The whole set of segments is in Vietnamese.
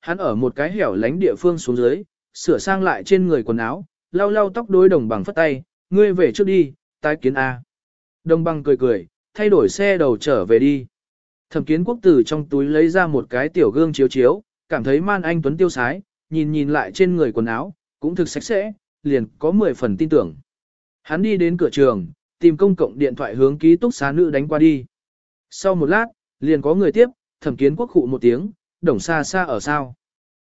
Hắn ở một cái hẻo lánh địa phương xuống dưới, sửa sang lại trên người quần áo, lau lau tóc đối đồng bằng phất tay, ngươi về trước đi, tái kiến A. Đồng bằng cười cười, thay đổi xe đầu trở về đi. Thẩm kiến quốc tử trong túi lấy ra một cái tiểu gương chiếu chiếu, cảm thấy man anh tuấn tiêu sái, nhìn nhìn lại trên người quần áo, cũng thực sạch sẽ, liền có 10 phần tin tưởng. Hắn đi đến cửa trường, tìm công cộng điện thoại hướng ký túc xá nữ đánh qua đi. Sau một lát, liền có người tiếp, thẩm kiến quốc khụ một tiếng, đồng xa xa ở sao.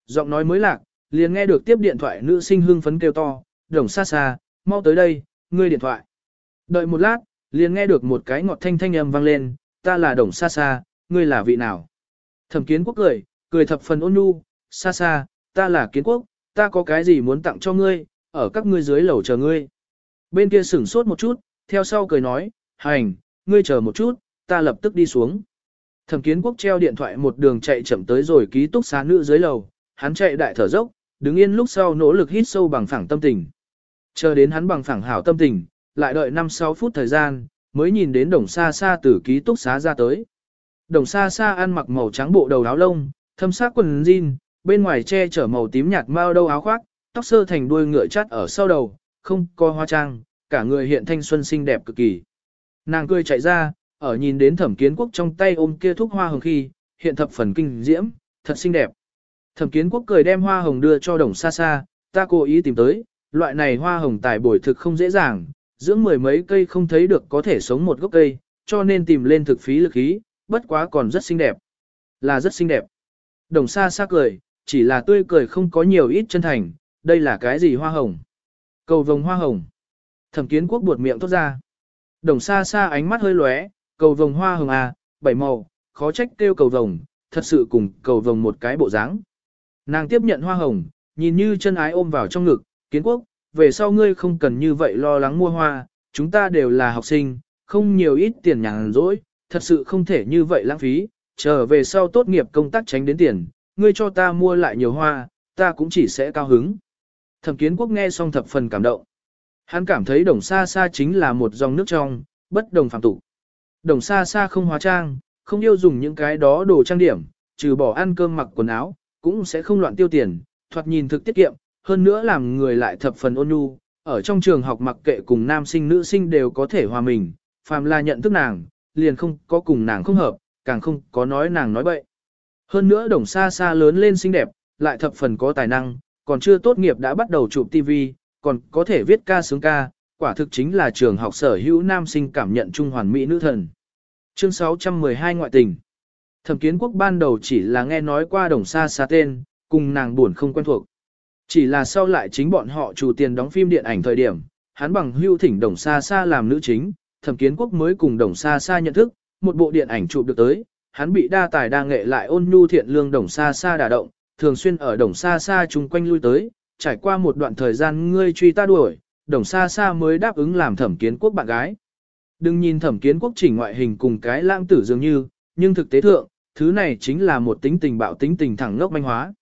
Giọng nói mới lạc, liền nghe được tiếp điện thoại nữ sinh hưng phấn kêu to, đồng xa xa, mau tới đây, ngươi điện thoại. Đợi một lát, liền nghe được một cái ngọt thanh thanh âm vang lên, ta là đồng xa xa, ngươi là vị nào. Thẩm kiến quốc cười, cười thập phần ôn nhu, xa xa, ta là kiến quốc, ta có cái gì muốn tặng cho ngươi, ở các ngươi dưới lầu chờ ngươi. Bên kia sửng sốt một chút, theo sau cười nói, hành, ngươi chờ một chút, ta lập tức đi xuống. Thẩm kiến quốc treo điện thoại một đường chạy chậm tới rồi ký túc xá nữ dưới lầu, hắn chạy đại thở dốc, đứng yên lúc sau nỗ lực hít sâu bằng phẳng tâm tình. Chờ đến hắn bằng phẳng hảo tâm tình, lại đợi 5-6 phút thời gian, mới nhìn đến đồng Sa Sa từ ký túc xá ra tới. Đồng Sa Sa ăn mặc màu trắng bộ đầu áo lông, thâm sắc quần jean, bên ngoài che chở màu tím nhạt mao đâu áo khoác, tóc sơ thành đuôi ngựa chắt ở sau đầu, không có hoa trang, cả người hiện thanh xuân xinh đẹp cực kỳ. Nàng cười chạy ra, ở nhìn đến thẩm kiến quốc trong tay ôm kia thuốc hoa hồng khi, hiện thập phần kinh diễm, thật xinh đẹp. Thẩm kiến quốc cười đem hoa hồng đưa cho đồng xa xa, ta cố ý tìm tới, loại này hoa hồng tài bồi thực không dễ dàng, dưỡng mười mấy cây không thấy được có thể sống một gốc cây, cho nên tìm lên thực phí lực khí, bất quá còn rất xinh đẹp. Là rất xinh đẹp. Đồng xa xa cười, chỉ là tươi cười không có nhiều ít chân thành, đây là cái gì hoa hồng? Cầu vồng hoa hồng. Thẩm kiến quốc buột miệng thốt ra. Đồng xa xa ánh mắt hơi lóe, cầu vồng hoa hồng à, bảy màu, khó trách kêu cầu vồng, thật sự cùng cầu vồng một cái bộ dáng. Nàng tiếp nhận hoa hồng, nhìn như chân ái ôm vào trong ngực, kiến quốc, về sau ngươi không cần như vậy lo lắng mua hoa, chúng ta đều là học sinh, không nhiều ít tiền nhàn rỗi, thật sự không thể như vậy lãng phí, trở về sau tốt nghiệp công tác tránh đến tiền, ngươi cho ta mua lại nhiều hoa, ta cũng chỉ sẽ cao hứng. Thẩm kiến quốc nghe xong thập phần cảm động. Hắn cảm thấy đồng xa xa chính là một dòng nước trong, bất đồng phạm tục. Đồng xa xa không hóa trang, không yêu dùng những cái đó đồ trang điểm, trừ bỏ ăn cơm mặc quần áo, cũng sẽ không loạn tiêu tiền, thoạt nhìn thực tiết kiệm, hơn nữa làm người lại thập phần ôn nhu, ở trong trường học mặc kệ cùng nam sinh nữ sinh đều có thể hòa mình, phàm là nhận thức nàng, liền không có cùng nàng không hợp, càng không có nói nàng nói bậy. Hơn nữa đồng xa xa lớn lên xinh đẹp, lại thập phần có tài năng, còn chưa tốt nghiệp đã bắt đầu chụp TV, còn có thể viết ca sướng ca, quả thực chính là trường học sở hữu nam sinh cảm nhận trung hoàn mỹ nữ thần. Chương 612 ngoại tình Thẩm kiến quốc ban đầu chỉ là nghe nói qua đồng xa xa tên, cùng nàng buồn không quen thuộc. Chỉ là sau lại chính bọn họ chủ tiền đóng phim điện ảnh thời điểm, hắn bằng hưu thỉnh đồng xa xa làm nữ chính, thẩm kiến quốc mới cùng đồng xa xa nhận thức, một bộ điện ảnh chụp được tới, hắn bị đa tài đa nghệ lại ôn nhu thiện lương đồng xa xa đả động, thường xuyên ở đồng xa xa chung quanh lui tới, trải qua một đoạn thời gian ngươi truy ta đuổi, đồng xa xa mới đáp ứng làm thẩm kiến quốc bạn gái. Đừng nhìn thẩm kiến quốc chỉnh ngoại hình cùng cái lãng tử dường như, nhưng thực tế thượng, thứ này chính là một tính tình bạo tính tình thẳng ngốc manh hóa.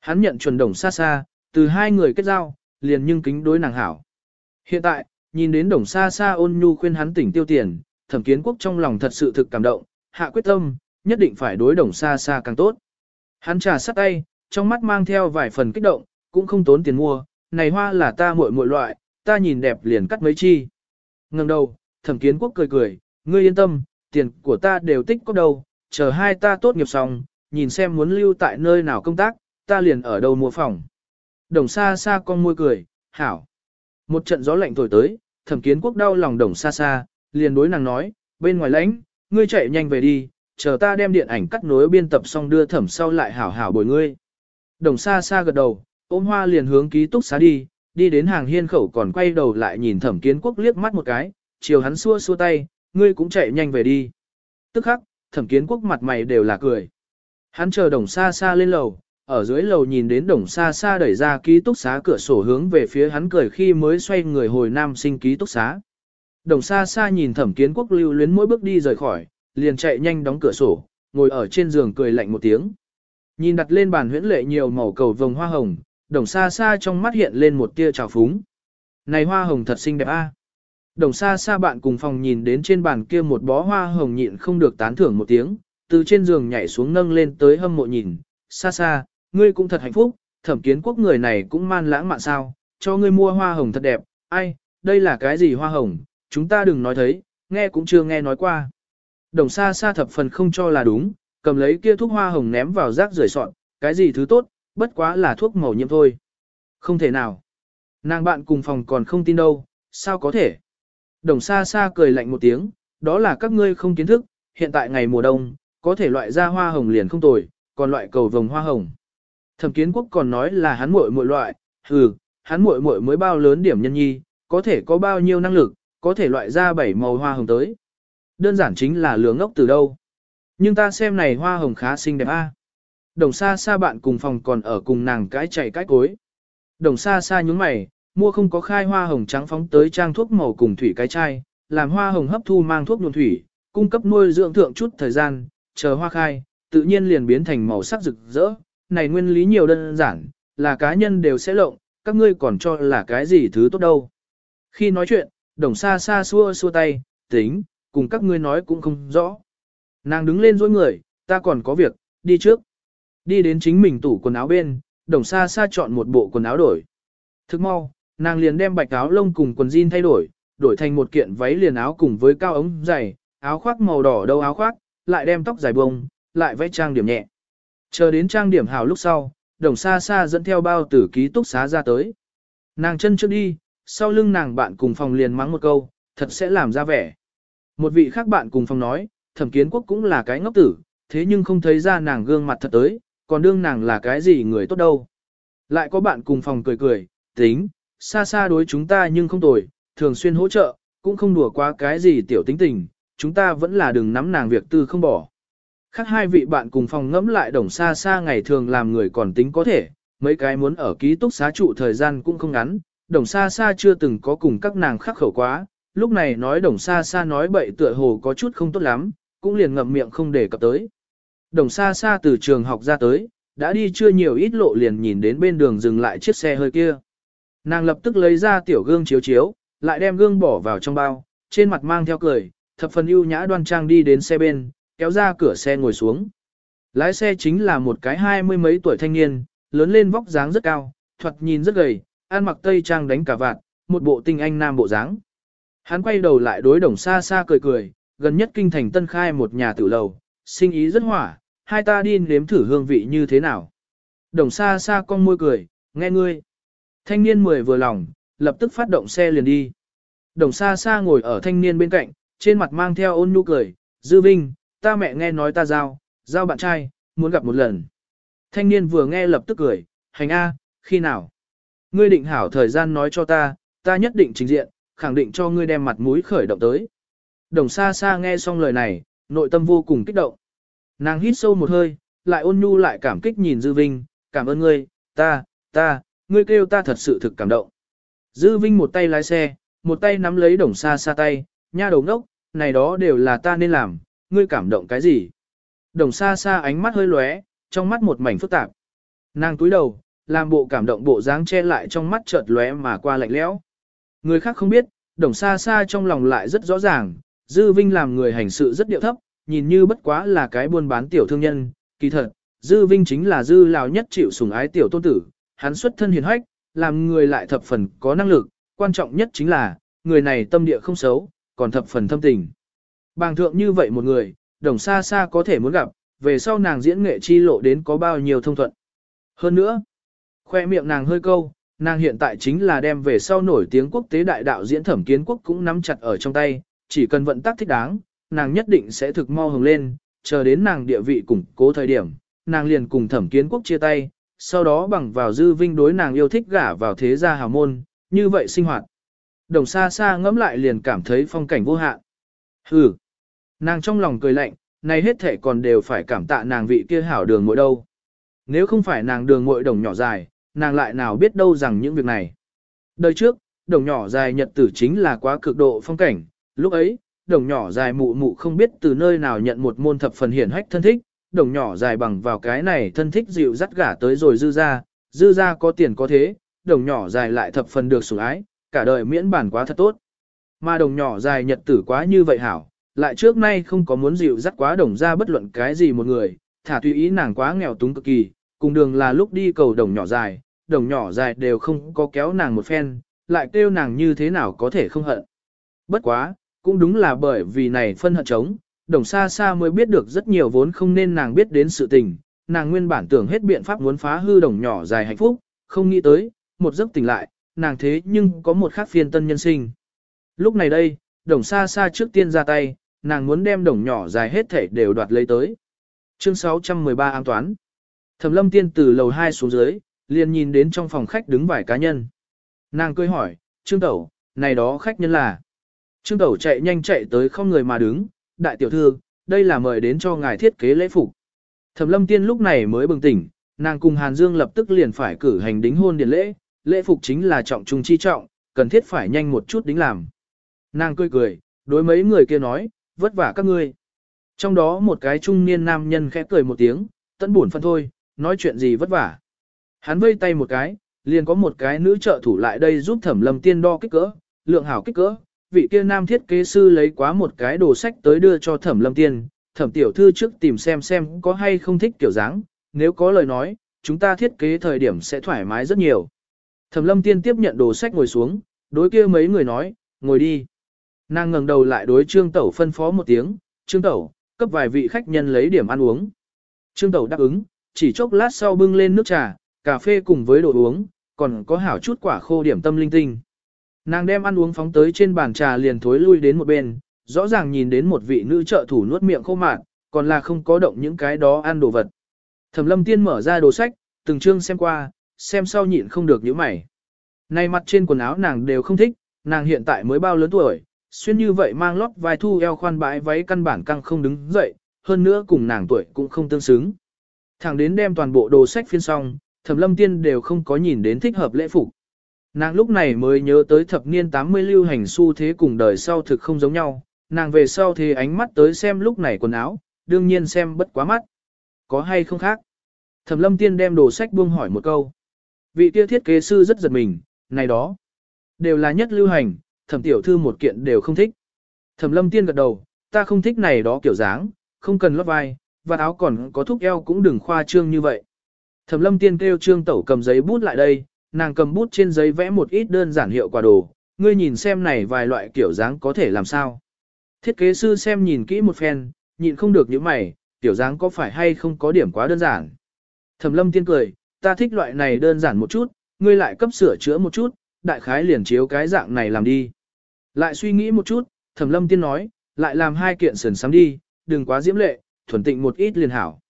Hắn nhận chuẩn đồng xa xa, từ hai người kết giao, liền nhưng kính đối nàng hảo. Hiện tại, nhìn đến đồng xa xa ôn nhu khuyên hắn tỉnh tiêu tiền, thẩm kiến quốc trong lòng thật sự thực cảm động, hạ quyết tâm, nhất định phải đối đồng xa xa càng tốt. Hắn trà sắt tay, trong mắt mang theo vài phần kích động, cũng không tốn tiền mua, này hoa là ta muội muội loại, ta nhìn đẹp liền cắt mấy chi. Ngừng đầu, thẩm kiến quốc cười cười, ngươi yên tâm, tiền của ta đều tích có đâu, chờ hai ta tốt nghiệp xong, nhìn xem muốn lưu tại nơi nào công tác, ta liền ở đâu mua phòng. Đồng xa xa con môi cười, hảo. Một trận gió lạnh thổi tới, thẩm kiến quốc đau lòng đồng xa xa, liền đối nàng nói, bên ngoài lãnh, ngươi chạy nhanh về đi, chờ ta đem điện ảnh cắt nối biên tập xong đưa thẩm sau lại hảo hảo bồi ngươi. Đồng xa xa gật đầu, ôm hoa liền hướng ký túc xá đi, đi đến hàng hiên khẩu còn quay đầu lại nhìn thẩm kiến quốc liếc mắt một cái, chiều hắn xua xua tay, ngươi cũng chạy nhanh về đi. Tức khắc, thẩm kiến quốc mặt mày đều là cười. Hắn chờ đồng xa xa lên lầu, ở dưới lầu nhìn đến đồng xa xa đẩy ra ký túc xá cửa sổ hướng về phía hắn cười khi mới xoay người hồi nam sinh ký túc xá. Đồng xa xa nhìn thẩm kiến quốc lưu luyến mỗi bước đi rời khỏi, liền chạy nhanh đóng cửa sổ, ngồi ở trên giường cười lạnh một tiếng. Nhìn đặt lên bàn huyễn lệ nhiều màu cầu vồng hoa hồng, đồng xa xa trong mắt hiện lên một tia trào phúng. Này hoa hồng thật xinh đẹp a. Đồng xa xa bạn cùng phòng nhìn đến trên bàn kia một bó hoa hồng nhịn không được tán thưởng một tiếng, từ trên giường nhảy xuống nâng lên tới hâm mộ nhìn, xa xa, ngươi cũng thật hạnh phúc, thẩm kiến quốc người này cũng man lãng mạn sao, cho ngươi mua hoa hồng thật đẹp, ai, đây là cái gì hoa hồng, chúng ta đừng nói thấy, nghe cũng chưa nghe nói qua. Đồng xa xa thập phần không cho là đúng, cầm lấy kia thuốc hoa hồng ném vào rác rưởi sọn, cái gì thứ tốt, bất quá là thuốc màu nhiễm thôi. Không thể nào. Nàng bạn cùng phòng còn không tin đâu, sao có thể. Đồng xa xa cười lạnh một tiếng, đó là các ngươi không kiến thức, hiện tại ngày mùa đông, có thể loại ra hoa hồng liền không tồi, còn loại cầu vồng hoa hồng. Thẩm kiến quốc còn nói là hắn muội muội loại, hừ, hắn muội muội mới bao lớn điểm nhân nhi, có thể có bao nhiêu năng lực, có thể loại ra bảy màu hoa hồng tới. Đơn giản chính là lứa ngốc từ đâu. Nhưng ta xem này hoa hồng khá xinh đẹp a. Đồng xa xa bạn cùng phòng còn ở cùng nàng cái chạy cái cối. Đồng xa xa nhúng mày, mua không có khai hoa hồng trắng phóng tới trang thuốc màu cùng thủy cái chai, làm hoa hồng hấp thu mang thuốc nhuộm thủy, cung cấp nuôi dưỡng thượng chút thời gian, chờ hoa khai, tự nhiên liền biến thành màu sắc rực rỡ. Này nguyên lý nhiều đơn giản, là cá nhân đều sẽ lộng, các ngươi còn cho là cái gì thứ tốt đâu. Khi nói chuyện, đồng xa xa xua xua tay, tính, cùng các ngươi nói cũng không rõ. Nàng đứng lên dối người, ta còn có việc, đi trước. Đi đến chính mình tủ quần áo bên, đồng xa xa chọn một bộ quần áo đổi. Thức mau, nàng liền đem bạch áo lông cùng quần jean thay đổi, đổi thành một kiện váy liền áo cùng với cao ống dày, áo khoác màu đỏ đâu áo khoác, lại đem tóc dài bông, lại vẽ trang điểm nhẹ. Chờ đến trang điểm hào lúc sau, đồng xa xa dẫn theo bao tử ký túc xá ra tới. Nàng chân trước đi, sau lưng nàng bạn cùng phòng liền mắng một câu, thật sẽ làm ra vẻ. Một vị khác bạn cùng phòng nói, thẩm kiến quốc cũng là cái ngốc tử, thế nhưng không thấy ra nàng gương mặt thật tới, còn đương nàng là cái gì người tốt đâu. Lại có bạn cùng phòng cười cười, tính, xa xa đối chúng ta nhưng không tồi, thường xuyên hỗ trợ, cũng không đùa quá cái gì tiểu tính tình, chúng ta vẫn là đừng nắm nàng việc tư không bỏ. Khác hai vị bạn cùng phòng ngẫm lại đồng xa xa ngày thường làm người còn tính có thể, mấy cái muốn ở ký túc xá trụ thời gian cũng không ngắn, đồng xa xa chưa từng có cùng các nàng khắc khẩu quá, lúc này nói đồng xa xa nói bậy tựa hồ có chút không tốt lắm, cũng liền ngậm miệng không để cập tới. Đồng xa xa từ trường học ra tới, đã đi chưa nhiều ít lộ liền nhìn đến bên đường dừng lại chiếc xe hơi kia. Nàng lập tức lấy ra tiểu gương chiếu chiếu, lại đem gương bỏ vào trong bao, trên mặt mang theo cười, thập phần ưu nhã đoan trang đi đến xe bên, kéo ra cửa xe ngồi xuống. Lái xe chính là một cái hai mươi mấy tuổi thanh niên, lớn lên vóc dáng rất cao, thoạt nhìn rất gầy, ăn mặc tây trang đánh cả vạt, một bộ tinh anh nam bộ dáng. Hắn quay đầu lại đối đồng xa xa cười cười, gần nhất kinh thành tân khai một nhà tử lầu, sinh ý rất hỏa, hai ta đi nếm thử hương vị như thế nào. Đồng xa xa con môi cười, nghe ngươi. Thanh niên mười vừa lòng, lập tức phát động xe liền đi. Đồng xa xa ngồi ở thanh niên bên cạnh, trên mặt mang theo ôn nhu cười, dư vinh, ta mẹ nghe nói ta giao, giao bạn trai, muốn gặp một lần. Thanh niên vừa nghe lập tức cười, hành A, khi nào? Ngươi định hảo thời gian nói cho ta, ta nhất định trình diện, khẳng định cho ngươi đem mặt mũi khởi động tới. Đồng xa xa nghe xong lời này, nội tâm vô cùng kích động. Nàng hít sâu một hơi, lại ôn nhu lại cảm kích nhìn Dư Vinh, cảm ơn ngươi, ta, ta, ngươi kêu ta thật sự thực cảm động. Dư Vinh một tay lái xe, một tay nắm lấy đồng xa xa tay, nha đầu ngốc, này đó đều là ta nên làm, ngươi cảm động cái gì? Đồng xa xa ánh mắt hơi lóe, trong mắt một mảnh phức tạp. Nàng túi đầu, làm bộ cảm động bộ dáng che lại trong mắt chợt lóe mà qua lạnh lẽo. Người khác không biết, đồng xa xa trong lòng lại rất rõ ràng, Dư Vinh làm người hành sự rất điệu thấp, nhìn như bất quá là cái buôn bán tiểu thương nhân, kỳ thật, Dư Vinh chính là Dư Lào nhất chịu sủng ái tiểu tôn tử, hắn xuất thân hiền hách, làm người lại thập phần có năng lực, quan trọng nhất chính là, người này tâm địa không xấu, còn thập phần thâm tình. Bàng thượng như vậy một người, đồng xa xa có thể muốn gặp, về sau nàng diễn nghệ chi lộ đến có bao nhiêu thông thuận. Hơn nữa, khoe miệng nàng hơi câu, nàng hiện tại chính là đem về sau nổi tiếng quốc tế đại đạo diễn thẩm kiến quốc cũng nắm chặt ở trong tay, chỉ cần vận tác thích đáng, nàng nhất định sẽ thực mau hồng lên, chờ đến nàng địa vị củng cố thời điểm, nàng liền cùng thẩm kiến quốc chia tay, sau đó bằng vào dư vinh đối nàng yêu thích gả vào thế gia hào môn, như vậy sinh hoạt. Đồng xa xa ngẫm lại liền cảm thấy phong cảnh vô hạn. Hừ, nàng trong lòng cười lạnh, này hết thể còn đều phải cảm tạ nàng vị kia hảo đường mỗi đâu. Nếu không phải nàng đường mỗi đồng nhỏ dài, nàng lại nào biết đâu rằng những việc này. Đời trước, đồng nhỏ dài nhật tử chính là quá cực độ phong cảnh, lúc ấy, đồng nhỏ dài mụ mụ không biết từ nơi nào nhận một môn thập phần hiển hách thân thích, đồng nhỏ dài bằng vào cái này thân thích dịu dắt gả tới rồi dư ra, dư ra có tiền có thế, đồng nhỏ dài lại thập phần được sủng ái, cả đời miễn bản quá thật tốt. Mà đồng nhỏ dài nhật tử quá như vậy hảo, lại trước nay không có muốn dịu dắt quá đồng ra bất luận cái gì một người, thả tùy ý nàng quá nghèo túng cực kỳ, cùng đường là lúc đi cầu đồng nhỏ dài, đồng nhỏ dài đều không có kéo nàng một phen, lại kêu nàng như thế nào có thể không hận. Bất quá, cũng đúng là bởi vì này phân hận trống, đồng xa xa mới biết được rất nhiều vốn không nên nàng biết đến sự tình, nàng nguyên bản tưởng hết biện pháp muốn phá hư đồng nhỏ dài hạnh phúc, không nghĩ tới, một giấc tỉnh lại, nàng thế nhưng có một khác phiên tân nhân sinh. Lúc này đây, đồng xa xa trước tiên ra tay, nàng muốn đem đồng nhỏ dài hết thể đều đoạt lấy tới. Chương 613 an toán. Thẩm lâm tiên từ lầu 2 xuống dưới, liền nhìn đến trong phòng khách đứng vài cá nhân. Nàng cười hỏi, Trương Tẩu, này đó khách nhân là. Trương Tẩu chạy nhanh chạy tới không người mà đứng, đại tiểu thư, đây là mời đến cho ngài thiết kế lễ phục. Thẩm lâm tiên lúc này mới bừng tỉnh, nàng cùng Hàn Dương lập tức liền phải cử hành đính hôn điện lễ, lễ phục chính là trọng trung chi trọng, cần thiết phải nhanh một chút đính làm. Nàng cười cười, đối mấy người kia nói, vất vả các ngươi. Trong đó một cái trung niên nam nhân khẽ cười một tiếng, tận buồn phân thôi, nói chuyện gì vất vả. Hắn vây tay một cái, liền có một cái nữ trợ thủ lại đây giúp thẩm lâm tiên đo kích cỡ, lượng hảo kích cỡ. Vị kia nam thiết kế sư lấy quá một cái đồ sách tới đưa cho thẩm lâm tiên, thẩm tiểu thư trước tìm xem xem có hay không thích kiểu dáng, nếu có lời nói, chúng ta thiết kế thời điểm sẽ thoải mái rất nhiều. Thẩm lâm tiên tiếp nhận đồ sách ngồi xuống, đối kia mấy người nói, ngồi đi. Nàng ngẩng đầu lại đối trương tẩu phân phó một tiếng, trương tẩu, cấp vài vị khách nhân lấy điểm ăn uống. Trương tẩu đáp ứng, chỉ chốc lát sau bưng lên nước trà, cà phê cùng với đồ uống, còn có hảo chút quả khô điểm tâm linh tinh. Nàng đem ăn uống phóng tới trên bàn trà liền thối lui đến một bên, rõ ràng nhìn đến một vị nữ trợ thủ nuốt miệng khô mạn, còn là không có động những cái đó ăn đồ vật. Thẩm lâm tiên mở ra đồ sách, từng chương xem qua, xem sau nhịn không được những mày. Nay mặt trên quần áo nàng đều không thích, nàng hiện tại mới bao lớn tuổi, xuyên như vậy mang lót vai thu eo khoan bãi váy căn bản căng không đứng dậy, hơn nữa cùng nàng tuổi cũng không tương xứng. Thẳng đến đem toàn bộ đồ sách phiên xong, thẩm lâm tiên đều không có nhìn đến thích hợp lễ phục. Nàng lúc này mới nhớ tới thập niên 80 lưu hành xu thế cùng đời sau thực không giống nhau, nàng về sau thì ánh mắt tới xem lúc này quần áo, đương nhiên xem bất quá mắt. Có hay không khác? Thẩm lâm tiên đem đồ sách buông hỏi một câu. Vị kia thiết kế sư rất giật mình, này đó. Đều là nhất lưu hành, thẩm tiểu thư một kiện đều không thích. Thẩm lâm tiên gật đầu, ta không thích này đó kiểu dáng, không cần lót vai, và áo còn có thúc eo cũng đừng khoa trương như vậy. Thẩm lâm tiên kêu trương tẩu cầm giấy bút lại đây, nàng cầm bút trên giấy vẽ một ít đơn giản hiệu quả đồ, ngươi nhìn xem này vài loại kiểu dáng có thể làm sao. Thiết kế sư xem nhìn kỹ một phen, nhịn không được những mày, kiểu dáng có phải hay không có điểm quá đơn giản. Thẩm lâm tiên cười, ta thích loại này đơn giản một chút, ngươi lại cấp sửa chữa một chút, đại khái liền chiếu cái dạng này làm đi. Lại suy nghĩ một chút, thẩm lâm tiên nói, lại làm hai kiện sườn sắm đi, đừng quá diễm lệ, thuần tịnh một ít liền hảo.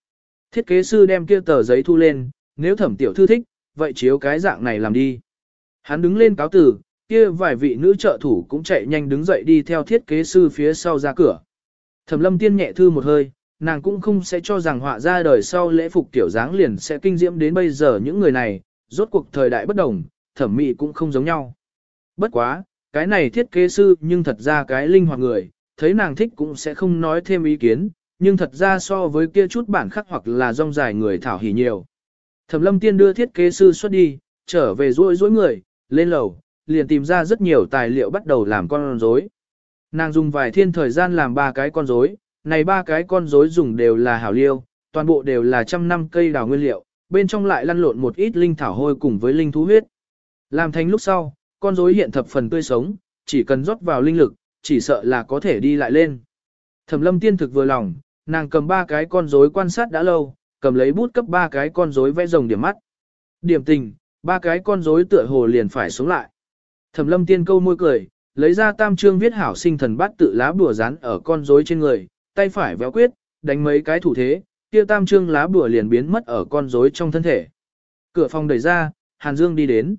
Thiết kế sư đem kia tờ giấy thu lên, nếu thẩm tiểu thư thích, vậy chiếu cái dạng này làm đi. Hắn đứng lên cáo tử, kia vài vị nữ trợ thủ cũng chạy nhanh đứng dậy đi theo thiết kế sư phía sau ra cửa. Thẩm lâm tiên nhẹ thư một hơi, nàng cũng không sẽ cho rằng họa ra đời sau lễ phục tiểu dáng liền sẽ kinh diễm đến bây giờ những người này, rốt cuộc thời đại bất đồng, thẩm mỹ cũng không giống nhau. Bất quá, cái này thiết kế sư nhưng thật ra cái linh hoạt người, thấy nàng thích cũng sẽ không nói thêm ý kiến, nhưng thật ra so với kia chút bản khắc hoặc là rong dài người thảo hỉ nhiều. Thẩm lâm tiên đưa thiết kế sư xuất đi, trở về rối rối người, lên lầu, liền tìm ra rất nhiều tài liệu bắt đầu làm con rối. Nàng dùng vài thiên thời gian làm ba cái con rối, này ba cái con rối dùng đều là hảo liêu, toàn bộ đều là trăm năm cây đào nguyên liệu, bên trong lại lăn lộn một ít linh thảo hôi cùng với linh thú huyết. Làm thành lúc sau, con rối hiện thập phần tươi sống, chỉ cần rót vào linh lực, chỉ sợ là có thể đi lại lên. Thẩm lâm tiên thực vừa lòng, nàng cầm ba cái con rối quan sát đã lâu, cầm lấy bút cấp ba cái con rối vẽ rồng điểm mắt. Điểm tình, ba cái con rối tựa hồ liền phải sống lại. Thẩm lâm tiên câu môi cười, lấy ra tam trương viết hảo sinh thần bát tự lá bùa dán ở con rối trên người, tay phải véo quyết, đánh mấy cái thủ thế, kia tam trương lá bùa liền biến mất ở con rối trong thân thể. Cửa phòng đẩy ra, Hàn Dương đi đến.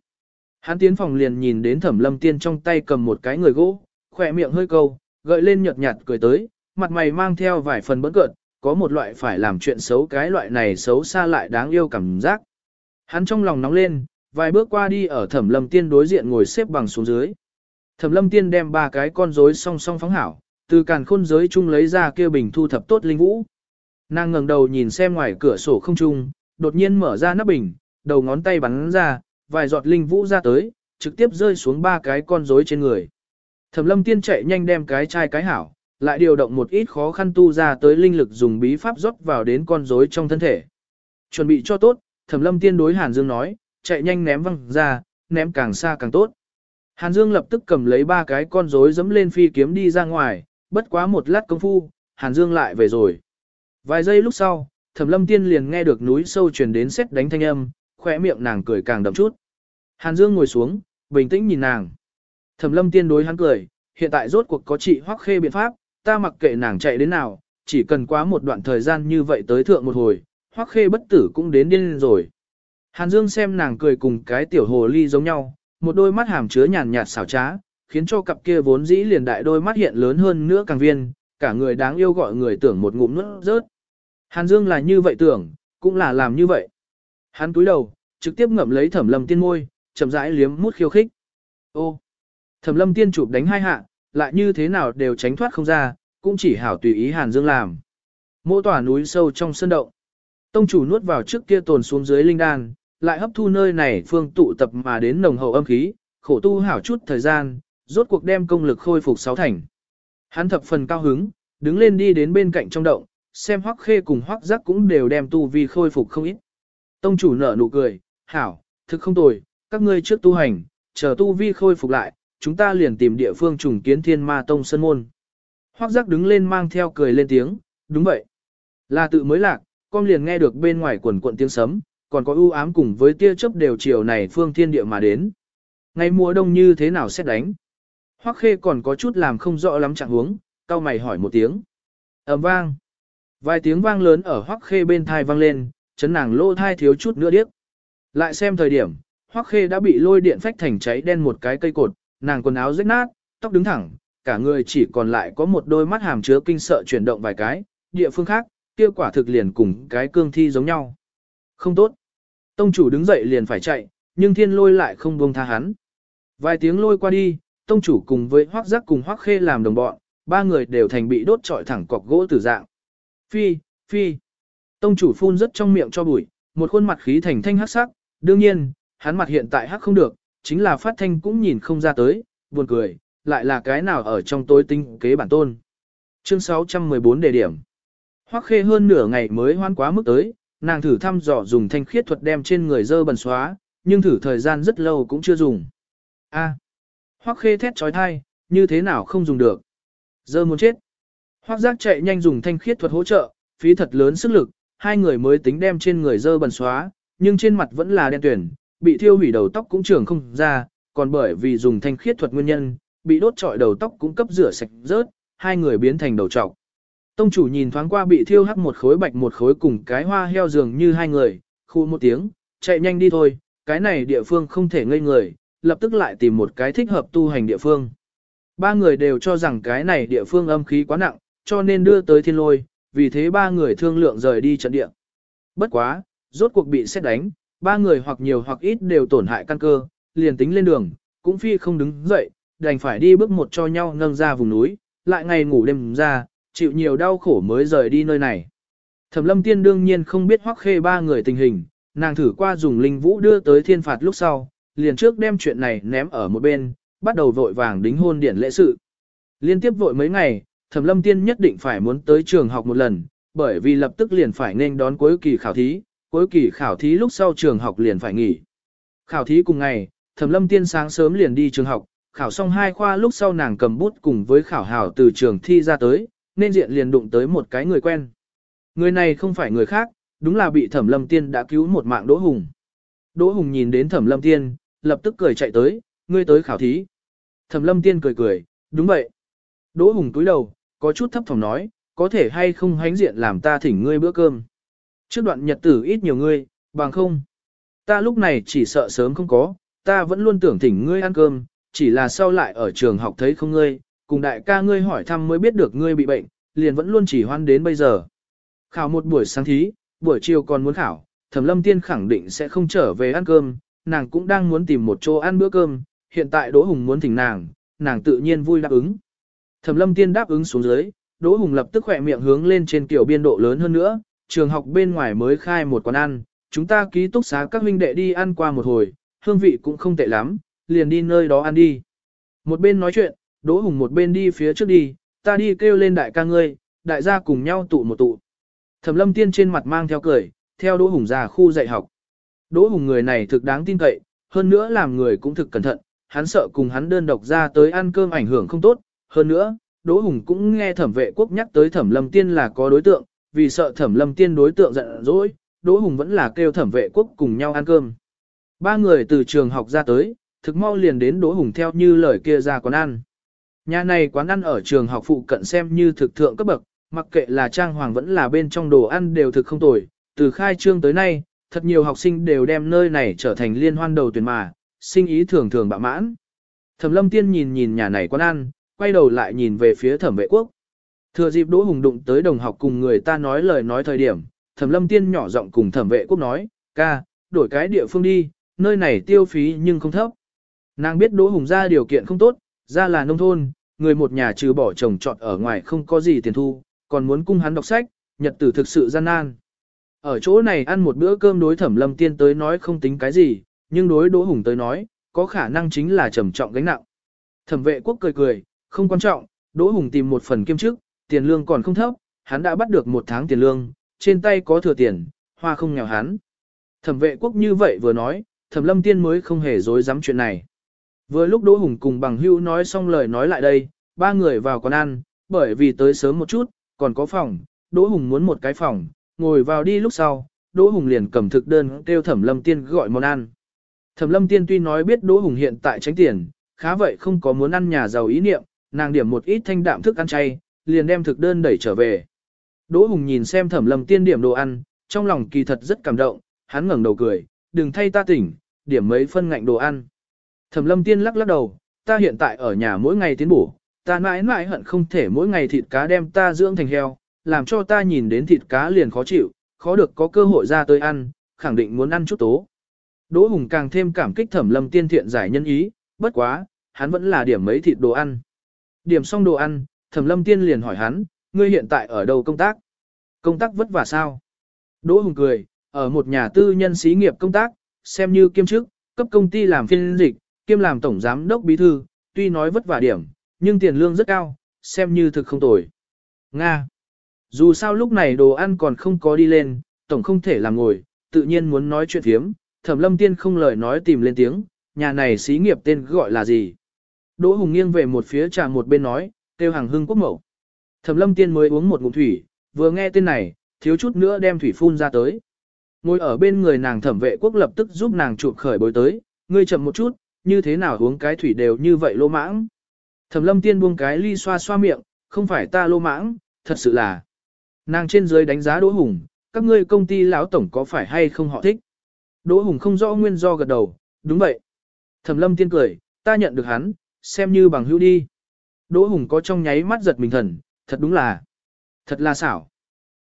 Hắn tiến phòng liền nhìn đến thẩm lâm tiên trong tay cầm một cái người gỗ, khỏe miệng hơi câu, gợi lên nhợt nhạt cười tới, mặt mày mang theo vài phần bỡn cợt, có một loại phải làm chuyện xấu cái loại này xấu xa lại đáng yêu cảm giác. Hắn trong lòng nóng lên, vài bước qua đi ở thẩm lâm tiên đối diện ngồi xếp bằng xuống dưới. Thẩm lâm tiên đem ba cái con rối song song phóng hảo, từ càn khôn giới chung lấy ra kia bình thu thập tốt linh vũ. Nàng ngẩng đầu nhìn xem ngoài cửa sổ không trung, đột nhiên mở ra nắp bình, đầu ngón tay bắn ra, vài giọt linh vũ ra tới, trực tiếp rơi xuống ba cái con rối trên người. Thẩm lâm tiên chạy nhanh đem cái chai cái hảo, lại điều động một ít khó khăn tu ra tới linh lực dùng bí pháp rót vào đến con rối trong thân thể. Chuẩn bị cho tốt, Thẩm Lâm Tiên đối Hàn Dương nói, chạy nhanh ném văng ra, ném càng xa càng tốt. Hàn Dương lập tức cầm lấy ba cái con rối dẫm lên phi kiếm đi ra ngoài, bất quá một lát công phu, Hàn Dương lại về rồi. Vài giây lúc sau, Thẩm Lâm Tiên liền nghe được núi sâu truyền đến sét đánh thanh âm, khóe miệng nàng cười càng đậm chút. Hàn Dương ngồi xuống, bình tĩnh nhìn nàng. Thẩm Lâm Tiên đối hắn cười, hiện tại rốt cuộc có trị hoắc khê biện pháp, ta mặc kệ nàng chạy đến nào, chỉ cần quá một đoạn thời gian như vậy tới thượng một hồi, hoắc khê bất tử cũng đến điên rồi. Hàn Dương xem nàng cười cùng cái tiểu hồ ly giống nhau, một đôi mắt hàm chứa nhàn nhạt xảo trá, khiến cho cặp kia vốn dĩ liền đại đôi mắt hiện lớn hơn nữa càng viên, cả người đáng yêu gọi người tưởng một ngụm nuốt rớt. Hàn Dương là như vậy tưởng, cũng là làm như vậy. Hắn túi đầu, trực tiếp ngậm lấy thẩm lâm tiên môi, chậm rãi liếm mút khiêu khích. Ô! Thẩm lâm tiên chụp đánh hai hạ, lại như thế nào đều tránh thoát không ra, cũng chỉ hảo tùy ý Hàn Dương làm. Mộ tỏa núi sâu trong sân động. Tông chủ nuốt vào trước kia tồn xuống dưới linh đan, lại hấp thu nơi này phương tụ tập mà đến nồng hậu âm khí, khổ tu hảo chút thời gian, rốt cuộc đem công lực khôi phục sáu thành. Hắn thập phần cao hứng, đứng lên đi đến bên cạnh trong động, xem hoắc khê cùng hoắc giác cũng đều đem tu vi khôi phục không ít. Tông chủ nở nụ cười, hảo, thực không tồi, các ngươi trước tu hành, chờ tu vi khôi phục lại, chúng ta liền tìm địa phương trùng kiến thiên ma tông sân môn. Hoắc giác đứng lên mang theo cười lên tiếng, đúng vậy. Là tự mới lạc, con liền nghe được bên ngoài quần quận tiếng sấm, còn có ưu ám cùng với tia chớp đều chiều này phương thiên địa mà đến. Ngày mùa đông như thế nào sẽ đánh? Hoắc khê còn có chút làm không rõ lắm trạng huống, cao mày hỏi một tiếng. ầm vang. Vài tiếng vang lớn ở Hoắc khê bên thai vang lên, chấn nàng lô thai thiếu chút nữa điếc. Lại xem thời điểm, Hoắc khê đã bị lôi điện phách thành cháy đen một cái cây cột, nàng quần áo rách nát, tóc đứng thẳng, cả người chỉ còn lại có một đôi mắt hàm chứa kinh sợ chuyển động vài cái, địa phương khác, kia quả thực liền cùng cái cương thi giống nhau. Không tốt. Tông chủ đứng dậy liền phải chạy, nhưng thiên lôi lại không buông tha hắn. Vài tiếng lôi qua đi, tông chủ cùng với hoác giác cùng hoác khê làm đồng bọn, ba người đều thành bị đốt trọi thẳng cọc gỗ tử dạng. Phi, phi. Tông chủ phun rất trong miệng cho bụi, một khuôn mặt khí thành thanh hắc sắc, đương nhiên, hắn mặt hiện tại hắc không được, chính là phát thanh cũng nhìn không ra tới, buồn cười, lại là cái nào ở trong tối tinh kế bản tôn. Chương 614 đề điểm. Hoắc khê hơn nửa ngày mới hoan quá mức tới, nàng thử thăm dò dùng thanh khiết thuật đem trên người dơ bẩn xóa, nhưng thử thời gian rất lâu cũng chưa dùng. A. Hoắc khê thét trói thai, như thế nào không dùng được. Dơ muốn chết. Hoắc giác chạy nhanh dùng thanh khiết thuật hỗ trợ, phí thật lớn sức lực, hai người mới tính đem trên người dơ bẩn xóa, nhưng trên mặt vẫn là đen tuyển, bị thiêu hủy đầu tóc cũng trường không ra, còn bởi vì dùng thanh khiết thuật nguyên nhân, bị đốt trọi đầu tóc cũng cấp rửa sạch rớt, hai người biến thành đầu trọc. Tông chủ nhìn thoáng qua bị thiêu hắc một khối bạch một khối cùng cái hoa heo dường như hai người, khu một tiếng, chạy nhanh đi thôi, cái này địa phương không thể ngây người, lập tức lại tìm một cái thích hợp tu hành địa phương. Ba người đều cho rằng cái này địa phương âm khí quá nặng, cho nên đưa tới thiên lôi, vì thế ba người thương lượng rời đi trận địa. Bất quá, rốt cuộc bị xét đánh, ba người hoặc nhiều hoặc ít đều tổn hại căn cơ, liền tính lên đường, cũng phi không đứng dậy, đành phải đi bước một cho nhau nâng ra vùng núi, lại ngày ngủ đêm ra, chịu nhiều đau khổ mới rời đi nơi này. Thẩm lâm tiên đương nhiên không biết hoắc khê ba người tình hình, nàng thử qua dùng linh vũ đưa tới thiên phạt lúc sau, liền trước đem chuyện này ném ở một bên, bắt đầu vội vàng đính hôn điển lễ sự. Liên tiếp vội mấy ngày, thẩm lâm tiên nhất định phải muốn tới trường học một lần, bởi vì lập tức liền phải nên đón cuối kỳ khảo thí, cuối kỳ khảo thí lúc sau trường học liền phải nghỉ. Khảo thí cùng ngày, thẩm lâm tiên sáng sớm liền đi trường học, khảo xong hai khoa lúc sau nàng cầm bút cùng với khảo hảo từ trường thi ra tới, nên diện liền đụng tới một cái người quen. Người này không phải người khác, đúng là bị thẩm lâm tiên đã cứu một mạng Đỗ Hùng. Đỗ Hùng nhìn đến thẩm lâm tiên, lập tức cười chạy tới, ngươi tới khảo thí. Thẩm lâm tiên cười cười, đúng vậy. Đỗ Hùng túi đầu, có chút thấp thỏm nói, có thể hay không hánh diện làm ta thỉnh ngươi bữa cơm. Trước đoạn nhật tử ít nhiều ngươi, bằng không. Ta lúc này chỉ sợ sớm không có, ta vẫn luôn tưởng thỉnh ngươi ăn cơm, chỉ là sau lại ở trường học thấy không ngươi, cùng đại ca ngươi hỏi thăm mới biết được ngươi bị bệnh, liền vẫn luôn chỉ hoan đến bây giờ. Khảo một buổi sáng thí, buổi chiều còn muốn khảo, Thẩm Lâm Tiên khẳng định sẽ không trở về ăn cơm, nàng cũng đang muốn tìm một chỗ ăn bữa cơm, hiện tại Đỗ Hùng muốn thỉnh nàng, nàng tự nhiên vui đáp ứng. Thẩm Lâm Tiên đáp ứng xuống dưới, Đỗ Hùng lập tức khỏe miệng hướng lên trên kiểu biên độ lớn hơn nữa, trường học bên ngoài mới khai một quán ăn, chúng ta ký túc xá các huynh đệ đi ăn qua một hồi, hương vị cũng không tệ lắm, liền đi nơi đó ăn đi. Một bên nói chuyện, Đỗ Hùng một bên đi phía trước đi, ta đi kêu lên đại ca ngươi, đại gia cùng nhau tụ một tụ. Thẩm lâm tiên trên mặt mang theo cười, theo Đỗ Hùng ra khu dạy học. Đỗ Hùng người này thực đáng tin cậy, hơn nữa làm người cũng thực cẩn thận, hắn sợ cùng hắn đơn độc ra tới ăn cơm ảnh hưởng không tốt, hơn nữa, Đỗ Hùng cũng nghe thẩm vệ quốc nhắc tới thẩm lâm tiên là có đối tượng, vì sợ thẩm lâm tiên đối tượng giận dỗi, Đỗ Hùng vẫn là kêu thẩm vệ quốc cùng nhau ăn cơm. Ba người từ trường học ra tới, thực mau liền đến Đỗ Hùng theo như lời kia ra quán ăn. Nhà này quán ăn ở trường học phụ cận xem như thực thượng cấp bậc, mặc kệ là trang hoàng vẫn là bên trong đồ ăn đều thực không tồi, từ khai trương tới nay, thật nhiều học sinh đều đem nơi này trở thành liên hoan đầu tuyển mà, sinh ý thường thường bạ mãn. Thẩm lâm tiên nhìn nhìn nhà này quán ăn, quay đầu lại nhìn về phía thẩm vệ quốc. Thừa dịp Đỗ Hùng đụng tới đồng học cùng người ta nói lời nói thời điểm, thẩm lâm tiên nhỏ giọng cùng thẩm vệ quốc nói, ca, đổi cái địa phương đi, nơi này tiêu phí nhưng không thấp. Nàng biết Đỗ Hùng ra điều kiện không tốt, ra là nông thôn, người một nhà trừ bỏ chồng trọt ở ngoài không có gì tiền thu, còn muốn cung hắn đọc sách, nhật tử thực sự gian nan. Ở chỗ này ăn một bữa cơm đối thẩm lâm tiên tới nói không tính cái gì, nhưng đối Đỗ Hùng tới nói, có khả năng chính là trầm trọng gánh nặng. Thẩm vệ quốc cười cười, không quan trọng, Đỗ Hùng tìm một phần kiêm chức, tiền lương còn không thấp, hắn đã bắt được một tháng tiền lương, trên tay có thừa tiền, hoa không nghèo hắn. Thẩm vệ quốc như vậy vừa nói, thẩm lâm tiên mới không hề dối dám chuyện này. Vừa lúc Đỗ Hùng cùng bằng hưu nói xong lời nói lại đây, ba người vào quán ăn, bởi vì tới sớm một chút, còn có phòng, Đỗ Hùng muốn một cái phòng, ngồi vào đi lúc sau, Đỗ Hùng liền cầm thực đơn kêu Thẩm Lâm Tiên gọi món ăn. Thẩm Lâm Tiên tuy nói biết Đỗ Hùng hiện tại tránh tiền, khá vậy không có muốn ăn nhà giàu ý niệm, nàng điểm một ít thanh đạm thức ăn chay, liền đem thực đơn đẩy trở về. Đỗ Hùng nhìn xem Thẩm Lâm Tiên điểm đồ ăn, trong lòng kỳ thật rất cảm động, hắn ngẩng đầu cười, đừng thay ta tỉnh, điểm mấy phân ngạnh đồ ăn. Thẩm lâm tiên lắc lắc đầu, ta hiện tại ở nhà mỗi ngày tiến bổ, ta mãi mãi hận không thể mỗi ngày thịt cá đem ta dưỡng thành heo, làm cho ta nhìn đến thịt cá liền khó chịu, khó được có cơ hội ra tới ăn, khẳng định muốn ăn chút tố. Đỗ Hùng càng thêm cảm kích thẩm lâm tiên thiện giải nhân ý, bất quá, hắn vẫn là điểm mấy thịt đồ ăn. Điểm xong đồ ăn, thẩm lâm tiên liền hỏi hắn, ngươi hiện tại ở đâu công tác? Công tác vất vả sao? Đỗ Hùng cười, ở một nhà tư nhân xí nghiệp công tác, xem như kiêm chức, cấp công ty làm phiên dịch, kiêm làm tổng giám đốc bí thư, tuy nói vất vả điểm, nhưng tiền lương rất cao, xem như thực không tồi. Nga. Dù sao lúc này đồ ăn còn không có đi lên, tổng không thể làm ngồi, tự nhiên muốn nói chuyện thiếm, thẩm lâm tiên không lời nói tìm lên tiếng, nhà này xí nghiệp tên gọi là gì. Đỗ Hùng nghiêng về một phía trà một bên nói, tiêu hàng hưng quốc mẫu. Thẩm lâm tiên mới uống một ngụm thủy, vừa nghe tên này, thiếu chút nữa đem thủy phun ra tới. Ngồi ở bên người nàng thẩm vệ quốc lập tức giúp nàng chụp khởi bối tới, ngươi chậm một chút, như thế nào uống cái thủy đều như vậy lô mãng. Thẩm lâm tiên buông cái ly xoa xoa miệng, không phải ta lô mãng, thật sự là. Nàng trên dưới đánh giá Đỗ Hùng, các ngươi công ty lão tổng có phải hay không họ thích. Đỗ Hùng không rõ nguyên do gật đầu, đúng vậy. Thẩm lâm tiên cười, ta nhận được hắn, xem như bằng hữu đi. Đỗ Hùng có trong nháy mắt giật mình thần, thật đúng là, thật là xảo.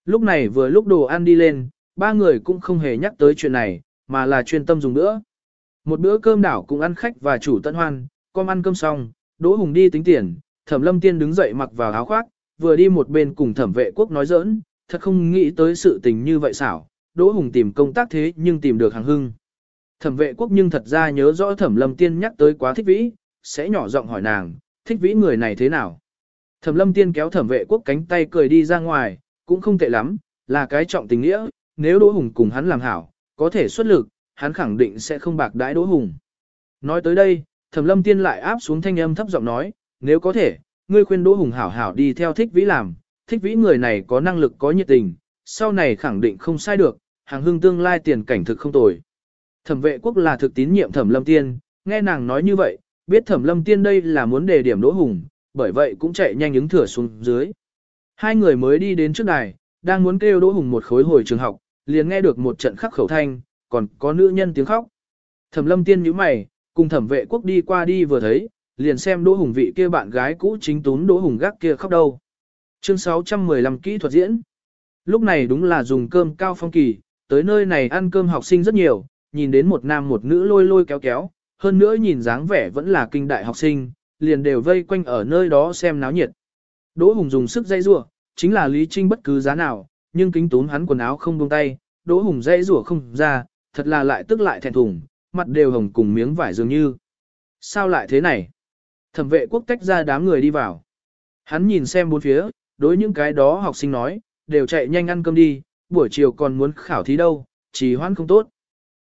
Lúc này vừa lúc đồ ăn đi lên, ba người cũng không hề nhắc tới chuyện này, mà là chuyên tâm dùng nữa. Một bữa cơm đảo cũng ăn khách và chủ tận hoan, con ăn cơm xong, Đỗ Hùng đi tính tiền, Thẩm Lâm Tiên đứng dậy mặc vào áo khoác, vừa đi một bên cùng Thẩm Vệ Quốc nói giỡn, thật không nghĩ tới sự tình như vậy xảo, Đỗ Hùng tìm công tác thế nhưng tìm được hàng hưng. Thẩm Vệ Quốc nhưng thật ra nhớ rõ Thẩm Lâm Tiên nhắc tới quá thích vĩ, sẽ nhỏ giọng hỏi nàng, thích vĩ người này thế nào. Thẩm Lâm Tiên kéo Thẩm Vệ Quốc cánh tay cười đi ra ngoài, cũng không tệ lắm, là cái trọng tình nghĩa, nếu Đỗ Hùng cùng hắn làm hảo, có thể xuất lực, hắn khẳng định sẽ không bạc đãi Đỗ Hùng. Nói tới đây, Thẩm Lâm Tiên lại áp xuống thanh âm thấp giọng nói, nếu có thể, ngươi khuyên Đỗ Hùng hảo hảo đi theo thích vĩ làm, thích vĩ người này có năng lực có nhiệt tình, sau này khẳng định không sai được, hàng hương tương lai tiền cảnh thực không tồi. Thẩm vệ quốc là thực tín nhiệm Thẩm Lâm Tiên, nghe nàng nói như vậy, biết Thẩm Lâm Tiên đây là muốn đề điểm Đỗ Hùng, bởi vậy cũng chạy nhanh ứng thửa xuống dưới. Hai người mới đi đến trước đài, đang muốn kêu Đỗ Hùng một khối hồi trường học, liền nghe được một trận khắc khẩu thanh, còn có nữ nhân tiếng khóc. Thẩm lâm tiên nhíu mày, cùng thẩm vệ quốc đi qua đi vừa thấy, liền xem Đỗ Hùng vị kia bạn gái cũ chính tún Đỗ Hùng gác kia khóc đâu. Chương 615 kỹ thuật diễn. Lúc này đúng là dùng cơm cao phong kỳ, tới nơi này ăn cơm học sinh rất nhiều, nhìn đến một nam một nữ lôi lôi kéo kéo, hơn nữa nhìn dáng vẻ vẫn là kinh đại học sinh, liền đều vây quanh ở nơi đó xem náo nhiệt. Đỗ Hùng dùng sức dây rủa, chính là Lý Trinh bất cứ giá nào, nhưng kính tún hắn quần áo không buông tay, Đỗ Hùng dây rủa không ra, thật là lại tức lại thẹn thùng, mặt đều hồng cùng miếng vải dường như. Sao lại thế này? Thẩm vệ quốc tách ra đám người đi vào. Hắn nhìn xem bốn phía, đối những cái đó học sinh nói, đều chạy nhanh ăn cơm đi, buổi chiều còn muốn khảo thí đâu, trì hoãn không tốt.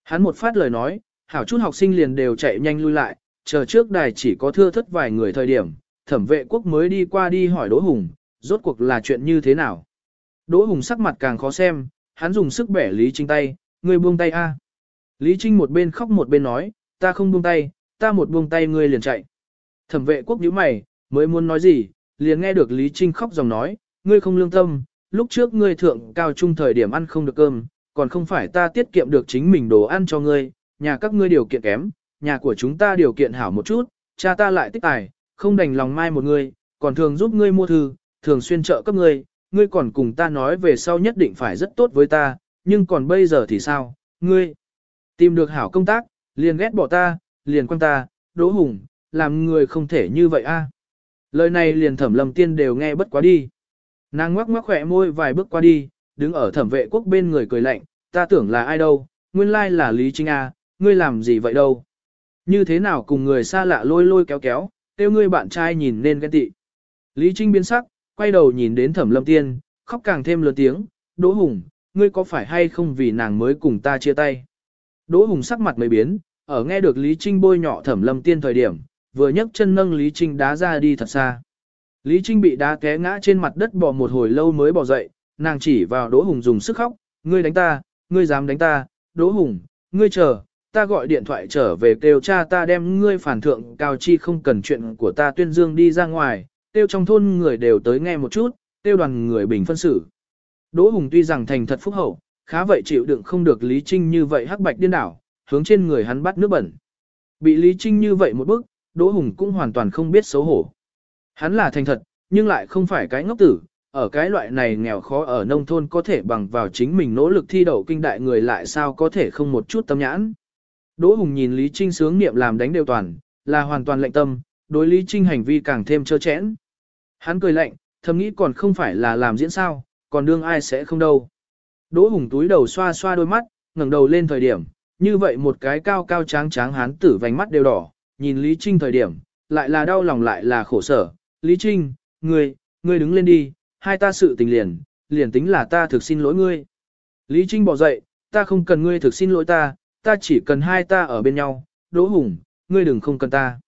Hắn một phát lời nói, hảo chút học sinh liền đều chạy nhanh lui lại, chờ trước đài chỉ có thưa thất vài người thời điểm, thẩm vệ quốc mới đi qua đi hỏi Đỗ Hùng, rốt cuộc là chuyện như thế nào. Đỗ Hùng sắc mặt càng khó xem, hắn dùng sức bẻ Lý Trinh tay, ngươi buông tay a. Lý Trinh một bên khóc một bên nói, ta không buông tay, ta một buông tay ngươi liền chạy. Thẩm vệ quốc nhíu mày, mới muốn nói gì, liền nghe được Lý Trinh khóc dòng nói, ngươi không lương tâm, lúc trước ngươi thượng cao trung thời điểm ăn không được cơm, còn không phải ta tiết kiệm được chính mình đồ ăn cho ngươi, nhà các ngươi điều kiện kém, nhà của chúng ta điều kiện hảo một chút, cha ta lại tích tài, không đành lòng mai một người, còn thường giúp ngươi mua thư, thường xuyên trợ cấp ngươi, ngươi còn cùng ta nói về sau nhất định phải rất tốt với ta, nhưng còn bây giờ thì sao, ngươi tìm được hảo công tác, liền ghét bỏ ta, liền quan ta, đỗ hùng, làm người không thể như vậy a. Lời này liền thẩm lầm tiên đều nghe bất quá đi. Nàng ngoắc ngoắc khỏe môi vài bước qua đi, đứng ở thẩm vệ quốc bên người cười lạnh, ta tưởng là ai đâu, nguyên lai là Lý Trinh A, ngươi làm gì vậy đâu. Như thế nào cùng người xa lạ lôi lôi kéo kéo, tiêu ngươi bạn trai nhìn nên ghen tị. Lý Trinh biến sắc, quay đầu nhìn đến thẩm lâm tiên, khóc càng thêm lớn tiếng, Đỗ Hùng, ngươi có phải hay không vì nàng mới cùng ta chia tay. Đỗ Hùng sắc mặt mới biến, ở nghe được Lý Trinh bôi nhọ thẩm lâm tiên thời điểm, vừa nhấc chân nâng Lý Trinh đá ra đi thật xa. Lý Trinh bị đá té ngã trên mặt đất bò một hồi lâu mới bò dậy, nàng chỉ vào Đỗ Hùng dùng sức khóc, ngươi đánh ta, ngươi dám đánh ta, Đỗ Hùng, ngươi chờ, ta gọi điện thoại trở về kêu cha ta đem ngươi phản thượng cao chi không cần chuyện của ta tuyên dương đi ra ngoài, kêu trong thôn người đều tới nghe một chút, kêu đoàn người bình phân xử. Đỗ Hùng tuy rằng thành thật phúc hậu, khá vậy chịu đựng không được Lý Trinh như vậy hắc bạch điên đảo, hướng trên người hắn bắt nước bẩn. Bị Lý Trinh như vậy một bước, Đỗ Hùng cũng hoàn toàn không biết xấu hổ. Hắn là thành thật, nhưng lại không phải cái ngốc tử, ở cái loại này nghèo khó ở nông thôn có thể bằng vào chính mình nỗ lực thi đậu kinh đại người lại sao có thể không một chút tâm nhãn. Đỗ Hùng nhìn Lý Trinh sướng niệm làm đánh đều toàn, là hoàn toàn lệnh tâm, đối Lý Trinh hành vi càng thêm trơ chẽn. Hắn cười lạnh, thầm nghĩ còn không phải là làm diễn sao, còn đương ai sẽ không đâu. Đỗ Hùng túi đầu xoa xoa đôi mắt, ngẩng đầu lên thời điểm, như vậy một cái cao cao tráng tráng hán tử vành mắt đều đỏ, nhìn Lý Trinh thời điểm, lại là đau lòng lại là khổ sở. Lý Trinh, ngươi, ngươi đứng lên đi, hai ta sự tình liền, liền tính là ta thực xin lỗi ngươi. Lý Trinh bỏ dậy, ta không cần ngươi thực xin lỗi ta, ta chỉ cần hai ta ở bên nhau, Đỗ Hùng, ngươi đừng không cần ta.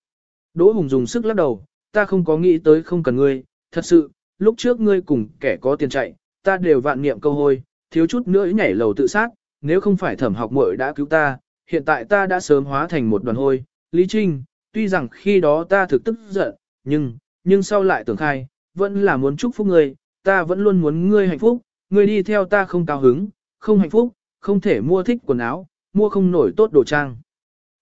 Đỗ Hùng dùng sức lắc đầu, ta không có nghĩ tới không cần ngươi, thật sự, lúc trước ngươi cùng kẻ có tiền chạy, ta đều vạn niệm câu hôi, thiếu chút nữa nhảy lầu tự sát, nếu không phải thẩm học muội đã cứu ta, hiện tại ta đã sớm hóa thành một đoàn hôi. Lý Trinh, tuy rằng khi đó ta thực tức giận, nhưng, nhưng sau lại tưởng khai, vẫn là muốn chúc phúc ngươi, ta vẫn luôn muốn ngươi hạnh phúc, ngươi đi theo ta không cao hứng, không hạnh phúc, không thể mua thích quần áo, mua không nổi tốt đồ trang.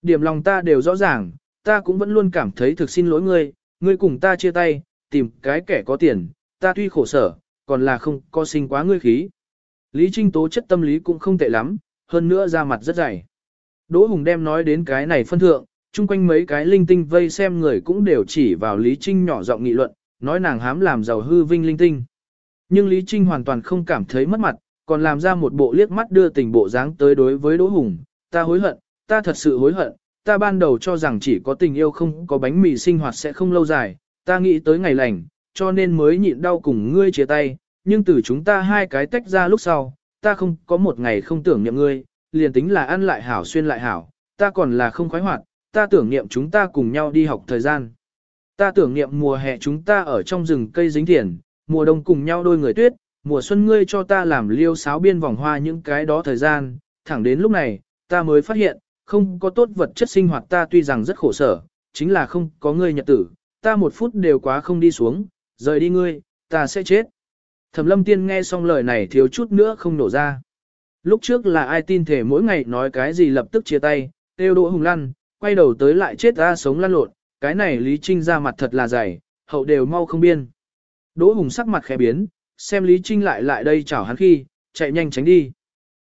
Điểm lòng ta đều rõ ràng, ta cũng vẫn luôn cảm thấy thực xin lỗi ngươi, ngươi cùng ta chia tay, tìm cái kẻ có tiền, ta tuy khổ sở, còn là không có sinh quá ngươi khí. Lý Trinh tố chất tâm lý cũng không tệ lắm, hơn nữa ra mặt rất dày. Đỗ Hùng đem nói đến cái này phân thượng, chung quanh mấy cái linh tinh vây xem người cũng đều chỉ vào Lý Trinh nhỏ giọng nghị luận, nói nàng hám làm giàu hư vinh linh tinh. Nhưng Lý Trinh hoàn toàn không cảm thấy mất mặt, còn làm ra một bộ liếc mắt đưa tình bộ dáng tới đối với Đỗ Hùng, ta hối hận, ta thật sự hối hận, ta ban đầu cho rằng chỉ có tình yêu không có bánh mì sinh hoạt sẽ không lâu dài, ta nghĩ tới ngày lành, cho nên mới nhịn đau cùng ngươi chia tay, nhưng từ chúng ta hai cái tách ra lúc sau, ta không có một ngày không tưởng niệm ngươi, liền tính là ăn lại hảo xuyên lại hảo, ta còn là không khoái hoạt, ta tưởng niệm chúng ta cùng nhau đi học thời gian. Ta tưởng niệm mùa hè chúng ta ở trong rừng cây dính thiền, mùa đông cùng nhau đôi người tuyết, mùa xuân ngươi cho ta làm liêu sáo biên vòng hoa những cái đó thời gian, thẳng đến lúc này, ta mới phát hiện, không có tốt vật chất sinh hoạt ta tuy rằng rất khổ sở, chính là không có ngươi nhật tử, ta một phút đều quá không đi xuống, rời đi ngươi, ta sẽ chết. Thẩm lâm tiên nghe xong lời này thiếu chút nữa không nổ ra. Lúc trước là ai tin thể mỗi ngày nói cái gì lập tức chia tay, tiêu đỗ hùng lăn, quay đầu tới lại chết ra sống lăn lộn, cái này Lý Trinh ra mặt thật là dày, hậu đều mau không biên. Đỗ hùng sắc mặt khẽ biến, xem Lý Trinh lại lại đây chào hắn khi, chạy nhanh tránh đi.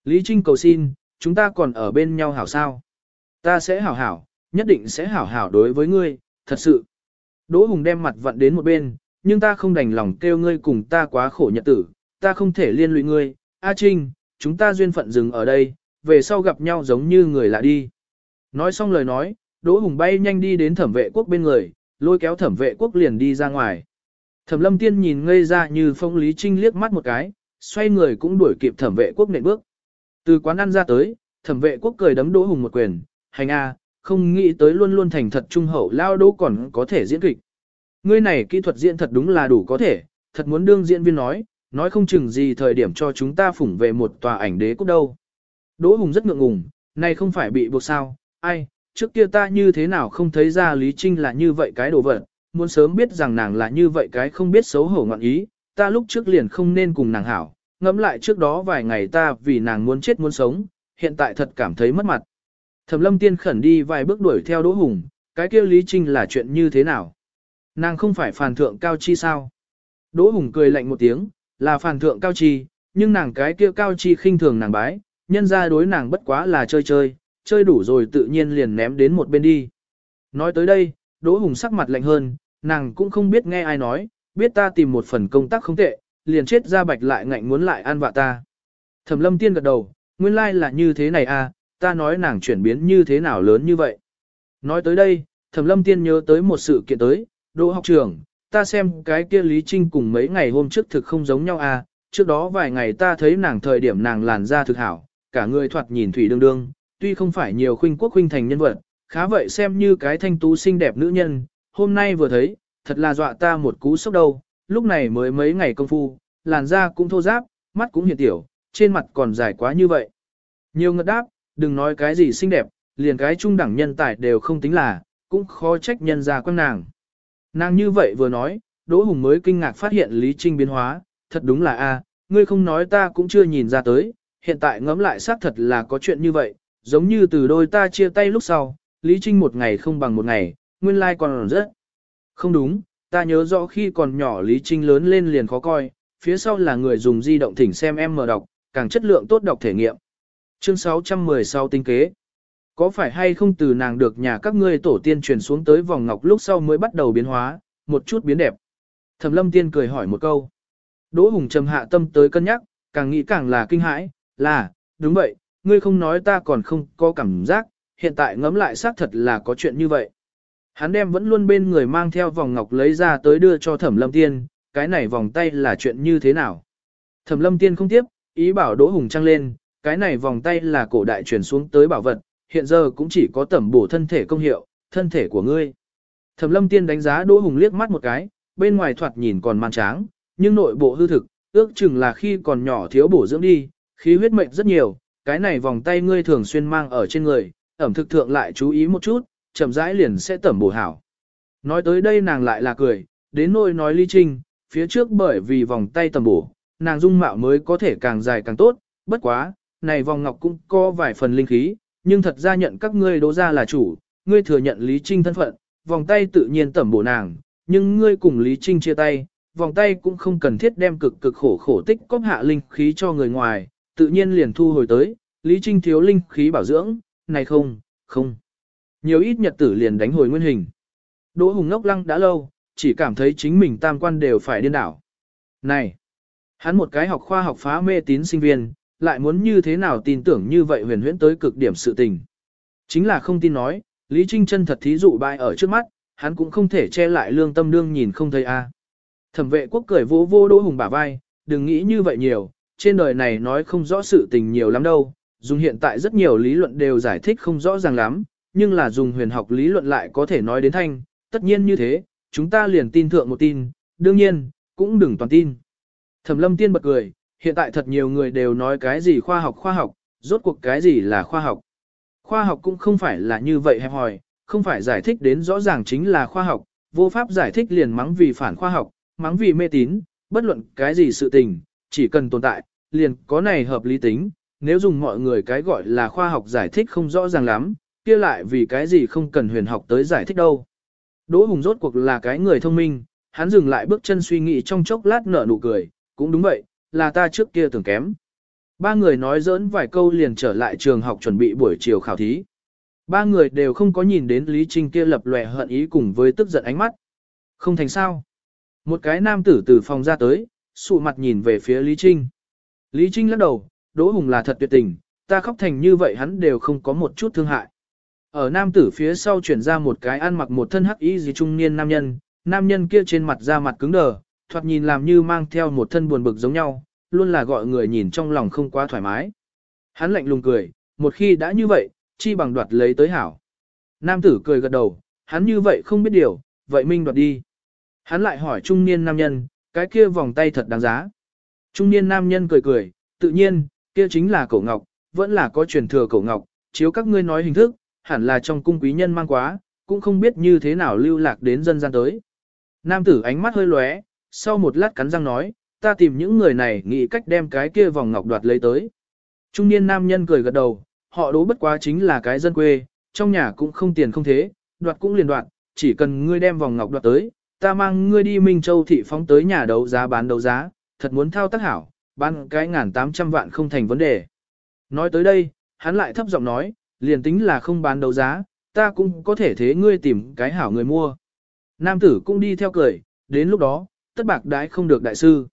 Lý Trinh cầu xin, chúng ta còn ở bên nhau hảo sao. Ta sẽ hảo hảo, nhất định sẽ hảo hảo đối với ngươi, thật sự. Đỗ Hùng đem mặt vặn đến một bên, nhưng ta không đành lòng kêu ngươi cùng ta quá khổ nhật tử, ta không thể liên lụy ngươi. A Trinh, chúng ta duyên phận dừng ở đây, về sau gặp nhau giống như người lạ đi. Nói xong lời nói, Đỗ Hùng bay nhanh đi đến thẩm vệ quốc bên người, lôi kéo thẩm vệ quốc liền đi ra ngoài. Thẩm lâm tiên nhìn ngây ra như phong Lý Trinh liếc mắt một cái, xoay người cũng đuổi kịp thẩm vệ quốc nện bước. Từ quán ăn ra tới, thẩm vệ quốc cười đấm Đỗ Hùng một quyền, hành a, không nghĩ tới luôn luôn thành thật trung hậu lao Đỗ còn có thể diễn kịch. Ngươi này kỹ thuật diễn thật đúng là đủ có thể, thật muốn đương diễn viên nói, nói không chừng gì thời điểm cho chúng ta phủng về một tòa ảnh đế cúc đâu. Đỗ Hùng rất ngượng ngùng, này không phải bị buộc sao, ai, trước kia ta như thế nào không thấy ra Lý Trinh là như vậy cái đồ vật, muốn sớm biết rằng nàng là như vậy cái không biết xấu hổ ngọn ý, ta lúc trước liền không nên cùng nàng hảo, ngẫm lại trước đó vài ngày ta vì nàng muốn chết muốn sống, hiện tại thật cảm thấy mất mặt. Thẩm lâm tiên khẩn đi vài bước đuổi theo Đỗ Hùng, cái kia Lý Trinh là chuyện như thế nào? Nàng không phải phàn thượng cao chi sao? Đỗ Hùng cười lạnh một tiếng, là phàn thượng cao chi, nhưng nàng cái kia cao chi khinh thường nàng bái, nhân ra đối nàng bất quá là chơi chơi, chơi đủ rồi tự nhiên liền ném đến một bên đi. Nói tới đây, Đỗ Hùng sắc mặt lạnh hơn, nàng cũng không biết nghe ai nói, biết ta tìm một phần công tác không tệ, liền chết ra bạch lại ngạnh muốn lại ăn vạ ta. Thẩm lâm tiên gật đầu, nguyên lai là như thế này à, ta nói nàng chuyển biến như thế nào lớn như vậy. Nói tới đây, thẩm lâm tiên nhớ tới một sự kiện tới, Đỗ học trưởng, ta xem cái kia Lý Trinh cùng mấy ngày hôm trước thực không giống nhau à, trước đó vài ngày ta thấy nàng thời điểm nàng làn da thực hảo, cả người thoạt nhìn thủy đương đương, tuy không phải nhiều khuynh quốc khuynh thành nhân vật, khá vậy xem như cái thanh tú xinh đẹp nữ nhân, hôm nay vừa thấy, thật là dọa ta một cú sốc đâu, lúc này mới mấy ngày công phu, làn da cũng thô ráp, mắt cũng hiện tiểu, trên mặt còn dài quá như vậy. Nhiều ngật đáp, đừng nói cái gì xinh đẹp, liền cái trung đẳng nhân tài đều không tính là, cũng khó trách nhân ra quan nàng. Nàng như vậy vừa nói, Đỗ Hùng mới kinh ngạc phát hiện Lý Trinh biến hóa, thật đúng là a, ngươi không nói ta cũng chưa nhìn ra tới, hiện tại ngẫm lại xác thật là có chuyện như vậy, giống như từ đôi ta chia tay lúc sau, Lý Trinh một ngày không bằng một ngày, nguyên lai like còn rất. Không đúng, ta nhớ rõ khi còn nhỏ Lý Trinh lớn lên liền khó coi, phía sau là người dùng di động thỉnh xem em mở đọc, càng chất lượng tốt đọc thể nghiệm. Chương 616 tinh kế. Có phải hay không từ nàng được nhà các ngươi tổ tiên truyền xuống tới vòng ngọc lúc sau mới bắt đầu biến hóa, một chút biến đẹp. Thẩm lâm tiên cười hỏi một câu. Đỗ Hùng trầm hạ tâm tới cân nhắc, càng nghĩ càng là kinh hãi, là, đúng vậy, ngươi không nói ta còn không có cảm giác, hiện tại ngẫm lại xác thật là có chuyện như vậy. Hắn đem vẫn luôn bên người mang theo vòng ngọc lấy ra tới đưa cho thẩm lâm tiên, cái này vòng tay là chuyện như thế nào. Thẩm lâm tiên không tiếp, ý bảo Đỗ Hùng trăng lên, cái này vòng tay là cổ đại truyền xuống tới bảo vật, hiện giờ cũng chỉ có tẩm bổ thân thể công hiệu, thân thể của ngươi. Thẩm lâm tiên đánh giá Đỗ Hùng liếc mắt một cái, bên ngoài thoạt nhìn còn man tráng, nhưng nội bộ hư thực, ước chừng là khi còn nhỏ thiếu bổ dưỡng đi, khí huyết mệnh rất nhiều, cái này vòng tay ngươi thường xuyên mang ở trên người, ẩm thực thượng lại chú ý một chút, chậm rãi liền sẽ tẩm bổ hảo. Nói tới đây nàng lại là cười, đến nỗi nói ly trinh, phía trước bởi vì vòng tay tẩm bổ, nàng dung mạo mới có thể càng dài càng tốt, bất quá, này vòng ngọc cũng có vài phần linh khí, nhưng thật ra nhận các ngươi đố ra là chủ, ngươi thừa nhận Lý Trinh thân phận, vòng tay tự nhiên tẩm bổ nàng, nhưng ngươi cùng Lý Trinh chia tay, vòng tay cũng không cần thiết đem cực cực khổ khổ tích cóp hạ linh khí cho người ngoài, tự nhiên liền thu hồi tới, Lý Trinh thiếu linh khí bảo dưỡng, này không, không. Nhiều ít nhật tử liền đánh hồi nguyên hình. Đỗ Hùng ngốc lăng đã lâu, chỉ cảm thấy chính mình tam quan đều phải điên đảo. Này, hắn một cái học khoa học phá mê tín sinh viên, lại muốn như thế nào tin tưởng như vậy huyền huyễn tới cực điểm sự tình. Chính là không tin nói, Lý Trinh chân thật thí dụ bại ở trước mắt, hắn cũng không thể che lại lương tâm đương nhìn không thấy a. Thẩm vệ quốc cười vô vô Đỗ Hùng bả vai, đừng nghĩ như vậy nhiều, trên đời này nói không rõ sự tình nhiều lắm đâu, dùng hiện tại rất nhiều lý luận đều giải thích không rõ ràng lắm, nhưng là dùng huyền học lý luận lại có thể nói đến thanh, tất nhiên như thế, chúng ta liền tin thượng một tin, đương nhiên, cũng đừng toàn tin. Thẩm lâm tiên bật cười, hiện tại thật nhiều người đều nói cái gì khoa học khoa học, rốt cuộc cái gì là khoa học. Khoa học cũng không phải là như vậy hẹp hòi, không phải giải thích đến rõ ràng chính là khoa học, vô pháp giải thích liền mắng vì phản khoa học, mắng vì mê tín, bất luận cái gì sự tình, chỉ cần tồn tại, liền có này hợp lý tính, nếu dùng mọi người cái gọi là khoa học giải thích không rõ ràng lắm, kia lại vì cái gì không cần huyền học tới giải thích đâu. Đỗ Hùng rốt cuộc là cái người thông minh, hắn dừng lại bước chân suy nghĩ trong chốc lát nở nụ cười, cũng đúng vậy, là ta trước kia tưởng kém. Ba người nói giỡn vài câu liền trở lại trường học chuẩn bị buổi chiều khảo thí. Ba người đều không có nhìn đến Lý Trinh kia lập lòe hận ý cùng với tức giận ánh mắt. Không thành sao. Một cái nam tử từ phòng ra tới, sụ mặt nhìn về phía Lý Trinh. Lý Trinh lắc đầu, Đỗ Hùng là thật tuyệt tình, ta khóc thành như vậy hắn đều không có một chút thương hại. Ở nam tử phía sau chuyển ra một cái ăn mặc một thân hắc y gì trung niên nam nhân, nam nhân kia trên mặt da mặt cứng đờ, thoạt nhìn làm như mang theo một thân buồn bực giống nhau, luôn là gọi người nhìn trong lòng không quá thoải mái. Hắn lạnh lùng cười, một khi đã như vậy, chi bằng đoạt lấy tới hảo. Nam tử cười gật đầu, hắn như vậy không biết điều, vậy minh đoạt đi. Hắn lại hỏi trung niên nam nhân, cái kia vòng tay thật đáng giá. Trung niên nam nhân cười cười, tự nhiên, kia chính là cổ ngọc, vẫn là có truyền thừa cổ ngọc, chiếu các ngươi nói hình thức, hẳn là trong cung quý nhân mang quá, cũng không biết như thế nào lưu lạc đến dân gian tới. Nam tử ánh mắt hơi lóe, sau một lát cắn răng nói, ta tìm những người này nghĩ cách đem cái kia vòng ngọc đoạt lấy tới. Trung niên nam nhân cười gật đầu, họ đố bất quá chính là cái dân quê, trong nhà cũng không tiền không thế, đoạt cũng liền đoạt, chỉ cần ngươi đem vòng ngọc đoạt tới, ta mang ngươi đi Minh Châu thị phóng tới nhà đấu giá bán đấu giá, thật muốn thao tác hảo, bán cái ngàn tám trăm vạn không thành vấn đề. Nói tới đây, hắn lại thấp giọng nói, liền tính là không bán đấu giá, ta cũng có thể thế ngươi tìm cái hảo người mua. Nam tử cũng đi theo cười, đến lúc đó, tất bạc đãi không được đại sư.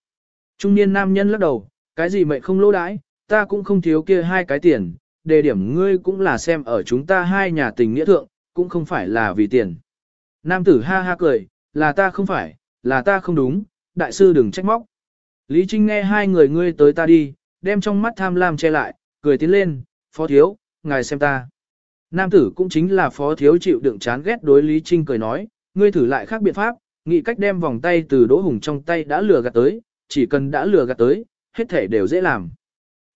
Trung niên nam nhân lắc đầu, cái gì mệnh không lỗ đãi, ta cũng không thiếu kia hai cái tiền, đề điểm ngươi cũng là xem ở chúng ta hai nhà tình nghĩa thượng, cũng không phải là vì tiền. Nam tử ha ha cười, là ta không phải, là ta không đúng, đại sư đừng trách móc. Lý Trinh nghe hai người ngươi tới ta đi, đem trong mắt tham lam che lại, cười tiến lên, phó thiếu, ngài xem ta. Nam tử cũng chính là phó thiếu chịu đựng chán ghét đối Lý Trinh cười nói, ngươi thử lại khác biện pháp, nghĩ cách đem vòng tay từ Đỗ Hùng trong tay đã lừa gạt tới, chỉ cần đã lừa gạt tới, hết thể đều dễ làm.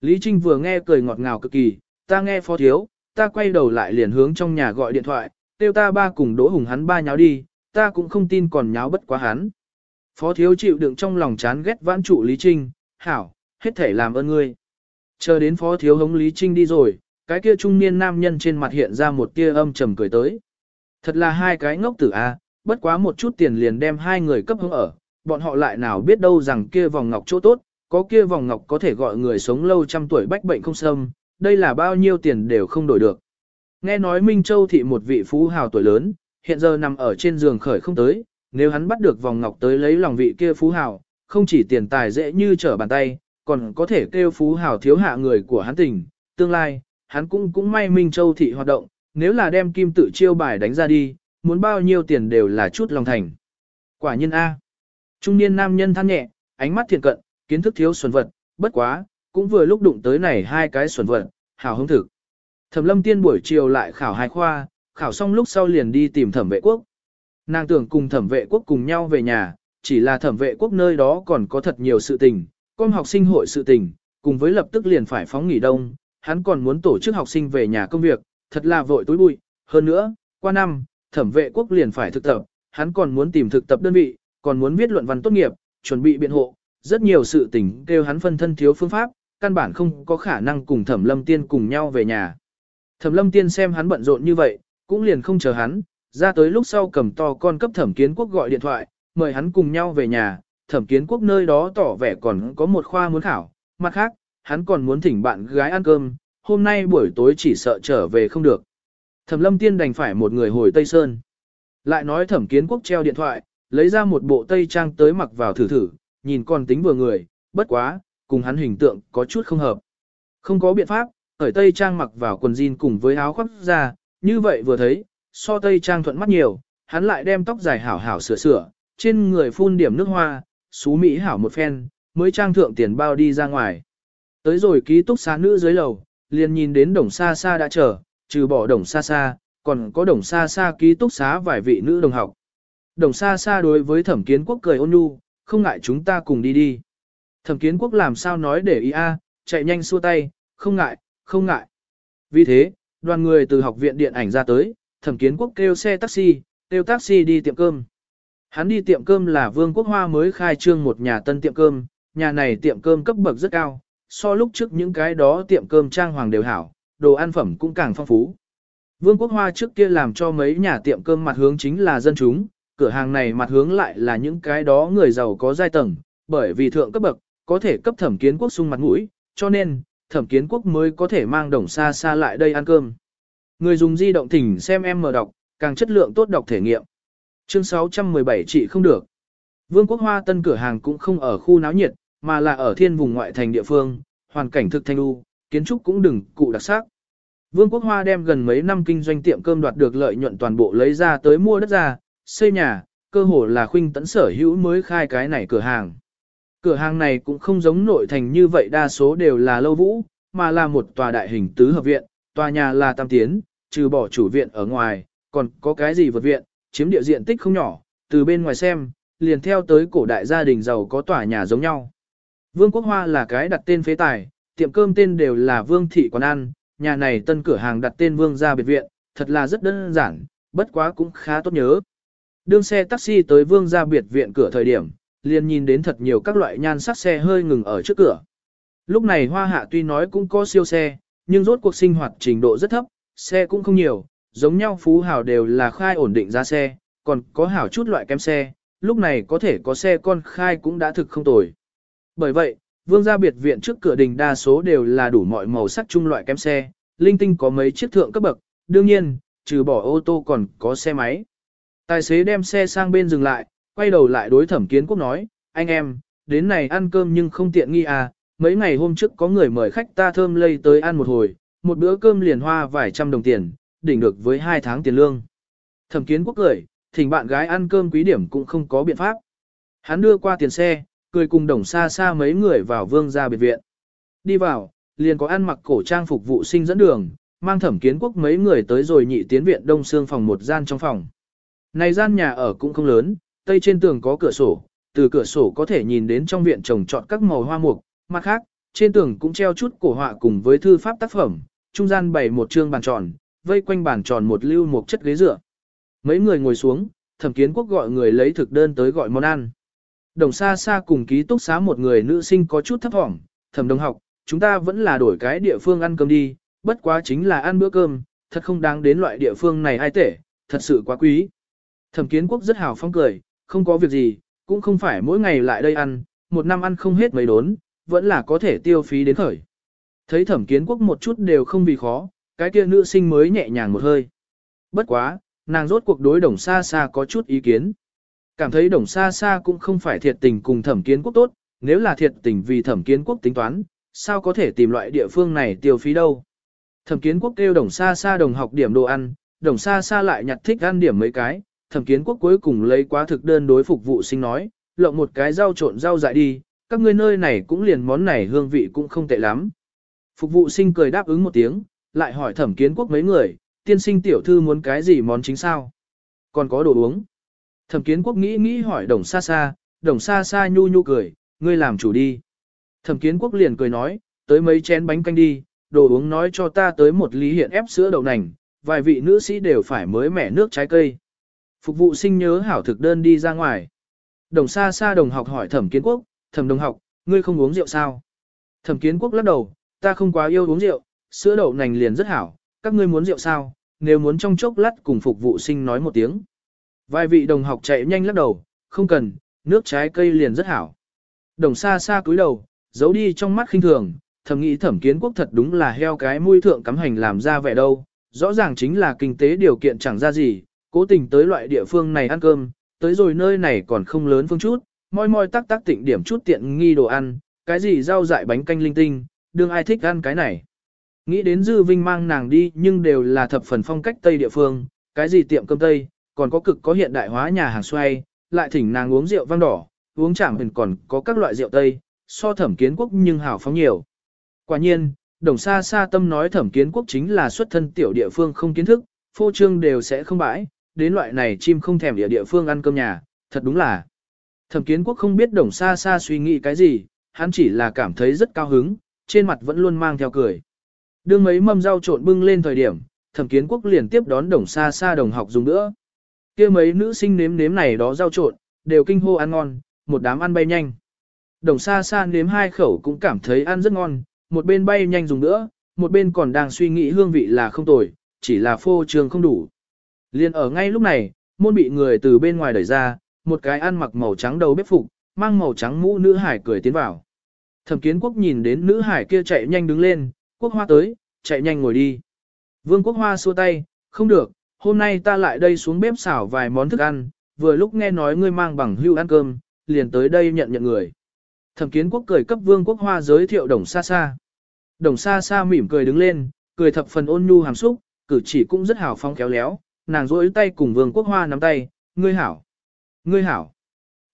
Lý Trinh vừa nghe cười ngọt ngào cực kỳ, ta nghe phó thiếu, ta quay đầu lại liền hướng trong nhà gọi điện thoại, tiêu ta ba cùng Đỗ Hùng hắn ba nháo đi, ta cũng không tin còn nháo bất quá hắn. Phó thiếu chịu đựng trong lòng chán ghét vãn trụ Lý Trinh, hảo, hết thể làm ơn ngươi. Chờ đến phó thiếu hống Lý Trinh đi rồi, cái kia trung niên nam nhân trên mặt hiện ra một tia âm trầm cười tới. Thật là hai cái ngốc tử a, bất quá một chút tiền liền đem hai người cấp hứng ở, bọn họ lại nào biết đâu rằng kia vòng ngọc chỗ tốt, có kia vòng ngọc có thể gọi người sống lâu trăm tuổi bách bệnh không xâm, đây là bao nhiêu tiền đều không đổi được. Nghe nói Minh Châu thị một vị phú hào tuổi lớn, hiện giờ nằm ở trên giường khởi không tới, nếu hắn bắt được vòng ngọc tới lấy lòng vị kia phú hào, không chỉ tiền tài dễ như trở bàn tay, còn có thể kêu phú hào thiếu hạ người của hắn tình, tương lai, hắn cũng cũng may Minh Châu thị hoạt động, nếu là đem kim tự chiêu bài đánh ra đi, muốn bao nhiêu tiền đều là chút lòng thành. Quả nhân A. Trung niên nam nhân than nhẹ, ánh mắt thiện cận, kiến thức thiếu xuẩn vật, bất quá, cũng vừa lúc đụng tới này hai cái xuẩn vật, hào hứng thực. Thẩm lâm tiên buổi chiều lại khảo hai khoa, khảo xong lúc sau liền đi tìm thẩm vệ quốc. Nàng tưởng cùng thẩm vệ quốc cùng nhau về nhà, chỉ là thẩm vệ quốc nơi đó còn có thật nhiều sự tình, con học sinh hội sự tình, cùng với lập tức liền phải phóng nghỉ đông, hắn còn muốn tổ chức học sinh về nhà công việc, thật là vội tối bụi. Hơn nữa, qua năm, thẩm vệ quốc liền phải thực tập, hắn còn muốn tìm thực tập đơn vị, còn muốn viết luận văn tốt nghiệp, chuẩn bị biện hộ, rất nhiều sự tình kêu hắn phân thân thiếu phương pháp, căn bản không có khả năng cùng thẩm lâm tiên cùng nhau về nhà. Thẩm lâm tiên xem hắn bận rộn như vậy, cũng liền không chờ hắn, ra tới lúc sau cầm to con cấp thẩm kiến quốc gọi điện thoại, mời hắn cùng nhau về nhà, thẩm kiến quốc nơi đó tỏ vẻ còn có một khoa muốn khảo, mặt khác, hắn còn muốn thỉnh bạn gái ăn cơm, hôm nay buổi tối chỉ sợ trở về không được. Thẩm lâm tiên đành phải một người hồi Tây Sơn. Lại nói thẩm kiến quốc treo điện thoại, lấy ra một bộ Tây Trang tới mặc vào thử thử, nhìn còn tính vừa người, bất quá, cùng hắn hình tượng có chút không hợp. Không có biện pháp, ở Tây Trang mặc vào quần jean cùng với áo khoác ra, như vậy vừa thấy, so Tây Trang thuận mắt nhiều, hắn lại đem tóc dài hảo hảo sửa sửa, trên người phun điểm nước hoa, xú mỹ hảo một phen, mới trang thượng tiền bao đi ra ngoài. Tới rồi ký túc xá nữ dưới lầu, liền nhìn đến đồng xa xa đã chờ, trừ bỏ đồng xa xa, còn có đồng xa xa ký túc xá vài vị nữ đồng học. Đồng xa xa đối với thẩm kiến quốc cười ôn nhu, không ngại chúng ta cùng đi đi. Thẩm kiến quốc làm sao nói để ý a, chạy nhanh xua tay, không ngại, không ngại. Vì thế, đoàn người từ học viện điện ảnh ra tới, thẩm kiến quốc kêu xe taxi, kêu taxi đi tiệm cơm. Hắn đi tiệm cơm là Vương Quốc Hoa mới khai trương một nhà tân tiệm cơm, nhà này tiệm cơm cấp bậc rất cao, so lúc trước những cái đó tiệm cơm trang hoàng đều hảo, đồ ăn phẩm cũng càng phong phú. Vương Quốc Hoa trước kia làm cho mấy nhà tiệm cơm mặt hướng chính là dân chúng, cửa hàng này mặt hướng lại là những cái đó người giàu có giai tầng, bởi vì thượng cấp bậc, có thể cấp thẩm kiến quốc sung mặt mũi, cho nên, thẩm kiến quốc mới có thể mang đồng xa xa lại đây ăn cơm. Người dùng di động thỉnh xem em mở đọc, càng chất lượng tốt đọc thể nghiệm. Chương 617 chị không được. Vương quốc hoa tân cửa hàng cũng không ở khu náo nhiệt, mà là ở thiên vùng ngoại thành địa phương, hoàn cảnh thực thanh u, kiến trúc cũng đừng cụ đặc sắc. Vương quốc hoa đem gần mấy năm kinh doanh tiệm cơm đoạt được lợi nhuận toàn bộ lấy ra tới mua đất ra, xây nhà, cơ hồ là khuynh tấn sở hữu mới khai cái này cửa hàng. Cửa hàng này cũng không giống nội thành như vậy đa số đều là lâu vũ, mà là một tòa đại hình tứ hợp viện, tòa nhà là tam tiến, trừ bỏ chủ viện ở ngoài, còn có cái gì vượt viện, chiếm địa diện tích không nhỏ, từ bên ngoài xem, liền theo tới cổ đại gia đình giàu có tòa nhà giống nhau. Vương Quốc Hoa là cái đặt tên phế tài, tiệm cơm tên đều là Vương Thị Quán Ăn, nhà này tân cửa hàng đặt tên Vương gia biệt viện, thật là rất đơn giản, bất quá cũng khá tốt nhớ. Đương xe taxi tới Vương gia biệt viện cửa thời điểm, liền nhìn đến thật nhiều các loại nhan sắc xe hơi ngừng ở trước cửa. Lúc này Hoa Hạ tuy nói cũng có siêu xe, nhưng rốt cuộc sinh hoạt trình độ rất thấp, xe cũng không nhiều, giống nhau phú hào đều là khai ổn định ra xe, còn có hảo chút loại kém xe, lúc này có thể có xe con khai cũng đã thực không tồi. Bởi vậy, vương gia biệt viện trước cửa đình đa số đều là đủ mọi màu sắc chung loại kém xe, linh tinh có mấy chiếc thượng cấp bậc, đương nhiên, trừ bỏ ô tô còn có xe máy. Tài xế đem xe sang bên dừng lại, quay đầu lại đối thẩm kiến quốc nói, anh em, đến này ăn cơm nhưng không tiện nghi à, mấy ngày hôm trước có người mời khách ta thơm lây tới ăn một hồi, một bữa cơm liền hoa vài trăm đồng tiền, đỉnh được với hai tháng tiền lương. Thẩm kiến quốc cười, thỉnh bạn gái ăn cơm quý điểm cũng không có biện pháp. Hắn đưa qua tiền xe, cười cùng đồng xa xa mấy người vào vương gia biệt viện. Đi vào, liền có ăn mặc cổ trang phục vụ sinh dẫn đường, mang thẩm kiến quốc mấy người tới rồi nhị tiến viện đông xương phòng một gian trong phòng. Này gian nhà ở cũng không lớn, tây trên tường có cửa sổ, từ cửa sổ có thể nhìn đến trong viện trồng trọt các màu hoa mục, mặt khác, trên tường cũng treo chút cổ họa cùng với thư pháp tác phẩm, trung gian bày một trương bàn tròn, vây quanh bàn tròn một lưu một chất ghế dựa. Mấy người ngồi xuống, thẩm kiến quốc gọi người lấy thực đơn tới gọi món ăn. Đồng xa xa cùng ký túc xá một người nữ sinh có chút thấp thỏm, thẩm đồng học, chúng ta vẫn là đổi cái địa phương ăn cơm đi, bất quá chính là ăn bữa cơm, thật không đáng đến loại địa phương này ai tệ, thật sự quá quý. Thẩm kiến quốc rất hào phong cười, không có việc gì, cũng không phải mỗi ngày lại đây ăn, một năm ăn không hết mấy đốn, vẫn là có thể tiêu phí đến khởi. Thấy thẩm kiến quốc một chút đều không vì khó, cái kia nữ sinh mới nhẹ nhàng một hơi. Bất quá, nàng rốt cuộc đối đồng xa xa có chút ý kiến. Cảm thấy đồng xa xa cũng không phải thiệt tình cùng thẩm kiến quốc tốt, nếu là thiệt tình vì thẩm kiến quốc tính toán, sao có thể tìm loại địa phương này tiêu phí đâu. Thẩm kiến quốc kêu đồng xa xa đồng học điểm đồ ăn, đồng xa xa lại nhặt thích ăn điểm mấy cái, thẩm kiến quốc cuối cùng lấy quá thực đơn đối phục vụ sinh nói, lộng một cái rau trộn rau dại đi, các ngươi nơi này cũng liền món này hương vị cũng không tệ lắm. Phục vụ sinh cười đáp ứng một tiếng, lại hỏi thẩm kiến quốc mấy người, tiên sinh tiểu thư muốn cái gì món chính sao? Còn có đồ uống. Thẩm kiến quốc nghĩ nghĩ hỏi đồng xa xa, đồng xa xa nhu nhu cười, ngươi làm chủ đi. Thẩm kiến quốc liền cười nói, tới mấy chén bánh canh đi, đồ uống nói cho ta tới một lý hiện ép sữa đậu nành, vài vị nữ sĩ đều phải mới mẻ nước trái cây. Phục vụ sinh nhớ hảo thực đơn đi ra ngoài. Đồng xa xa đồng học hỏi thẩm kiến quốc, thẩm đồng học, ngươi không uống rượu sao? Thẩm kiến quốc lắc đầu, ta không quá yêu uống rượu, sữa đậu nành liền rất hảo, các ngươi muốn rượu sao? Nếu muốn trong chốc lát cùng phục vụ sinh nói một tiếng. Vài vị đồng học chạy nhanh lắc đầu, không cần, nước trái cây liền rất hảo. Đồng xa xa cúi đầu, giấu đi trong mắt khinh thường, thầm nghĩ thẩm kiến quốc thật đúng là heo cái mũi thượng cắm hành làm ra vẻ đâu, rõ ràng chính là kinh tế điều kiện chẳng ra gì, cố tình tới loại địa phương này ăn cơm, tới rồi nơi này còn không lớn phương chút, moi moi tắc tắc tịnh điểm chút tiện nghi đồ ăn, cái gì rau dại bánh canh linh tinh, đương ai thích ăn cái này. Nghĩ đến Dư Vinh mang nàng đi nhưng đều là thập phần phong cách Tây địa phương, cái gì tiệm cơm Tây, còn có cực có hiện đại hóa nhà hàng xoay, lại thỉnh nàng uống rượu vang đỏ, uống chẳng hình còn có các loại rượu Tây, so thẩm kiến quốc nhưng hảo phóng nhiều. Quả nhiên, đồng xa xa tâm nói thẩm kiến quốc chính là xuất thân tiểu địa phương không kiến thức, phô trương đều sẽ không bãi, đến loại này chim không thèm địa địa phương ăn cơm nhà, thật đúng là. Thẩm kiến quốc không biết đồng xa xa suy nghĩ cái gì, hắn chỉ là cảm thấy rất cao hứng, trên mặt vẫn luôn mang theo cười. Đương mấy mâm rau trộn bưng lên thời điểm, thẩm kiến quốc liền tiếp đón đồng xa xa đồng học dùng nữa kia mấy nữ sinh nếm nếm này đó rau trộn, đều kinh hô ăn ngon, một đám ăn bay nhanh. Đồng xa xa nếm hai khẩu cũng cảm thấy ăn rất ngon, một bên bay nhanh dùng nữa, một bên còn đang suy nghĩ hương vị là không tồi, chỉ là phô trường không đủ. Liên ở ngay lúc này, môn bị người từ bên ngoài đẩy ra, một cái ăn mặc màu trắng đầu bếp phục, mang màu trắng mũ nữ hải cười tiến vào. Thẩm kiến quốc nhìn đến nữ hải kia chạy nhanh đứng lên, quốc hoa tới, chạy nhanh ngồi đi. Vương quốc hoa xua tay, không được, hôm nay ta lại đây xuống bếp xảo vài món thức ăn, vừa lúc nghe nói ngươi mang bằng hưu ăn cơm, liền tới đây nhận nhận người. Thẩm kiến quốc cười cấp vương quốc hoa giới thiệu đồng xa xa. Đồng xa xa mỉm cười đứng lên, cười thập phần ôn nhu hàm xúc, cử chỉ cũng rất hào phong kéo léo, nàng rỗi tay cùng vương quốc hoa nắm tay, ngươi hảo. Ngươi hảo.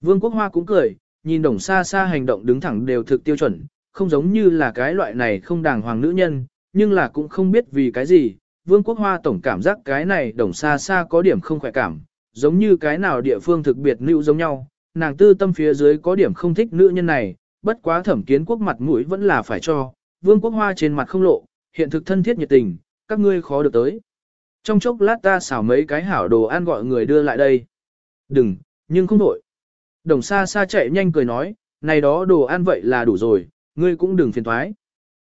Vương quốc hoa cũng cười, nhìn đồng xa xa hành động đứng thẳng đều thực tiêu chuẩn, không giống như là cái loại này không đàng hoàng nữ nhân, nhưng là cũng không biết vì cái gì, Vương Quốc Hoa tổng cảm giác cái này đồng xa xa có điểm không khỏe cảm, giống như cái nào địa phương thực biệt nữ giống nhau, nàng tư tâm phía dưới có điểm không thích nữ nhân này, bất quá thẩm kiến quốc mặt mũi vẫn là phải cho, Vương Quốc Hoa trên mặt không lộ, hiện thực thân thiết nhiệt tình, các ngươi khó được tới. Trong chốc lát ta xảo mấy cái hảo đồ ăn gọi người đưa lại đây. Đừng, nhưng không đổi. Đồng xa xa chạy nhanh cười nói, này đó đồ ăn vậy là đủ rồi, ngươi cũng đừng phiền thoái.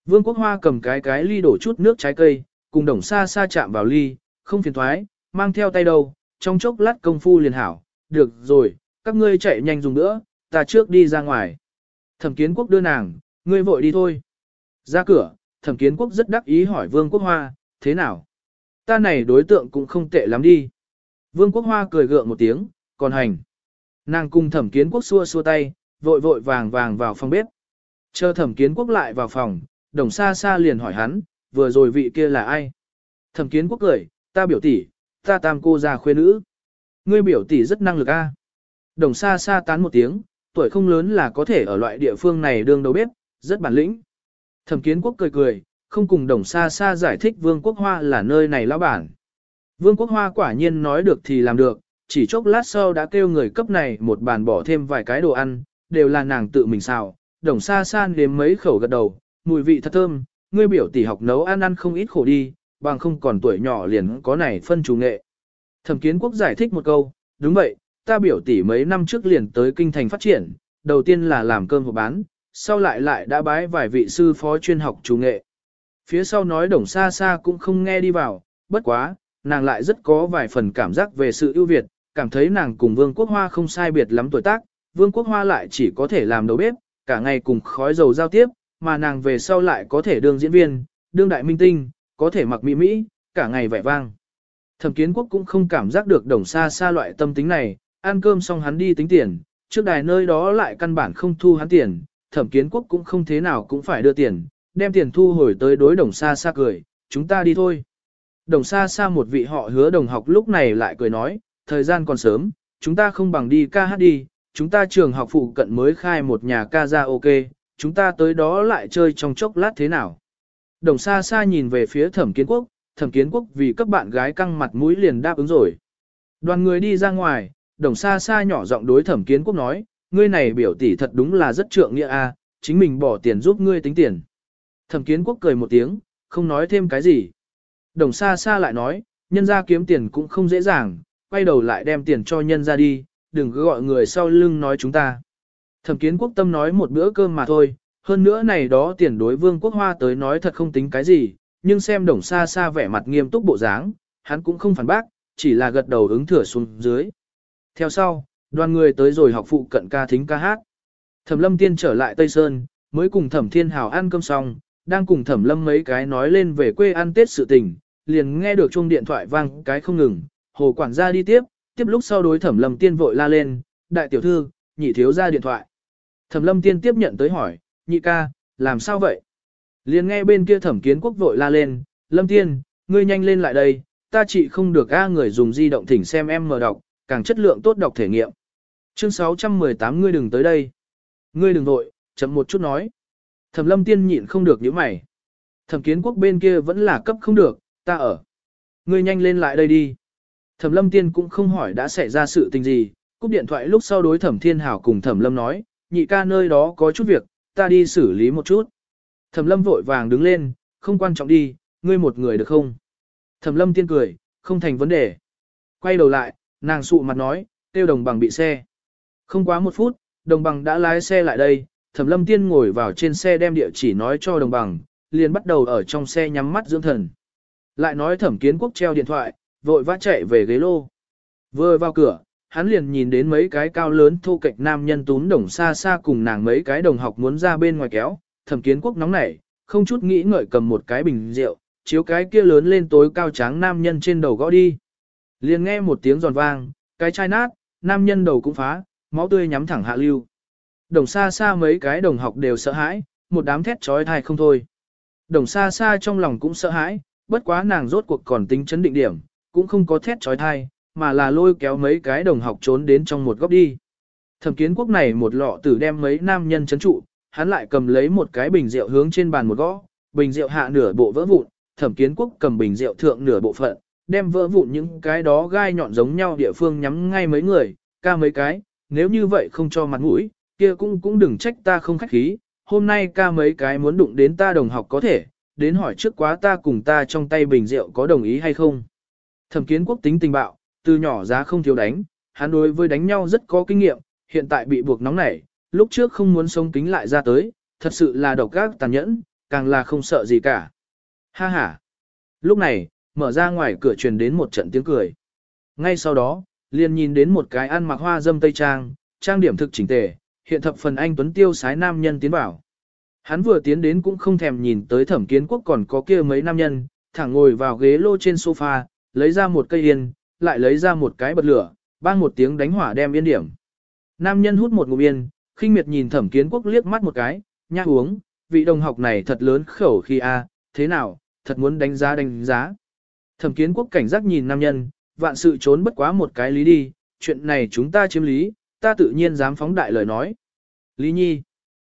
Vương Quốc Hoa cầm cái cái ly đổ chút nước trái cây, cùng đồng xa xa chạm vào ly, không phiền thoái, mang theo tay đâu, trong chốc lát công phu liền hảo, được rồi, các ngươi chạy nhanh dùng nữa, ta trước đi ra ngoài. Thẩm kiến quốc đưa nàng, ngươi vội đi thôi. Ra cửa, thẩm kiến quốc rất đắc ý hỏi Vương Quốc Hoa, thế nào? Ta này đối tượng cũng không tệ lắm đi. Vương Quốc Hoa cười gượng một tiếng, còn hành. Nàng cùng thẩm kiến quốc xua xua tay, vội vội vàng vàng vào phòng bếp. Chờ thẩm kiến quốc lại vào phòng, đồng xa xa liền hỏi hắn, vừa rồi vị kia là ai? Thẩm kiến quốc cười, ta biểu tỷ, ta tam cô già khuê nữ. Ngươi biểu tỷ rất năng lực a. Đồng xa xa tán một tiếng, tuổi không lớn là có thể ở loại địa phương này đương đầu bếp, rất bản lĩnh. Thẩm kiến quốc cười cười, không cùng đồng xa xa giải thích Vương Quốc Hoa là nơi này lão bản. Vương Quốc Hoa quả nhiên nói được thì làm được, chỉ chốc lát sau đã kêu người cấp này một bàn bỏ thêm vài cái đồ ăn, đều là nàng tự mình xào, đồng xa xa nếm mấy khẩu gật đầu, mùi vị thật thơm, ngươi biểu tỷ học nấu ăn ăn không ít khổ đi, bằng không còn tuổi nhỏ liền có này phân chủ nghệ. Thẩm kiến quốc giải thích một câu, đúng vậy, ta biểu tỷ mấy năm trước liền tới kinh thành phát triển, đầu tiên là làm cơm hộp bán, sau lại lại đã bái vài vị sư phó chuyên học chủ nghệ. Phía sau nói đồng xa xa cũng không nghe đi vào, bất quá, nàng lại rất có vài phần cảm giác về sự ưu việt, cảm thấy nàng cùng Vương Quốc Hoa không sai biệt lắm tuổi tác, Vương Quốc Hoa lại chỉ có thể làm đầu bếp, cả ngày cùng khói dầu giao tiếp, mà nàng về sau lại có thể đương diễn viên, đương đại minh tinh, có thể mặc mỹ mỹ, cả ngày vẻ vang. Thẩm kiến quốc cũng không cảm giác được đồng xa xa loại tâm tính này, ăn cơm xong hắn đi tính tiền, trước đài nơi đó lại căn bản không thu hắn tiền, thẩm kiến quốc cũng không thế nào cũng phải đưa tiền, đem tiền thu hồi tới đối đồng xa xa cười, chúng ta đi thôi. Đồng xa xa một vị họ hứa đồng học lúc này lại cười nói, thời gian còn sớm, chúng ta không bằng đi ca hát đi, chúng ta trường học phụ cận mới khai một nhà ca ra ok, chúng ta tới đó lại chơi trong chốc lát thế nào. Đồng xa xa nhìn về phía thẩm kiến quốc, thẩm kiến quốc vì các bạn gái căng mặt mũi liền đáp ứng rồi. Đoàn người đi ra ngoài, đồng xa xa nhỏ giọng đối thẩm kiến quốc nói, ngươi này biểu tỷ thật đúng là rất trượng nghĩa a, chính mình bỏ tiền giúp ngươi tính tiền. Thẩm kiến quốc cười một tiếng, không nói thêm cái gì. Đồng xa xa lại nói, nhân ra kiếm tiền cũng không dễ dàng, quay đầu lại đem tiền cho nhân ra đi, đừng cứ gọi người sau lưng nói chúng ta. Thẩm kiến quốc tâm nói một bữa cơm mà thôi, hơn nữa này đó tiền đối vương quốc hoa tới nói thật không tính cái gì, nhưng xem đồng xa xa vẻ mặt nghiêm túc bộ dáng, hắn cũng không phản bác, chỉ là gật đầu ứng thừa xuống dưới. Theo sau, đoàn người tới rồi học phụ cận ca thính ca hát. Thẩm lâm tiên trở lại Tây Sơn, mới cùng thẩm thiên hào ăn cơm xong, đang cùng thẩm lâm mấy cái nói lên về quê ăn tết sự tình, liền nghe được chuông điện thoại vang cái không ngừng, hồ quản gia đi tiếp, tiếp lúc sau đối thẩm lâm tiên vội la lên, đại tiểu thư, nhị thiếu ra điện thoại. Thẩm lâm tiên tiếp nhận tới hỏi, nhị ca, làm sao vậy? Liền nghe bên kia thẩm kiến quốc vội la lên, lâm tiên, ngươi nhanh lên lại đây, ta chỉ không được a người dùng di động thỉnh xem em mở đọc, càng chất lượng tốt đọc thể nghiệm. Chương 618 ngươi đừng tới đây. Ngươi đừng vội, chậm một chút nói. Thẩm lâm tiên nhịn không được những mày. Thẩm kiến quốc bên kia vẫn là cấp không được, ta ở. Ngươi nhanh lên lại đây đi. Thẩm lâm tiên cũng không hỏi đã xảy ra sự tình gì, cúp điện thoại lúc sau đối thẩm thiên hảo cùng thẩm lâm nói, nhị ca nơi đó có chút việc, ta đi xử lý một chút. Thẩm lâm vội vàng đứng lên, không quan trọng đi, ngươi một người được không? Thẩm lâm tiên cười, không thành vấn đề. Quay đầu lại, nàng sụ mặt nói, tiêu đồng bằng bị xe. Không quá một phút, đồng bằng đã lái xe lại đây, thẩm lâm tiên ngồi vào trên xe đem địa chỉ nói cho đồng bằng, liền bắt đầu ở trong xe nhắm mắt dưỡng thần. Lại nói thẩm kiến quốc treo điện thoại, vội vã chạy về ghế lô. Vừa vào cửa, hắn liền nhìn đến mấy cái cao lớn thu cạnh nam nhân túm đồng xa xa cùng nàng mấy cái đồng học muốn ra bên ngoài kéo, thẩm kiến quốc nóng nảy, không chút nghĩ ngợi cầm một cái bình rượu, chiếu cái kia lớn lên tối cao tráng nam nhân trên đầu gõ đi. Liền nghe một tiếng giòn vang, cái chai nát, nam nhân đầu cũng phá, máu tươi nhắm thẳng hạ lưu. Đồng xa xa mấy cái đồng học đều sợ hãi, một đám thét trói thai không thôi. Đồng xa xa trong lòng cũng sợ hãi, bất quá nàng rốt cuộc còn tính chấn định điểm, cũng không có thét trói thai, mà là lôi kéo mấy cái đồng học trốn đến trong một góc đi. Thẩm kiến quốc này một lọ tử đem mấy nam nhân chấn trụ, hắn lại cầm lấy một cái bình rượu hướng trên bàn một gõ, bình rượu hạ nửa bộ vỡ vụn, thẩm kiến quốc cầm bình rượu thượng nửa bộ phận, đem vỡ vụn những cái đó gai nhọn giống nhau địa phương nhắm ngay mấy người, ca mấy cái, nếu như vậy không cho mặt mũi, kia cũng cũng đừng trách ta không khách khí, hôm nay ca mấy cái muốn đụng đến ta đồng học có thể, đến hỏi trước quá ta cùng ta trong tay bình rượu có đồng ý hay không. Thẩm kiến quốc tính tình bạo, từ nhỏ giá không thiếu đánh, hắn đối với đánh nhau rất có kinh nghiệm, hiện tại bị buộc nóng nảy, lúc trước không muốn sống kính lại ra tới, thật sự là độc ác tàn nhẫn, càng là không sợ gì cả. Ha ha. Lúc này, mở ra ngoài cửa truyền đến một trận tiếng cười. Ngay sau đó, liền nhìn đến một cái ăn mặc hoa dâm tây trang, trang điểm thực chỉnh tề, hiện thập phần anh tuấn tiêu sái nam nhân tiến vào. Hắn vừa tiến đến cũng không thèm nhìn tới thẩm kiến quốc còn có kia mấy nam nhân, thẳng ngồi vào ghế lô trên sofa, lấy ra một cây yên, lại lấy ra một cái bật lửa, bang một tiếng đánh hỏa đem yên điểm. Nam nhân hút một ngụm yên, khinh miệt nhìn thẩm kiến quốc liếc mắt một cái, nha uống, vị đồng học này thật lớn khẩu khi a, à, thế nào, thật muốn đánh giá đánh giá. Thẩm kiến quốc cảnh giác nhìn nam nhân, vạn sự trốn bất quá một cái lý đi, chuyện này chúng ta chiếm lý, ta tự nhiên dám phóng đại lời nói. Lý nhi.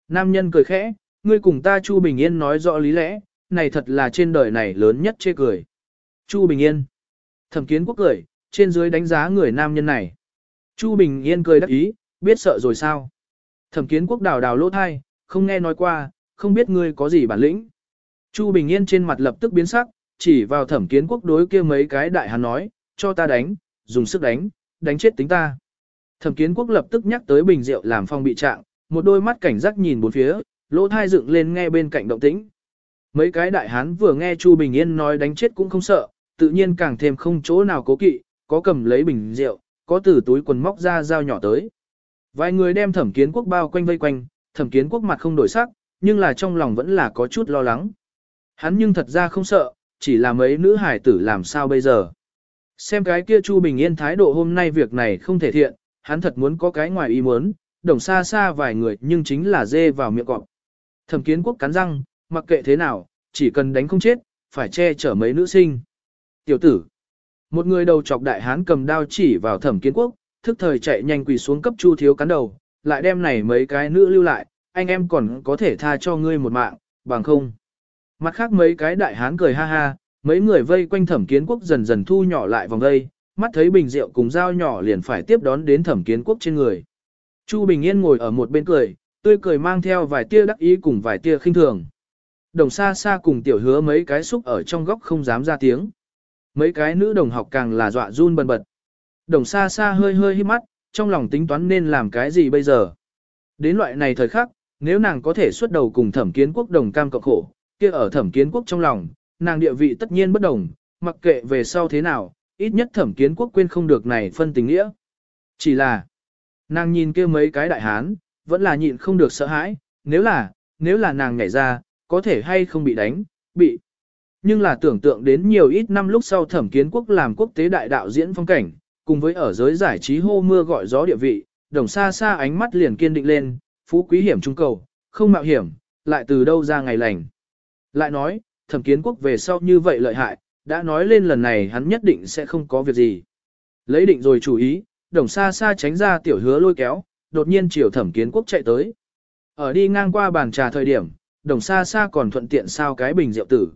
Nam nhân cười khẽ, ngươi cùng ta Chu Bình Yên nói rõ lý lẽ, này thật là trên đời này lớn nhất chê cười. Chu Bình Yên. Thẩm kiến quốc cười, trên dưới đánh giá người nam nhân này. Chu Bình Yên cười đắc ý, biết sợ rồi sao. Thẩm kiến quốc đào đào lỗ thai, không nghe nói qua, không biết ngươi có gì bản lĩnh. Chu Bình Yên trên mặt lập tức biến sắc, chỉ vào thẩm kiến quốc đối kia mấy cái đại hắn nói, cho ta đánh, dùng sức đánh, đánh chết tính ta. Thẩm kiến quốc lập tức nhắc tới bình rượu làm phong bị trạng, một đôi mắt cảnh giác nhìn bốn phía, lỗ thai dựng lên nghe bên cạnh động tĩnh. Mấy cái đại hán vừa nghe Chu Bình Yên nói đánh chết cũng không sợ, tự nhiên càng thêm không chỗ nào cố kỵ, có cầm lấy bình rượu, có từ túi quần móc ra dao nhỏ tới. Vài người đem thẩm kiến quốc bao quanh vây quanh, thẩm kiến quốc mặt không đổi sắc, nhưng là trong lòng vẫn là có chút lo lắng. Hắn nhưng thật ra không sợ, chỉ là mấy nữ hải tử làm sao bây giờ. Xem cái kia Chu Bình Yên thái độ hôm nay việc này không thể thiện, hắn thật muốn có cái ngoài ý muốn, đồng xa xa vài người nhưng chính là dê vào miệng cọp. Thẩm kiến quốc cắn răng, mặc kệ thế nào, chỉ cần đánh không chết, phải che chở mấy nữ sinh. Tiểu tử, một người đầu chọc đại hán cầm đao chỉ vào thẩm kiến quốc, thức thời chạy nhanh quỳ xuống cấp chu thiếu cắn đầu, lại đem này mấy cái nữ lưu lại, anh em còn có thể tha cho ngươi một mạng, bằng không. Mặt khác mấy cái đại hán cười ha ha, mấy người vây quanh thẩm kiến quốc dần dần thu nhỏ lại vòng đây, mắt thấy bình rượu cùng dao nhỏ liền phải tiếp đón đến thẩm kiến quốc trên người. Chu Bình Yên ngồi ở một bên cười, tươi cười mang theo vài tia đắc ý cùng vài tia khinh thường. Đồng xa xa cùng tiểu hứa mấy cái xúc ở trong góc không dám ra tiếng. Mấy cái nữ đồng học càng là dọa run bần bật. Đồng xa xa hơi hơi hít mắt, trong lòng tính toán nên làm cái gì bây giờ. Đến loại này thời khắc, nếu nàng có thể xuất đầu cùng thẩm kiến quốc đồng cam cộng khổ, kia ở thẩm kiến quốc trong lòng, nàng địa vị tất nhiên bất đồng, mặc kệ về sau thế nào, ít nhất thẩm kiến quốc quên không được này phân tình nghĩa. Chỉ là, nàng nhìn kia mấy cái đại hán, vẫn là nhịn không được sợ hãi, nếu là, nếu là nàng nhảy ra, có thể hay không bị đánh, bị. Nhưng là tưởng tượng đến nhiều ít năm lúc sau thẩm kiến quốc làm quốc tế đại đạo diễn phong cảnh, cùng với ở giới giải trí hô mưa gọi gió địa vị, đồng xa xa ánh mắt liền kiên định lên, phú quý hiểm trung cầu, không mạo hiểm, lại từ đâu ra ngày lành. Lại nói, thẩm kiến quốc về sau như vậy lợi hại, đã nói lên lần này hắn nhất định sẽ không có việc gì. Lấy định rồi chủ ý, đồng xa xa tránh ra tiểu hứa lôi kéo, đột nhiên chiều thẩm kiến quốc chạy tới. Ở đi ngang qua bàn trà thời điểm, đồng xa xa còn thuận tiện sao cái bình rượu tử.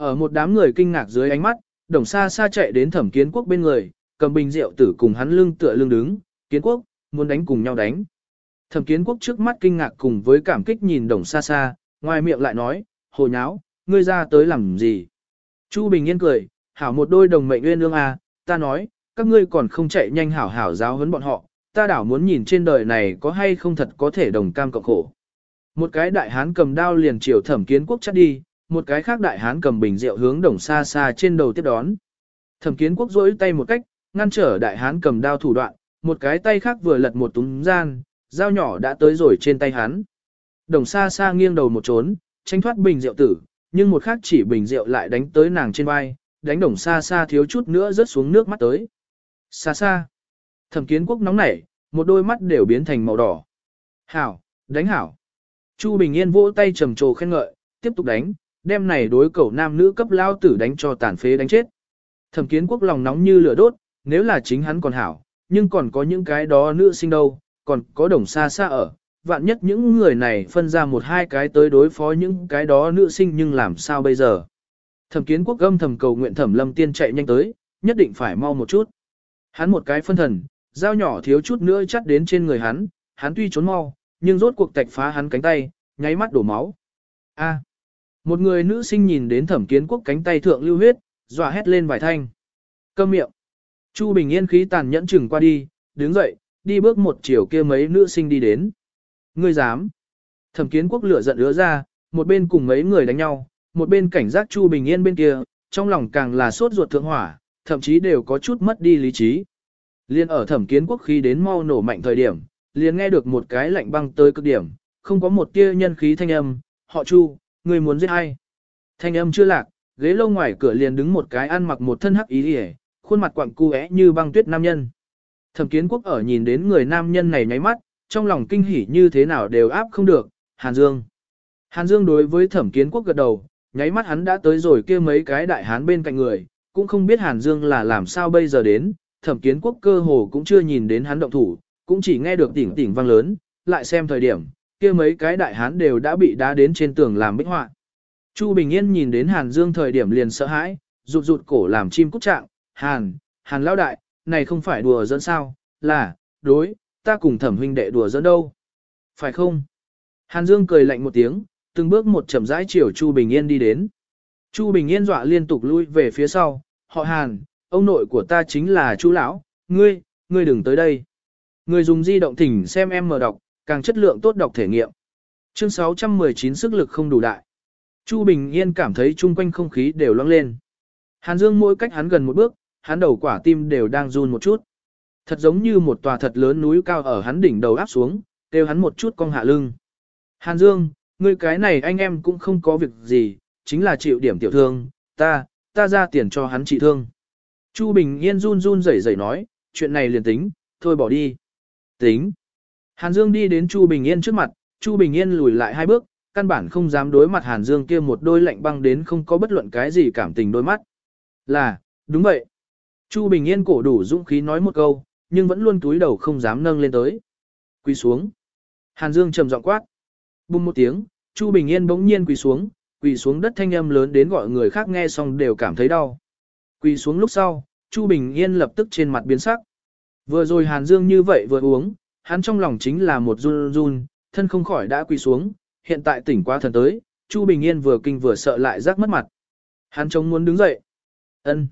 Ở một đám người kinh ngạc dưới ánh mắt, đồng xa xa chạy đến thẩm kiến quốc bên người, cầm bình rượu tử cùng hắn lưng tựa lưng đứng, kiến quốc, muốn đánh cùng nhau đánh. Thẩm kiến quốc trước mắt kinh ngạc cùng với cảm kích nhìn đồng xa xa, ngoài miệng lại nói, hồ nháo, ngươi ra tới làm gì? Chu Bình Yên cười, hảo một đôi đồng mệnh nguyên ương à, ta nói, các ngươi còn không chạy nhanh hảo hảo giáo huấn bọn họ, ta đảo muốn nhìn trên đời này có hay không thật có thể đồng cam cộng khổ. Một cái đại hán cầm đao liền chiều thẩm kiến quốc chắt đi, một cái khác đại hán cầm bình rượu hướng đồng xa xa trên đầu tiếp đón. Thẩm kiến quốc rỗi tay một cách, ngăn trở đại hán cầm đao thủ đoạn, một cái tay khác vừa lật một túng gian, dao nhỏ đã tới rồi trên tay hắn. Đồng xa xa nghiêng đầu một trốn, tranh thoát bình rượu tử, nhưng một khác chỉ bình rượu lại đánh tới nàng trên vai, đánh đồng xa xa thiếu chút nữa rớt xuống nước mắt tới. Xa xa. Thẩm kiến quốc nóng nảy, một đôi mắt đều biến thành màu đỏ. Hảo, đánh hảo. Chu Bình Yên vỗ tay trầm trồ khen ngợi, tiếp tục đánh, đem này đối cầu nam nữ cấp lao tử đánh cho tàn phế đánh chết. Thẩm kiến quốc lòng nóng như lửa đốt, nếu là chính hắn còn hảo, nhưng còn có những cái đó nữ sinh đâu, còn có đồng xa xa ở, vạn nhất những người này phân ra một hai cái tới đối phó những cái đó nữ sinh nhưng làm sao bây giờ. Thẩm kiến quốc gâm thầm cầu nguyện thẩm lâm tiên chạy nhanh tới, nhất định phải mau một chút. Hắn một cái phân thần, dao nhỏ thiếu chút nữa chắt đến trên người hắn, hắn tuy trốn mau, nhưng rốt cuộc tạch phá hắn cánh tay, nháy mắt đổ máu. A một người nữ sinh nhìn đến thẩm kiến quốc cánh tay thượng lưu huyết, dọa hét lên vài thanh. Câm miệng. Chu Bình Yên khí tàn nhẫn chừng qua đi, đứng dậy, đi bước một chiều kia mấy nữ sinh đi đến. Ngươi dám. Thẩm kiến quốc lửa giận ứa ra, một bên cùng mấy người đánh nhau, một bên cảnh giác Chu Bình Yên bên kia, trong lòng càng là sốt ruột thượng hỏa, thậm chí đều có chút mất đi lý trí. Liên ở thẩm kiến quốc khi đến mau nổ mạnh thời điểm, liền nghe được một cái lạnh băng tới cực điểm, không có một tia nhân khí thanh âm, họ Chu, người muốn giết ai. Thanh âm chưa lạc, ghế lâu ngoài cửa liền đứng một cái ăn mặc một thân hắc ý hề, khuôn mặt quặng cu é như băng tuyết nam nhân. Thẩm kiến quốc ở nhìn đến người nam nhân này nháy mắt, trong lòng kinh hỉ như thế nào đều áp không được, Hàn Dương. Hàn Dương đối với thẩm kiến quốc gật đầu, nháy mắt hắn đã tới rồi kia mấy cái đại hán bên cạnh người, cũng không biết Hàn Dương là làm sao bây giờ đến, thẩm kiến quốc cơ hồ cũng chưa nhìn đến hắn động thủ, cũng chỉ nghe được tỉnh tỉnh vang lớn, lại xem thời điểm, kia mấy cái đại hán đều đã bị đá đến trên tường làm bích họa. Chu Bình Yên nhìn đến Hàn Dương thời điểm liền sợ hãi, rụt rụt cổ làm chim cút trạng, Hàn, Hàn lão đại, này không phải đùa dẫn sao, là, đối, ta cùng thẩm huynh đệ đùa dẫn đâu. Phải không? Hàn Dương cười lạnh một tiếng, từng bước một chậm rãi chiều Chu Bình Yên đi đến. Chu Bình Yên dọa liên tục lui về phía sau, họ Hàn, ông nội của ta chính là Chu lão, ngươi, ngươi đừng tới đây. Người dùng di động thỉnh xem em mở đọc, càng chất lượng tốt đọc thể nghiệm. Chương 619 sức lực không đủ đại. Chu Bình Yên cảm thấy chung quanh không khí đều loãng lên. Hàn Dương mỗi cách hắn gần một bước, hắn đầu quả tim đều đang run một chút. Thật giống như một tòa thật lớn núi cao ở hắn đỉnh đầu áp xuống, kêu hắn một chút cong hạ lưng. Hàn Dương, ngươi cái này anh em cũng không có việc gì, chính là chịu điểm tiểu thương, ta, ta ra tiền cho hắn trị thương. Chu Bình Yên run run rẩy rẩy nói, chuyện này liền tính, thôi bỏ đi. Tính. Hàn Dương đi đến Chu Bình Yên trước mặt, Chu Bình Yên lùi lại hai bước, căn bản không dám đối mặt Hàn Dương kia một đôi lạnh băng đến không có bất luận cái gì cảm tình đôi mắt. Là, đúng vậy. Chu Bình Yên cổ đủ dũng khí nói một câu, nhưng vẫn luôn túi đầu không dám nâng lên tới. Quỳ xuống. Hàn Dương trầm giọng quát. Bùng một tiếng, Chu Bình Yên bỗng nhiên quỳ xuống, quỳ xuống đất thanh âm lớn đến gọi người khác nghe xong đều cảm thấy đau. Quỳ xuống lúc sau, Chu Bình Yên lập tức trên mặt biến sắc. Vừa rồi Hàn Dương như vậy vừa uống, hắn trong lòng chính là một run run, thân không khỏi đã quỳ xuống, hiện tại tỉnh qua thần tới, Chu Bình Yên vừa kinh vừa sợ lại rắc mất mặt. Hắn chống muốn đứng dậy. Ân.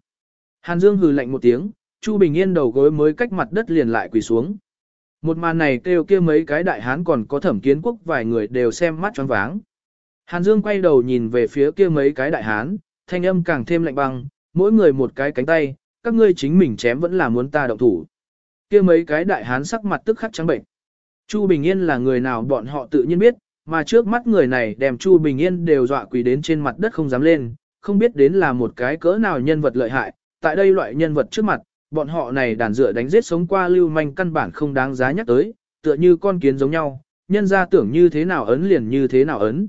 Hàn Dương hừ lạnh một tiếng, Chu Bình Yên đầu gối mới cách mặt đất liền lại quỳ xuống. Một màn này kêu kia mấy cái đại hán còn có thẩm kiến quốc vài người đều xem mắt choáng váng. Hàn Dương quay đầu nhìn về phía kia mấy cái đại hán, thanh âm càng thêm lạnh băng, mỗi người một cái cánh tay, các ngươi chính mình chém vẫn là muốn ta động thủ. Kia mấy cái đại hán sắc mặt tức khắc trắng bệnh. Chu Bình Yên là người nào bọn họ tự nhiên biết, mà trước mắt người này đem Chu Bình Yên đều dọa quỳ đến trên mặt đất không dám lên, không biết đến là một cái cỡ nào nhân vật lợi hại, tại đây loại nhân vật trước mặt, bọn họ này đàn dựa đánh giết sống qua lưu manh căn bản không đáng giá nhắc tới, tựa như con kiến giống nhau, nhân ra tưởng như thế nào ấn liền như thế nào ấn.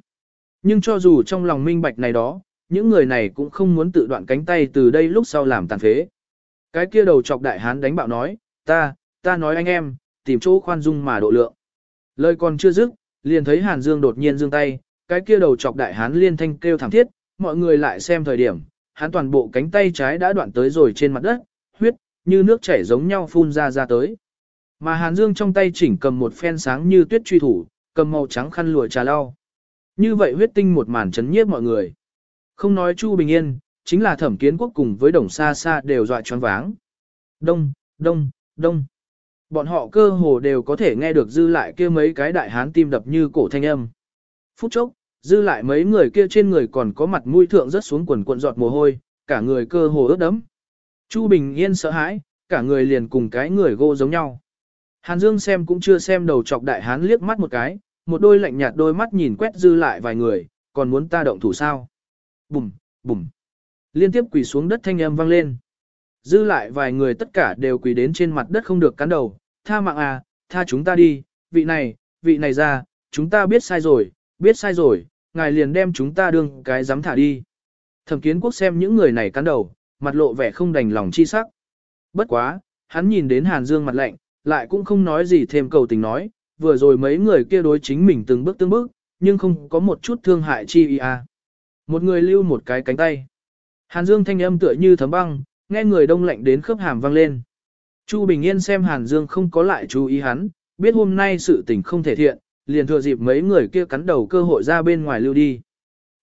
Nhưng cho dù trong lòng minh bạch này đó, những người này cũng không muốn tự đoạn cánh tay từ đây lúc sau làm tàn phế. Cái kia đầu chọc đại hán đánh bạo nói, ta, ta nói anh em, tìm chỗ khoan dung mà độ lượng. Lời còn chưa dứt, liền thấy Hàn Dương đột nhiên giương tay, cái kia đầu chọc đại hán liên thanh kêu thảm thiết, mọi người lại xem thời điểm, hắn toàn bộ cánh tay trái đã đoạn tới rồi trên mặt đất, huyết, như nước chảy giống nhau phun ra ra tới. Mà Hàn Dương trong tay chỉnh cầm một phen sáng như tuyết truy thủ, cầm màu trắng khăn lụa trà lau. Như vậy huyết tinh một màn chấn nhiếp mọi người. Không nói Chu Bình Yên, chính là thẩm kiến quốc cùng với đồng xa xa đều dọa choáng váng. Đông, đông, đông. Bọn họ cơ hồ đều có thể nghe được dư lại kia mấy cái đại hán tim đập như cổ thanh âm. Phút chốc, dư lại mấy người kia trên người còn có mặt mũi thượng rất xuống quần cuộn giọt mồ hôi, cả người cơ hồ ướt đẫm. Chu Bình Yên sợ hãi, cả người liền cùng cái người gô giống nhau. Hàn Dương xem cũng chưa xem đầu chọc đại hán liếc mắt một cái, một đôi lạnh nhạt đôi mắt nhìn quét dư lại vài người, còn muốn ta động thủ sao? Bùm, bùm. Liên tiếp quỳ xuống đất thanh âm vang lên. Dư lại vài người tất cả đều quỳ đến trên mặt đất không được cắn đầu, tha mạng à, tha chúng ta đi, vị này, vị này ra, chúng ta biết sai rồi, biết sai rồi, ngài liền đem chúng ta đương cái dám thả đi. Thẩm kiến quốc xem những người này cắn đầu, mặt lộ vẻ không đành lòng chi sắc. Bất quá, hắn nhìn đến Hàn Dương mặt lạnh, lại cũng không nói gì thêm cầu tình nói, vừa rồi mấy người kia đối chính mình từng bước từng bước, nhưng không có một chút thương hại chi ý à. Một người lưu một cái cánh tay. Hàn Dương thanh âm tựa như thấm băng, nghe người đông lạnh đến khớp hàm vang lên. Chu Bình Yên xem Hàn Dương không có lại chú ý hắn, biết hôm nay sự tình không thể thiện, liền thừa dịp mấy người kia cắn đầu cơ hội ra bên ngoài lưu đi.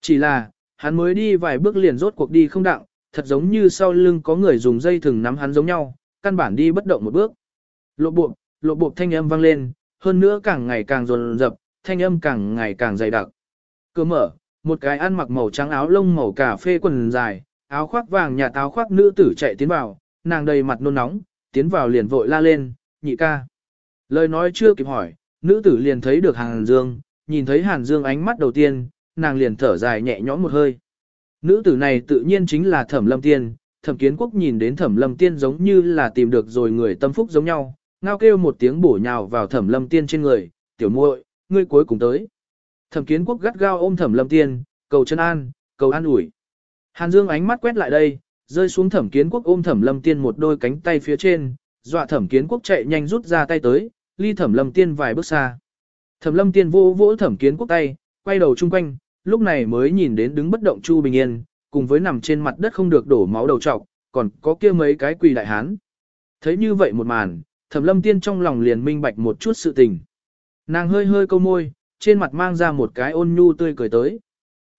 Chỉ là, hắn mới đi vài bước liền rốt cuộc đi không đặng, thật giống như sau lưng có người dùng dây thừng nắm hắn giống nhau, căn bản đi bất động một bước. Lộ bộ, lộ bộ thanh âm vang lên, hơn nữa càng ngày càng dồn dập, thanh âm càng ngày càng dày đặc. Cửa mở, một cái ăn mặc màu trắng áo lông màu cà phê quần dài, áo khoác vàng nhà táo khoác nữ tử chạy tiến vào, nàng đầy mặt nôn nóng, tiến vào liền vội la lên, nhị ca. Lời nói chưa kịp hỏi, nữ tử liền thấy được Hàn Dương, nhìn thấy Hàn Dương ánh mắt đầu tiên, nàng liền thở dài nhẹ nhõm một hơi. Nữ tử này tự nhiên chính là Thẩm Lâm Tiên, Thẩm Kiến Quốc nhìn đến Thẩm Lâm Tiên giống như là tìm được rồi người tâm phúc giống nhau, ngao kêu một tiếng bổ nhào vào Thẩm Lâm Tiên trên người, "Tiểu muội, ngươi cuối cùng tới." Thẩm Kiến Quốc gắt gao ôm Thẩm Lâm Tiên, cầu chân an, cầu an ủi. Hàn Dương ánh mắt quét lại đây, rơi xuống Thẩm Kiến Quốc ôm Thẩm Lâm Tiên một đôi cánh tay phía trên, dọa Thẩm Kiến Quốc chạy nhanh rút ra tay tới, ly Thẩm Lâm Tiên vài bước xa. Thẩm Lâm Tiên vô vỗ Thẩm Kiến Quốc tay, quay đầu chung quanh, lúc này mới nhìn đến đứng bất động Chu Bình Yên, cùng với nằm trên mặt đất không được đổ máu đầu trọc, còn có kia mấy cái quỳ đại hán. Thấy như vậy một màn, Thẩm Lâm Tiên trong lòng liền minh bạch một chút sự tình. Nàng hơi hơi câu môi, trên mặt mang ra một cái ôn nhu tươi cười tới.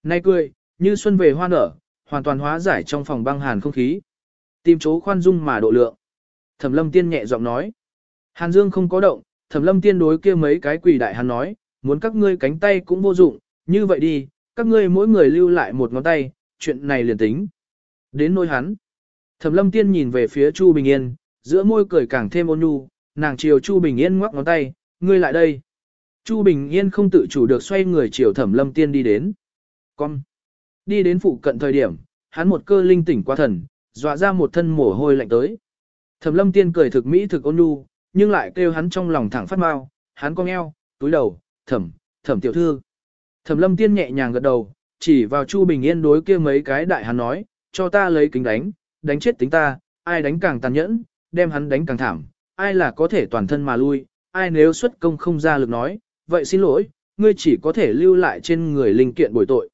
Nay cười, như xuân về hoa nở, hoàn toàn hóa giải trong phòng băng hàn không khí. Tìm chỗ khoan dung mà độ lượng. Thẩm Lâm Tiên nhẹ giọng nói. Hàn Dương không có động, Thẩm Lâm Tiên đối kia mấy cái quỷ đại hắn nói, muốn các ngươi cánh tay cũng vô dụng, như vậy đi, các ngươi mỗi người lưu lại một ngón tay, chuyện này liền tính. Đến nôi hắn. Thẩm lâm tiên nhìn về phía Chu Bình Yên, giữa môi cười càng thêm ôn nhu, nàng chiều Chu Bình Yên ngoắc ngón tay, ngươi lại đây. Chu Bình Yên không tự chủ được xoay người chiều thẩm lâm tiên đi đến. Con. Đi đến phụ cận thời điểm, hắn một cơ linh tỉnh qua thần, dọa ra một thân mồ hôi lạnh tới. Thẩm lâm tiên cười thực mỹ thực ôn nhu, nhưng lại kêu hắn trong lòng thẳng phát mau, hắn cong eo, túi đầu, thẩm, thẩm tiểu thư. Thẩm lâm tiên nhẹ nhàng gật đầu, chỉ vào Chu Bình Yên đối kia mấy cái đại hắn nói, cho ta lấy kính đánh, đánh chết tính ta, ai đánh càng tàn nhẫn, đem hắn đánh càng thảm, ai là có thể toàn thân mà lui, ai nếu xuất công không ra lực nói, vậy xin lỗi, ngươi chỉ có thể lưu lại trên người linh kiện bồi tội.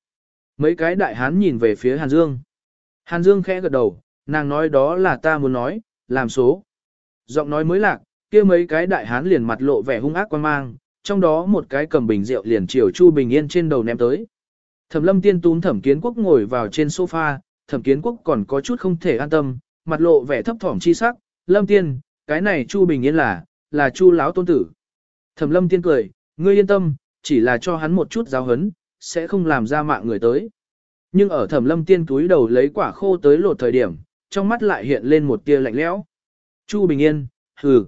Mấy cái đại hán nhìn về phía Hàn Dương. Hàn Dương khẽ gật đầu, nàng nói đó là ta muốn nói, làm số. Giọng nói mới lạc, kia mấy cái đại hán liền mặt lộ vẻ hung ác quan mang, trong đó một cái cầm bình rượu liền chiều Chu Bình Yên trên đầu ném tới. Thẩm lâm tiên túm thẩm kiến quốc ngồi vào trên sofa, thẩm kiến quốc còn có chút không thể an tâm, mặt lộ vẻ thấp thỏm chi sắc, lâm tiên, cái này Chu Bình Yên là, là Chu lão tôn tử. Thẩm lâm tiên cười, ngươi yên tâm, chỉ là cho hắn một chút giáo hấn, sẽ không làm ra mạng người tới. Nhưng ở thẩm lâm tiên túi đầu lấy quả khô tới lột thời điểm, trong mắt lại hiện lên một tia lạnh lẽo. Chu Bình Yên, hừ.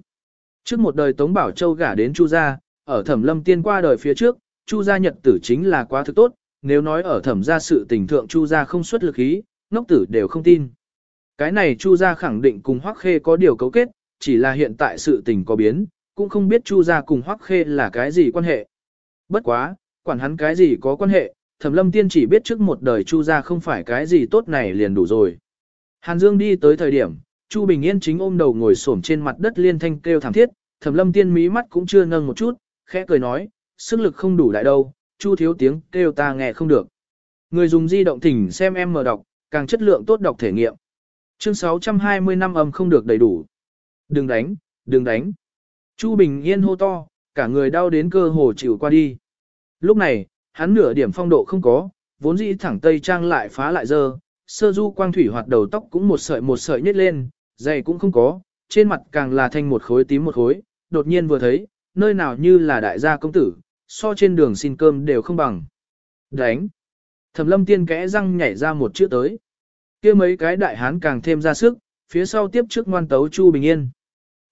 Trước một đời Tống Bảo Châu gả đến Chu gia, ở thẩm lâm tiên qua đời phía trước, Chu gia nhật tử chính là quá thực tốt, nếu nói ở thẩm gia sự tình thượng Chu gia không xuất lực ý, ngốc tử đều không tin. Cái này Chu gia khẳng định cùng Hoắc Khê có điều cấu kết, chỉ là hiện tại sự tình có biến, cũng không biết Chu gia cùng Hoắc Khê là cái gì quan hệ. Bất quá, quản hắn cái gì có quan hệ, Thẩm Lâm Tiên chỉ biết trước một đời Chu gia không phải cái gì tốt này liền đủ rồi. Hàn Dương đi tới thời điểm, Chu Bình Yên chính ôm đầu ngồi xổm trên mặt đất liên thanh kêu thảm thiết, Thẩm Lâm Tiên mí mắt cũng chưa nâng một chút, khẽ cười nói, sức lực không đủ lại đâu, chu thiếu tiếng kêu ta nghe không được. Người dùng di động thỉnh xem em mở đọc, càng chất lượng tốt đọc thể nghiệm. Chương 620 năm âm không được đầy đủ. Đừng đánh, đừng đánh. Chu Bình Yên hô to, cả người đau đến cơ hồ chịu qua đi. Lúc này, hắn nửa điểm phong độ không có, vốn dĩ thẳng tây trang lại phá lại dơ, sơ du quang thủy hoạt đầu tóc cũng một sợi một sợi nhét lên, dày cũng không có, trên mặt càng là thanh một khối tím một khối, đột nhiên vừa thấy, nơi nào như là đại gia công tử, so trên đường xin cơm đều không bằng. Đánh. Thẩm lâm tiên kẽ răng nhảy ra một chữ tới. kia mấy cái đại hán càng thêm ra sức, phía sau tiếp trước ngoan tấu Chu Bình Yên.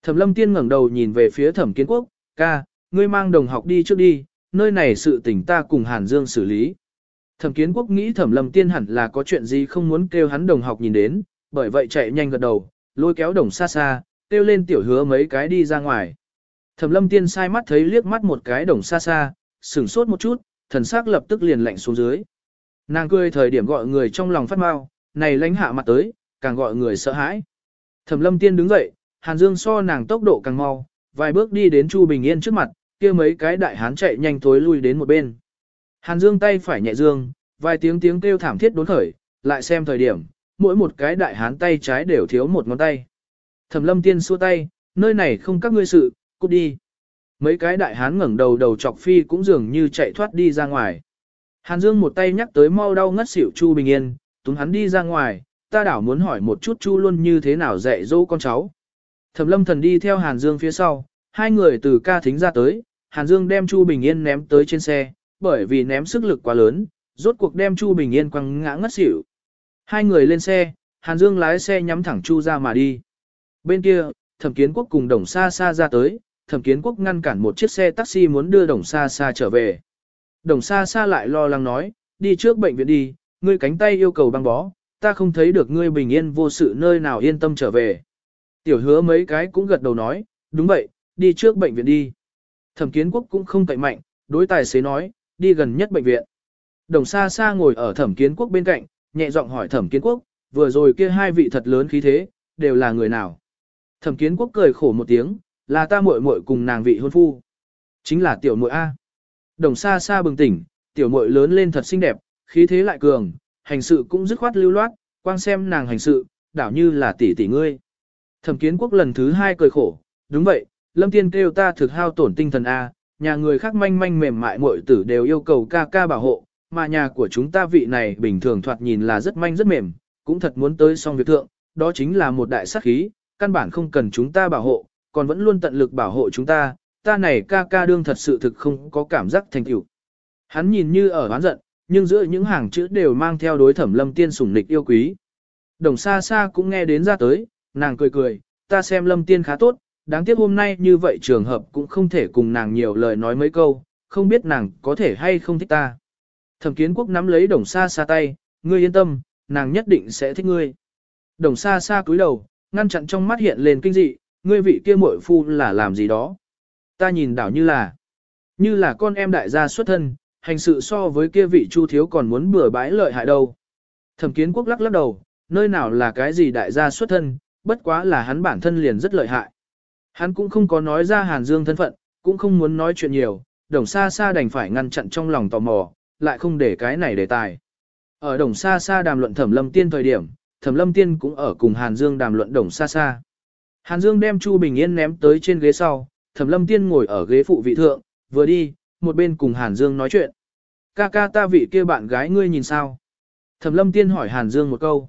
Thẩm lâm tiên ngẩng đầu nhìn về phía thẩm kiến quốc, ca, ngươi mang đồng học đi trước đi, nơi này sự tình ta cùng Hàn Dương xử lý. Thẩm kiến quốc nghĩ thẩm lâm tiên hẳn là có chuyện gì không muốn kêu hắn đồng học nhìn đến, bởi vậy chạy nhanh gật đầu, lôi kéo đồng xa xa, kêu lên tiểu hứa mấy cái đi ra ngoài. Thẩm lâm tiên sai mắt thấy liếc mắt một cái đồng xa xa, sửng sốt một chút, thần sắc lập tức liền lạnh xuống dưới. Nàng cười thời điểm gọi người trong lòng phát mau, này lánh hạ mặt tới, càng gọi người sợ hãi. Thẩm lâm tiên đứng dậy, Hàn Dương so nàng tốc độ càng mau, vài bước đi đến Chu Bình Yên trước mặt, kia mấy cái đại hán chạy nhanh thối lui đến một bên. Hàn Dương tay phải nhẹ dương, vài tiếng tiếng kêu thảm thiết đốn khởi, lại xem thời điểm, mỗi một cái đại hán tay trái đều thiếu một ngón tay. Thẩm lâm tiên xua tay, nơi này không các ngươi sự, cút đi. Mấy cái đại hán ngẩng đầu đầu chọc phi cũng dường như chạy thoát đi ra ngoài. Hàn Dương một tay nhắc tới mau đau ngất xỉu Chu Bình Yên, túm hắn đi ra ngoài, ta đảo muốn hỏi một chút Chu luôn như thế nào dạy dỗ con cháu. Thẩm lâm thần đi theo Hàn Dương phía sau, hai người từ ca thính ra tới, Hàn Dương đem Chu Bình Yên ném tới trên xe, bởi vì ném sức lực quá lớn, rốt cuộc đem Chu Bình Yên quăng ngã ngất xỉu. Hai người lên xe, Hàn Dương lái xe nhắm thẳng Chu ra mà đi. Bên kia, Thẩm Kiến Quốc cùng Đồng Sa Sa ra tới, Thẩm Kiến Quốc ngăn cản một chiếc xe taxi muốn đưa Đồng Sa Sa trở về. Đồng Sa Sa lại lo lắng nói, đi trước bệnh viện đi, ngươi cánh tay yêu cầu băng bó, ta không thấy được ngươi bình yên vô sự nơi nào yên tâm trở về. Tiểu hứa mấy cái cũng gật đầu nói, đúng vậy, đi trước bệnh viện đi. Thẩm Kiến Quốc cũng không cậy mạnh, đối tài xế nói, đi gần nhất bệnh viện. Đồng Sa Sa ngồi ở Thẩm Kiến Quốc bên cạnh, nhẹ giọng hỏi Thẩm Kiến Quốc, vừa rồi kia hai vị thật lớn khí thế, đều là người nào? Thẩm Kiến Quốc cười khổ một tiếng, là ta muội muội cùng nàng vị hôn phu. Chính là tiểu muội A. Đồng Sa Sa bừng tỉnh, tiểu muội lớn lên thật xinh đẹp, khí thế lại cường, hành sự cũng dứt khoát lưu loát, quang xem nàng hành sự, đảo như là tỷ tỷ ngươi. Thẩm Kiến Quốc lần thứ hai cười khổ, đúng vậy, Lâm Tiên kêu ta thực hao tổn tinh thần A, nhà người khác manh manh mềm mại muội tử đều yêu cầu ca ca bảo hộ, mà nhà của chúng ta vị này bình thường thoạt nhìn là rất manh rất mềm, cũng thật muốn tới xong việc thượng, đó chính là một đại sát khí, căn bản không cần chúng ta bảo hộ, còn vẫn luôn tận lực bảo hộ chúng ta, ta này ca ca đương thật sự thực không có cảm giác thành tựu. Hắn nhìn như ở oán giận, nhưng giữa những hàng chữ đều mang theo đối thẩm lâm tiên sủng nịch yêu quý. Đồng xa xa cũng nghe đến ra tới, nàng cười cười, ta xem lâm tiên khá tốt, đáng tiếc hôm nay như vậy trường hợp cũng không thể cùng nàng nhiều lời nói mấy câu, không biết nàng có thể hay không thích ta. Thẩm kiến quốc nắm lấy đồng xa xa tay, ngươi yên tâm, nàng nhất định sẽ thích ngươi. Đồng xa xa cúi đầu, ngăn chặn trong mắt hiện lên kinh dị, ngươi vị kia muội phu là làm gì đó. Ta nhìn đảo như là, như là con em đại gia xuất thân, hành sự so với kia vị chu thiếu còn muốn bừa bãi lợi hại đâu. Thẩm kiến quốc lắc lắc đầu, nơi nào là cái gì đại gia xuất thân, bất quá là hắn bản thân liền rất lợi hại. Hắn cũng không có nói ra Hàn Dương thân phận, cũng không muốn nói chuyện nhiều, đồng xa xa đành phải ngăn chặn trong lòng tò mò, lại không để cái này đề tài. Ở đồng xa xa đàm luận thẩm lâm tiên thời điểm, thẩm lâm tiên cũng ở cùng Hàn Dương đàm luận đồng xa xa. Hàn Dương đem Chu Bình Yên ném tới trên ghế sau, thẩm lâm tiên ngồi ở ghế phụ vị thượng, vừa đi, một bên cùng Hàn Dương nói chuyện. Ca ca ta vị kia bạn gái ngươi nhìn sao? Thẩm lâm tiên hỏi Hàn Dương một câu.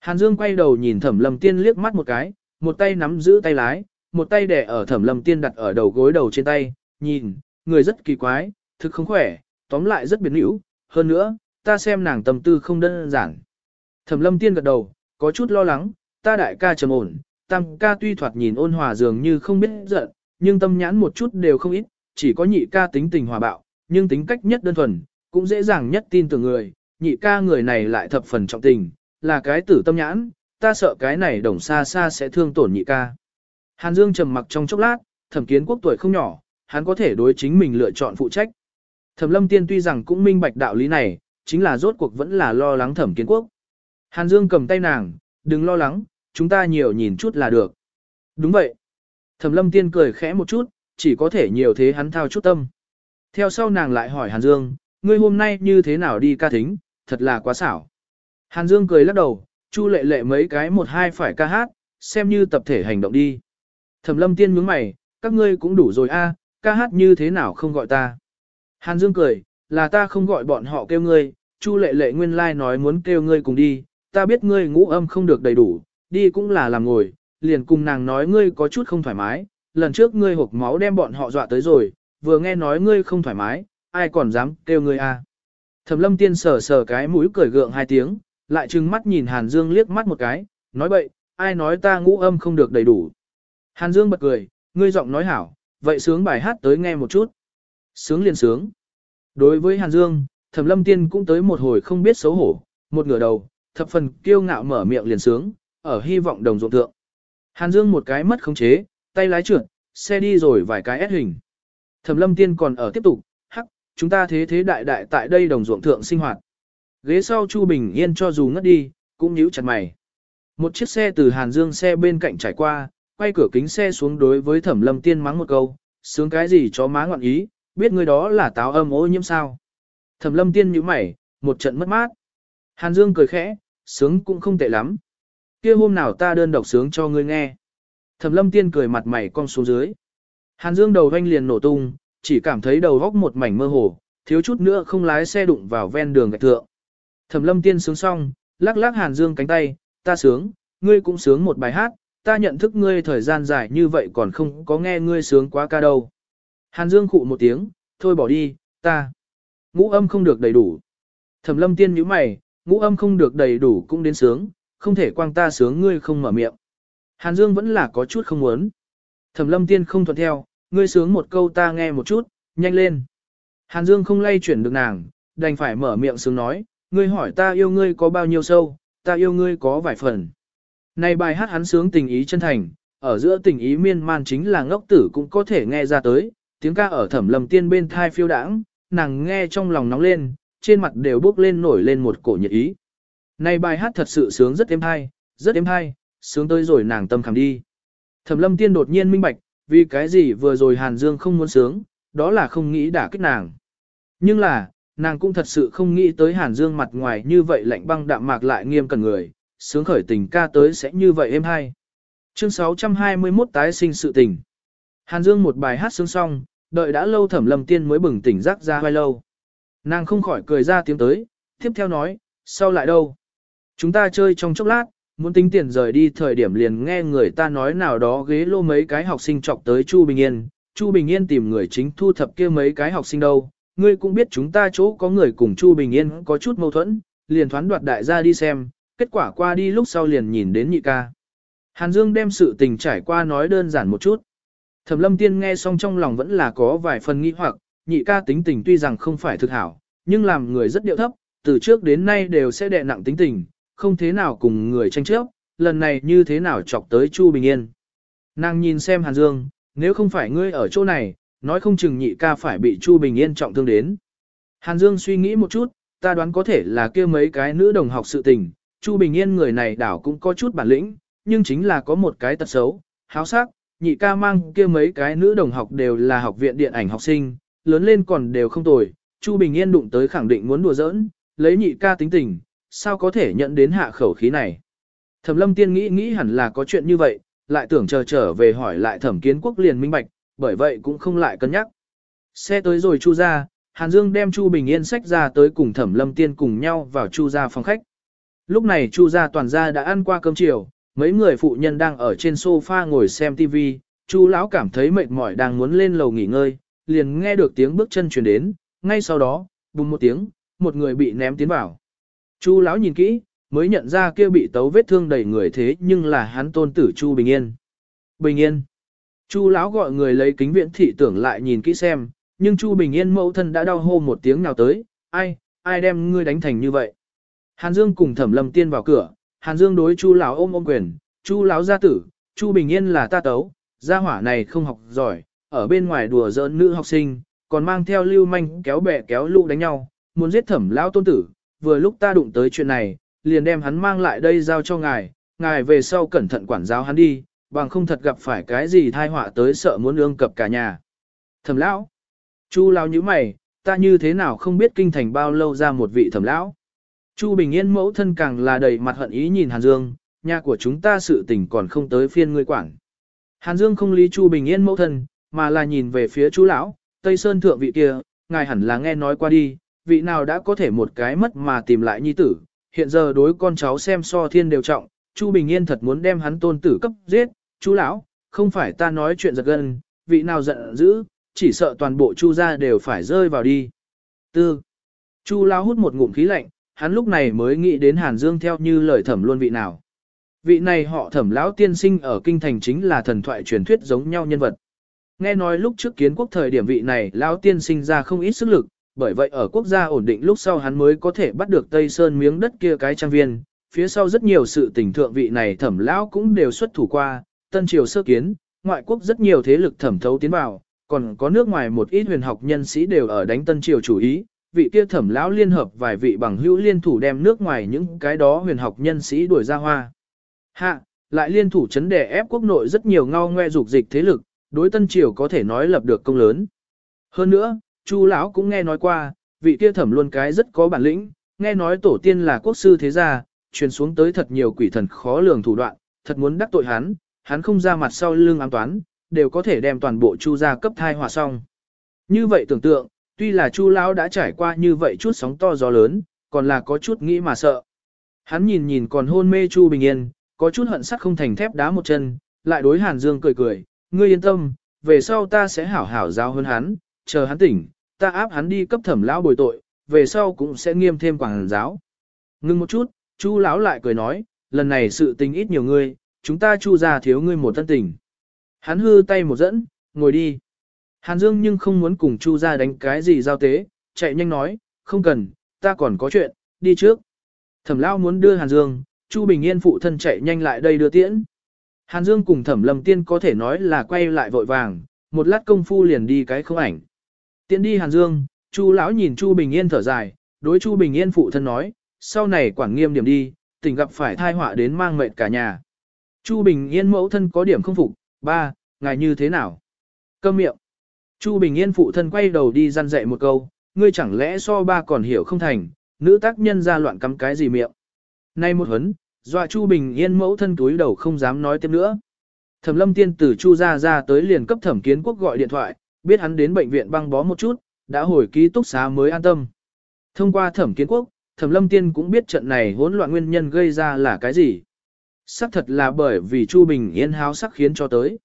Hàn Dương quay đầu nhìn thẩm lâm tiên liếc mắt một cái, một tay nắm giữ tay lái, một tay đẻ ở thẩm lâm tiên đặt ở đầu gối đầu trên tay, nhìn, người rất kỳ quái, thực không khỏe, tóm lại rất biến hữu, hơn nữa, ta xem nàng tâm tư không đơn giản. Thẩm lâm tiên gật đầu, có chút lo lắng, ta đại ca trầm ổn, tam ca tuy thoạt nhìn ôn hòa dường như không biết giận, nhưng tâm nhãn một chút đều không ít, chỉ có nhị ca tính tình hòa bạo, nhưng tính cách nhất đơn thuần, cũng dễ dàng nhất tin tưởng người, nhị ca người này lại thập phần trọng tình, là cái tử tâm nhãn, ta sợ cái này đồng xa xa sẽ thương tổn nhị ca. Hàn Dương trầm mặc trong chốc lát, thẩm kiến quốc tuổi không nhỏ, hắn có thể đối chính mình lựa chọn phụ trách. Thẩm lâm tiên tuy rằng cũng minh bạch đạo lý này, chính là rốt cuộc vẫn là lo lắng thẩm kiến quốc. Hàn Dương cầm tay nàng, đừng lo lắng, chúng ta nhiều nhìn chút là được. Đúng vậy. Thẩm lâm tiên cười khẽ một chút, chỉ có thể nhiều thế hắn thao chút tâm. Theo sau nàng lại hỏi Hàn Dương, ngươi hôm nay như thế nào đi ca thính, thật là quá xảo. Hàn Dương cười lắc đầu, chu lệ lệ mấy cái một hai phải ca hát, xem như tập thể hành động đi. Thẩm lâm tiên nhướng mày, các ngươi cũng đủ rồi a, ca hát như thế nào không gọi ta. Hàn Dương cười, là ta không gọi bọn họ kêu ngươi, Chu lệ lệ nguyên lai like nói muốn kêu ngươi cùng đi, ta biết ngươi ngũ âm không được đầy đủ, đi cũng là làm ngồi, liền cùng nàng nói ngươi có chút không thoải mái, lần trước ngươi hộp máu đem bọn họ dọa tới rồi, vừa nghe nói ngươi không thoải mái, ai còn dám kêu ngươi a? Thẩm lâm tiên sờ sờ cái mũi cười gượng hai tiếng, lại trừng mắt nhìn Hàn Dương liếc mắt một cái, nói bậy, ai nói ta ngũ âm không được đầy đủ. Hàn Dương bật cười, ngươi giọng nói hảo, vậy sướng bài hát tới nghe một chút. Sướng liền sướng. Đối với Hàn Dương, Thẩm Lâm Tiên cũng tới một hồi không biết xấu hổ, một ngửa đầu, thập phần kiêu ngạo mở miệng liền sướng, ở hy vọng đồng ruộng thượng. Hàn Dương một cái mất khống chế, tay lái trượt, xe đi rồi vài cái ép hình. Thẩm Lâm Tiên còn ở tiếp tục, hắc, chúng ta thế thế đại đại tại đây đồng ruộng thượng sinh hoạt. Ghế sau Chu Bình Yên cho dù ngất đi, cũng nhíu chặt mày. Một chiếc xe từ Hàn Dương xe bên cạnh trải qua, quay cửa kính xe xuống đối với Thẩm Lâm Tiên mắng một câu, sướng cái gì chó má ngọn ý, biết người đó là táo âm ô nhiễm sao. Thẩm lâm tiên nhíu mày, một trận mất mát. Hàn Dương cười khẽ, sướng cũng không tệ lắm. kia hôm nào ta đơn độc sướng cho ngươi nghe. Thẩm lâm tiên cười mặt mày cong xuống dưới. Hàn Dương đầu doanh liền nổ tung, chỉ cảm thấy đầu góc một mảnh mơ hồ, thiếu chút nữa không lái xe đụng vào ven đường gạch thượng. Thẩm lâm tiên sướng xong, lắc lắc Hàn Dương cánh tay, ta sướng, ngươi cũng sướng một bài hát, ta nhận thức ngươi thời gian dài như vậy còn không có nghe ngươi sướng quá ca đâu. Hàn Dương khụ một tiếng, thôi bỏ đi, ta. Ngũ âm không được đầy đủ. Thẩm lâm tiên nhíu mày, ngũ âm không được đầy đủ cũng đến sướng, không thể quang ta sướng ngươi không mở miệng. Hàn Dương vẫn là có chút không muốn. Thẩm lâm tiên không thuận theo, ngươi sướng một câu ta nghe một chút, nhanh lên. Hàn Dương không lay chuyển được nàng, đành phải mở miệng sướng nói, ngươi hỏi ta yêu ngươi có bao nhiêu sâu, ta yêu ngươi có vài phần. Này bài hát hắn sướng tình ý chân thành, ở giữa tình ý miên man chính là ngốc tử cũng có thể nghe ra tới, tiếng ca ở thẩm lâm tiên bên thai phiêu đãng, nàng nghe trong lòng nóng lên, trên mặt đều bước lên nổi lên một cổ nhiệt ý. Này bài hát thật sự sướng rất êm hay, rất êm hay, sướng tới rồi nàng tâm khảm đi. Thẩm lâm tiên đột nhiên minh bạch, vì cái gì vừa rồi Hàn Dương không muốn sướng, đó là không nghĩ đả kích nàng. Nhưng là, nàng cũng thật sự không nghĩ tới Hàn Dương mặt ngoài như vậy lạnh băng đạm mạc lại nghiêm cẩn người, sướng khởi tình ca tới sẽ như vậy êm hay. Chương 621 tái sinh sự tình. Hàn Dương một bài hát sướng xong, đợi đã lâu thẩm lâm tiên mới bừng tỉnh giác ra vai lâu. Nàng không khỏi cười ra tiếng tới, tiếp theo nói, sau lại đâu? Chúng ta chơi trong chốc lát, muốn tính tiền rời đi thời điểm liền nghe người ta nói nào đó ghế lô mấy cái học sinh chọc tới Chu Bình Yên. Chu Bình Yên tìm người chính thu thập kia mấy cái học sinh đâu. Ngươi cũng biết chúng ta chỗ có người cùng Chu Bình Yên có chút mâu thuẫn, liền thoán đoạt đại gia đi xem, kết quả qua đi lúc sau liền nhìn đến nhị ca. Hàn Dương đem sự tình trải qua nói đơn giản một chút. Thẩm lâm tiên nghe xong trong lòng vẫn là có vài phần nghi hoặc, nhị ca tính tình tuy rằng không phải thực hảo, nhưng làm người rất điệu thấp, từ trước đến nay đều sẽ đè nặng tính tình, không thế nào cùng người tranh chấp, lần này như thế nào chọc tới Chu Bình Yên. Nàng nhìn xem Hàn Dương, nếu không phải ngươi ở chỗ này, nói không chừng nhị ca phải bị Chu Bình Yên trọng thương đến. Hàn Dương suy nghĩ một chút, ta đoán có thể là kia mấy cái nữ đồng học sự tình, Chu Bình Yên người này đảo cũng có chút bản lĩnh, nhưng chính là có một cái tật xấu, háo sắc, nhị ca mang kia mấy cái nữ đồng học đều là học viện điện ảnh học sinh, lớn lên còn đều không tồi, Chu Bình Yên đụng tới khẳng định muốn đùa giỡn, lấy nhị ca tính tình, sao có thể nhận đến hạ khẩu khí này. Thẩm lâm tiên nghĩ nghĩ hẳn là có chuyện như vậy, lại tưởng chờ trở về hỏi lại thẩm kiến quốc liền minh bạch, bởi vậy cũng không lại cân nhắc. Xe tới rồi Chu ra, Hàn Dương đem Chu Bình Yên sách ra tới cùng thẩm lâm tiên cùng nhau vào Chu ra phòng khách. Lúc này Chu gia toàn gia đã ăn qua cơm chiều, mấy người phụ nhân đang ở trên sofa ngồi xem TV, Chu lão cảm thấy mệt mỏi đang muốn lên lầu nghỉ ngơi, liền nghe được tiếng bước chân truyền đến, ngay sau đó, bùng một tiếng, một người bị ném tiến vào. Chu lão nhìn kỹ, mới nhận ra kia bị tấu vết thương đầy người thế nhưng là hắn tôn tử Chu Bình Yên. Bình Yên. Chu lão gọi người lấy kính viễn thị tưởng lại nhìn kỹ xem, nhưng Chu Bình Yên mẫu thân đã đau hô một tiếng nào tới, ai, ai đem ngươi đánh thành như vậy. Hàn Dương cùng Thẩm Lâm Tiên vào cửa, Hàn Dương đối Chu lão ôm ôm quyền, "Chu lão gia tử, Chu Bình Yên là ta tấu, gia hỏa này không học giỏi, ở bên ngoài đùa giỡn nữ học sinh, còn mang theo lưu manh kéo bè kéo lũ đánh nhau, muốn giết Thẩm lão tôn tử, vừa lúc ta đụng tới chuyện này, liền đem hắn mang lại đây giao cho ngài, ngài về sau cẩn thận quản giáo hắn đi, bằng không thật gặp phải cái gì tai họa tới sợ muốn ương cập cả nhà." Thẩm lão? Chu lão nhíu mày, ta như thế nào không biết kinh thành bao lâu ra một vị Thẩm lão? Chu Bình Yên mẫu thân càng là đầy mặt hận ý nhìn Hàn Dương, nhà của chúng ta sự tình còn không tới phiên ngươi quản. Hàn Dương không lý Chu Bình Yên mẫu thân, mà là nhìn về phía chú lão, Tây Sơn thượng vị kia, ngài hẳn là nghe nói qua đi, vị nào đã có thể một cái mất mà tìm lại nhi tử, hiện giờ đối con cháu xem so thiên đều trọng, Chu Bình Yên thật muốn đem hắn tôn tử cấp giết, chú lão, không phải ta nói chuyện giật gân, vị nào giận dữ, chỉ sợ toàn bộ Chu gia đều phải rơi vào đi. Tư. Chu lão hút một ngụm khí lạnh, hắn lúc này mới nghĩ đến Hàn Dương theo như lời thẩm luôn vị nào. Vị này họ thẩm lão tiên sinh ở kinh thành chính là thần thoại truyền thuyết giống nhau nhân vật. Nghe nói lúc trước kiến quốc thời điểm vị này lão tiên sinh ra không ít sức lực, bởi vậy ở quốc gia ổn định lúc sau hắn mới có thể bắt được Tây Sơn miếng đất kia cái trang viên. Phía sau rất nhiều sự tình thượng vị này thẩm lão cũng đều xuất thủ qua, tân triều sơ kiến, ngoại quốc rất nhiều thế lực thẩm thấu tiến vào, còn có nước ngoài một ít huyền học nhân sĩ đều ở đánh tân triều chủ ý, vị kia thẩm lão liên hợp vài vị bằng hữu liên thủ đem nước ngoài những cái đó huyền học nhân sĩ đuổi ra hoa. Hạ, lại liên thủ chấn đè ép quốc nội rất nhiều ngao ngoe dục dịch thế lực, đối Tân Triều có thể nói lập được công lớn. Hơn nữa, Chu lão cũng nghe nói qua, vị kia thẩm luôn cái rất có bản lĩnh, nghe nói tổ tiên là quốc sư thế gia, truyền xuống tới thật nhiều quỷ thần khó lường thủ đoạn, thật muốn đắc tội hắn, hắn không ra mặt sau lưng ám toán, đều có thể đem toàn bộ Chu gia cấp thai hòa xong. Như vậy tưởng tượng, tuy là Chu lão đã trải qua như vậy chút sóng to gió lớn, còn là có chút nghĩ mà sợ. Hắn nhìn nhìn còn hôn mê Chu Bình Yên, có chút hận sắt không thành thép đá một chân, lại đối Hàn Dương cười cười, ngươi yên tâm, về sau ta sẽ hảo hảo giáo hơn hắn, chờ hắn tỉnh, ta áp hắn đi cấp thẩm lão bồi tội, về sau cũng sẽ nghiêm thêm quảng giáo. Ngưng một chút, Chu lão lại cười nói, lần này sự tình ít nhiều ngươi, chúng ta chu gia thiếu ngươi một thân tình. Hắn hư tay một dẫn, ngồi đi. Hàn Dương nhưng không muốn cùng chu ra đánh cái gì giao tế, chạy nhanh nói, không cần, ta còn có chuyện, đi trước. Thẩm lão muốn đưa Hàn Dương, Chu Bình Yên phụ thân chạy nhanh lại đây đưa tiễn. Hàn Dương cùng Thẩm Lâm Tiên có thể nói là quay lại vội vàng, một lát công phu liền đi cái không ảnh. Tiễn đi Hàn Dương, Chu lão nhìn Chu Bình Yên thở dài, đối Chu Bình Yên phụ thân nói, sau này quản nghiêm điểm đi, tỉnh gặp phải thai họa đến mang mệt cả nhà. Chu Bình Yên mẫu thân có điểm không phục, ba, ngài như thế nào? Câm miệng. Chu Bình Yên phụ thân quay đầu đi răn dạy một câu, ngươi chẳng lẽ so ba còn hiểu không thành, nữ tác nhân ra loạn cắm cái gì miệng. Nay một hấn, dọa Chu Bình Yên mẫu thân túi đầu không dám nói tiếp nữa. Thẩm lâm tiên tử Chu ra ra tới liền cấp thẩm kiến quốc gọi điện thoại, biết hắn đến bệnh viện băng bó một chút, đã hồi ký túc xá mới an tâm. Thông qua thẩm kiến quốc, thẩm lâm tiên cũng biết trận này hỗn loạn nguyên nhân gây ra là cái gì. Sắc thật là bởi vì Chu Bình Yên háo sắc khiến cho tới.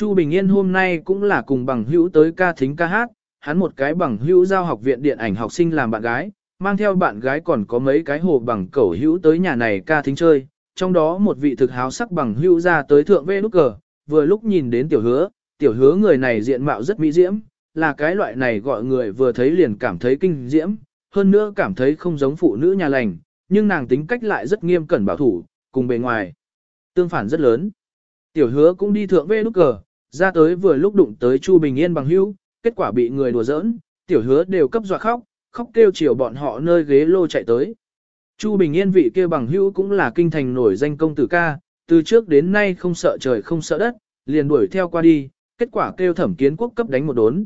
Chu Bình Yên hôm nay cũng là cùng bằng hữu tới ca thính ca hát, hắn một cái bằng hữu giao học viện điện ảnh học sinh làm bạn gái, mang theo bạn gái còn có mấy cái hồ bằng cẩu hữu tới nhà này ca thính chơi, trong đó một vị thực háo sắc bằng hữu ra tới thượng vê nút cờ, vừa lúc nhìn đến tiểu hứa, tiểu hứa người này diện mạo rất mỹ diễm, là cái loại này gọi người vừa thấy liền cảm thấy kinh diễm, hơn nữa cảm thấy không giống phụ nữ nhà lành, nhưng nàng tính cách lại rất nghiêm cẩn bảo thủ, cùng bề ngoài. Tương phản rất lớn. Tiểu hứa cũng đi thượng vê nút cờ, ra tới vừa lúc đụng tới Chu Bình Yên bằng hữu, kết quả bị người đùa giỡn, tiểu hứa đều cấp dọa khóc, khóc kêu chiều bọn họ nơi ghế lô chạy tới. Chu Bình Yên vị kia bằng hữu cũng là kinh thành nổi danh công tử ca, từ trước đến nay không sợ trời không sợ đất, liền đuổi theo qua đi, kết quả kêu thẩm kiến quốc cấp đánh một đốn.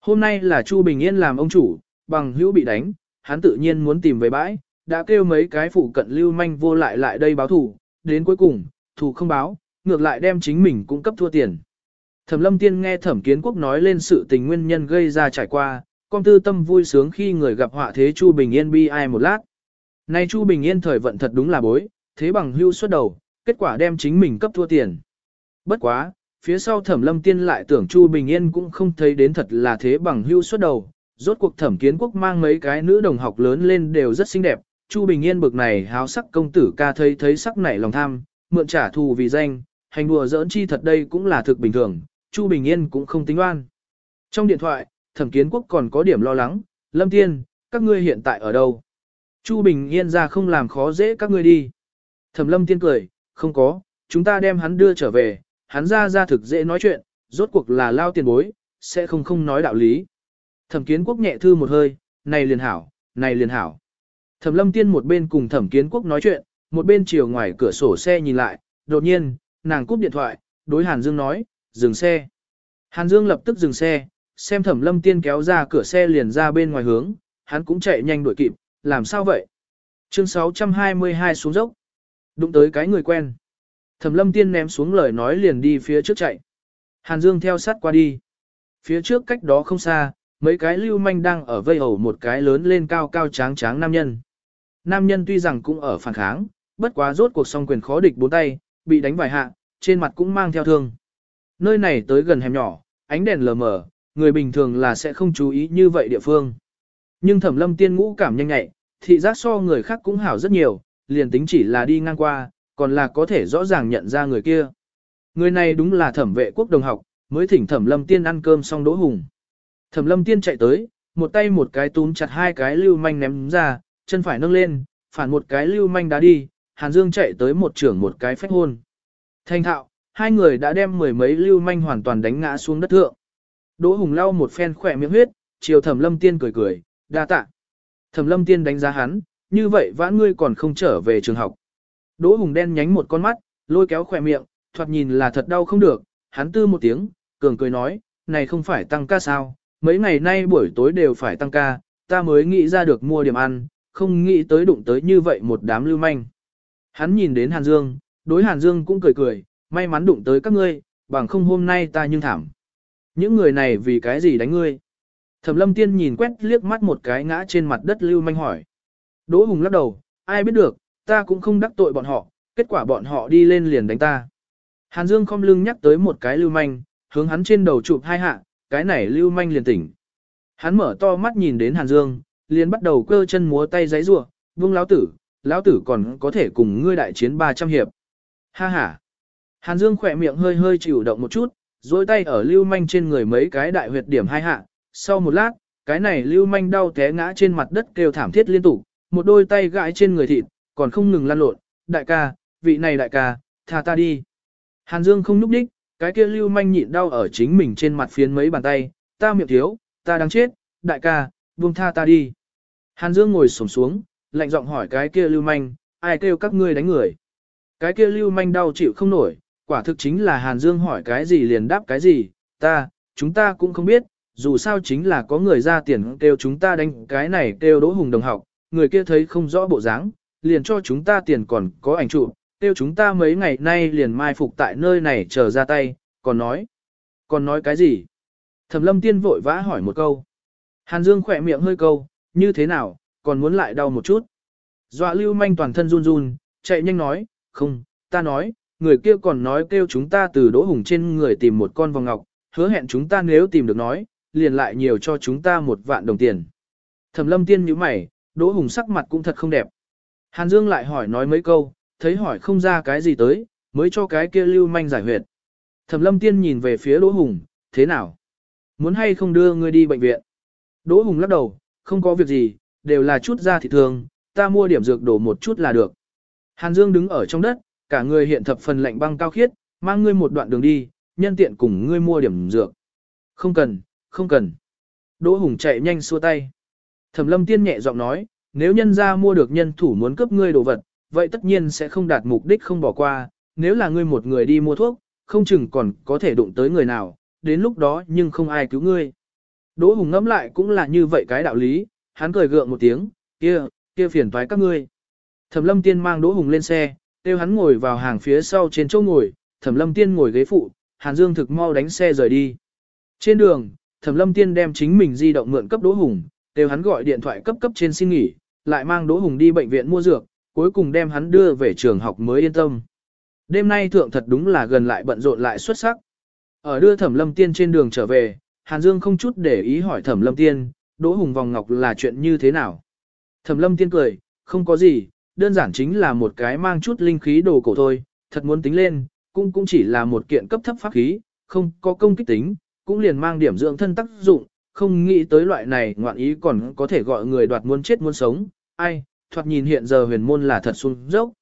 Hôm nay là Chu Bình Yên làm ông chủ, bằng hữu bị đánh, hắn tự nhiên muốn tìm về bãi, đã kêu mấy cái phụ cận lưu manh vô lại lại đây báo thủ, đến cuối cùng, thủ không báo, ngược lại đem chính mình cung cấp thua tiền. Thẩm lâm tiên nghe thẩm kiến quốc nói lên sự tình nguyên nhân gây ra trải qua, con tư tâm vui sướng khi người gặp họa thế Chu Bình Yên bi ai một lát. Nay Chu Bình Yên thời vận thật đúng là bối, thế bằng hưu xuất đầu, kết quả đem chính mình cấp thua tiền. Bất quá, phía sau thẩm lâm tiên lại tưởng Chu Bình Yên cũng không thấy đến thật là thế bằng hưu xuất đầu. Rốt cuộc thẩm kiến quốc mang mấy cái nữ đồng học lớn lên đều rất xinh đẹp, Chu Bình Yên bực này háo sắc công tử ca thấy thấy sắc nảy lòng tham, mượn trả thù vì danh, hành đùa giỡn chi thật đây cũng là thực bình thường, Chu Bình Yên cũng không tính oan. Trong điện thoại, thẩm kiến quốc còn có điểm lo lắng, Lâm Tiên, các ngươi hiện tại ở đâu? Chu Bình Yên ra không làm khó dễ các ngươi đi. Thẩm Lâm Tiên cười, không có, chúng ta đem hắn đưa trở về, hắn ra ra thực dễ nói chuyện, rốt cuộc là lao tiền bối, sẽ không không nói đạo lý. Thẩm kiến quốc nhẹ thư một hơi, này liền hảo, này liền hảo. Thẩm lâm tiên một bên cùng thẩm kiến quốc nói chuyện, một bên chiều ngoài cửa sổ xe nhìn lại, đột nhiên, nàng cúp điện thoại, đối Hàn Dương nói, dừng xe. Hàn Dương lập tức dừng xe, xem thẩm lâm tiên kéo ra cửa xe liền ra bên ngoài hướng, hắn cũng chạy nhanh đuổi kịp, làm sao vậy? Chương 622 xuống dốc. Đụng tới cái người quen. Thẩm lâm tiên ném xuống lời nói liền đi phía trước chạy. Hàn Dương theo sát qua đi. Phía trước cách đó không xa, mấy cái lưu manh đang ở vây hầu một cái lớn lên cao cao tráng tráng nam nhân. Nam nhân tuy rằng cũng ở phản kháng, bất quá rốt cuộc song quyền khó địch bốn tay, bị đánh vài hạ, trên mặt cũng mang theo thương. Nơi này tới gần hẻm nhỏ, ánh đèn lờ mờ, người bình thường là sẽ không chú ý như vậy địa phương. Nhưng thẩm lâm tiên ngũ cảm nhanh nhạy, thị giác so người khác cũng hảo rất nhiều, liền tính chỉ là đi ngang qua, còn là có thể rõ ràng nhận ra người kia. Người này đúng là thẩm vệ quốc đồng học, mới thỉnh thẩm lâm tiên ăn cơm xong đỗ hùng. Thẩm lâm tiên chạy tới, một tay một cái túm chặt hai cái lưu manh ném ra, chân phải nâng lên, phản một cái lưu manh đá đi, Hàn Dương chạy tới một trưởng một cái phách hôn. Thanh thạo, hai người đã đem mười mấy lưu manh hoàn toàn đánh ngã xuống đất thượng. Đỗ Hùng lau một phen khỏe miệng huyết, chiều Thẩm Lâm Tiên cười cười, đa tạ. Thẩm Lâm Tiên đánh giá hắn, như vậy vãn ngươi còn không trở về trường học. Đỗ Hùng đen nhánh một con mắt, lôi kéo khỏe miệng, thoạt nhìn là thật đau không được, hắn tư một tiếng, cường cười nói, này không phải tăng ca sao, mấy ngày nay buổi tối đều phải tăng ca, ta mới nghĩ ra được mua điểm ăn, không nghĩ tới đụng tới như vậy một đám lưu manh. Hắn nhìn đến Hàn Dương, đối Hàn Dương cũng cười cười, may mắn đụng tới các ngươi, bằng không hôm nay ta nhưng thảm. Những người này vì cái gì đánh ngươi? Thẩm lâm tiên nhìn quét liếc mắt một cái ngã trên mặt đất lưu manh hỏi. Đỗ Hùng lắc đầu, ai biết được, ta cũng không đắc tội bọn họ, kết quả bọn họ đi lên liền đánh ta. Hàn Dương không lưng nhắc tới một cái lưu manh, hướng hắn trên đầu chụp hai hạ, cái này lưu manh liền tỉnh. Hắn mở to mắt nhìn đến Hàn Dương, liền bắt đầu cơ chân múa tay giấy rủa, vương lão tử, lão tử còn có thể cùng ngươi đại chiến 300 hiệp. Ha ha. Hàn Dương khỏe miệng hơi hơi chịu động một chút, dối tay ở lưu manh trên người mấy cái đại huyệt điểm hai hạ. Sau một lát, cái này lưu manh đau té ngã trên mặt đất kêu thảm thiết liên tục, một đôi tay gãi trên người thịt, còn không ngừng lăn lộn. Đại ca, vị này đại ca, tha ta đi. Hàn Dương không núp đích, cái kia lưu manh nhịn đau ở chính mình trên mặt phiến mấy bàn tay, ta miệng thiếu, ta đang chết, đại ca, buông tha ta đi. Hàn Dương ngồi xổm xuống, lạnh giọng hỏi cái kia lưu manh, ai kêu các ngươi đánh người. Cái kia lưu manh đau chịu không nổi, quả thực chính là Hàn Dương hỏi cái gì liền đáp cái gì, ta, chúng ta cũng không biết, dù sao chính là có người ra tiền kêu chúng ta đánh cái này kêu đỗ hùng đồng học, người kia thấy không rõ bộ dáng, liền cho chúng ta tiền còn có ảnh chụp, kêu chúng ta mấy ngày nay liền mai phục tại nơi này chờ ra tay, còn nói, còn nói cái gì? Thẩm lâm tiên vội vã hỏi một câu. Hàn Dương khỏe miệng hơi câu, như thế nào, còn muốn lại đau một chút. Dọa lưu manh toàn thân run run, chạy nhanh nói, không, ta nói, người kia còn nói kêu chúng ta từ đỗ hùng trên người tìm một con vòng ngọc, hứa hẹn chúng ta nếu tìm được nói, liền lại nhiều cho chúng ta một vạn đồng tiền. Thẩm lâm tiên nhíu mày, đỗ hùng sắc mặt cũng thật không đẹp. Hàn Dương lại hỏi nói mấy câu, thấy hỏi không ra cái gì tới, mới cho cái kia lưu manh giải huyệt. Thẩm lâm tiên nhìn về phía đỗ hùng, thế nào? Muốn hay không đưa ngươi đi bệnh viện? Đỗ hùng lắc đầu, không có việc gì, đều là chút da thịt thường, ta mua điểm dược đổ một chút là được. Hàn Dương đứng ở trong đất, cả người hiện thập phần lạnh băng cao khiết, mang ngươi một đoạn đường đi, nhân tiện cùng ngươi mua điểm dược. Không cần, không cần. Đỗ Hùng chạy nhanh xua tay. Thẩm lâm tiên nhẹ giọng nói, nếu nhân ra mua được nhân thủ muốn cướp ngươi đồ vật, vậy tất nhiên sẽ không đạt mục đích không bỏ qua, nếu là ngươi một người đi mua thuốc, không chừng còn có thể đụng tới người nào, đến lúc đó nhưng không ai cứu ngươi. Đỗ Hùng ngẫm lại cũng là như vậy cái đạo lý, hắn cười gượng một tiếng, kia, kia phiền toái các ngươi. Thẩm lâm tiên mang Đỗ Hùng lên xe, kêu hắn ngồi vào hàng phía sau trên chỗ ngồi, Thẩm lâm tiên ngồi ghế phụ, Hàn Dương thực mau đánh xe rời đi. Trên đường, Thẩm lâm tiên đem chính mình di động mượn cấp Đỗ Hùng, kêu hắn gọi điện thoại cấp cấp trên xin nghỉ, lại mang Đỗ Hùng đi bệnh viện mua dược, cuối cùng đem hắn đưa về trường học mới yên tâm. Đêm nay thượng thật đúng là gần lại bận rộn lại xuất sắc. Ở đưa Thẩm lâm tiên trên đường trở về, Hàn Dương không chút để ý hỏi Thẩm lâm tiên, Đỗ Hùng vòng ngọc là chuyện như thế nào? Thẩm lâm tiên cười, không có gì, đơn giản chính là một cái mang chút linh khí đồ cổ thôi, thật muốn tính lên, cũng cũng chỉ là một kiện cấp thấp pháp khí, không có công kích tính, cũng liền mang điểm dưỡng thân tác dụng, không nghĩ tới loại này ngoạn ý còn có thể gọi người đoạt muốn chết muốn sống, ai, thoạt nhìn hiện giờ huyền môn là thật xuống dốc.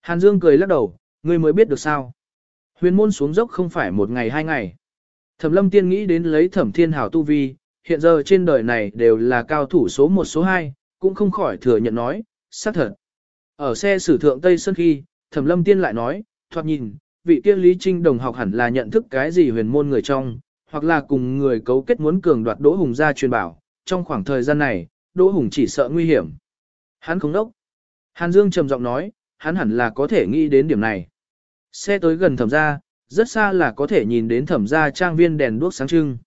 Hàn Dương cười lắc đầu, ngươi mới biết được sao. Huyền môn xuống dốc không phải một ngày hai ngày. Thẩm lâm tiên nghĩ đến lấy thẩm thiên hảo tu vi, hiện giờ trên đời này đều là cao thủ số một số hai, cũng không khỏi thừa nhận nói, xác thật. Ở xe sử thượng Tây Sơn khi, Thẩm Lâm Tiên lại nói, thoạt nhìn, vị kia Lý Trinh đồng học hẳn là nhận thức cái gì huyền môn người trong, hoặc là cùng người cấu kết muốn cường đoạt Đỗ Hùng ra truyền bảo, trong khoảng thời gian này, Đỗ Hùng chỉ sợ nguy hiểm. Hắn không đốc. Hàn Dương trầm giọng nói, hắn hẳn là có thể nghĩ đến điểm này. Xe tới gần thẩm gia, rất xa là có thể nhìn đến thẩm gia trang viên đèn đuốc sáng trưng.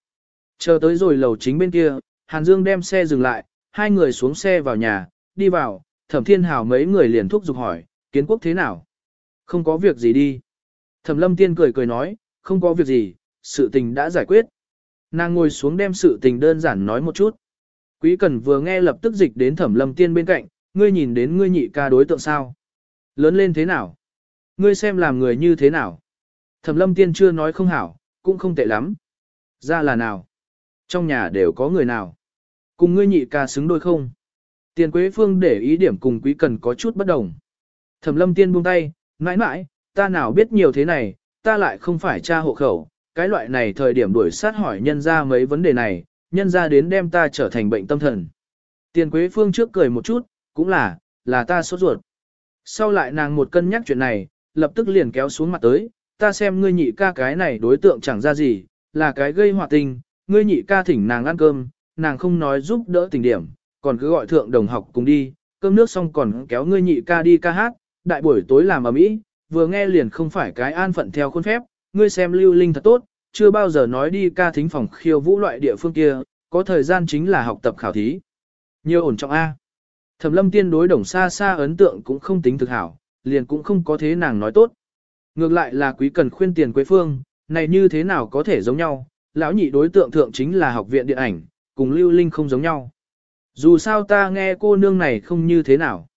Chờ tới rồi lầu chính bên kia, Hàn Dương đem xe dừng lại, hai người xuống xe vào nhà, đi vào, thẩm thiên hào mấy người liền thúc giục hỏi, kiến quốc thế nào? Không có việc gì đi. Thẩm lâm tiên cười cười nói, không có việc gì, sự tình đã giải quyết. Nàng ngồi xuống đem sự tình đơn giản nói một chút. Quý cần vừa nghe lập tức dịch đến thẩm lâm tiên bên cạnh, ngươi nhìn đến ngươi nhị ca đối tượng sao? Lớn lên thế nào? Ngươi xem làm người như thế nào? Thẩm lâm tiên chưa nói không hảo, cũng không tệ lắm. Ra là nào? Trong nhà đều có người nào? Cùng ngươi nhị ca xứng đôi không? Tiền Quế Phương để ý điểm cùng Quý Cần có chút bất đồng. Thẩm Lâm Tiên buông tay, mãi mãi, ta nào biết nhiều thế này, ta lại không phải cha hộ khẩu, cái loại này thời điểm đuổi sát hỏi nhân ra mấy vấn đề này, nhân ra đến đem ta trở thành bệnh tâm thần. Tiền Quế Phương trước cười một chút, cũng là, là ta sốt ruột. Sau lại nàng một cân nhắc chuyện này, lập tức liền kéo xuống mặt tới, ta xem ngươi nhị ca cái này đối tượng chẳng ra gì, là cái gây hòa tình, ngươi nhị ca thỉnh nàng ăn cơm, nàng không nói giúp đỡ tình điểm, còn cứ gọi thượng đồng học cùng đi, cơm nước xong còn kéo ngươi nhị ca đi ca hát, đại buổi tối làm ở mỹ, vừa nghe liền không phải cái an phận theo khuôn phép, ngươi xem lưu linh thật tốt, chưa bao giờ nói đi ca thính phòng khiêu vũ loại địa phương kia, có thời gian chính là học tập khảo thí. Nhiều ổn trọng A. Thẩm lâm tiên đối đồng xa xa ấn tượng cũng không tính thực hảo, liền cũng không có thế nàng nói tốt. Ngược lại là quý cần khuyên tiền quế phương, này như thế nào có thể giống nhau, lão nhị đối tượng thượng chính là học viện điện ảnh, cùng lưu linh không giống nhau. Dù sao ta nghe cô nương này không như thế nào.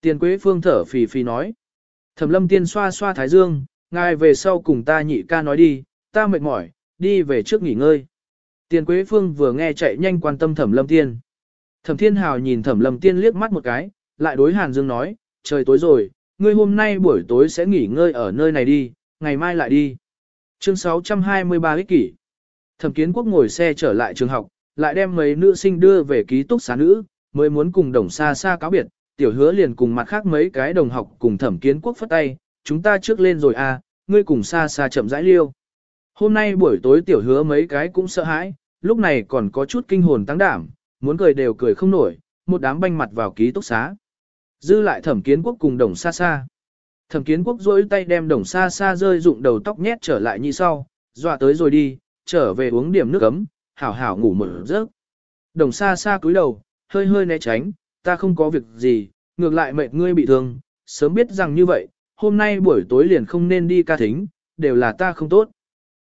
Tiền quế phương thở phì phì nói. Thẩm lâm tiên xoa xoa thái dương, ngài về sau cùng ta nhị ca nói đi, ta mệt mỏi, đi về trước nghỉ ngơi. Tiền quế phương vừa nghe chạy nhanh quan tâm thẩm lâm tiên. Thẩm thiên hào nhìn thẩm lâm tiên liếc mắt một cái, lại đối hàn dương nói, trời tối rồi, ngươi hôm nay buổi tối sẽ nghỉ ngơi ở nơi này đi, ngày mai lại đi. Chương 623 ích kỷ. Thẩm kiến quốc ngồi xe trở lại trường học, lại đem mấy nữ sinh đưa về ký túc xá nữ, mới muốn cùng đồng xa xa cáo biệt, tiểu hứa liền cùng mặt khác mấy cái đồng học cùng thẩm kiến quốc phất tay, chúng ta trước lên rồi à, ngươi cùng xa xa chậm rãi liêu. Hôm nay buổi tối tiểu hứa mấy cái cũng sợ hãi, lúc này còn có chút kinh hồn tăng đảm, muốn cười đều cười không nổi, một đám banh mặt vào ký túc xá. Dư lại thẩm kiến quốc cùng đồng xa xa. Thẩm kiến quốc rỗi tay đem đồng xa xa rơi dụng đầu tóc nhét trở lại như sau, dọa tới rồi đi, trở về uống điểm nước ấm, hảo hảo ngủ một giấc. Đồng xa xa cúi đầu, hơi hơi né tránh, ta không có việc gì, ngược lại mệt ngươi bị thương, sớm biết rằng như vậy, hôm nay buổi tối liền không nên đi ca thính, đều là ta không tốt.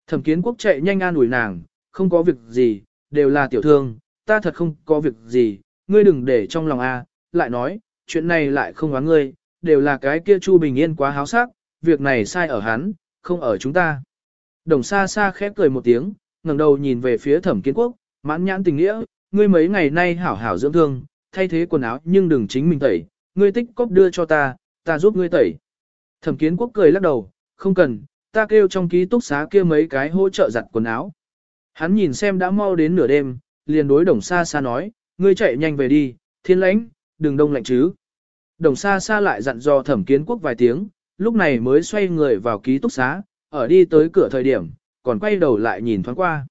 Thẩm kiến quốc chạy nhanh an ủi nàng, không có việc gì, đều là tiểu thương, ta thật không có việc gì, ngươi đừng để trong lòng a. lại nói, chuyện này lại không oán ngươi, đều là cái kia Chu Bình Yên quá háo sắc, việc này sai ở hắn, không ở chúng ta. Đồng xa xa khép cười một tiếng, ngẩng đầu nhìn về phía thẩm kiến quốc, mãn nhãn tình nghĩa, ngươi mấy ngày nay hảo hảo dưỡng thương, thay thế quần áo nhưng đừng chính mình tẩy, ngươi tích cóp đưa cho ta, ta giúp ngươi tẩy. Thẩm kiến quốc cười lắc đầu, không cần, ta kêu trong ký túc xá kia mấy cái hỗ trợ giặt quần áo. Hắn nhìn xem đã mau đến nửa đêm, liền đối đồng xa xa nói, ngươi chạy nhanh về đi, thiên lãnh, đừng đông lạnh chứ. Đồng xa xa lại dặn dò thẩm kiến quốc vài tiếng, lúc này mới xoay người vào ký túc xá, ở đi tới cửa thời điểm, còn quay đầu lại nhìn thoáng qua.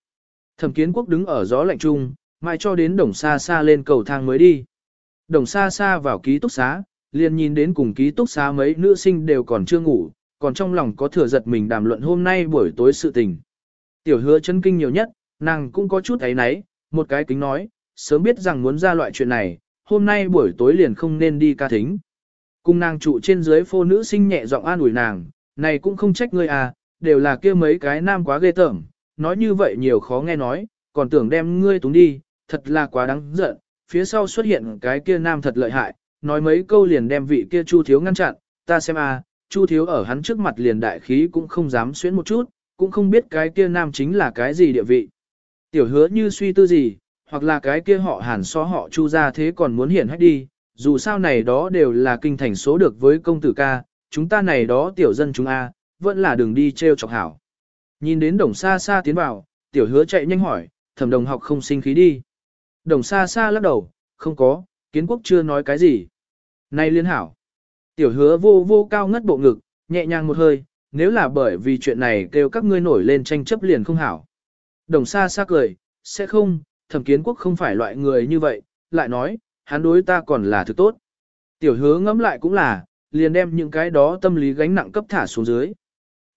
Thẩm kiến quốc đứng ở gió lạnh trung, mai cho đến đồng xa xa lên cầu thang mới đi. Đồng xa xa vào ký túc xá, liền nhìn đến cùng ký túc xá mấy nữ sinh đều còn chưa ngủ, còn trong lòng có thừa giật mình đàm luận hôm nay buổi tối sự tình. Tiểu hứa chân kinh nhiều nhất, nàng cũng có chút ấy náy, một cái kính nói, sớm biết rằng muốn ra loại chuyện này, hôm nay buổi tối liền không nên đi ca thính. Cùng nàng trụ trên dưới phô nữ sinh nhẹ giọng an ủi nàng, này cũng không trách ngươi à, đều là kia mấy cái nam quá ghê tởm, nói như vậy nhiều khó nghe nói, còn tưởng đem ngươi túng đi, thật là quá đáng giận, phía sau xuất hiện cái kia nam thật lợi hại, nói mấy câu liền đem vị kia Chu thiếu ngăn chặn, ta xem à, Chu thiếu ở hắn trước mặt liền đại khí cũng không dám xuyến một chút, cũng không biết cái kia nam chính là cái gì địa vị. Tiểu hứa như suy tư gì, hoặc là cái kia họ hàn so họ Chu ra thế còn muốn hiển hách đi, dù sao này đó đều là kinh thành số được với công tử ca, chúng ta này đó tiểu dân chúng A, vẫn là đường đi treo chọc hảo. Nhìn đến đồng xa xa tiến vào, tiểu hứa chạy nhanh hỏi, thẩm đồng học không sinh khí đi. Đồng xa xa lắc đầu, không có, kiến quốc chưa nói cái gì. Này liên hảo. Tiểu hứa vô vô cao ngất bộ ngực, nhẹ nhàng một hơi, nếu là bởi vì chuyện này kêu các ngươi nổi lên tranh chấp liền không hảo. Đồng xa xa cười, sẽ không, thẩm kiến quốc không phải loại người như vậy, lại nói, hắn đối ta còn là thứ tốt. Tiểu hứa ngẫm lại cũng là, liền đem những cái đó tâm lý gánh nặng cấp thả xuống dưới.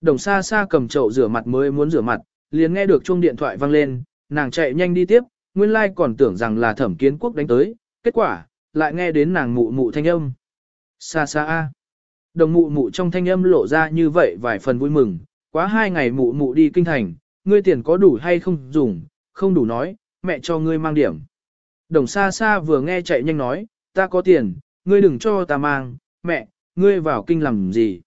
Đồng xa xa cầm chậu rửa mặt mới muốn rửa mặt, liền nghe được chuông điện thoại vang lên, nàng chạy nhanh đi tiếp, nguyên lai like còn tưởng rằng là thẩm kiến quốc đánh tới, kết quả, lại nghe đến nàng mụ mụ thanh âm. Xa xa a. Đồng mụ mụ trong thanh âm lộ ra như vậy vài phần vui mừng, quá hai ngày mụ mụ đi kinh thành, ngươi tiền có đủ hay không dùng, không đủ nói, mẹ cho ngươi mang điểm. Đồng xa xa vừa nghe chạy nhanh nói, ta có tiền, ngươi đừng cho ta mang, mẹ, ngươi vào kinh làm gì.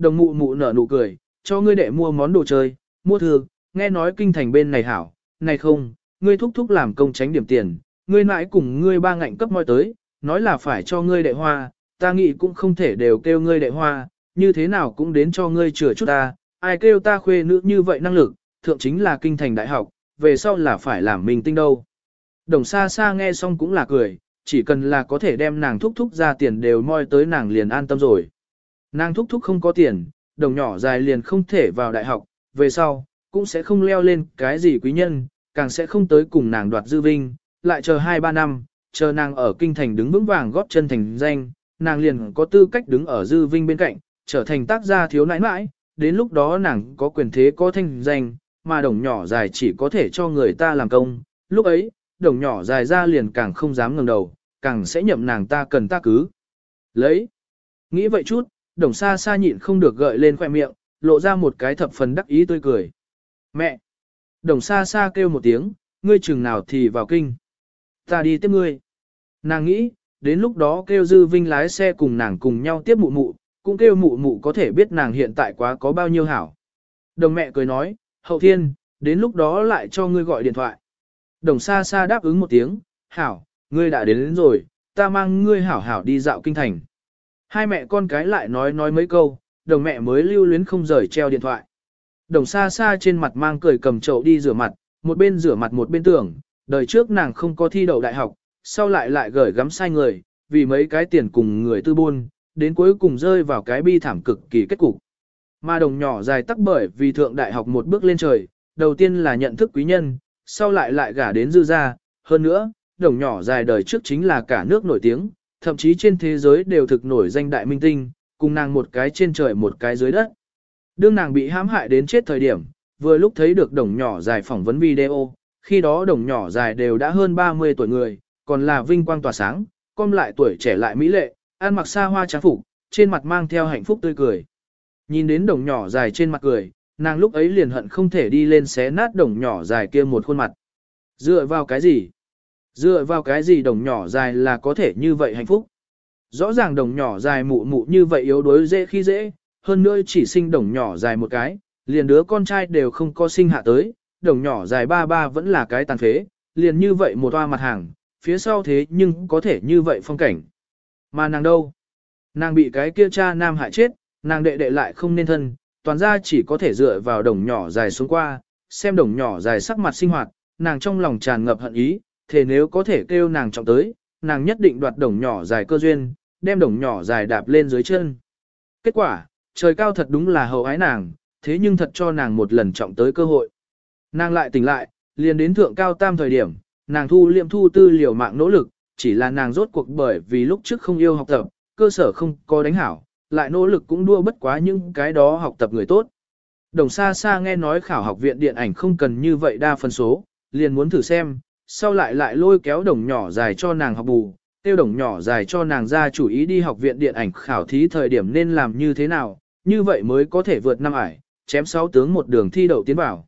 Đồng mụ mụ nở nụ cười, cho ngươi đệ mua món đồ chơi, mua thường nghe nói kinh thành bên này hảo, này không, ngươi thúc thúc làm công tránh điểm tiền, ngươi mãi cùng ngươi ba ngạnh cấp moi tới, nói là phải cho ngươi đệ hoa, ta nghĩ cũng không thể đều kêu ngươi đệ hoa, như thế nào cũng đến cho ngươi chữa chút ta, ai kêu ta khuê nữ như vậy năng lực, thượng chính là kinh thành đại học, về sau là phải làm mình tinh đâu. Đồng xa xa nghe xong cũng là cười, chỉ cần là có thể đem nàng thúc thúc ra tiền đều moi tới nàng liền an tâm rồi. Nàng thúc thúc không có tiền, đồng nhỏ dài liền không thể vào đại học, về sau, cũng sẽ không leo lên cái gì quý nhân, càng sẽ không tới cùng nàng đoạt dư vinh, lại chờ 2-3 năm, chờ nàng ở kinh thành đứng vững vàng góp chân thành danh, nàng liền có tư cách đứng ở dư vinh bên cạnh, trở thành tác gia thiếu nãi nãi, đến lúc đó nàng có quyền thế có thanh danh, mà đồng nhỏ dài chỉ có thể cho người ta làm công, lúc ấy, đồng nhỏ dài ra liền càng không dám ngẩng đầu, càng sẽ nhậm nàng ta cần ta cứ. Lấy. Nghĩ vậy chút, đồng xa xa nhịn không được gợi lên khoẻ miệng, lộ ra một cái thập phần đắc ý tươi cười. Mẹ! Đồng xa xa kêu một tiếng, ngươi chừng nào thì vào kinh. Ta đi tiếp ngươi. Nàng nghĩ, đến lúc đó kêu dư vinh lái xe cùng nàng cùng nhau tiếp mụ mụ, cũng kêu mụ mụ có thể biết nàng hiện tại quá có bao nhiêu hảo. Đồng mẹ cười nói, hậu thiên, đến lúc đó lại cho ngươi gọi điện thoại. Đồng xa xa đáp ứng một tiếng, hảo, ngươi đã đến, đến rồi, ta mang ngươi hảo hảo đi dạo kinh thành. Hai mẹ con cái lại nói nói mấy câu, đồng mẹ mới lưu luyến không rời treo điện thoại. Đồng xa xa trên mặt mang cười cầm chậu đi rửa mặt, một bên rửa mặt một bên tưởng, đời trước nàng không có thi đậu đại học, sau lại lại gửi gắm sai người, vì mấy cái tiền cùng người tư buôn, đến cuối cùng rơi vào cái bi thảm cực kỳ kết cục. Mà đồng nhỏ dài tắc bởi vì thượng đại học một bước lên trời, đầu tiên là nhận thức quý nhân, sau lại lại gả đến dư gia, hơn nữa, đồng nhỏ dài đời trước chính là cả nước nổi tiếng, thậm chí trên thế giới đều thực nổi danh đại minh tinh, cùng nàng một cái trên trời một cái dưới đất. Đương nàng bị hãm hại đến chết thời điểm, vừa lúc thấy được đồng nhỏ dài phỏng vấn video, khi đó đồng nhỏ dài đều đã hơn 30 tuổi người, còn là vinh quang tỏa sáng, con lại tuổi trẻ lại mỹ lệ, ăn mặc xa hoa trang phục, trên mặt mang theo hạnh phúc tươi cười. Nhìn đến đồng nhỏ dài trên mặt cười, nàng lúc ấy liền hận không thể đi lên xé nát đồng nhỏ dài kia một khuôn mặt. Dựa vào cái gì? Dựa vào cái gì đồng nhỏ dài là có thể như vậy hạnh phúc? Rõ ràng đồng nhỏ dài mụ mụ như vậy yếu đuối dễ khi dễ, hơn nữa chỉ sinh đồng nhỏ dài một cái, liền đứa con trai đều không có sinh hạ tới, đồng nhỏ dài ba ba vẫn là cái tàn phế, liền như vậy một toa mặt hàng, phía sau thế nhưng có thể như vậy phong cảnh. Mà nàng đâu? Nàng bị cái kia cha nam hại chết, nàng đệ đệ lại không nên thân, toàn ra chỉ có thể dựa vào đồng nhỏ dài xuống qua, xem đồng nhỏ dài sắc mặt sinh hoạt, nàng trong lòng tràn ngập hận ý, thế nếu có thể kêu nàng trọng tới, nàng nhất định đoạt đồng nhỏ dài cơ duyên, đem đồng nhỏ dài đạp lên dưới chân. Kết quả, trời cao thật đúng là hậu ái nàng, thế nhưng thật cho nàng một lần trọng tới cơ hội. Nàng lại tỉnh lại, liền đến thượng cao tam thời điểm, nàng thu liệm thu tư liều mạng nỗ lực, chỉ là nàng rốt cuộc bởi vì lúc trước không yêu học tập, cơ sở không có đánh hảo, lại nỗ lực cũng đua bất quá những cái đó học tập người tốt. Đồng xa xa nghe nói khảo học viện điện ảnh không cần như vậy đa phân số, liền muốn thử xem, sau lại lại lôi kéo đồng nhỏ dài cho nàng học bù, tiêu đồng nhỏ dài cho nàng ra chủ ý đi học viện điện ảnh khảo thí thời điểm nên làm như thế nào, như vậy mới có thể vượt năm ải, chém sáu tướng một đường thi đậu tiến vào.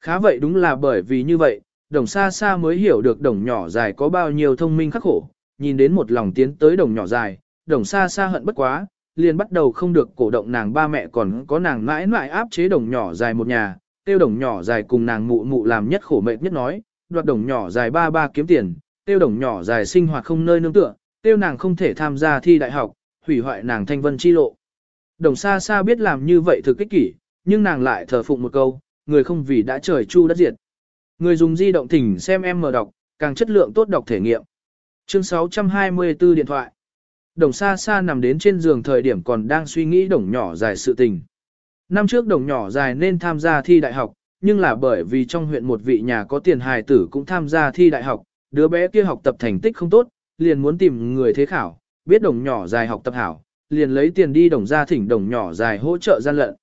Khá vậy đúng là bởi vì như vậy, đồng xa xa mới hiểu được đồng nhỏ dài có bao nhiêu thông minh khắc khổ, nhìn đến một lòng tiến tới đồng nhỏ dài, đồng xa xa hận bất quá, liền bắt đầu không được cổ động nàng ba mẹ còn có nàng mãi mãi áp chế đồng nhỏ dài một nhà, tiêu đồng nhỏ dài cùng nàng mụ mụ làm nhất khổ mệt nhất nói, đoạt đồng nhỏ dài ba ba kiếm tiền, tiêu đồng nhỏ dài sinh hoạt không nơi nương tựa, tiêu nàng không thể tham gia thi đại học, hủy hoại nàng thanh vân chi lộ. Đồng xa xa biết làm như vậy thực kích kỷ, nhưng nàng lại thờ phụng một câu, người không vì đã trời chu đất diệt. Người dùng di động thỉnh xem em mở đọc, càng chất lượng tốt đọc thể nghiệm. Chương 624 điện thoại. Đồng xa xa nằm đến trên giường thời điểm còn đang suy nghĩ đồng nhỏ dài sự tình. Năm trước đồng nhỏ dài nên tham gia thi đại học, nhưng là bởi vì trong huyện một vị nhà có tiền hài tử cũng tham gia thi đại học, đứa bé kia học tập thành tích không tốt, liền muốn tìm người thế khảo, biết đồng nhỏ dài học tập hảo, liền lấy tiền đi đồng ra thỉnh đồng nhỏ dài hỗ trợ gian lận.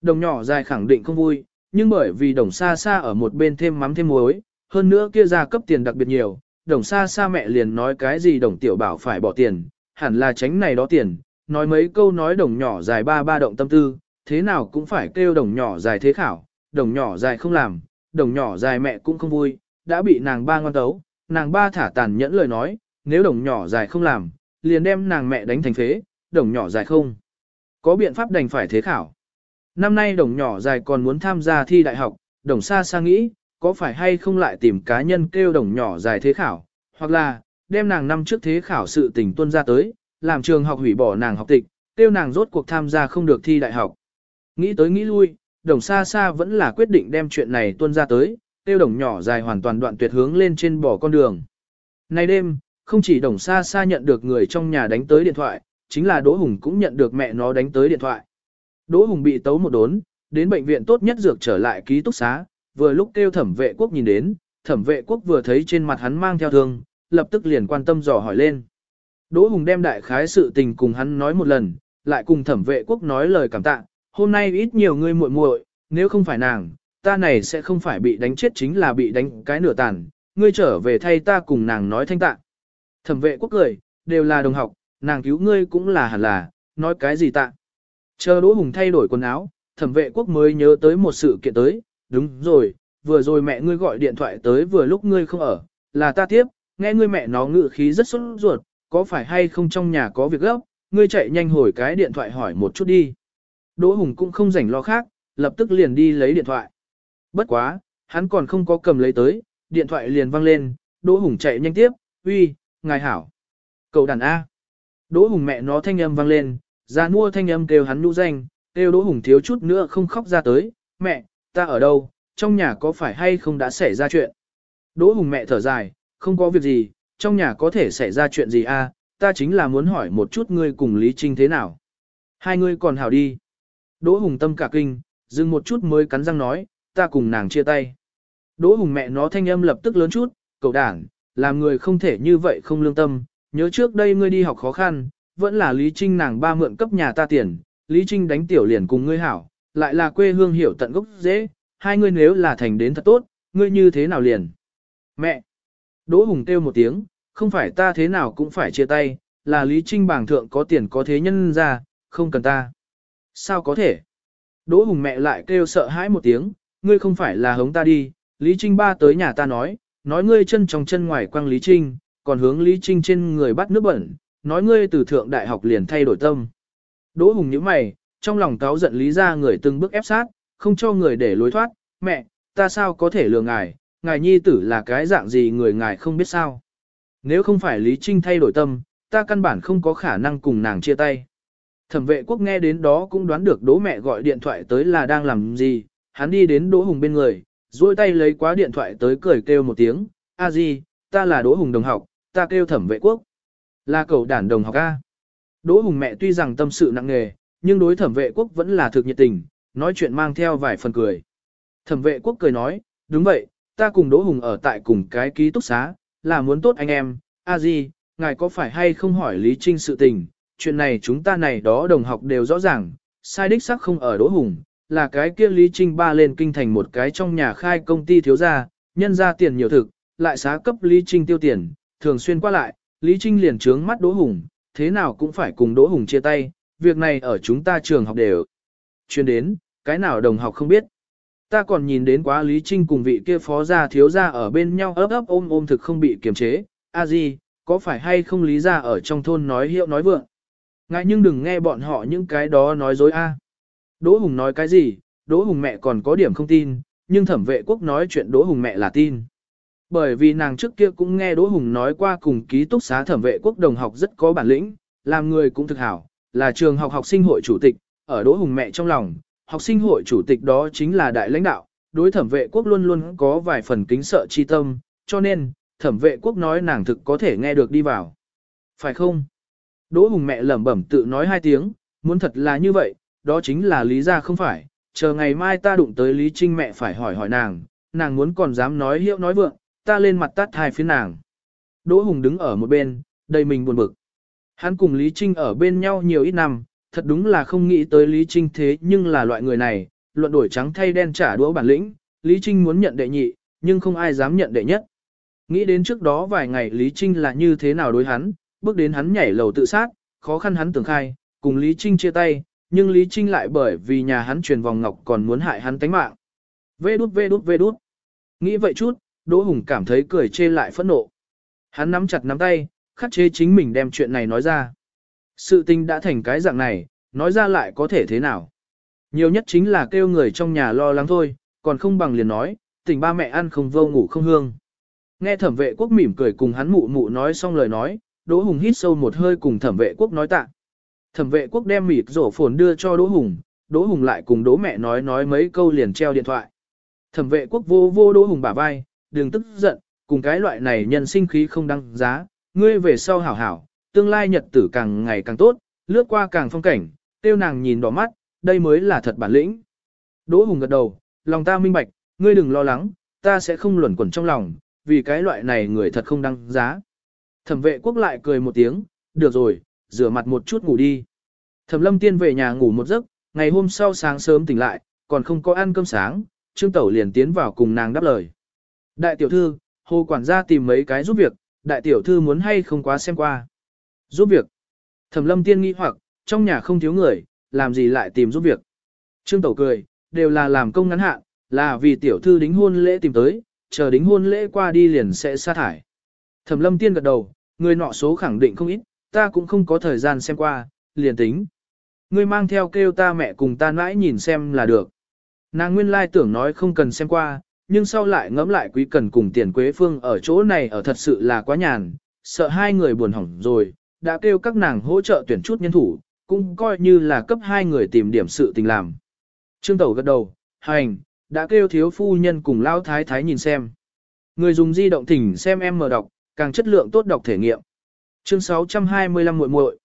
Đồng nhỏ dài khẳng định không vui, nhưng bởi vì đồng xa xa ở một bên thêm mắm thêm muối, hơn nữa kia ra cấp tiền đặc biệt nhiều, đồng xa xa mẹ liền nói cái gì đồng tiểu bảo phải bỏ tiền, hẳn là tránh này đó tiền, nói mấy câu nói đồng nhỏ dài ba ba động tâm tư, thế nào cũng phải kêu đồng nhỏ dài thế khảo, đồng nhỏ dài không làm, đồng nhỏ dài mẹ cũng không vui, đã bị nàng ba ngoan tấu, nàng ba thả tàn nhẫn lời nói, nếu đồng nhỏ dài không làm, liền đem nàng mẹ đánh thành phế, đồng nhỏ dài không. Có biện pháp đành phải thế khảo. Năm nay đồng nhỏ dài còn muốn tham gia thi đại học, đồng xa xa nghĩ, có phải hay không lại tìm cá nhân kêu đồng nhỏ dài thế khảo, hoặc là, đem nàng năm trước thế khảo sự tình tuân ra tới, làm trường học hủy bỏ nàng học tịch, kêu nàng rốt cuộc tham gia không được thi đại học. Nghĩ tới nghĩ lui, đồng xa xa vẫn là quyết định đem chuyện này tuân ra tới, tiêu đồng nhỏ dài hoàn toàn đoạn tuyệt hướng lên trên bỏ con đường. Nay đêm, không chỉ đồng xa xa nhận được người trong nhà đánh tới điện thoại, chính là Đỗ Hùng cũng nhận được mẹ nó đánh tới điện thoại. Đỗ Hùng bị tấu một đốn, đến bệnh viện tốt nhất dược trở lại ký túc xá, vừa lúc kêu thẩm vệ quốc nhìn đến, thẩm vệ quốc vừa thấy trên mặt hắn mang theo thương, lập tức liền quan tâm dò hỏi lên. Đỗ Hùng đem đại khái sự tình cùng hắn nói một lần, lại cùng thẩm vệ quốc nói lời cảm tạ, hôm nay ít nhiều ngươi muội muội, nếu không phải nàng, ta này sẽ không phải bị đánh chết chính là bị đánh cái nửa tàn, ngươi trở về thay ta cùng nàng nói thanh tạ. Thẩm vệ quốc cười, đều là đồng học, nàng cứu ngươi cũng là hẳn là, nói cái gì tạ. Chờ Đỗ Hùng thay đổi quần áo, thẩm vệ quốc mới nhớ tới một sự kiện tới, đúng rồi, vừa rồi mẹ ngươi gọi điện thoại tới vừa lúc ngươi không ở, là ta tiếp, nghe ngươi mẹ nó ngự khí rất sốt ruột, có phải hay không trong nhà có việc gấp, ngươi chạy nhanh hồi cái điện thoại hỏi một chút đi. Đỗ Hùng cũng không rảnh lo khác, lập tức liền đi lấy điện thoại. Bất quá, hắn còn không có cầm lấy tới, điện thoại liền vang lên, Đỗ Hùng chạy nhanh tiếp, uy, ngài hảo. Cậu đàn A. Đỗ Hùng mẹ nó thanh âm vang lên, ra mua thanh âm kêu hắn nhũ danh, kêu Đỗ Hùng thiếu chút nữa không khóc ra tới, mẹ, ta ở đâu, trong nhà có phải hay không đã xảy ra chuyện. Đỗ Hùng mẹ thở dài, không có việc gì, trong nhà có thể xảy ra chuyện gì a? ta chính là muốn hỏi một chút ngươi cùng Lý Trinh thế nào. Hai ngươi còn hảo đi. Đỗ Hùng tâm cả kinh, dừng một chút mới cắn răng nói, ta cùng nàng chia tay. Đỗ Hùng mẹ nó thanh âm lập tức lớn chút, cậu đảng, làm người không thể như vậy không lương tâm, nhớ trước đây ngươi đi học khó khăn, vẫn là Lý Trinh nàng ba mượn cấp nhà ta tiền, Lý Trinh đánh tiểu liền cùng ngươi hảo, lại là quê hương hiểu tận gốc dễ, hai ngươi nếu là thành đến thật tốt, ngươi như thế nào liền? Mẹ! Đỗ Hùng kêu một tiếng, không phải ta thế nào cũng phải chia tay, là Lý Trinh bảng thượng có tiền có thế nhân ra, không cần ta. Sao có thể? Đỗ Hùng mẹ lại kêu sợ hãi một tiếng, ngươi không phải là hống ta đi, Lý Trinh ba tới nhà ta nói, nói ngươi chân trong chân ngoài quăng Lý Trinh, còn hướng Lý Trinh trên người bắt nước bẩn, nói ngươi từ thượng đại học liền thay đổi tâm. Đỗ Hùng nhíu mày, trong lòng cáo giận Lý ra người từng bước ép sát, không cho người để lối thoát, mẹ, ta sao có thể lừa ngài, ngài nhi tử là cái dạng gì người ngài không biết sao. Nếu không phải Lý Trinh thay đổi tâm, ta căn bản không có khả năng cùng nàng chia tay. Thẩm vệ quốc nghe đến đó cũng đoán được đỗ mẹ gọi điện thoại tới là đang làm gì, hắn đi đến đỗ hùng bên người, duỗi tay lấy quá điện thoại tới cười kêu một tiếng, a di, ta là đỗ hùng đồng học, ta kêu thẩm vệ quốc. Là cậu đản đồng học A. Đỗ hùng mẹ tuy rằng tâm sự nặng nề, nhưng đối thẩm vệ quốc vẫn là thực nhiệt tình, nói chuyện mang theo vài phần cười. Thẩm vệ quốc cười nói, đúng vậy, ta cùng Đỗ Hùng ở tại cùng cái ký túc xá, là muốn tốt anh em, a di, ngài có phải hay không hỏi Lý Trinh sự tình, chuyện này chúng ta này đó đồng học đều rõ ràng, sai đích sắc không ở Đỗ Hùng, là cái kia Lý Trinh ba lên kinh thành một cái trong nhà khai công ty thiếu gia, nhân ra tiền nhiều thực, lại xá cấp Lý Trinh tiêu tiền, thường xuyên qua lại, Lý Trinh liền trướng mắt Đỗ Hùng, thế nào cũng phải cùng Đỗ Hùng chia tay, việc này ở chúng ta trường học đều. Chuyên đến, cái nào đồng học không biết. Ta còn nhìn đến quá Lý Trinh cùng vị kia phó gia thiếu gia ở bên nhau ấp ấp ôm ôm thực không bị kiềm chế. A di, có phải hay không Lý gia ở trong thôn nói hiệu nói vượng? Ngại nhưng đừng nghe bọn họ những cái đó nói dối a. À. Đỗ Hùng nói cái gì, Đỗ Hùng mẹ còn có điểm không tin, nhưng thẩm vệ quốc nói chuyện Đỗ Hùng mẹ là tin. Bởi vì nàng trước kia cũng nghe Đỗ Hùng nói qua cùng ký túc xá thẩm vệ quốc đồng học rất có bản lĩnh, làm người cũng thực hảo, là trường học học sinh hội chủ tịch, ở Đỗ Hùng mẹ trong lòng, học sinh hội chủ tịch đó chính là đại lãnh đạo, đối thẩm vệ quốc luôn luôn có vài phần kính sợ chi tâm, cho nên, thẩm vệ quốc nói nàng thực có thể nghe được đi vào. Phải không? Đỗ Hùng mẹ lẩm bẩm tự nói hai tiếng, muốn thật là như vậy, đó chính là lý ra không phải, chờ ngày mai ta đụng tới Lý Trinh mẹ phải hỏi hỏi nàng, nàng muốn còn dám nói hiệu nói vượng, ta lên mặt tắt hai phía nàng. Đỗ Hùng đứng ở một bên, đầy mình buồn bực. Hắn cùng Lý Trinh ở bên nhau nhiều ít năm, thật đúng là không nghĩ tới Lý Trinh thế nhưng là loại người này, luận đổi trắng thay đen trả đũa bản lĩnh, Lý Trinh muốn nhận đệ nhị, nhưng không ai dám nhận đệ nhất. Nghĩ đến trước đó vài ngày Lý Trinh là như thế nào đối hắn, bước đến hắn nhảy lầu tự sát, khó khăn hắn tưởng khai, cùng Lý Trinh chia tay, nhưng Lý Trinh lại bởi vì nhà hắn truyền vòng ngọc còn muốn hại hắn tánh mạng. Vê đút vê đút vê đút. Nghĩ vậy chút, Đỗ Hùng cảm thấy cười chê lại phẫn nộ. Hắn nắm chặt nắm tay, khắc chế chính mình đem chuyện này nói ra. Sự tình đã thành cái dạng này, nói ra lại có thể thế nào. Nhiều nhất chính là kêu người trong nhà lo lắng thôi, còn không bằng liền nói, tình ba mẹ ăn không vô ngủ không hương. Nghe thẩm vệ quốc mỉm cười cùng hắn mụ mụ nói xong lời nói, Đỗ Hùng hít sâu một hơi cùng thẩm vệ quốc nói tạ. Thẩm vệ quốc đem mịt rổ phồn đưa cho Đỗ Hùng, Đỗ Hùng lại cùng Đỗ mẹ nói nói mấy câu liền treo điện thoại. Thẩm vệ quốc vô vô Đỗ Hùng bả vai, đừng tức giận, cùng cái loại này nhân sinh khí không đăng giá, ngươi về sau hảo hảo, tương lai nhật tử càng ngày càng tốt, lướt qua càng phong cảnh, tiêu nàng nhìn đỏ mắt, đây mới là thật bản lĩnh. Đỗ Hùng gật đầu, lòng ta minh bạch, ngươi đừng lo lắng, ta sẽ không luẩn quẩn trong lòng, vì cái loại này người thật không đăng giá. Thẩm vệ quốc lại cười một tiếng, được rồi, rửa mặt một chút ngủ đi. Thẩm lâm tiên về nhà ngủ một giấc, ngày hôm sau sáng sớm tỉnh lại, còn không có ăn cơm sáng, Trương Tẩu liền tiến vào cùng nàng đáp lời. Đại tiểu thư, hồ quản gia tìm mấy cái giúp việc, đại tiểu thư muốn hay không quá xem qua. Giúp việc. Thẩm lâm tiên nghĩ hoặc, trong nhà không thiếu người, làm gì lại tìm giúp việc. Trương Tẩu cười, đều là làm công ngắn hạn, là vì tiểu thư đính hôn lễ tìm tới, chờ đính hôn lễ qua đi liền sẽ sa thải. Thẩm lâm tiên gật đầu, người nọ số khẳng định không ít, ta cũng không có thời gian xem qua, liền tính. Ngươi mang theo kêu ta mẹ cùng ta mãi nhìn xem là được. Nàng nguyên lai tưởng nói không cần xem qua, nhưng sau lại ngẫm lại quý cần cùng tiền quế phương ở chỗ này ở thật sự là quá nhàn, sợ hai người buồn hỏng rồi, đã kêu các nàng hỗ trợ tuyển chút nhân thủ, cũng coi như là cấp hai người tìm điểm sự tình làm. Trương Tẩu gật đầu, hành, đã kêu thiếu phu nhân cùng lao thái thái nhìn xem. Người dùng di động thỉnh xem em mở đọc, càng chất lượng tốt đọc thể nghiệm. Chương 625 muội muội.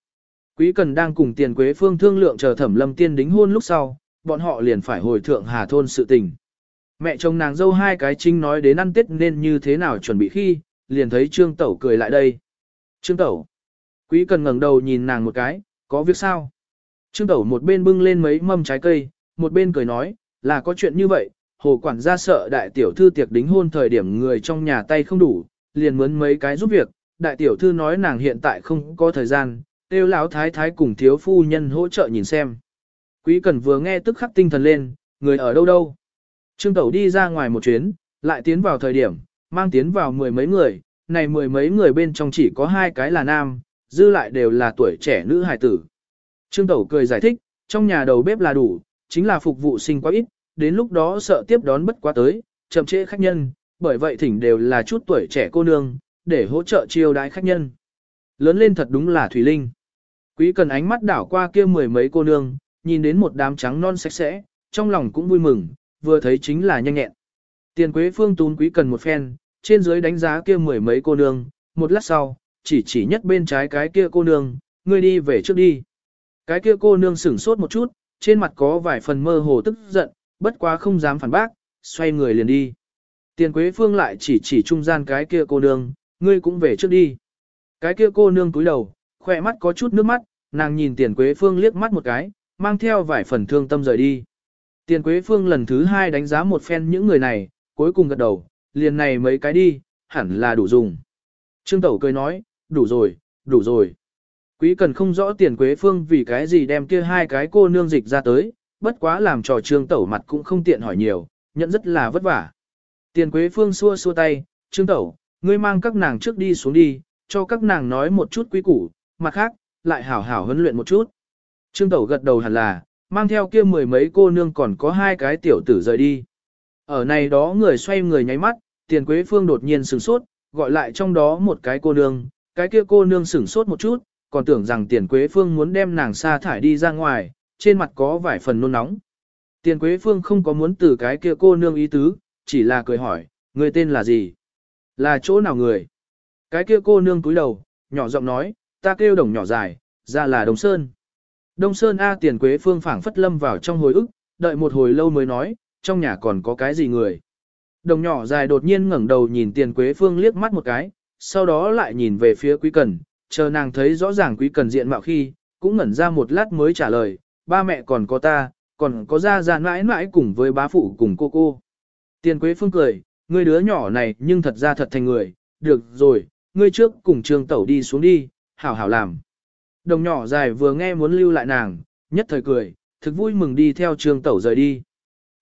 Quý Cần đang cùng Tiền Quế Phương thương lượng chờ Thẩm Lâm Tiên đính hôn lúc sau, bọn họ liền phải hồi thượng Hà thôn sự tình. Mẹ chồng nàng dâu hai cái chính nói đến ăn Tết nên như thế nào chuẩn bị khi, liền thấy Trương Tẩu cười lại đây. Trương Tẩu. Quý Cần ngẩng đầu nhìn nàng một cái, có việc sao? Trương Tẩu một bên bưng lên mấy mâm trái cây, một bên cười nói, là có chuyện như vậy, hồ quản gia sợ đại tiểu thư tiệc đính hôn thời điểm người trong nhà tay không đủ, liền mướn mấy cái giúp việc, đại tiểu thư nói nàng hiện tại không có thời gian, tiêu lão thái thái cùng thiếu phu nhân hỗ trợ nhìn xem. Quý Cần vừa nghe tức khắc tinh thần lên, người ở đâu đâu. Trương Tẩu đi ra ngoài một chuyến, lại tiến vào thời điểm, mang tiến vào mười mấy người, này mười mấy người bên trong chỉ có hai cái là nam, dư lại đều là tuổi trẻ nữ hài tử. Trương Tẩu cười giải thích, trong nhà đầu bếp là đủ, chính là phục vụ sinh quá ít, đến lúc đó sợ tiếp đón bất quá tới, chậm trễ khách nhân, bởi vậy thỉnh đều là chút tuổi trẻ cô nương, để hỗ trợ chiêu đái khách nhân. Lớn lên thật đúng là Thủy Linh. Quý cần ánh mắt đảo qua kia mười mấy cô nương, nhìn đến một đám trắng non sạch sẽ, trong lòng cũng vui mừng, vừa thấy chính là nhanh nhẹn. Tiền Quế Phương tún quý cần một phen, trên dưới đánh giá kia mười mấy cô nương, một lát sau, chỉ chỉ nhất bên trái cái kia cô nương, ngươi đi về trước đi. Cái kia cô nương sửng sốt một chút, trên mặt có vài phần mơ hồ tức giận, bất quá không dám phản bác, xoay người liền đi. Tiền Quế Phương lại chỉ chỉ trung gian cái kia cô nương, ngươi cũng về trước đi. Cái kia cô nương cúi đầu, khỏe mắt có chút nước mắt, nàng nhìn Tiền Quế Phương liếc mắt một cái, mang theo vài phần thương tâm rời đi. Tiền Quế Phương lần thứ hai đánh giá một phen những người này, cuối cùng gật đầu, liền này mấy cái đi, hẳn là đủ dùng. Trương Tẩu cười nói, đủ rồi, đủ rồi. Quý cần không rõ Tiền Quế Phương vì cái gì đem kia hai cái cô nương dịch ra tới, bất quá làm trò Trương Tẩu mặt cũng không tiện hỏi nhiều, nhận rất là vất vả. Tiền Quế Phương xua xua tay, Trương Tẩu, ngươi mang các nàng trước đi xuống đi, cho các nàng nói một chút quý củ, mặt khác, lại hảo hảo huấn luyện một chút. Trương Tẩu gật đầu hẳn là, mang theo kia mười mấy cô nương còn có hai cái tiểu tử rời đi. Ở này đó người xoay người nháy mắt, tiền quế phương đột nhiên sửng sốt, gọi lại trong đó một cái cô nương, cái kia cô nương sửng sốt một chút, còn tưởng rằng tiền quế phương muốn đem nàng sa thải đi ra ngoài, trên mặt có vài phần nôn nóng. Tiền quế phương không có muốn từ cái kia cô nương ý tứ, chỉ là cười hỏi, người tên là gì? Là chỗ nào người? Cái kia cô nương túi đầu, nhỏ giọng nói, ta kêu đồng nhỏ dài, ra là đồng sơn. Đông Sơn A tiền quế phương phảng phất lâm vào trong hồi ức, đợi một hồi lâu mới nói, trong nhà còn có cái gì người. Đồng nhỏ dài đột nhiên ngẩng đầu nhìn tiền quế phương liếc mắt một cái, sau đó lại nhìn về phía quý cần, chờ nàng thấy rõ ràng quý cần diện mạo khi, cũng ngẩn ra một lát mới trả lời, ba mẹ còn có ta, còn có ra ra mãi mãi cùng với bá phụ cùng cô cô. Tiền quế phương cười, ngươi đứa nhỏ này nhưng thật ra thật thành người, được rồi, ngươi trước cùng trường tẩu đi xuống đi, hảo hảo làm. Đồng nhỏ dài vừa nghe muốn lưu lại nàng, nhất thời cười, thực vui mừng đi theo Trường tẩu rời đi.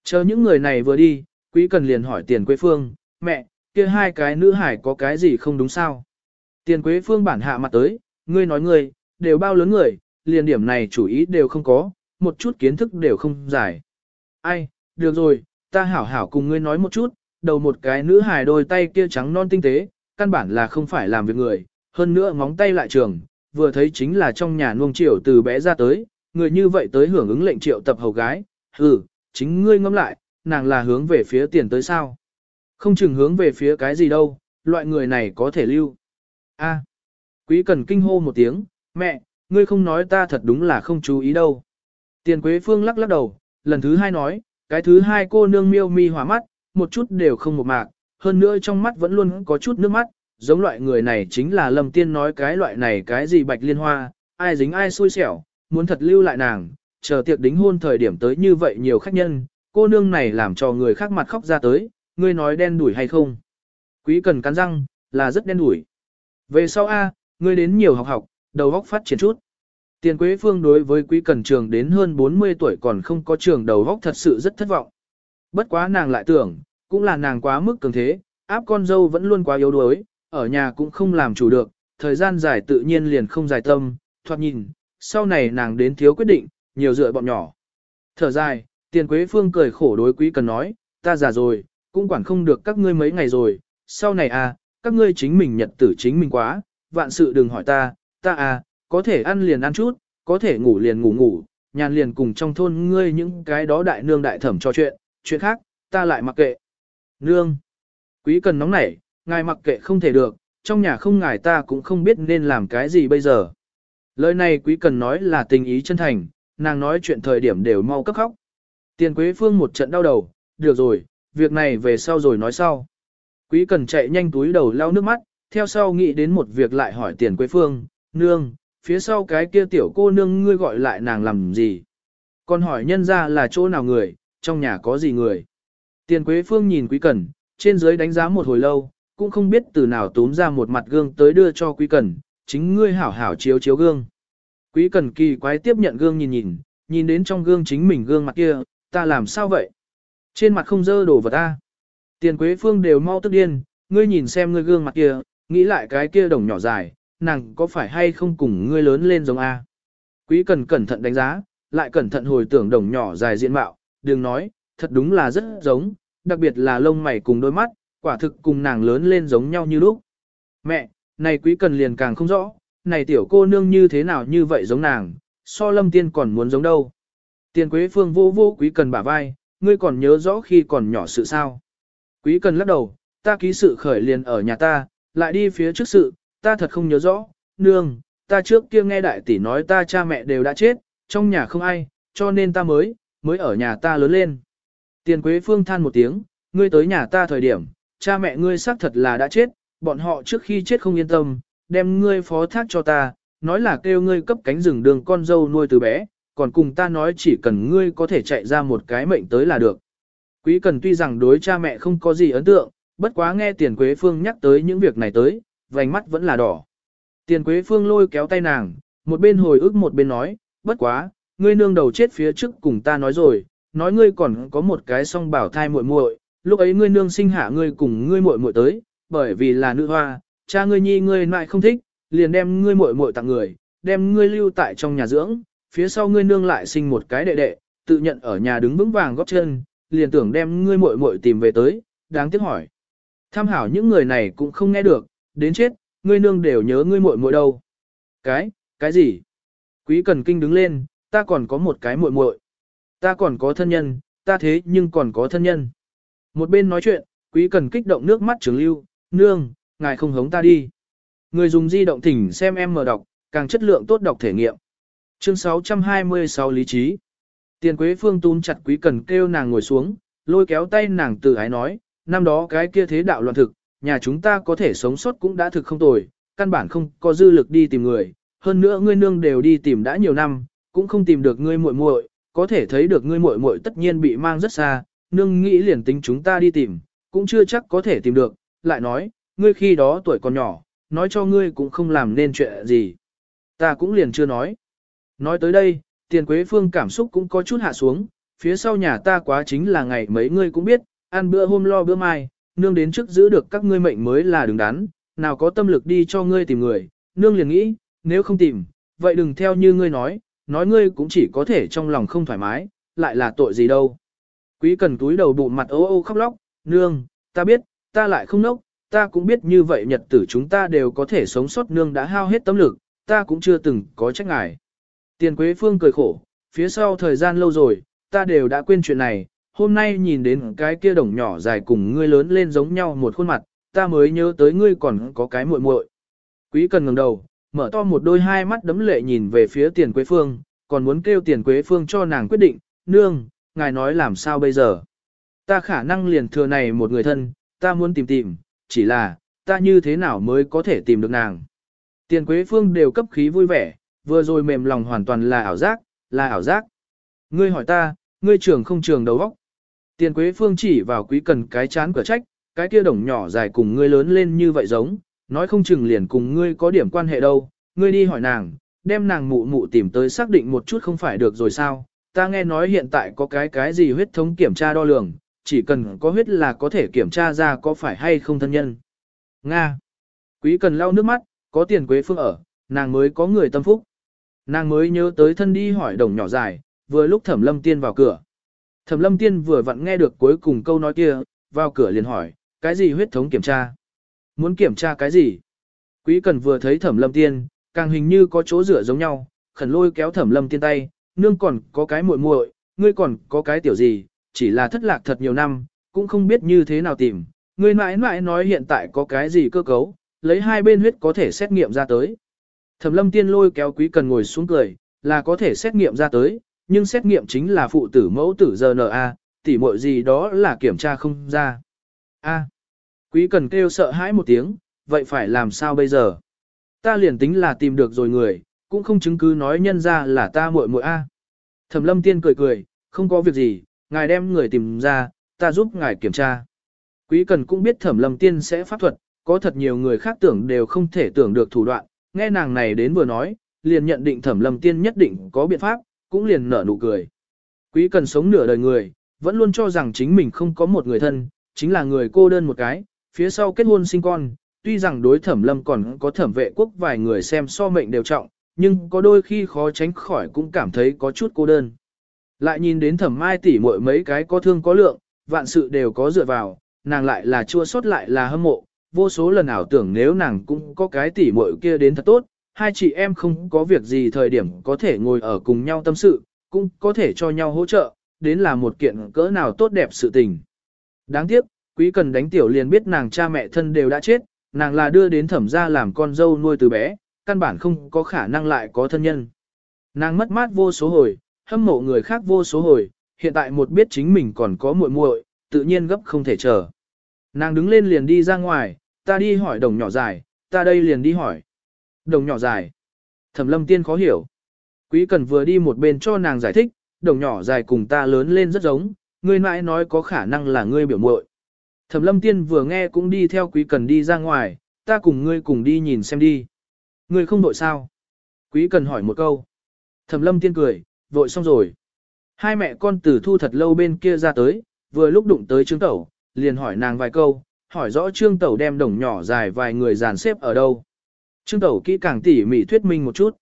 Chờ những người này vừa đi, quý cần liền hỏi tiền quế phương, mẹ, kia hai cái nữ hải có cái gì không đúng sao? Tiền quế phương bản hạ mặt tới, ngươi nói ngươi, đều bao lớn người, liền điểm này chủ ý đều không có, một chút kiến thức đều không giải. Ai, được rồi, ta hảo hảo cùng ngươi nói một chút, đầu một cái nữ hài đôi tay kia trắng non tinh tế, căn bản là không phải làm việc người, hơn nữa ngóng tay lại trường, vừa thấy chính là trong nhà nuông triệu từ bé ra tới, người như vậy tới hưởng ứng lệnh triệu tập hầu gái, hừ, chính ngươi ngẫm lại, nàng là hướng về phía tiền tới sao? Không chừng hướng về phía cái gì đâu, loại người này có thể lưu. A, quý cần kinh hô một tiếng, mẹ, ngươi không nói ta thật đúng là không chú ý đâu. Tiền Quế Phương lắc lắc đầu, lần thứ hai nói, cái thứ hai cô nương miêu mi hòa mắt, một chút đều không một mạc, hơn nữa trong mắt vẫn luôn có chút nước mắt, giống loại người này chính là Lâm Tiên nói cái loại này cái gì bạch liên hoa, ai dính ai xui xẻo, muốn thật lưu lại nàng, chờ tiệc đính hôn thời điểm tới như vậy nhiều khách nhân, cô nương này làm cho người khác mặt khóc ra tới, ngươi nói đen đuổi hay không? Quý cần cắn răng, là rất đen đuổi. Về sau A, ngươi đến nhiều học học, đầu óc phát triển chút. Tiền Quế Phương đối với Quý Cần Trường đến hơn 40 tuổi còn không có trường đầu góc thật sự rất thất vọng. Bất quá nàng lại tưởng, cũng là nàng quá mức cường thế, áp con dâu vẫn luôn quá yếu đuối, ở nhà cũng không làm chủ được, thời gian dài tự nhiên liền không dài tâm, thoạt nhìn, sau này nàng đến thiếu quyết định, nhiều dựa bọn nhỏ. Thở dài, Tiền Quế Phương cười khổ đối Quý Cần nói, ta già rồi, cũng quản không được các ngươi mấy ngày rồi, sau này à, các ngươi chính mình nhật tử chính mình quá, vạn sự đừng hỏi ta, ta à, có thể ăn liền ăn chút, có thể ngủ liền ngủ ngủ, nhàn liền cùng trong thôn ngươi những cái đó đại nương đại thẩm cho chuyện, chuyện khác, ta lại mặc kệ. Nương, quý cần nóng nảy, ngài mặc kệ không thể được, trong nhà không ngài ta cũng không biết nên làm cái gì bây giờ. Lời này quý cần nói là tình ý chân thành, nàng nói chuyện thời điểm đều mau cấp khóc. Tiền quế phương một trận đau đầu, được rồi, việc này về sau rồi nói sau. Quý cần chạy nhanh túi đầu lau nước mắt, theo sau nghĩ đến một việc lại hỏi tiền quế phương, nương, phía sau cái kia tiểu cô nương ngươi gọi lại nàng làm gì? Còn hỏi nhân ra là chỗ nào người, trong nhà có gì người? Tiền quế phương nhìn quý cần, trên dưới đánh giá một hồi lâu, cũng không biết từ nào túm ra một mặt gương tới đưa cho quý cần, chính ngươi hảo hảo chiếu chiếu gương. Quý cần kỳ quái tiếp nhận gương nhìn nhìn, nhìn đến trong gương chính mình gương mặt kia, ta làm sao vậy? Trên mặt không dơ đồ vật ta. Tiền quế phương đều mau tức điên, ngươi nhìn xem ngươi gương mặt kia, nghĩ lại cái kia đồng nhỏ dài, nàng có phải hay không cùng ngươi lớn lên giống A. Quý cần cẩn thận đánh giá, lại cẩn thận hồi tưởng đồng nhỏ dài diện mạo, đừng nói, thật đúng là rất giống, đặc biệt là lông mày cùng đôi mắt, quả thực cùng nàng lớn lên giống nhau như lúc. Mẹ, này quý cần liền càng không rõ, này tiểu cô nương như thế nào như vậy giống nàng, so lâm tiên còn muốn giống đâu. Tiền quế phương vô vô quý cần bả vai, ngươi còn nhớ rõ khi còn nhỏ sự sao. Quý cần lắc đầu, ta ký sự khởi liền ở nhà ta, lại đi phía trước sự, ta thật không nhớ rõ, nương, ta trước kia nghe đại tỷ nói ta cha mẹ đều đã chết, trong nhà không ai, cho nên ta mới, mới ở nhà ta lớn lên. Tiền Quế Phương than một tiếng, ngươi tới nhà ta thời điểm, cha mẹ ngươi xác thật là đã chết, bọn họ trước khi chết không yên tâm, đem ngươi phó thác cho ta, nói là kêu ngươi cấp cánh rừng đường con dâu nuôi từ bé, còn cùng ta nói chỉ cần ngươi có thể chạy ra một cái mệnh tới là được. Quý cần tuy rằng đối cha mẹ không có gì ấn tượng, bất quá nghe tiền Quế Phương nhắc tới những việc này tới, vành mắt vẫn là đỏ. Tiền Quế Phương lôi kéo tay nàng, một bên hồi ức một bên nói, bất quá, ngươi nương đầu chết phía trước cùng ta nói rồi, nói ngươi còn có một cái song bảo thai muội muội, lúc ấy ngươi nương sinh hạ ngươi cùng ngươi muội muội tới, bởi vì là nữ hoa, cha ngươi nhi ngươi lại không thích, liền đem ngươi muội muội tặng người, đem ngươi lưu tại trong nhà dưỡng, phía sau ngươi nương lại sinh một cái đệ đệ, tự nhận ở nhà đứng vững vàng góp chân, liền tưởng đem ngươi muội muội tìm về tới, đáng tiếc hỏi. Tham hảo những người này cũng không nghe được, đến chết, ngươi nương đều nhớ ngươi muội muội đâu. Cái, cái gì? Quý Cần Kinh đứng lên, ta còn có một cái muội muội. Ta còn có thân nhân, ta thế nhưng còn có thân nhân. Một bên nói chuyện, Quý Cần kích động nước mắt trường lưu, nương, ngài không hống ta đi. Người dùng di động thỉnh xem em mở đọc, càng chất lượng tốt đọc thể nghiệm. Chương 626 lý trí. Tiền Quế Phương tún chặt Quý Cần kêu nàng ngồi xuống, lôi kéo tay nàng từ ái nói, năm đó cái kia thế đạo loạn thực, nhà chúng ta có thể sống sót cũng đã thực không tồi, căn bản không có dư lực đi tìm người, hơn nữa ngươi nương đều đi tìm đã nhiều năm, cũng không tìm được ngươi muội muội, có thể thấy được ngươi muội muội tất nhiên bị mang rất xa, nương nghĩ liền tính chúng ta đi tìm, cũng chưa chắc có thể tìm được, lại nói, ngươi khi đó tuổi còn nhỏ, nói cho ngươi cũng không làm nên chuyện gì. Ta cũng liền chưa nói. Nói tới đây, tiền quế phương cảm xúc cũng có chút hạ xuống, phía sau nhà ta quá chính là ngày mấy ngươi cũng biết, ăn bữa hôm lo bữa mai, nương đến trước giữ được các ngươi mệnh mới là đứng đắn, nào có tâm lực đi cho ngươi tìm người, nương liền nghĩ, nếu không tìm, vậy đừng theo như ngươi nói, nói ngươi cũng chỉ có thể trong lòng không thoải mái, lại là tội gì đâu. Quý cần túi đầu bụng mặt ô ô khóc lóc, nương, ta biết, ta lại không nốc, ta cũng biết như vậy nhật tử chúng ta đều có thể sống sót nương đã hao hết tâm lực, ta cũng chưa từng có trách ngài. Tiền Quế Phương cười khổ, phía sau thời gian lâu rồi, ta đều đã quên chuyện này, hôm nay nhìn đến cái kia đồng nhỏ dài cùng ngươi lớn lên giống nhau một khuôn mặt, ta mới nhớ tới ngươi còn có cái muội muội. Quý cần ngẩng đầu, mở to một đôi hai mắt đấm lệ nhìn về phía tiền quế phương, còn muốn kêu tiền quế phương cho nàng quyết định, nương, ngài nói làm sao bây giờ? Ta khả năng liền thừa này một người thân, ta muốn tìm tìm, chỉ là, ta như thế nào mới có thể tìm được nàng? Tiền Quế Phương đều cấp khí vui vẻ, vừa rồi mềm lòng hoàn toàn là ảo giác, là ảo giác. Ngươi hỏi ta, ngươi trưởng không trường đầu óc. Tiền Quế Phương chỉ vào quý cần cái chán cửa trách, cái kia đồng nhỏ dài cùng ngươi lớn lên như vậy giống, nói không chừng liền cùng ngươi có điểm quan hệ đâu, ngươi đi hỏi nàng, đem nàng mụ mụ tìm tới xác định một chút không phải được rồi sao, ta nghe nói hiện tại có cái cái gì huyết thống kiểm tra đo lường, chỉ cần có huyết là có thể kiểm tra ra có phải hay không thân nhân. Nga. Quý cần lau nước mắt, có tiền quế phương ở, nàng mới có người tâm phúc. Nàng mới nhớ tới thân đi hỏi đồng nhỏ dài, vừa lúc thẩm lâm tiên vào cửa. Thẩm lâm tiên vừa vặn nghe được cuối cùng câu nói kia, vào cửa liền hỏi, cái gì huyết thống kiểm tra? Muốn kiểm tra cái gì? Quý cần vừa thấy thẩm lâm tiên, càng hình như có chỗ rửa giống nhau, khẩn lôi kéo thẩm lâm tiên tay, nương còn có cái muội muội, ngươi còn có cái tiểu gì, chỉ là thất lạc thật nhiều năm, cũng không biết như thế nào tìm. Ngươi mãi mãi nói hiện tại có cái gì cơ cấu, lấy hai bên huyết có thể xét nghiệm ra tới. Thẩm lâm tiên lôi kéo quý cần ngồi xuống cười, là có thể xét nghiệm ra tới, nhưng xét nghiệm chính là phụ tử mẫu tử RNA, tỉ muội gì đó là kiểm tra không ra. A. quý cần kêu sợ hãi một tiếng, vậy phải làm sao bây giờ? Ta liền tính là tìm được rồi người, cũng không chứng cứ nói nhân ra là ta muội muội A. Thẩm lâm tiên cười cười, không có việc gì, ngài đem người tìm ra, ta giúp ngài kiểm tra. Quý cần cũng biết thẩm lâm tiên sẽ pháp thuật, có thật nhiều người khác tưởng đều không thể tưởng được thủ đoạn, nghe nàng này đến vừa nói, liền nhận định thẩm lâm tiên nhất định có biện pháp, cũng liền nở nụ cười. Quý cần sống nửa đời người, vẫn luôn cho rằng chính mình không có một người thân, chính là người cô đơn một cái, phía sau kết hôn sinh con, tuy rằng đối thẩm lâm còn có thẩm vệ quốc vài người xem so mệnh đều trọng, nhưng có đôi khi khó tránh khỏi cũng cảm thấy có chút cô đơn. Lại nhìn đến thẩm mai tỷ muội mấy cái có thương có lượng, vạn sự đều có dựa vào, nàng lại là chua xót lại là hâm mộ, vô số lần ảo tưởng nếu nàng cũng có cái tỷ muội kia đến thật tốt, hai chị em không có việc gì thời điểm có thể ngồi ở cùng nhau tâm sự, cũng có thể cho nhau hỗ trợ, đến là một kiện cỡ nào tốt đẹp sự tình. Đáng tiếc, quý cần đánh tiểu liền biết nàng cha mẹ thân đều đã chết, nàng là đưa đến thẩm gia làm con dâu nuôi từ bé, căn bản không có khả năng lại có thân nhân. Nàng mất mát vô số hồi, hâm mộ người khác vô số hồi, hiện tại một biết chính mình còn có muội muội, tự nhiên gấp không thể chờ. Nàng đứng lên liền đi ra ngoài, ta đi hỏi đồng nhỏ dài, ta đây liền đi hỏi. Đồng nhỏ dài. Thẩm lâm tiên khó hiểu. Quý cần vừa đi một bên cho nàng giải thích, đồng nhỏ dài cùng ta lớn lên rất giống, ngươi mãi nói có khả năng là ngươi biểu muội. Thẩm lâm tiên vừa nghe cũng đi theo quý cần đi ra ngoài, ta cùng ngươi cùng đi nhìn xem đi. Ngươi không đội sao? Quý cần hỏi một câu. Thẩm lâm tiên cười, vội xong rồi. Hai mẹ con từ thu thật lâu bên kia ra tới, vừa lúc đụng tới trương tẩu, liền hỏi nàng vài câu, hỏi rõ trương tẩu đem đồng nhỏ dài vài người dàn xếp ở đâu. Trương tẩu kỹ càng tỉ mỉ thuyết minh một chút.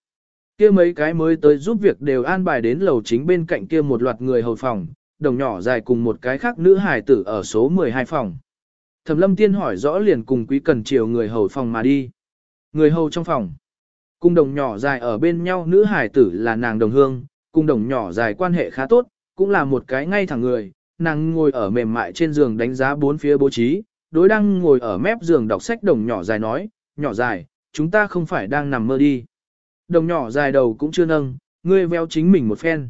kia mấy cái mới tới giúp việc đều an bài đến lầu chính bên cạnh kia một loạt người hầu phòng, đồng nhỏ dài cùng một cái khác nữ hài tử ở số 12 phòng. Thẩm lâm tiên hỏi rõ liền cùng quý cần triều người hầu phòng mà đi. Người hầu trong phòng. Cung đồng nhỏ dài ở bên nhau nữ hài tử là nàng đồng hương, cung đồng nhỏ dài quan hệ khá tốt, cũng là một cái ngay thẳng người, nàng ngồi ở mềm mại trên giường đánh giá bốn phía bố trí, đối đang ngồi ở mép giường đọc sách đồng nhỏ dài nói, nhỏ dài, chúng ta không phải đang nằm mơ đi. Đồng nhỏ dài đầu cũng chưa nâng, ngươi veo chính mình một phen.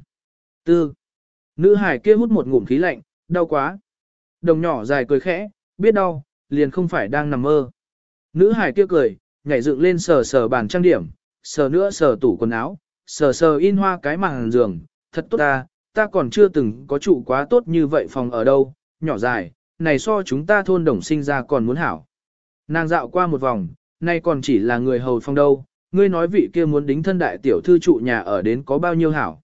Tư. Nữ hải kia hút một ngụm khí lạnh, đau quá. Đồng nhỏ dài cười khẽ, biết đau, liền không phải đang nằm mơ. Nữ hải kia cười, nhảy dựng lên sờ sờ bàn trang điểm, sờ nữa sờ tủ quần áo, sờ sờ in hoa cái màn giường, thật tốt ta, ta còn chưa từng có trụ quá tốt như vậy phòng ở đâu, nhỏ dài, này so chúng ta thôn đồng sinh ra còn muốn hảo. Nàng dạo qua một vòng, nay còn chỉ là người hầu phong đâu, ngươi nói vị kia muốn đính thân đại tiểu thư trụ nhà ở đến có bao nhiêu hảo.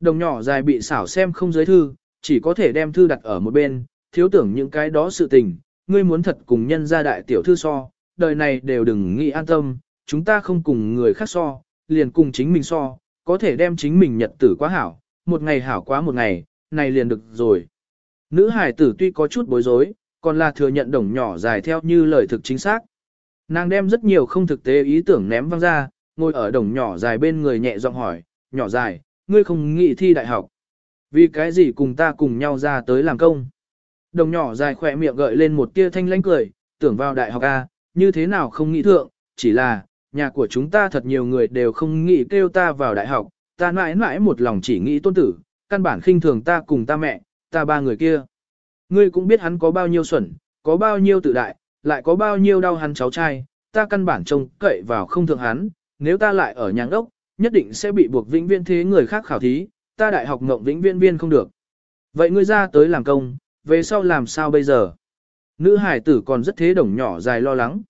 Đồng nhỏ dài bị xảo xem không giới thư, chỉ có thể đem thư đặt ở một bên, thiếu tưởng những cái đó sự tình, ngươi muốn thật cùng nhân gia đại tiểu thư so, đời này đều đừng nghĩ an tâm, chúng ta không cùng người khác so, liền cùng chính mình so, có thể đem chính mình nhật tử quá hảo, một ngày hảo quá một ngày, này liền được rồi. Nữ hải tử tuy có chút bối rối, còn là thừa nhận đồng nhỏ dài theo như lời thực chính xác. Nàng đem rất nhiều không thực tế ý tưởng ném văng ra, ngồi ở đồng nhỏ dài bên người nhẹ giọng hỏi, nhỏ dài, ngươi không nghĩ thi đại học. Vì cái gì cùng ta cùng nhau ra tới làm công? Đồng nhỏ dài khỏe miệng gợi lên một tia thanh lãnh cười, tưởng vào đại học A, như thế nào không nghĩ thượng, chỉ là, nhà của chúng ta thật nhiều người đều không nghĩ kêu ta vào đại học, ta mãi mãi một lòng chỉ nghĩ tôn tử, căn bản khinh thường ta cùng ta mẹ, ta ba người kia. Ngươi cũng biết hắn có bao nhiêu xuẩn, có bao nhiêu tự đại, lại có bao nhiêu đau hắn cháu trai, ta căn bản trông cậy vào không thượng hắn, nếu ta lại ở nhà ốc, nhất định sẽ bị buộc vĩnh viên thế người khác khảo thí, ta đại học ngộng vĩnh viên viên không được. Vậy ngươi ra tới làm công, về sau làm sao bây giờ? Nữ hải tử còn rất thế đồng nhỏ dài lo lắng.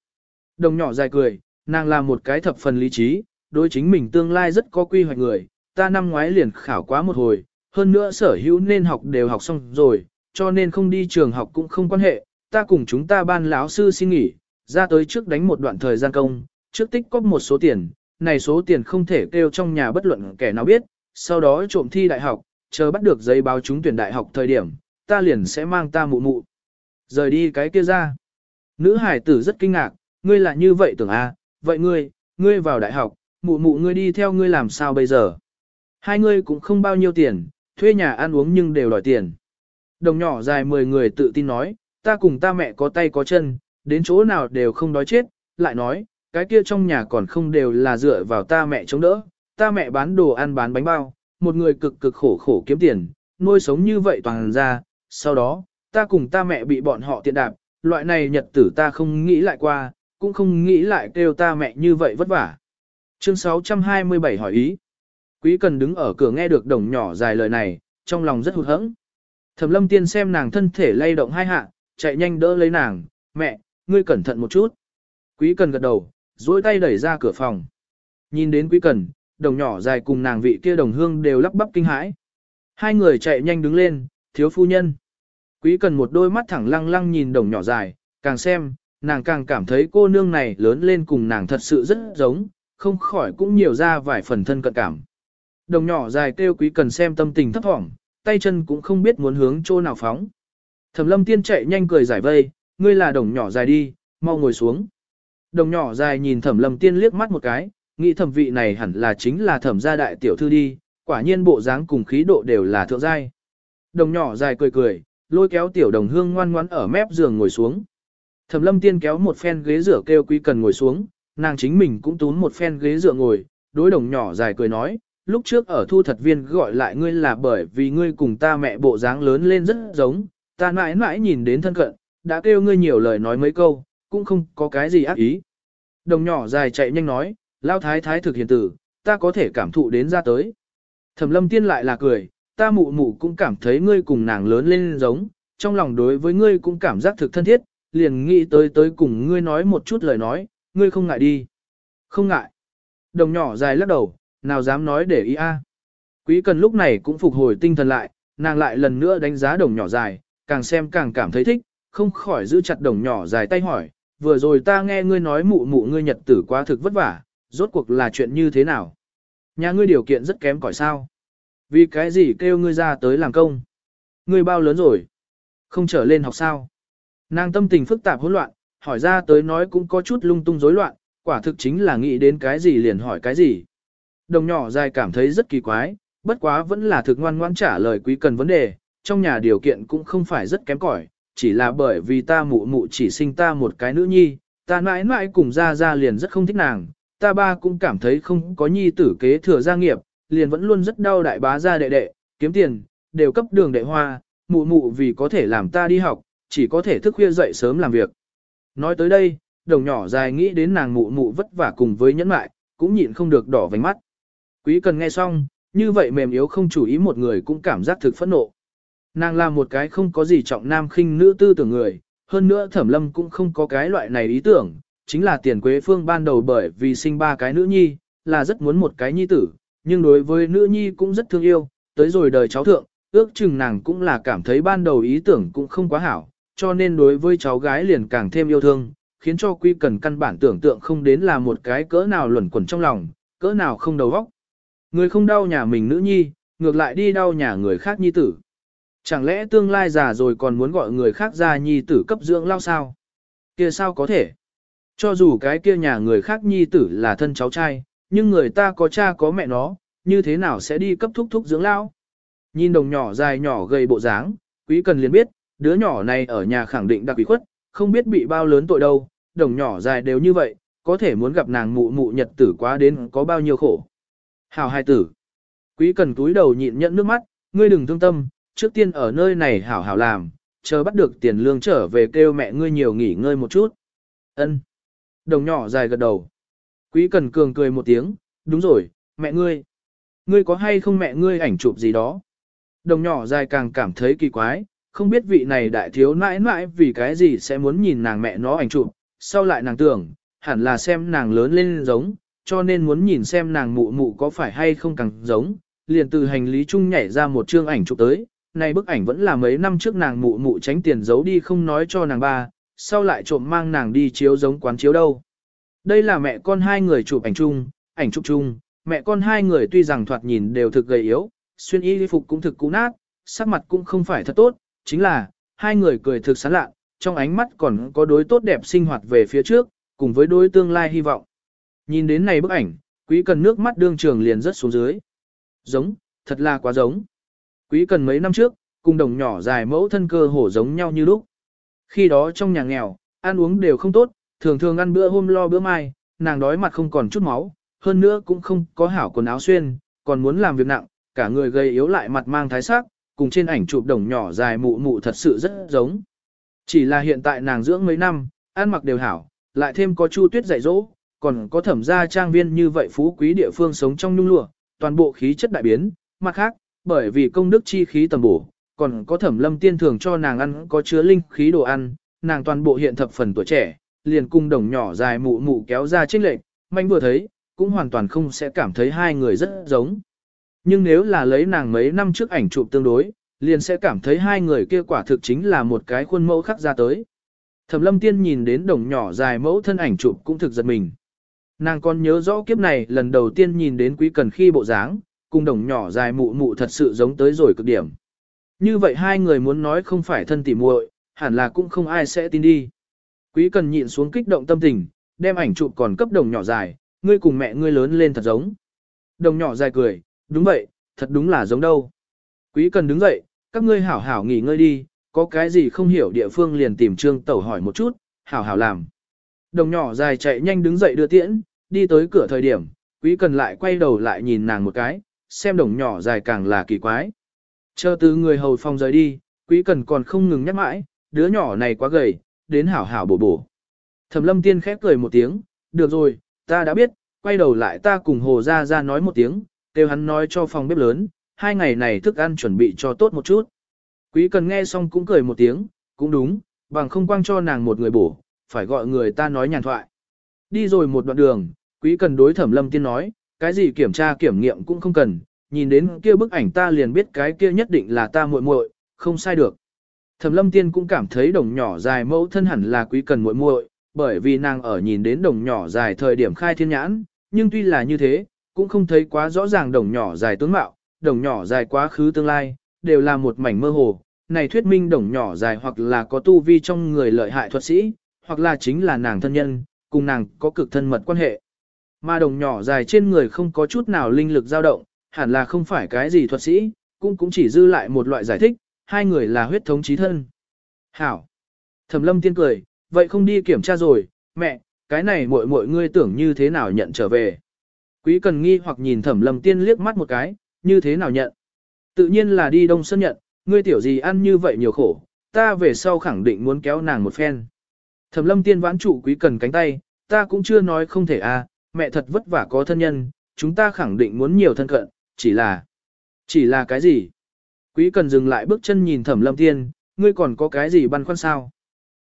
Đồng nhỏ dài cười, nàng là một cái thập phần lý trí, đối chính mình tương lai rất có quy hoạch người, ta năm ngoái liền khảo quá một hồi, hơn nữa sở hữu nên học đều học xong rồi, cho nên không đi trường học cũng không quan hệ, ta cùng chúng ta ban lão sư xin nghỉ, ra tới trước đánh một đoạn thời gian công, trước tích có một số tiền, này số tiền không thể kêu trong nhà bất luận kẻ nào biết, sau đó trộm thi đại học, chờ bắt được giấy báo trúng tuyển đại học thời điểm, ta liền sẽ mang ta mụ mụ. Rời đi cái kia ra. Nữ hải tử rất kinh ngạc, ngươi là như vậy tưởng a, à, vậy ngươi, ngươi vào đại học, mụ mụ ngươi đi theo ngươi làm sao bây giờ? Hai ngươi cũng không bao nhiêu tiền, thuê nhà ăn uống nhưng đều đòi tiền. Đồng nhỏ dài 10 người tự tin nói, ta cùng ta mẹ có tay có chân, đến chỗ nào đều không đói chết, lại nói, cái kia trong nhà còn không đều là dựa vào ta mẹ chống đỡ, ta mẹ bán đồ ăn bán bánh bao, một người cực cực khổ khổ kiếm tiền, nuôi sống như vậy toàn ra, sau đó, ta cùng ta mẹ bị bọn họ tiện đạp, loại này nhật tử ta không nghĩ lại qua, cũng không nghĩ lại kêu ta mẹ như vậy vất vả. Chương 627 hỏi ý. Quý cần đứng ở cửa nghe được đồng nhỏ dài lời này, trong lòng rất hụt hẫng. Thẩm lâm tiên xem nàng thân thể lay động hai hạ, chạy nhanh đỡ lấy nàng, mẹ, ngươi cẩn thận một chút. Quý cần gật đầu, duỗi tay đẩy ra cửa phòng. Nhìn đến quý cần, đồng nhỏ dài cùng nàng vị kia đồng hương đều lắp bắp kinh hãi. Hai người chạy nhanh đứng lên, thiếu phu nhân. Quý cần một đôi mắt thẳng lăng lăng nhìn đồng nhỏ dài, càng xem, nàng càng cảm thấy cô nương này lớn lên cùng nàng thật sự rất giống, không khỏi cũng nhiều ra vài phần thân cận cảm. Đồng nhỏ dài kêu quý cần xem tâm tình thấp thỏm, tay chân cũng không biết muốn hướng chỗ nào phóng. Thẩm lâm tiên chạy nhanh cười giải vây, ngươi là đồng nhỏ dài đi, mau ngồi xuống. Đồng nhỏ dài nhìn thẩm lâm tiên liếc mắt một cái, nghĩ thẩm vị này hẳn là chính là thẩm gia đại tiểu thư đi, quả nhiên bộ dáng cùng khí độ đều là thượng giai. Đồng nhỏ dài cười cười, lôi kéo tiểu đồng hương ngoan ngoãn ở mép giường ngồi xuống. Thẩm lâm tiên kéo một phen ghế rửa kêu quý cần ngồi xuống, nàng chính mình cũng tún một phen ghế dựa ngồi, đối đồng nhỏ dài cười nói, lúc trước ở thu thật viên gọi lại ngươi là bởi vì ngươi cùng ta mẹ bộ dáng lớn lên rất giống, ta mãi mãi nhìn đến thân cận, đã kêu ngươi nhiều lời nói mấy câu, cũng không có cái gì ác ý. Đồng nhỏ dài chạy nhanh nói, lao thái thái thực hiện tử, ta có thể cảm thụ đến ra tới. Thẩm lâm tiên lại là cười, ta mụ mụ cũng cảm thấy ngươi cùng nàng lớn lên giống, trong lòng đối với ngươi cũng cảm giác thực thân thiết, liền nghĩ tới tới cùng ngươi nói một chút lời nói, ngươi không ngại đi. Không ngại. Đồng nhỏ dài lắc đầu, nào dám nói để ý a. Quý cần lúc này cũng phục hồi tinh thần lại, nàng lại lần nữa đánh giá đồng nhỏ dài, càng xem càng cảm thấy thích, không khỏi giữ chặt đồng nhỏ dài tay hỏi, vừa rồi ta nghe ngươi nói mụ mụ ngươi nhật tử quá thực vất vả, rốt cuộc là chuyện như thế nào? Nhà ngươi điều kiện rất kém cỏi sao? Vì cái gì kêu ngươi ra tới làm công? Ngươi bao lớn rồi? Không trở lên học sao? Nàng tâm tình phức tạp hỗn loạn, hỏi ra tới nói cũng có chút lung tung rối loạn, quả thực chính là nghĩ đến cái gì liền hỏi cái gì. Đồng nhỏ dài cảm thấy rất kỳ quái, bất quá vẫn là thực ngoan ngoãn trả lời quý cần vấn đề, trong nhà điều kiện cũng không phải rất kém cỏi, chỉ là bởi vì ta mụ mụ chỉ sinh ta một cái nữ nhi, ta mãi mãi cùng ra ra liền rất không thích nàng, ta ba cũng cảm thấy không có nhi tử kế thừa gia nghiệp, liền vẫn luôn rất đau đại bá gia đệ đệ, kiếm tiền, đều cấp đường đệ hoa, mụ mụ vì có thể làm ta đi học, chỉ có thể thức khuya dậy sớm làm việc. Nói tới đây, đồng nhỏ dài nghĩ đến nàng mụ mụ vất vả cùng với nhẫn mại, cũng nhịn không được đỏ vành mắt. Quý cần nghe xong, như vậy mềm yếu không chủ ý một người cũng cảm giác thực phẫn nộ. Nàng là một cái không có gì trọng nam khinh nữ tư tưởng người, hơn nữa thẩm lâm cũng không có cái loại này ý tưởng, chính là tiền quế phương ban đầu bởi vì sinh ba cái nữ nhi, là rất muốn một cái nhi tử, nhưng đối với nữ nhi cũng rất thương yêu, tới rồi đời cháu thượng, ước chừng nàng cũng là cảm thấy ban đầu ý tưởng cũng không quá hảo, cho nên đối với cháu gái liền càng thêm yêu thương, khiến cho quy cần căn bản tưởng tượng không đến là một cái cỡ nào luẩn quẩn trong lòng, cỡ nào không đầu óc. Người không đau nhà mình nữ nhi, ngược lại đi đau nhà người khác nhi tử. Chẳng lẽ tương lai già rồi còn muốn gọi người khác ra nhi tử cấp dưỡng lao sao? kia sao có thể? Cho dù cái kia nhà người khác nhi tử là thân cháu trai, nhưng người ta có cha có mẹ nó, như thế nào sẽ đi cấp thúc thúc dưỡng lao? Nhìn đồng nhỏ dài nhỏ gầy bộ dáng, quý cần liền biết, đứa nhỏ này ở nhà khẳng định đặc bị khuất, không biết bị bao lớn tội đâu, đồng nhỏ dài đều như vậy, có thể muốn gặp nàng mụ mụ nhật tử quá đến có bao nhiêu khổ. Hào hai tử. Quý cần túi đầu nhịn nhẫn nước mắt, ngươi đừng thương tâm, trước tiên ở nơi này hảo hảo làm, chờ bắt được tiền lương trở về kêu mẹ ngươi nhiều nghỉ ngơi một chút. Ân. Đồng nhỏ dài gật đầu. Quý Cần Cường cười một tiếng, đúng rồi, mẹ ngươi. Ngươi có hay không mẹ ngươi ảnh chụp gì đó? Đồng nhỏ dài càng cảm thấy kỳ quái, không biết vị này đại thiếu nãi nãi vì cái gì sẽ muốn nhìn nàng mẹ nó ảnh chụp, sau lại nàng tưởng, hẳn là xem nàng lớn lên giống, cho nên muốn nhìn xem nàng mụ mụ có phải hay không càng giống, liền từ hành lý chung nhảy ra một chương ảnh chụp tới, này bức ảnh vẫn là mấy năm trước nàng mụ mụ tránh tiền giấu đi không nói cho nàng ba, sau lại trộm mang nàng đi chiếu giống quán chiếu đâu. Đây là mẹ con hai người chụp ảnh chung, ảnh chụp chung, mẹ con hai người tuy rằng thoạt nhìn đều thực gầy yếu, xuyên y phục cũng thực cũ nát, sắc mặt cũng không phải thật tốt, chính là, hai người cười thực sán lạ, trong ánh mắt còn có đối tốt đẹp sinh hoạt về phía trước, cùng với đối tương lai hy vọng. Nhìn đến này bức ảnh, quý cần nước mắt đương trường liền rất xuống dưới. Giống, thật là quá giống. Quý cần mấy năm trước, cùng đồng nhỏ dài mẫu thân cơ hổ giống nhau như lúc. Khi đó trong nhà nghèo, ăn uống đều không tốt, thường thường ăn bữa hôm lo bữa mai, nàng đói mặt không còn chút máu, hơn nữa cũng không có hảo quần áo xuyên, còn muốn làm việc nặng, cả người gầy yếu lại mặt mang thái sắc, cùng trên ảnh chụp đồng nhỏ dài mụ mụ thật sự rất giống. Chỉ là hiện tại nàng dưỡng mấy năm, ăn mặc đều hảo, lại thêm có chu tuyết dạy dỗ, còn có thẩm gia trang viên như vậy phú quý địa phương sống trong nhung lụa, toàn bộ khí chất đại biến, mặt khác, bởi vì công đức chi khí tầm bổ, còn có thẩm lâm tiên thường cho nàng ăn có chứa linh khí đồ ăn, nàng toàn bộ hiện thập phần tuổi trẻ, liền cung đồng nhỏ dài mụ mụ kéo ra trích lệnh, manh vừa thấy, cũng hoàn toàn không sẽ cảm thấy hai người rất giống. Nhưng nếu là lấy nàng mấy năm trước ảnh chụp tương đối, liền sẽ cảm thấy hai người kia quả thực chính là một cái khuôn mẫu khắc ra tới. Thẩm lâm tiên nhìn đến đồng nhỏ dài mẫu thân ảnh chụp cũng thực giật mình. Nàng còn nhớ rõ kiếp này lần đầu tiên nhìn đến quý cần khi bộ dáng, cùng đồng nhỏ dài mụ mụ thật sự giống tới rồi cực điểm. Như vậy hai người muốn nói không phải thân tỉ muội, hẳn là cũng không ai sẽ tin đi. Quý cần nhịn xuống kích động tâm tình, đem ảnh chụp còn cấp đồng nhỏ dài, ngươi cùng mẹ ngươi lớn lên thật giống. Đồng nhỏ dài cười, đúng vậy, thật đúng là giống đâu. Quý cần đứng dậy, các ngươi hảo hảo nghỉ ngơi đi, có cái gì không hiểu địa phương liền tìm trương tẩu hỏi một chút, hảo hảo làm. Đồng nhỏ dài chạy nhanh đứng dậy đưa tiễn, đi tới cửa thời điểm, quý cần lại quay đầu lại nhìn nàng một cái, xem đồng nhỏ dài càng là kỳ quái. Chờ từ người hầu phòng rời đi, quý cần còn không ngừng nhắc mãi, đứa nhỏ này quá gầy, đến hảo hảo bổ bổ. Thẩm lâm tiên khép cười một tiếng, được rồi, ta đã biết, quay đầu lại ta cùng hồ ra ra nói một tiếng, kêu hắn nói cho phòng bếp lớn, hai ngày này thức ăn chuẩn bị cho tốt một chút. Quý cần nghe xong cũng cười một tiếng, cũng đúng, bằng không quang cho nàng một người bổ, phải gọi người ta nói nhàn thoại. Đi rồi một đoạn đường, quý cần đối thẩm lâm tiên nói, cái gì kiểm tra kiểm nghiệm cũng không cần, nhìn đến kia bức ảnh ta liền biết cái kia nhất định là ta muội muội, không sai được. Thẩm lâm tiên cũng cảm thấy đồng nhỏ dài mẫu thân hẳn là quý cần muội muội, bởi vì nàng ở nhìn đến đồng nhỏ dài thời điểm khai thiên nhãn, nhưng tuy là như thế, cũng không thấy quá rõ ràng đồng nhỏ dài tướng mạo, đồng nhỏ dài quá khứ tương lai, đều là một mảnh mơ hồ. Này thuyết minh đồng nhỏ dài hoặc là có tu vi trong người lợi hại thuật sĩ, hoặc là chính là nàng thân nhân, cùng nàng có cực thân mật quan hệ. Mà đồng nhỏ dài trên người không có chút nào linh lực dao động, hẳn là không phải cái gì thuật sĩ, cũng cũng chỉ dư lại một loại giải thích, hai người là huyết thống chí thân. Hảo. Thẩm lâm tiên cười, vậy không đi kiểm tra rồi, mẹ, cái này muội muội ngươi tưởng như thế nào nhận trở về. Quý cần nghi hoặc nhìn thẩm lâm tiên liếc mắt một cái, như thế nào nhận. Tự nhiên là đi đông sân nhận, ngươi tiểu gì ăn như vậy nhiều khổ, ta về sau khẳng định muốn kéo nàng một phen. Thẩm lâm tiên vãn trụ quý cần cánh tay, ta cũng chưa nói không thể à, mẹ thật vất vả có thân nhân, chúng ta khẳng định muốn nhiều thân cận, chỉ là... Chỉ là cái gì? Quý cần dừng lại bước chân nhìn thẩm lâm tiên, ngươi còn có cái gì băn khoăn sao?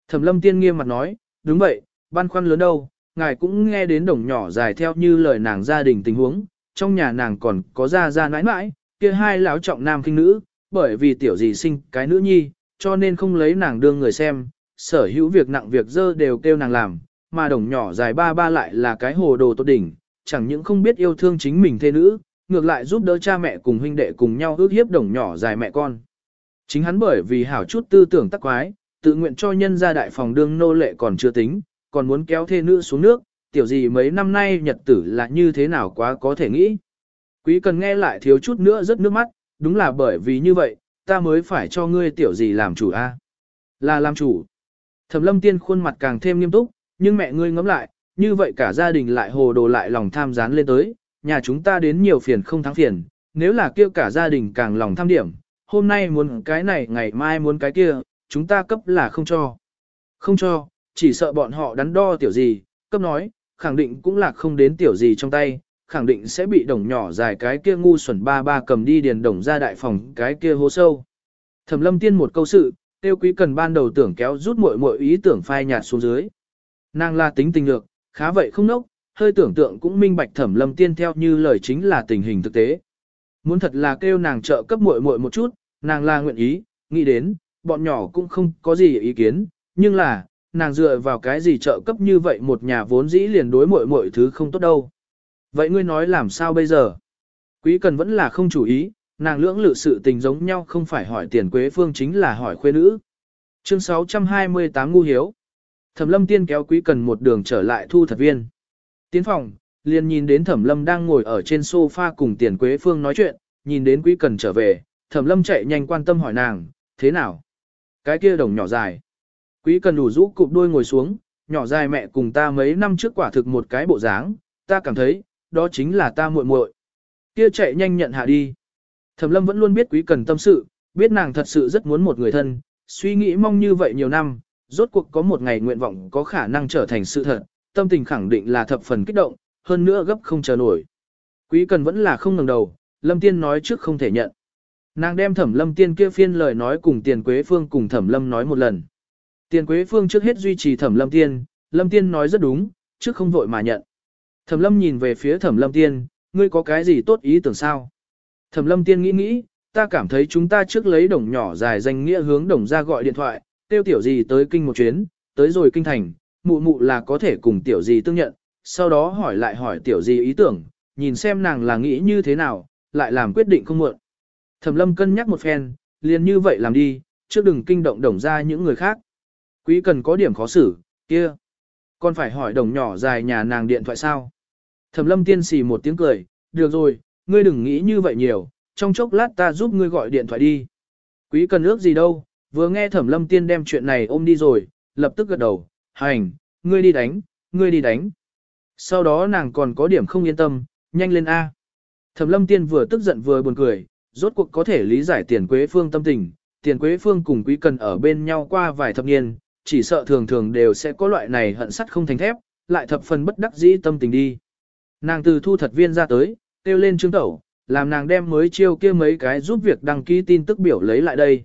Thẩm lâm tiên nghiêm mặt nói, đúng vậy, băn khoăn lớn đâu, ngài cũng nghe đến đồng nhỏ dài theo như lời nàng gia đình tình huống, trong nhà nàng còn có gia gia nãi nãi, kia hai lão trọng nam kinh nữ, bởi vì tiểu gì sinh cái nữ nhi, cho nên không lấy nàng đương người xem, sở hữu việc nặng việc dơ đều kêu nàng làm, mà đồng nhỏ dài ba ba lại là cái hồ đồ tốt đỉnh, chẳng những không biết yêu thương chính mình thê nữ, ngược lại giúp đỡ cha mẹ cùng huynh đệ cùng nhau ước hiếp đồng nhỏ dài mẹ con. Chính hắn bởi vì hảo chút tư tưởng tắc quái, tự nguyện cho nhân gia đại phòng đương nô lệ còn chưa tính, còn muốn kéo thê nữ xuống nước, tiểu gì mấy năm nay nhật tử là như thế nào quá có thể nghĩ. Quý cần nghe lại thiếu chút nữa rất nước mắt, đúng là bởi vì như vậy, ta mới phải cho ngươi tiểu gì làm chủ a Là làm chủ. Thẩm lâm tiên khuôn mặt càng thêm nghiêm túc, nhưng mẹ ngươi ngẫm lại, như vậy cả gia đình lại hồ đồ lại lòng tham gián lên tới, nhà chúng ta đến nhiều phiền không thắng phiền, nếu là kêu cả gia đình càng lòng tham điểm, hôm nay muốn cái này ngày mai muốn cái kia, chúng ta cấp là không cho. Không cho, chỉ sợ bọn họ đắn đo tiểu gì, cấp nói, khẳng định cũng là không đến tiểu gì trong tay, khẳng định sẽ bị đồng nhỏ dài cái kia ngu xuẩn ba ba cầm đi điền đồng ra đại phòng cái kia hô sâu. Thẩm lâm tiên một câu sự, tiêu quý cần ban đầu tưởng kéo rút muội muội ý tưởng phai nhạt xuống dưới. Nàng là tính tình lược, khá vậy không nốc, hơi tưởng tượng cũng minh bạch thẩm lâm tiên theo như lời chính là tình hình thực tế. Muốn thật là kêu nàng trợ cấp muội muội một chút, nàng là nguyện ý, nghĩ đến, bọn nhỏ cũng không có gì ý kiến, nhưng là, nàng dựa vào cái gì trợ cấp như vậy một nhà vốn dĩ liền đối muội muội thứ không tốt đâu. Vậy ngươi nói làm sao bây giờ? Quý cần vẫn là không chủ ý, nàng lưỡng lự sự tình giống nhau không phải hỏi tiền quế phương chính là hỏi khuê nữ. Chương 628 ngu hiếu. Thẩm lâm tiên kéo quý cần một đường trở lại thu thật viên. Tiến phòng, liền nhìn đến thẩm lâm đang ngồi ở trên sofa cùng tiền quế phương nói chuyện, nhìn đến quý cần trở về, thẩm lâm chạy nhanh quan tâm hỏi nàng, thế nào? Cái kia đồng nhỏ dài. Quý cần đủ rũ cụp đuôi ngồi xuống, nhỏ dài mẹ cùng ta mấy năm trước quả thực một cái bộ dáng, ta cảm thấy, đó chính là ta muội muội. Kia chạy nhanh nhận hạ đi. Thẩm lâm vẫn luôn biết quý cần tâm sự, biết nàng thật sự rất muốn một người thân, suy nghĩ mong như vậy nhiều năm, rốt cuộc có một ngày nguyện vọng có khả năng trở thành sự thật, tâm tình khẳng định là thập phần kích động, hơn nữa gấp không chờ nổi. Quý cần vẫn là không ngừng đầu, lâm tiên nói trước không thể nhận. Nàng đem thẩm lâm tiên kia phiên lời nói cùng tiền quế phương cùng thẩm lâm nói một lần. Tiền quế phương trước hết duy trì thẩm lâm tiên, lâm tiên nói rất đúng, trước không vội mà nhận. Thẩm lâm nhìn về phía thẩm lâm tiên, ngươi có cái gì tốt ý tưởng sao? Thẩm lâm tiên nghĩ nghĩ, ta cảm thấy chúng ta trước lấy đồng nhỏ dài danh nghĩa hướng đồng ra gọi điện thoại, tiêu tiểu gì tới kinh một chuyến, tới rồi kinh thành, mụ mụ là có thể cùng tiểu gì tương nhận, sau đó hỏi lại hỏi tiểu gì ý tưởng, nhìn xem nàng là nghĩ như thế nào, lại làm quyết định không muộn. Thẩm lâm cân nhắc một phen, liền như vậy làm đi, trước đừng kinh động đồng ra những người khác. Quý cần có điểm khó xử, kia. Còn phải hỏi đồng nhỏ dài nhà nàng điện thoại sao? Thẩm lâm tiên xì một tiếng cười, được rồi, ngươi đừng nghĩ như vậy nhiều, trong chốc lát ta giúp ngươi gọi điện thoại đi. Quý cần ước gì đâu, vừa nghe thẩm lâm tiên đem chuyện này ôm đi rồi, lập tức gật đầu, hành, ngươi đi đánh, ngươi đi đánh. Sau đó nàng còn có điểm không yên tâm, nhanh lên A. Thẩm lâm tiên vừa tức giận vừa buồn cười, rốt cuộc có thể lý giải tiền quế phương tâm tình, tiền quế phương cùng quý cần ở bên nhau qua vài thập niên, chỉ sợ thường thường đều sẽ có loại này hận sắt không thành thép, lại thập phần bất đắc dĩ tâm tình đi. Nàng từ thu thật viên ra tới, kêu lên trương tẩu, làm nàng đem mới chiêu kia mấy cái giúp việc đăng ký tin tức biểu lấy lại đây.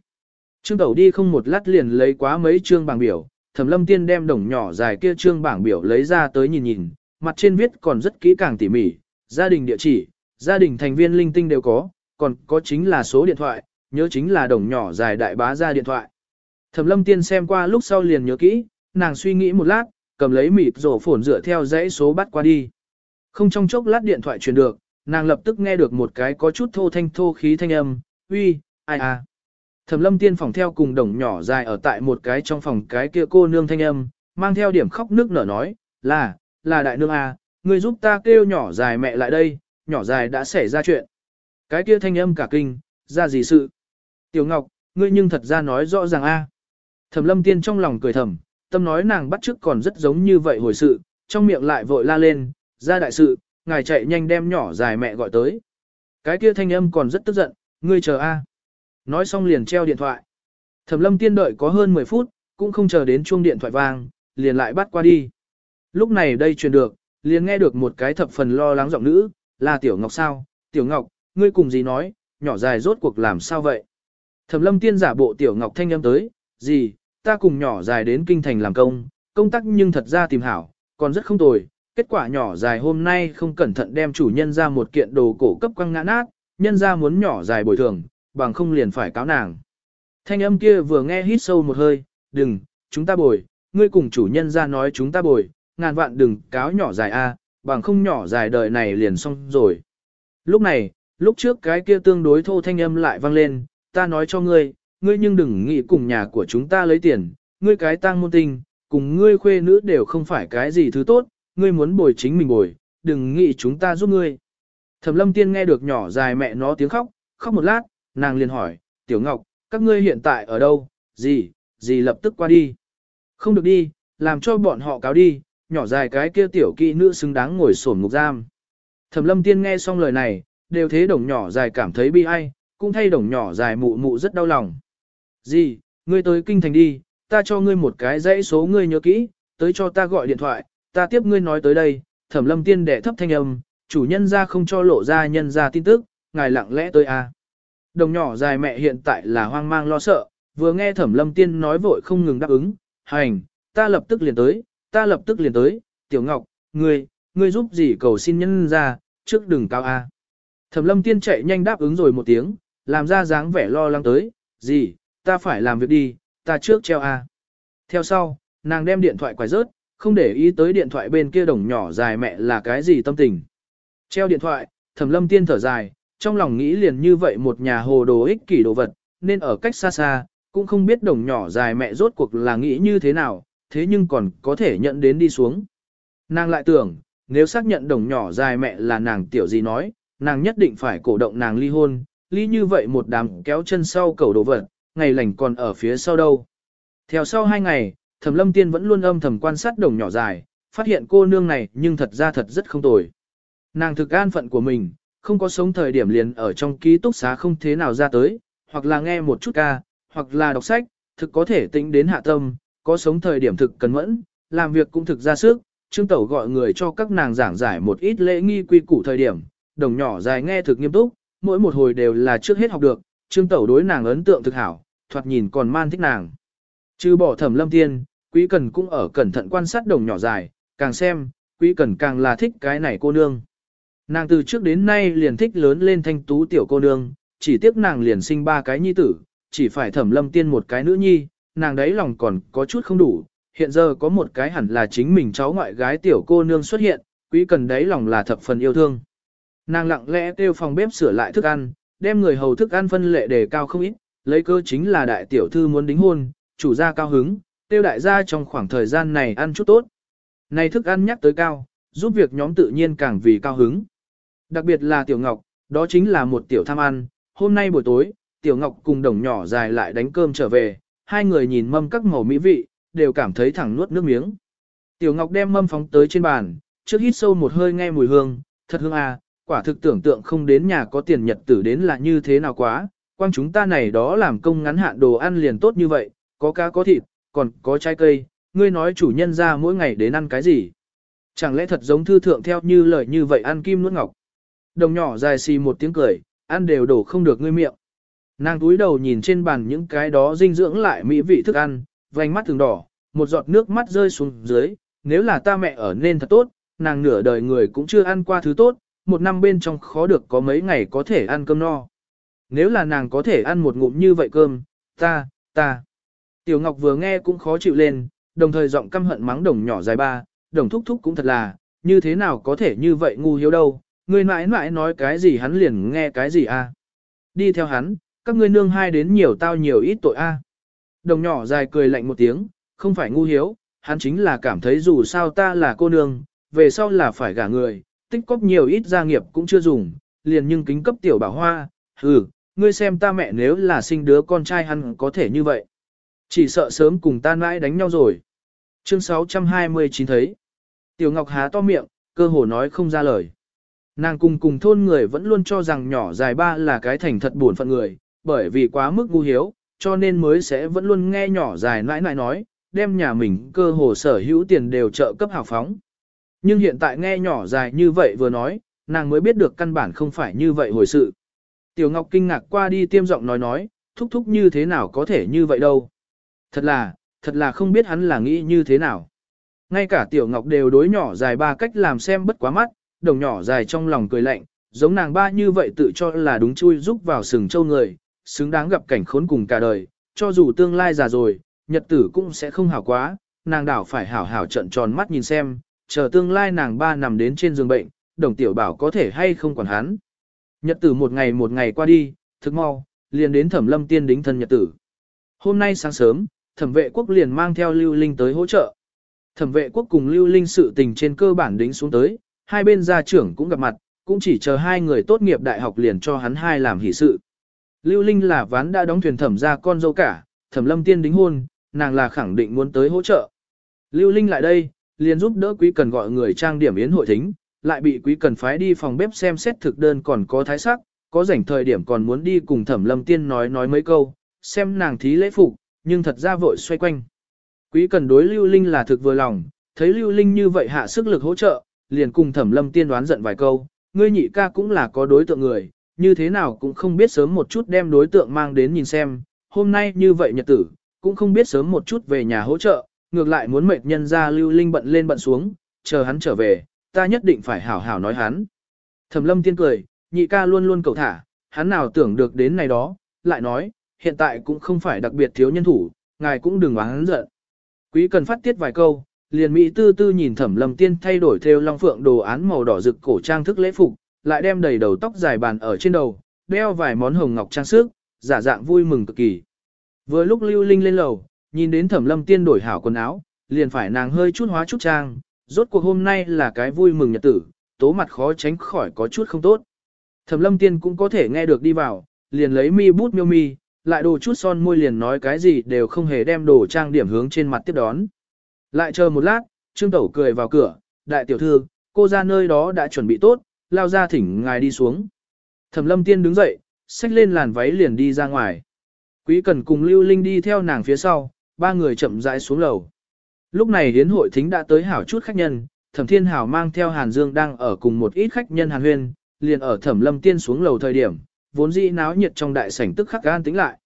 Trương tẩu đi không một lát liền lấy quá mấy chương bảng biểu, thẩm lâm tiên đem đồng nhỏ dài kia trương bảng biểu lấy ra tới nhìn nhìn, mặt trên viết còn rất kỹ càng tỉ mỉ, gia đình địa chỉ, gia đình thành viên linh tinh đều có, còn có chính là số điện thoại, nhớ chính là đồng nhỏ dài đại bá ra điện thoại. Thẩm lâm tiên xem qua lúc sau liền nhớ kỹ, nàng suy nghĩ một lát, cầm lấy mịt rổ phổn dựa theo dãy số bắt qua đi. Không trong chốc lát điện thoại truyền được, nàng lập tức nghe được một cái có chút thô thanh thô khí thanh âm, uy, ai à. Thẩm lâm tiên phòng theo cùng đồng nhỏ dài ở tại một cái trong phòng cái kia cô nương thanh âm, mang theo điểm khóc nước nở nói, là, là đại nương à, người giúp ta kêu nhỏ dài mẹ lại đây, nhỏ dài đã xảy ra chuyện. Cái kia thanh âm cả kinh, ra gì sự? Tiểu Ngọc, ngươi nhưng thật ra nói rõ ràng a. Thẩm lâm tiên trong lòng cười thầm, tâm nói nàng bắt chước còn rất giống như vậy hồi sự, trong miệng lại vội la lên, ra đại sự, ngài chạy nhanh đem nhỏ dài mẹ gọi tới. Cái kia thanh âm còn rất tức giận, ngươi chờ a. Nói xong liền treo điện thoại. Thẩm lâm tiên đợi có hơn 10 phút, cũng không chờ đến chuông điện thoại vang, liền lại bắt qua đi. Lúc này đây truyền được, liền nghe được một cái thập phần lo lắng giọng nữ, là Tiểu Ngọc sao, Tiểu Ngọc, ngươi cùng gì nói, nhỏ dài rốt cuộc làm sao vậy? Thẩm lâm tiên giả bộ Tiểu Ngọc thanh âm tới, gì, ta cùng nhỏ dài đến kinh thành làm công, công tác nhưng thật ra tìm hảo, còn rất không tồi. Kết quả nhỏ dài hôm nay không cẩn thận đem chủ nhân ra một kiện đồ cổ cấp quăng ngã nát, nhân ra muốn nhỏ dài bồi thường, bằng không liền phải cáo nàng. Thanh âm kia vừa nghe hít sâu một hơi, đừng, chúng ta bồi, ngươi cùng chủ nhân ra nói chúng ta bồi, ngàn vạn đừng cáo nhỏ dài a, bằng không nhỏ dài đời này liền xong rồi. Lúc này, lúc trước cái kia tương đối thô thanh âm lại vang lên, ta nói cho ngươi, ngươi nhưng đừng nghĩ cùng nhà của chúng ta lấy tiền, ngươi cái tang môn tinh, cùng ngươi khuê nữ đều không phải cái gì thứ tốt, ngươi muốn bồi chính mình bồi, đừng nghĩ chúng ta giúp ngươi. Thẩm lâm tiên nghe được nhỏ dài mẹ nó tiếng khóc, khóc một lát, nàng liền hỏi, tiểu ngọc, các ngươi hiện tại ở đâu, gì, gì lập tức qua đi. Không được đi, làm cho bọn họ cáo đi, nhỏ dài cái kia tiểu kỹ nữ xứng đáng ngồi sổn ngục giam. Thẩm lâm tiên nghe xong lời này, đều thế đồng nhỏ dài cảm thấy bi ai, cũng thay đồng nhỏ dài mụ mụ rất đau lòng. Gì, ngươi tới kinh thành đi, ta cho ngươi một cái dãy số ngươi nhớ kỹ, tới cho ta gọi điện thoại, ta tiếp ngươi nói tới đây, thẩm lâm tiên đệ thấp thanh âm, chủ nhân ra không cho lộ ra nhân ra tin tức, ngài lặng lẽ tới a. Đồng nhỏ dài mẹ hiện tại là hoang mang lo sợ, vừa nghe thẩm lâm tiên nói vội không ngừng đáp ứng, hành, ta lập tức liền tới, ta lập tức liền tới, tiểu ngọc, ngươi, ngươi giúp gì cầu xin nhân ra, trước đừng cao a. Thẩm lâm tiên chạy nhanh đáp ứng rồi một tiếng, làm ra dáng vẻ lo lắng tới, gì, ta phải làm việc đi, ta trước treo a. Theo sau, nàng đem điện thoại quài rớt, không để ý tới điện thoại bên kia đồng nhỏ dài mẹ là cái gì tâm tình. Treo điện thoại, thẩm lâm tiên thở dài, trong lòng nghĩ liền như vậy một nhà hồ đồ ích kỷ đồ vật, nên ở cách xa xa, cũng không biết đồng nhỏ dài mẹ rốt cuộc là nghĩ như thế nào, thế nhưng còn có thể nhận đến đi xuống. Nàng lại tưởng, nếu xác nhận đồng nhỏ dài mẹ là nàng tiểu gì nói, nàng nhất định phải cổ động nàng ly hôn, ly như vậy một đám kéo chân sau cầu đồ vật, ngày lành còn ở phía sau đâu. Theo sau hai ngày, Thẩm Lâm Tiên vẫn luôn âm thầm quan sát đồng nhỏ dài, phát hiện cô nương này nhưng thật ra thật rất không tồi. Nàng thực an phận của mình, không có sống thời điểm liền ở trong ký túc xá không thế nào ra tới, hoặc là nghe một chút ca, hoặc là đọc sách, thực có thể tính đến hạ tâm, có sống thời điểm thực cẩn mẫn, làm việc cũng thực ra sức. Trương Tẩu gọi người cho các nàng giảng giải một ít lễ nghi quy củ thời điểm, đồng nhỏ dài nghe thực nghiêm túc, mỗi một hồi đều là trước hết học được, Trương Tẩu đối nàng ấn tượng thực hảo, thoạt nhìn còn man thích nàng. Trừ bỏ thẩm lâm tiên, quý cần cũng ở cẩn thận quan sát đồng nhỏ dài, càng xem, quý cần càng là thích cái này cô nương. Nàng từ trước đến nay liền thích lớn lên thanh tú tiểu cô nương, chỉ tiếc nàng liền sinh ba cái nhi tử, chỉ phải thẩm lâm tiên một cái nữ nhi, nàng đấy lòng còn có chút không đủ, hiện giờ có một cái hẳn là chính mình cháu ngoại gái tiểu cô nương xuất hiện, quý cần đấy lòng là thập phần yêu thương. Nàng lặng lẽ kêu phòng bếp sửa lại thức ăn, đem người hầu thức ăn phân lệ đề cao không ít, lấy cơ chính là đại tiểu thư muốn đính hôn, chủ gia cao hứng, tiêu đại gia trong khoảng thời gian này ăn chút tốt. Này thức ăn nhắc tới cao, giúp việc nhóm tự nhiên càng vì cao hứng. Đặc biệt là Tiểu Ngọc, đó chính là một tiểu tham ăn, hôm nay buổi tối, Tiểu Ngọc cùng đồng nhỏ dài lại đánh cơm trở về, hai người nhìn mâm các màu mỹ vị, đều cảm thấy thẳng nuốt nước miếng. Tiểu Ngọc đem mâm phóng tới trên bàn, trước hít sâu một hơi nghe mùi hương, thật hương à, quả thực tưởng tượng không đến nhà có tiền nhật tử đến là như thế nào quá, quang chúng ta này đó làm công ngắn hạn đồ ăn liền tốt như vậy, có cá có thịt, còn có trái cây, ngươi nói chủ nhân ra mỗi ngày đến ăn cái gì. Chẳng lẽ thật giống thư thượng theo như lời như vậy ăn kim nuốt ngọc. Đồng nhỏ dài xì một tiếng cười, ăn đều đổ không được ngươi miệng. Nàng túi đầu nhìn trên bàn những cái đó dinh dưỡng lại mỹ vị thức ăn, vành mắt thường đỏ, một giọt nước mắt rơi xuống dưới, nếu là ta mẹ ở nên thật tốt, nàng nửa đời người cũng chưa ăn qua thứ tốt, một năm bên trong khó được có mấy ngày có thể ăn cơm no. Nếu là nàng có thể ăn một ngụm như vậy cơm, ta, ta. Tiểu Ngọc vừa nghe cũng khó chịu lên, đồng thời giọng căm hận mắng đồng nhỏ dài ba, đồng thúc thúc cũng thật là, như thế nào có thể như vậy ngu hiếu đâu, người mãi mãi nói cái gì hắn liền nghe cái gì a. Đi theo hắn, các ngươi nương hai đến nhiều tao nhiều ít tội a. Đồng nhỏ dài cười lạnh một tiếng, không phải ngu hiếu, hắn chính là cảm thấy dù sao ta là cô nương, về sau là phải gả người, tích cóp nhiều ít gia nghiệp cũng chưa dùng, liền nhưng kính cấp tiểu bảo hoa, hừ, ngươi xem ta mẹ nếu là sinh đứa con trai hắn có thể như vậy. Chỉ sợ sớm cùng ta mãi đánh nhau rồi. Chương 629 thấy. Tiểu Ngọc há to miệng, cơ hồ nói không ra lời. Nàng cùng cùng thôn người vẫn luôn cho rằng nhỏ dài ba là cái thành thật buồn phận người, bởi vì quá mức ngu hiếu, cho nên mới sẽ vẫn luôn nghe nhỏ dài nãi nãi nói, đem nhà mình cơ hồ sở hữu tiền đều trợ cấp hào phóng. Nhưng hiện tại nghe nhỏ dài như vậy vừa nói, nàng mới biết được căn bản không phải như vậy hồi sự. Tiểu Ngọc kinh ngạc qua đi tiêm giọng nói nói, thúc thúc như thế nào có thể như vậy đâu. Thật là, thật là không biết hắn là nghĩ như thế nào. Ngay cả Tiểu Ngọc đều đối nhỏ dài ba cách làm xem bất quá mắt, đồng nhỏ dài trong lòng cười lạnh, giống nàng ba như vậy tự cho là đúng chui rúc vào sừng châu người, xứng đáng gặp cảnh khốn cùng cả đời, cho dù tương lai già rồi, nhật tử cũng sẽ không hảo quá, nàng đảo phải hảo hảo trận tròn mắt nhìn xem, chờ tương lai nàng ba nằm đến trên giường bệnh, đồng tiểu bảo có thể hay không quản hắn. Nhật tử một ngày một ngày qua đi, thức mau, liền đến thẩm lâm tiên đính thân nhật tử. Hôm nay sáng sớm, thẩm vệ quốc liền mang theo lưu linh tới hỗ trợ. Thẩm vệ quốc cùng lưu linh sự tình trên cơ bản đính xuống tới, hai bên gia trưởng cũng gặp mặt, cũng chỉ chờ hai người tốt nghiệp đại học liền cho hắn hai làm hỷ sự. Lưu Linh là ván đã đóng thuyền thẩm ra con dâu cả, thẩm lâm tiên đính hôn, nàng là khẳng định muốn tới hỗ trợ. Lưu Linh lại đây, liền giúp đỡ quý cần gọi người trang điểm yến hội thính, lại bị quý cần phái đi phòng bếp xem xét thực đơn còn có thái sắc, có rảnh thời điểm còn muốn đi cùng thẩm lâm tiên nói nói mấy câu, xem nàng thí lễ phục, nhưng thật ra vội xoay quanh. Quý cần đối lưu linh là thực vừa lòng, thấy lưu linh như vậy hạ sức lực hỗ trợ, liền cùng thẩm lâm tiên đoán giận vài câu, ngươi nhị ca cũng là có đối tượng người, như thế nào cũng không biết sớm một chút đem đối tượng mang đến nhìn xem, hôm nay như vậy nhật tử, cũng không biết sớm một chút về nhà hỗ trợ, ngược lại muốn mệt nhân ra lưu linh bận lên bận xuống, chờ hắn trở về, ta nhất định phải hảo hảo nói hắn. Thẩm lâm tiên cười, nhị ca luôn luôn cầu thả, hắn nào tưởng được đến này đó, lại nói, hiện tại cũng không phải đặc biệt thiếu nhân thủ, ngài cũng đừng oán giận. Quý cần phát tiết vài câu, liền Mỹ tư tư nhìn thẩm lâm tiên thay đổi theo long phượng đồ án màu đỏ rực cổ trang thức lễ phục, lại đem đầy đầu tóc dài bàn ở trên đầu, đeo vài món hồng ngọc trang sức, giả dạng vui mừng cực kỳ. Vừa lúc lưu linh lên lầu, nhìn đến thẩm lâm tiên đổi hảo quần áo, liền phải nàng hơi chút hóa chút trang, rốt cuộc hôm nay là cái vui mừng nhật tử, tố mặt khó tránh khỏi có chút không tốt. Thẩm lâm tiên cũng có thể nghe được đi vào, liền lấy mi bút miêu mi, lại đồ chút son môi liền nói cái gì đều không hề đem đồ trang điểm hướng trên mặt tiếp đón. Lại chờ một lát, Trương Tẩu cười vào cửa, đại tiểu thư, cô ra nơi đó đã chuẩn bị tốt, lao ra thỉnh ngài đi xuống. Thẩm lâm tiên đứng dậy, xách lên làn váy liền đi ra ngoài. Quý cần cùng Lưu Linh đi theo nàng phía sau, ba người chậm rãi xuống lầu. Lúc này hiến hội thính đã tới hảo chút khách nhân, Thẩm Thiên Hảo mang theo Hàn Dương đang ở cùng một ít khách nhân Hàn Huyên, liền ở Thẩm Lâm Tiên xuống lầu thời điểm, vốn dĩ náo nhiệt trong đại sảnh tức khắc gan tính lại.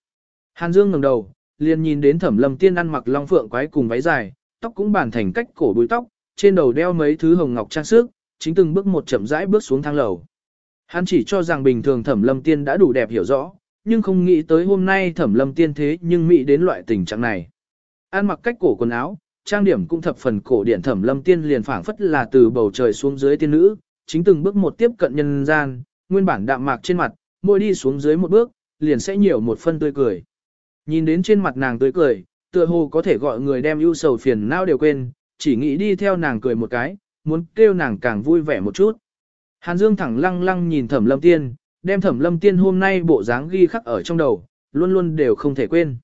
Hàn Dương ngẩng đầu, liền nhìn đến Thẩm Lâm Tiên ăn mặc long phượng quái cùng váy dài, tóc cũng bản thành cách cổ búi tóc, trên đầu đeo mấy thứ hồng ngọc trang sức, chính từng bước một chậm rãi bước xuống thang lầu. Hắn chỉ cho rằng bình thường Thẩm Lâm Tiên đã đủ đẹp hiểu rõ, nhưng không nghĩ tới hôm nay Thẩm Lâm Tiên thế nhưng mỹ đến loại tình trạng này. Ăn mặc cách cổ quần áo, trang điểm cũng thập phần cổ điển Thẩm Lâm Tiên liền phảng phất là từ bầu trời xuống dưới tiên nữ, chính từng bước một tiếp cận nhân gian, nguyên bản đạm mạc trên mặt, môi đi xuống dưới một bước, liền sẽ nhiều một phân tươi cười. Nhìn đến trên mặt nàng tươi cười, tựa hồ có thể gọi người đem ưu sầu phiền não đều quên, chỉ nghĩ đi theo nàng cười một cái, muốn kêu nàng càng vui vẻ một chút. Hàn Dương thẳng lăng lăng nhìn Thẩm Lâm Tiên, đem Thẩm Lâm Tiên hôm nay bộ dáng ghi khắc ở trong đầu, luôn luôn đều không thể quên.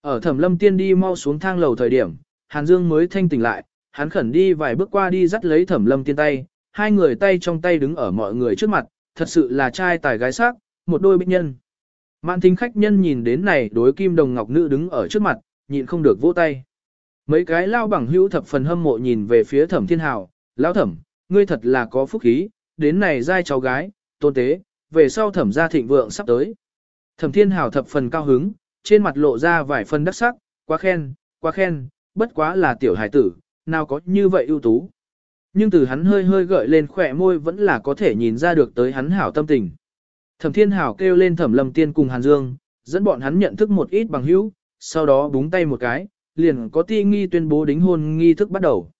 Ở Thẩm Lâm Tiên đi mau xuống thang lầu thời điểm, Hàn Dương mới thanh tỉnh lại, hắn khẩn đi vài bước qua đi dắt lấy Thẩm Lâm Tiên tay, hai người tay trong tay đứng ở mọi người trước mặt, thật sự là trai tài gái sắc, một đôi bích nhân. Mạn thính khách nhân nhìn đến này đối kim đồng ngọc nữ đứng ở trước mặt, nhịn không được vỗ tay. Mấy cái lao bằng hữu thập phần hâm mộ nhìn về phía thẩm thiên hào, lão thẩm, ngươi thật là có phúc khí, đến này giai cháu gái, tôn tế, về sau thẩm gia thịnh vượng sắp tới. Thẩm thiên hào thập phần cao hứng, trên mặt lộ ra vài phần đắc sắc, quá khen, quá khen, bất quá là tiểu hải tử, nào có như vậy ưu tú. Nhưng từ hắn hơi hơi gợi lên khỏe môi vẫn là có thể nhìn ra được tới hắn hảo tâm tình. Thẩm Thiên Hảo kêu lên Thẩm Lâm Tiên cùng Hàn Dương, dẫn bọn hắn nhận thức một ít bằng hữu, sau đó búng tay một cái, liền có ti nghi tuyên bố đính hôn nghi thức bắt đầu.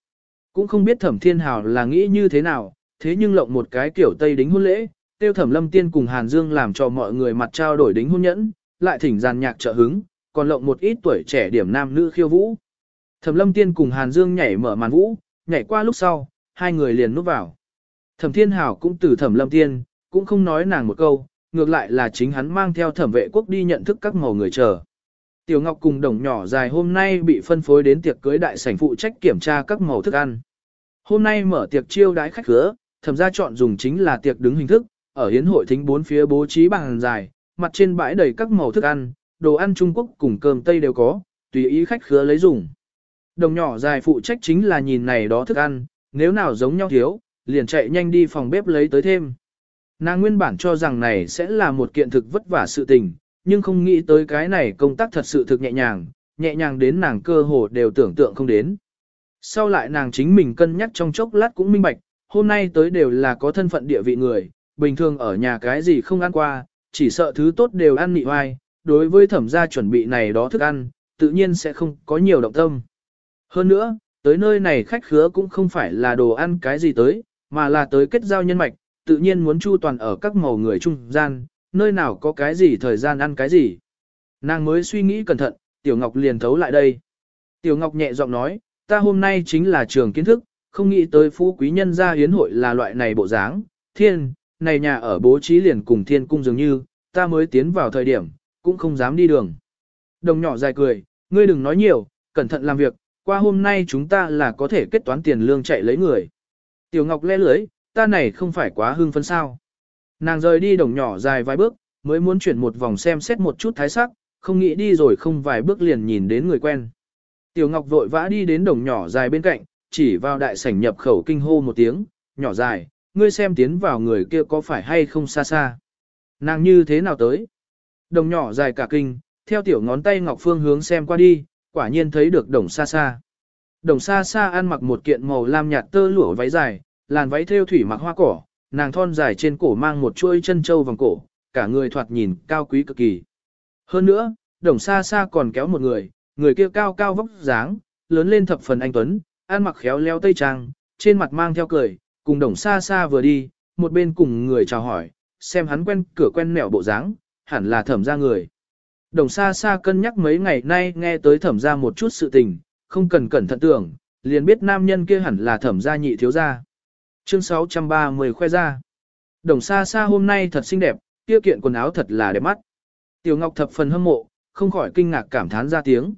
Cũng không biết Thẩm Thiên hào là nghĩ như thế nào, thế nhưng lộng một cái kiểu Tây đính hôn lễ, tiêu Thẩm Lâm Tiên cùng Hàn Dương làm cho mọi người mặt trao đổi đính hôn nhẫn, lại thỉnh giàn nhạc trợ hứng, còn lộng một ít tuổi trẻ điểm nam nữ khiêu vũ. Thẩm Lâm Tiên cùng Hàn Dương nhảy mở màn vũ, nhảy qua lúc sau, hai người liền núp vào. Thẩm Thiên hào cũng từ Thẩm Lâm Tiên, cũng không nói nàng một câu, ngược lại là chính hắn mang theo thẩm vệ quốc đi nhận thức các màu người chờ. Tiểu Ngọc cùng đồng nhỏ dài hôm nay bị phân phối đến tiệc cưới đại sảnh phụ trách kiểm tra các màu thức ăn. Hôm nay mở tiệc chiêu đãi khách khứa, thẩm ra chọn dùng chính là tiệc đứng hình thức, ở hiến hội thính bốn phía bố trí bàn dài, mặt trên bãi đầy các màu thức ăn, đồ ăn Trung Quốc cùng cơm Tây đều có, tùy ý khách khứa lấy dùng. Đồng nhỏ dài phụ trách chính là nhìn này đó thức ăn, nếu nào giống nhau thiếu, liền chạy nhanh đi phòng bếp lấy tới thêm. Nàng nguyên bản cho rằng này sẽ là một kiện thực vất vả sự tình, nhưng không nghĩ tới cái này công tác thật sự thực nhẹ nhàng, nhẹ nhàng đến nàng cơ hồ đều tưởng tượng không đến. Sau lại nàng chính mình cân nhắc trong chốc lát cũng minh bạch, hôm nay tới đều là có thân phận địa vị người, bình thường ở nhà cái gì không ăn qua, chỉ sợ thứ tốt đều ăn nị hoai, đối với thẩm gia chuẩn bị này đó thức ăn, tự nhiên sẽ không có nhiều động tâm. Hơn nữa, tới nơi này khách khứa cũng không phải là đồ ăn cái gì tới, mà là tới kết giao nhân mạch, tự nhiên muốn chu toàn ở các màu người trung gian, nơi nào có cái gì thời gian ăn cái gì. Nàng mới suy nghĩ cẩn thận, Tiểu Ngọc liền thấu lại đây. Tiểu Ngọc nhẹ giọng nói, ta hôm nay chính là trường kiến thức, không nghĩ tới phú quý nhân gia hiến hội là loại này bộ dáng, thiên, này nhà ở bố trí liền cùng thiên cung dường như, ta mới tiến vào thời điểm, cũng không dám đi đường. Đồng nhỏ dài cười, ngươi đừng nói nhiều, cẩn thận làm việc, qua hôm nay chúng ta là có thể kết toán tiền lương chạy lấy người. Tiểu Ngọc le lưới, ta này không phải quá hưng phấn sao. Nàng rời đi đồng nhỏ dài vài bước, mới muốn chuyển một vòng xem xét một chút thái sắc, không nghĩ đi rồi không vài bước liền nhìn đến người quen. Tiểu Ngọc vội vã đi đến đồng nhỏ dài bên cạnh, chỉ vào đại sảnh nhập khẩu kinh hô một tiếng, nhỏ dài, ngươi xem tiến vào người kia có phải hay không xa xa. Nàng như thế nào tới? Đồng nhỏ dài cả kinh, theo tiểu ngón tay Ngọc Phương hướng xem qua đi, quả nhiên thấy được đồng xa xa. Đồng xa xa ăn mặc một kiện màu lam nhạt tơ lụa váy dài, làn váy thêu thủy mặc hoa cỏ, nàng thon dài trên cổ mang một chuôi chân châu vòng cổ, cả người thoạt nhìn cao quý cực kỳ. Hơn nữa, đồng xa xa còn kéo một người, người kia cao cao vóc dáng, lớn lên thập phần anh tuấn, ăn mặc khéo leo tây trang, trên mặt mang theo cười, cùng đồng xa xa vừa đi, một bên cùng người chào hỏi, xem hắn quen cửa quen mẹo bộ dáng, hẳn là thẩm ra người. Đồng xa xa cân nhắc mấy ngày nay nghe tới thẩm ra một chút sự tình, không cần cẩn thận tưởng, liền biết nam nhân kia hẳn là thẩm gia nhị thiếu gia. Chương 630 khoe ra. Đồng xa xa hôm nay thật xinh đẹp, kia kiện quần áo thật là đẹp mắt. Tiểu Ngọc thập phần hâm mộ, không khỏi kinh ngạc cảm thán ra tiếng.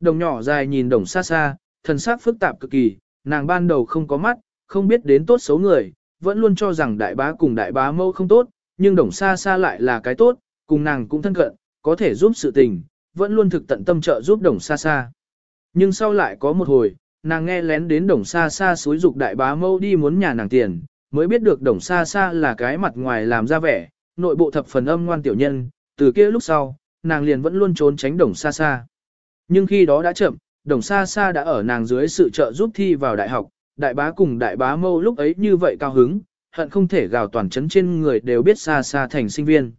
Đồng nhỏ dài nhìn đồng xa xa, thần sắc phức tạp cực kỳ, nàng ban đầu không có mắt, không biết đến tốt xấu người, vẫn luôn cho rằng đại bá cùng đại bá mâu không tốt, nhưng đồng xa xa lại là cái tốt, cùng nàng cũng thân cận, có thể giúp sự tình, vẫn luôn thực tận tâm trợ giúp đồng xa xa. Nhưng sau lại có một hồi, nàng nghe lén đến đồng xa xa suối dục đại bá mâu đi muốn nhà nàng tiền, mới biết được đồng xa xa là cái mặt ngoài làm ra vẻ, nội bộ thập phần âm ngoan tiểu nhân, từ kia lúc sau, nàng liền vẫn luôn trốn tránh đồng xa xa. Nhưng khi đó đã chậm, đồng xa xa đã ở nàng dưới sự trợ giúp thi vào đại học, đại bá cùng đại bá mâu lúc ấy như vậy cao hứng, hận không thể gào toàn chấn trên người đều biết xa xa thành sinh viên.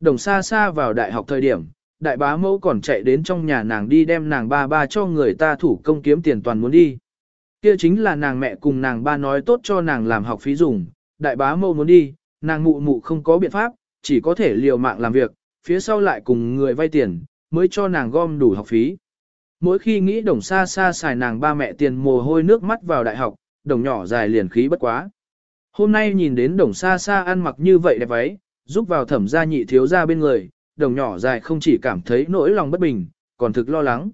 Đồng xa xa vào đại học thời điểm, đại bá mẫu còn chạy đến trong nhà nàng đi đem nàng ba ba cho người ta thủ công kiếm tiền toàn muốn đi. Kia chính là nàng mẹ cùng nàng ba nói tốt cho nàng làm học phí dùng, đại bá mẫu muốn đi, nàng mụ mụ không có biện pháp, chỉ có thể liều mạng làm việc, phía sau lại cùng người vay tiền, mới cho nàng gom đủ học phí. Mỗi khi nghĩ đồng xa xa xài nàng ba mẹ tiền mồ hôi nước mắt vào đại học, đồng nhỏ dài liền khí bất quá. Hôm nay nhìn đến đồng xa xa ăn mặc như vậy đẹp váy, giúp vào thẩm gia nhị thiếu gia bên người, đồng nhỏ dài không chỉ cảm thấy nỗi lòng bất bình, còn thực lo lắng.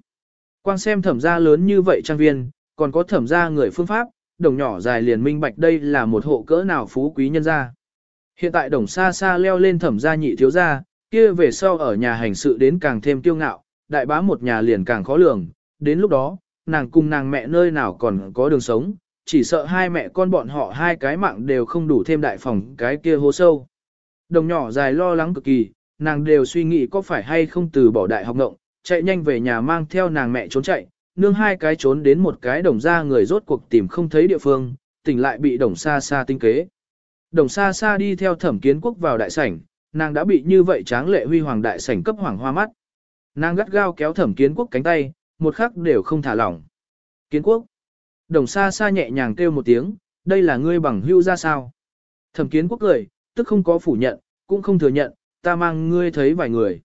Quang xem thẩm gia lớn như vậy trang viên, còn có thẩm gia người phương pháp, đồng nhỏ dài liền minh bạch đây là một hộ cỡ nào phú quý nhân gia. Hiện tại đồng xa xa leo lên thẩm gia nhị thiếu gia, kia về sau ở nhà hành sự đến càng thêm kiêu ngạo, đại bá một nhà liền càng khó lường, đến lúc đó, nàng cùng nàng mẹ nơi nào còn có đường sống, chỉ sợ hai mẹ con bọn họ hai cái mạng đều không đủ thêm đại phòng cái kia hố sâu. Đồng nhỏ dài lo lắng cực kỳ, nàng đều suy nghĩ có phải hay không từ bỏ đại học ngộng, chạy nhanh về nhà mang theo nàng mẹ trốn chạy, nương hai cái trốn đến một cái đồng ra người rốt cuộc tìm không thấy địa phương, tỉnh lại bị đồng xa xa tinh kế. Đồng xa xa đi theo thẩm kiến quốc vào đại sảnh, nàng đã bị như vậy tráng lệ huy hoàng đại sảnh cấp hoàng hoa mắt. Nàng gắt gao kéo thẩm kiến quốc cánh tay, một khắc đều không thả lỏng. Kiến quốc. Đồng xa xa nhẹ nhàng kêu một tiếng, đây là ngươi bằng hưu ra sao. Thẩm kiến quốc cười, tức không có phủ nhận, cũng không thừa nhận, ta mang ngươi thấy vài người.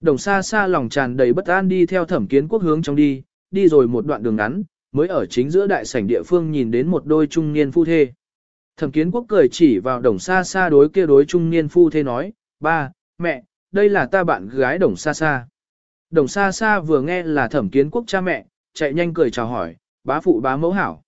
Đồng xa xa lòng tràn đầy bất an đi theo thẩm kiến quốc hướng trong đi, đi rồi một đoạn đường ngắn, mới ở chính giữa đại sảnh địa phương nhìn đến một đôi trung niên phu thê. Thẩm kiến quốc cười chỉ vào đồng xa xa đối kia đối trung niên phu thê nói, ba, mẹ, đây là ta bạn gái đồng xa xa. Đồng xa xa vừa nghe là thẩm kiến quốc cha mẹ, chạy nhanh cười chào hỏi, bá phụ bá mẫu hảo.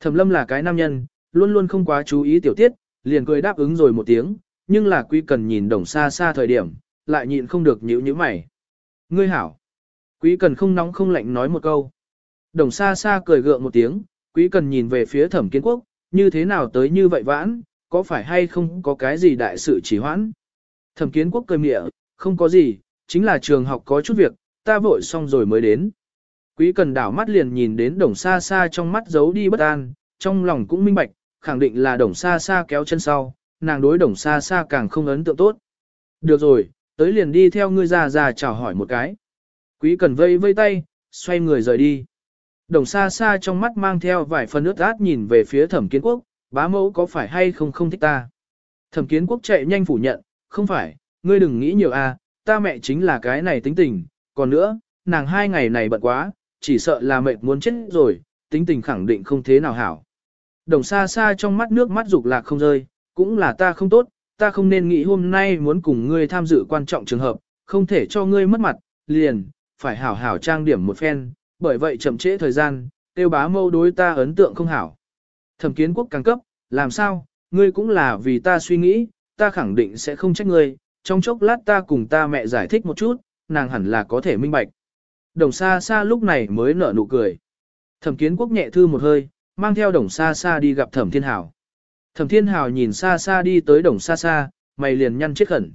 Thẩm lâm là cái nam nhân, luôn luôn không quá chú ý tiểu tiết, liền cười đáp ứng rồi một tiếng, nhưng là quý cần nhìn đồng xa xa thời điểm, lại nhịn không được nhíu nhíu mày. Ngươi hảo. Quý cần không nóng không lạnh nói một câu. Đồng xa xa cười gượng một tiếng, quý cần nhìn về phía thẩm kiến quốc, như thế nào tới như vậy vãn, có phải hay không có cái gì đại sự chỉ hoãn. Thẩm kiến quốc cười mịa, không có gì, chính là trường học có chút việc, ta vội xong rồi mới đến. Quý cần đảo mắt liền nhìn đến đồng xa xa trong mắt giấu đi bất an, trong lòng cũng minh bạch, khẳng định là đồng xa xa kéo chân sau, nàng đối đồng xa xa càng không ấn tượng tốt. Được rồi, tới liền đi theo ngươi ra ra chào hỏi một cái. Quý cần vây vây tay, xoay người rời đi. Đồng xa xa trong mắt mang theo vài phần ướt át nhìn về phía thẩm kiến quốc, bá mẫu có phải hay không không thích ta. Thẩm kiến quốc chạy nhanh phủ nhận, không phải, ngươi đừng nghĩ nhiều a, ta mẹ chính là cái này tính tình, còn nữa, nàng hai ngày này bận quá, chỉ sợ là mệt muốn chết rồi, tính tình khẳng định không thế nào hảo. Đồng xa xa trong mắt nước mắt dục lạc không rơi, cũng là ta không tốt, ta không nên nghĩ hôm nay muốn cùng ngươi tham dự quan trọng trường hợp, không thể cho ngươi mất mặt, liền, phải hảo hảo trang điểm một phen, bởi vậy chậm trễ thời gian, tiêu bá mâu đối ta ấn tượng không hảo. Thẩm kiến quốc càng cấp, làm sao, ngươi cũng là vì ta suy nghĩ, ta khẳng định sẽ không trách ngươi, trong chốc lát ta cùng ta mẹ giải thích một chút, nàng hẳn là có thể minh bạch. Đồng xa xa lúc này mới nở nụ cười. Thẩm kiến quốc nhẹ thư một hơi, mang theo đồng xa xa đi gặp thẩm thiên hảo. Thẩm thiên hảo nhìn xa xa đi tới đồng xa xa, mày liền nhăn chết khẩn.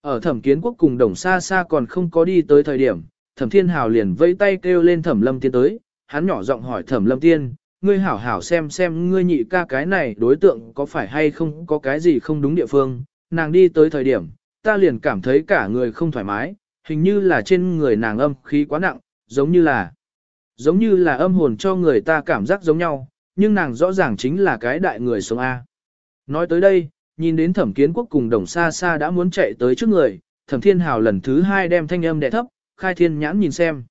Ở thẩm kiến quốc cùng đồng xa xa còn không có đi tới thời điểm, thẩm thiên hảo liền vẫy tay kêu lên thẩm lâm tiên tới, hắn nhỏ giọng hỏi thẩm lâm tiên, ngươi hảo hảo xem xem ngươi nhị ca cái này đối tượng có phải hay không có cái gì không đúng địa phương, nàng đi tới thời điểm, ta liền cảm thấy cả người không thoải mái, hình như là trên người nàng âm khí quá nặng, giống như là, giống như là âm hồn cho người ta cảm giác giống nhau, nhưng nàng rõ ràng chính là cái đại người sống A. Nói tới đây, nhìn đến thẩm kiến quốc cùng đồng xa xa đã muốn chạy tới trước người, thẩm thiên hào lần thứ hai đem thanh âm đẻ thấp, khai thiên nhãn nhìn xem.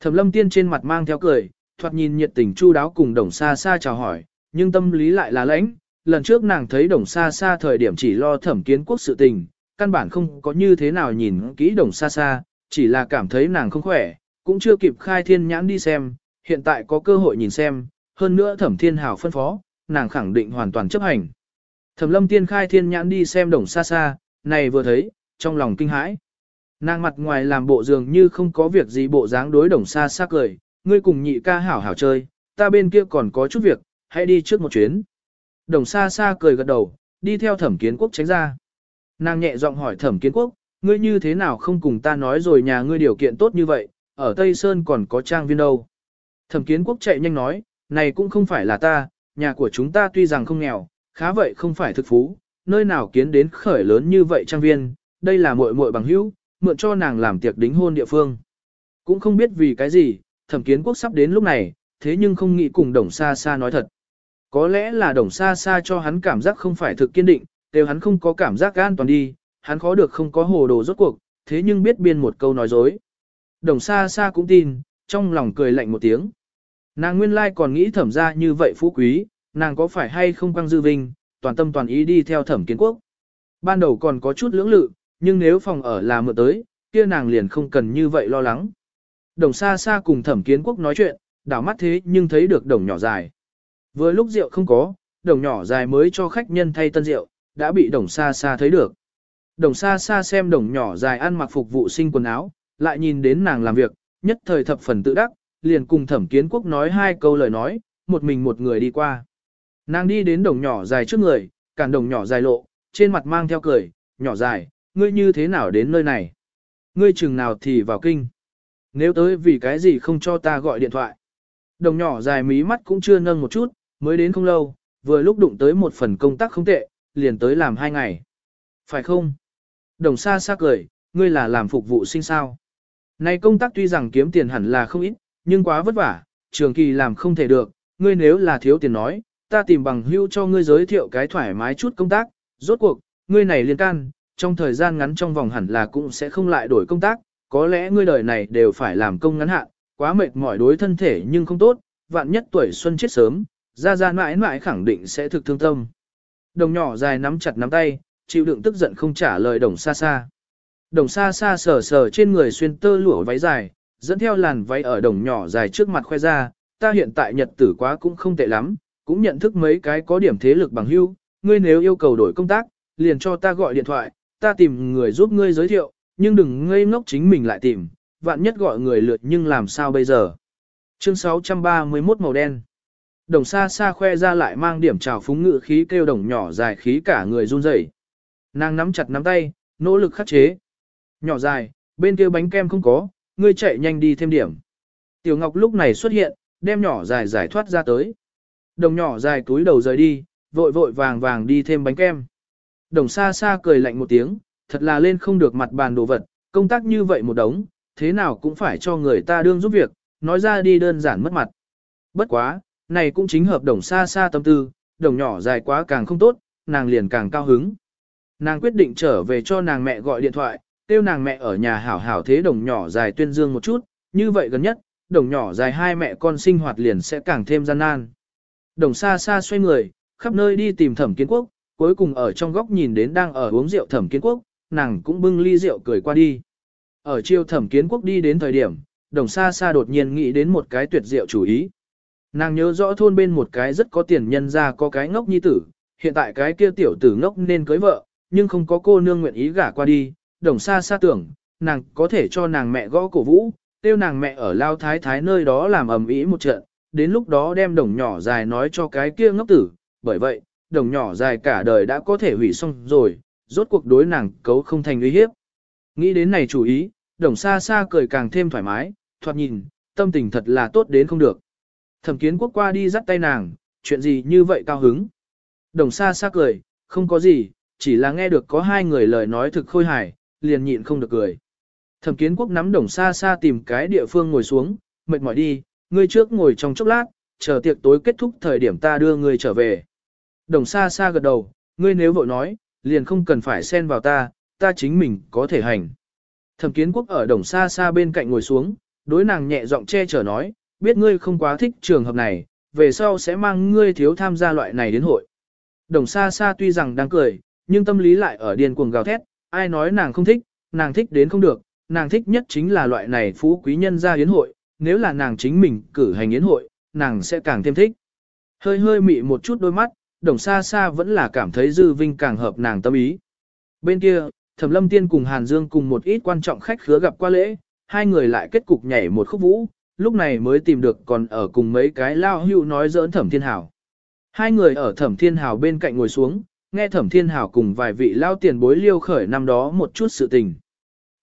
Thẩm lâm tiên trên mặt mang theo cười, thoạt nhìn nhiệt tình chu đáo cùng đồng xa xa chào hỏi, nhưng tâm lý lại là lãnh. Lần trước nàng thấy đồng xa xa thời điểm chỉ lo thẩm kiến quốc sự tình, căn bản không có như thế nào nhìn kỹ đồng xa xa, chỉ là cảm thấy nàng không khỏe, cũng chưa kịp khai thiên nhãn đi xem, hiện tại có cơ hội nhìn xem, hơn nữa thẩm thiên hào phân phó, nàng khẳng định hoàn toàn chấp hành. Thẩm lâm tiên khai thiên nhãn đi xem đồng xa xa, này vừa thấy, trong lòng kinh hãi. Nàng mặt ngoài làm bộ dường như không có việc gì bộ dáng đối đồng xa xa cười, ngươi cùng nhị ca hảo hảo chơi, ta bên kia còn có chút việc, hãy đi trước một chuyến. Đồng xa xa cười gật đầu, đi theo thẩm kiến quốc tránh ra. Nàng nhẹ giọng hỏi thẩm kiến quốc, ngươi như thế nào không cùng ta nói rồi nhà ngươi điều kiện tốt như vậy, ở Tây Sơn còn có trang viên đâu. Thẩm kiến quốc chạy nhanh nói, này cũng không phải là ta, nhà của chúng ta tuy rằng không nghèo, khá vậy không phải thực phú, nơi nào kiến đến khởi lớn như vậy trang viên, đây là muội muội bằng hữu, mượn cho nàng làm tiệc đính hôn địa phương. Cũng không biết vì cái gì, thẩm kiến quốc sắp đến lúc này, thế nhưng không nghĩ cùng đồng xa xa nói thật. Có lẽ là đồng xa xa cho hắn cảm giác không phải thực kiên định, đều hắn không có cảm giác an toàn đi, hắn khó được không có hồ đồ rốt cuộc, thế nhưng biết biên một câu nói dối. Đồng xa xa cũng tin, trong lòng cười lạnh một tiếng. Nàng nguyên lai còn nghĩ thẩm ra như vậy phú quý, nàng có phải hay không quăng dư vinh, toàn tâm toàn ý đi theo thẩm kiến quốc. Ban đầu còn có chút lưỡng lự, nhưng nếu phòng ở là mượn tới, kia nàng liền không cần như vậy lo lắng. Đồng xa xa cùng thẩm kiến quốc nói chuyện, đảo mắt thế nhưng thấy được đồng nhỏ dài. Vừa lúc rượu không có, đồng nhỏ dài mới cho khách nhân thay tân rượu, đã bị đồng xa xa thấy được. Đồng xa xa xem đồng nhỏ dài ăn mặc phục vụ sinh quần áo, lại nhìn đến nàng làm việc, nhất thời thập phần tự đắc, liền cùng thẩm kiến quốc nói hai câu lời nói, một mình một người đi qua. Nàng đi đến đồng nhỏ dài trước người, cản đồng nhỏ dài lộ, trên mặt mang theo cười, nhỏ dài, ngươi như thế nào đến nơi này? Ngươi chừng nào thì vào kinh. Nếu tới vì cái gì không cho ta gọi điện thoại. Đồng nhỏ dài mí mắt cũng chưa nâng một chút, mới đến không lâu, vừa lúc đụng tới một phần công tác không tệ, liền tới làm hai ngày. Phải không? Đồng xa xa cười, ngươi là làm phục vụ sinh sao. Này công tác tuy rằng kiếm tiền hẳn là không ít, nhưng quá vất vả, trường kỳ làm không thể được, ngươi nếu là thiếu tiền nói, ta tìm bằng hưu cho ngươi giới thiệu cái thoải mái chút công tác, rốt cuộc, ngươi này liên can, trong thời gian ngắn trong vòng hẳn là cũng sẽ không lại đổi công tác, có lẽ ngươi đời này đều phải làm công ngắn hạn, quá mệt mỏi đối thân thể nhưng không tốt, vạn nhất tuổi xuân chết sớm, ra ra mãi mãi khẳng định sẽ thực thương tâm. Đồng nhỏ dài nắm chặt nắm tay, chịu đựng tức giận không trả lời đồng xa xa. Đồng xa xa sờ sờ trên người xuyên tơ lụa váy dài, dẫn theo làn váy ở đồng nhỏ dài trước mặt khoe ra, ta hiện tại nhật tử quá cũng không tệ lắm, cũng nhận thức mấy cái có điểm thế lực bằng hưu, ngươi nếu yêu cầu đổi công tác, liền cho ta gọi điện thoại, ta tìm người giúp ngươi giới thiệu, nhưng đừng ngây ngốc chính mình lại tìm, vạn nhất gọi người lượt nhưng làm sao bây giờ. Chương 631 màu đen. Đồng xa xa khoe ra lại mang điểm trào phúng ngự khí kêu đồng nhỏ dài khí cả người run rẩy. Nàng nắm chặt nắm tay, nỗ lực khắc chế. Nhỏ dài, bên kia bánh kem không có, ngươi chạy nhanh đi thêm điểm. Tiểu Ngọc lúc này xuất hiện, đem nhỏ dài giải thoát ra tới. Đồng nhỏ dài túi đầu rời đi, vội vội vàng vàng đi thêm bánh kem. Đồng xa xa cười lạnh một tiếng, thật là lên không được mặt bàn đồ vật, công tác như vậy một đống, thế nào cũng phải cho người ta đương giúp việc, nói ra đi đơn giản mất mặt. Bất quá, này cũng chính hợp đồng xa xa tâm tư, đồng nhỏ dài quá càng không tốt, nàng liền càng cao hứng. Nàng quyết định trở về cho nàng mẹ gọi điện thoại, kêu nàng mẹ ở nhà hảo hảo thế đồng nhỏ dài tuyên dương một chút, như vậy gần nhất, đồng nhỏ dài hai mẹ con sinh hoạt liền sẽ càng thêm gian nan. Đồng xa xa xoay người, khắp nơi đi tìm thẩm kiến quốc, cuối cùng ở trong góc nhìn đến đang ở uống rượu thẩm kiến quốc, nàng cũng bưng ly rượu cười qua đi. Ở chiêu thẩm kiến quốc đi đến thời điểm, đồng xa xa đột nhiên nghĩ đến một cái tuyệt diệu chủ ý. Nàng nhớ rõ thôn bên một cái rất có tiền nhân ra có cái ngốc nhi tử, hiện tại cái kia tiểu tử ngốc nên cưới vợ, nhưng không có cô nương nguyện ý gả qua đi, đồng xa xa tưởng, nàng có thể cho nàng mẹ gõ cổ vũ, tiêu nàng mẹ ở lao thái thái nơi đó làm ầm ĩ một trận, đến lúc đó đem đồng nhỏ dài nói cho cái kia ngốc tử, bởi vậy, đồng nhỏ dài cả đời đã có thể hủy xong rồi, rốt cuộc đối nàng cấu không thành uy hiếp. Nghĩ đến này chủ ý, đồng xa xa cười càng thêm thoải mái, thoạt nhìn, tâm tình thật là tốt đến không được. Thẩm kiến quốc qua đi dắt tay nàng, chuyện gì như vậy cao hứng. Đồng xa xa cười, không có gì, chỉ là nghe được có hai người lời nói thực khôi hài, liền nhịn không được cười. Thẩm kiến quốc nắm đồng xa xa tìm cái địa phương ngồi xuống, mệt mỏi đi, ngươi trước ngồi trong chốc lát, chờ tiệc tối kết thúc thời điểm ta đưa ngươi trở về. Đồng xa xa gật đầu, ngươi nếu vội nói, liền không cần phải xen vào ta, ta chính mình có thể hành. Thẩm kiến quốc ở đồng xa xa bên cạnh ngồi xuống, đối nàng nhẹ giọng che chở nói, biết ngươi không quá thích trường hợp này, về sau sẽ mang ngươi thiếu tham gia loại này đến hội. Đồng xa xa tuy rằng đang cười, nhưng tâm lý lại ở điên cuồng gào thét, ai nói nàng không thích, nàng thích đến không được, nàng thích nhất chính là loại này phú quý nhân gia yến hội, nếu là nàng chính mình cử hành yến hội, nàng sẽ càng thêm thích. Hơi hơi mị một chút đôi mắt, đồng xa xa vẫn là cảm thấy dư vinh càng hợp nàng tâm ý. Bên kia, Thẩm Lâm Tiên cùng Hàn Dương cùng một ít quan trọng khách khứa gặp qua lễ, hai người lại kết cục nhảy một khúc vũ, lúc này mới tìm được còn ở cùng mấy cái lao hưu nói giỡn Thẩm Thiên Hảo. Hai người ở Thẩm Thiên Hảo bên cạnh ngồi xuống, nghe Thẩm Thiên Hảo cùng vài vị lao tiền bối liêu khởi năm đó một chút sự tình.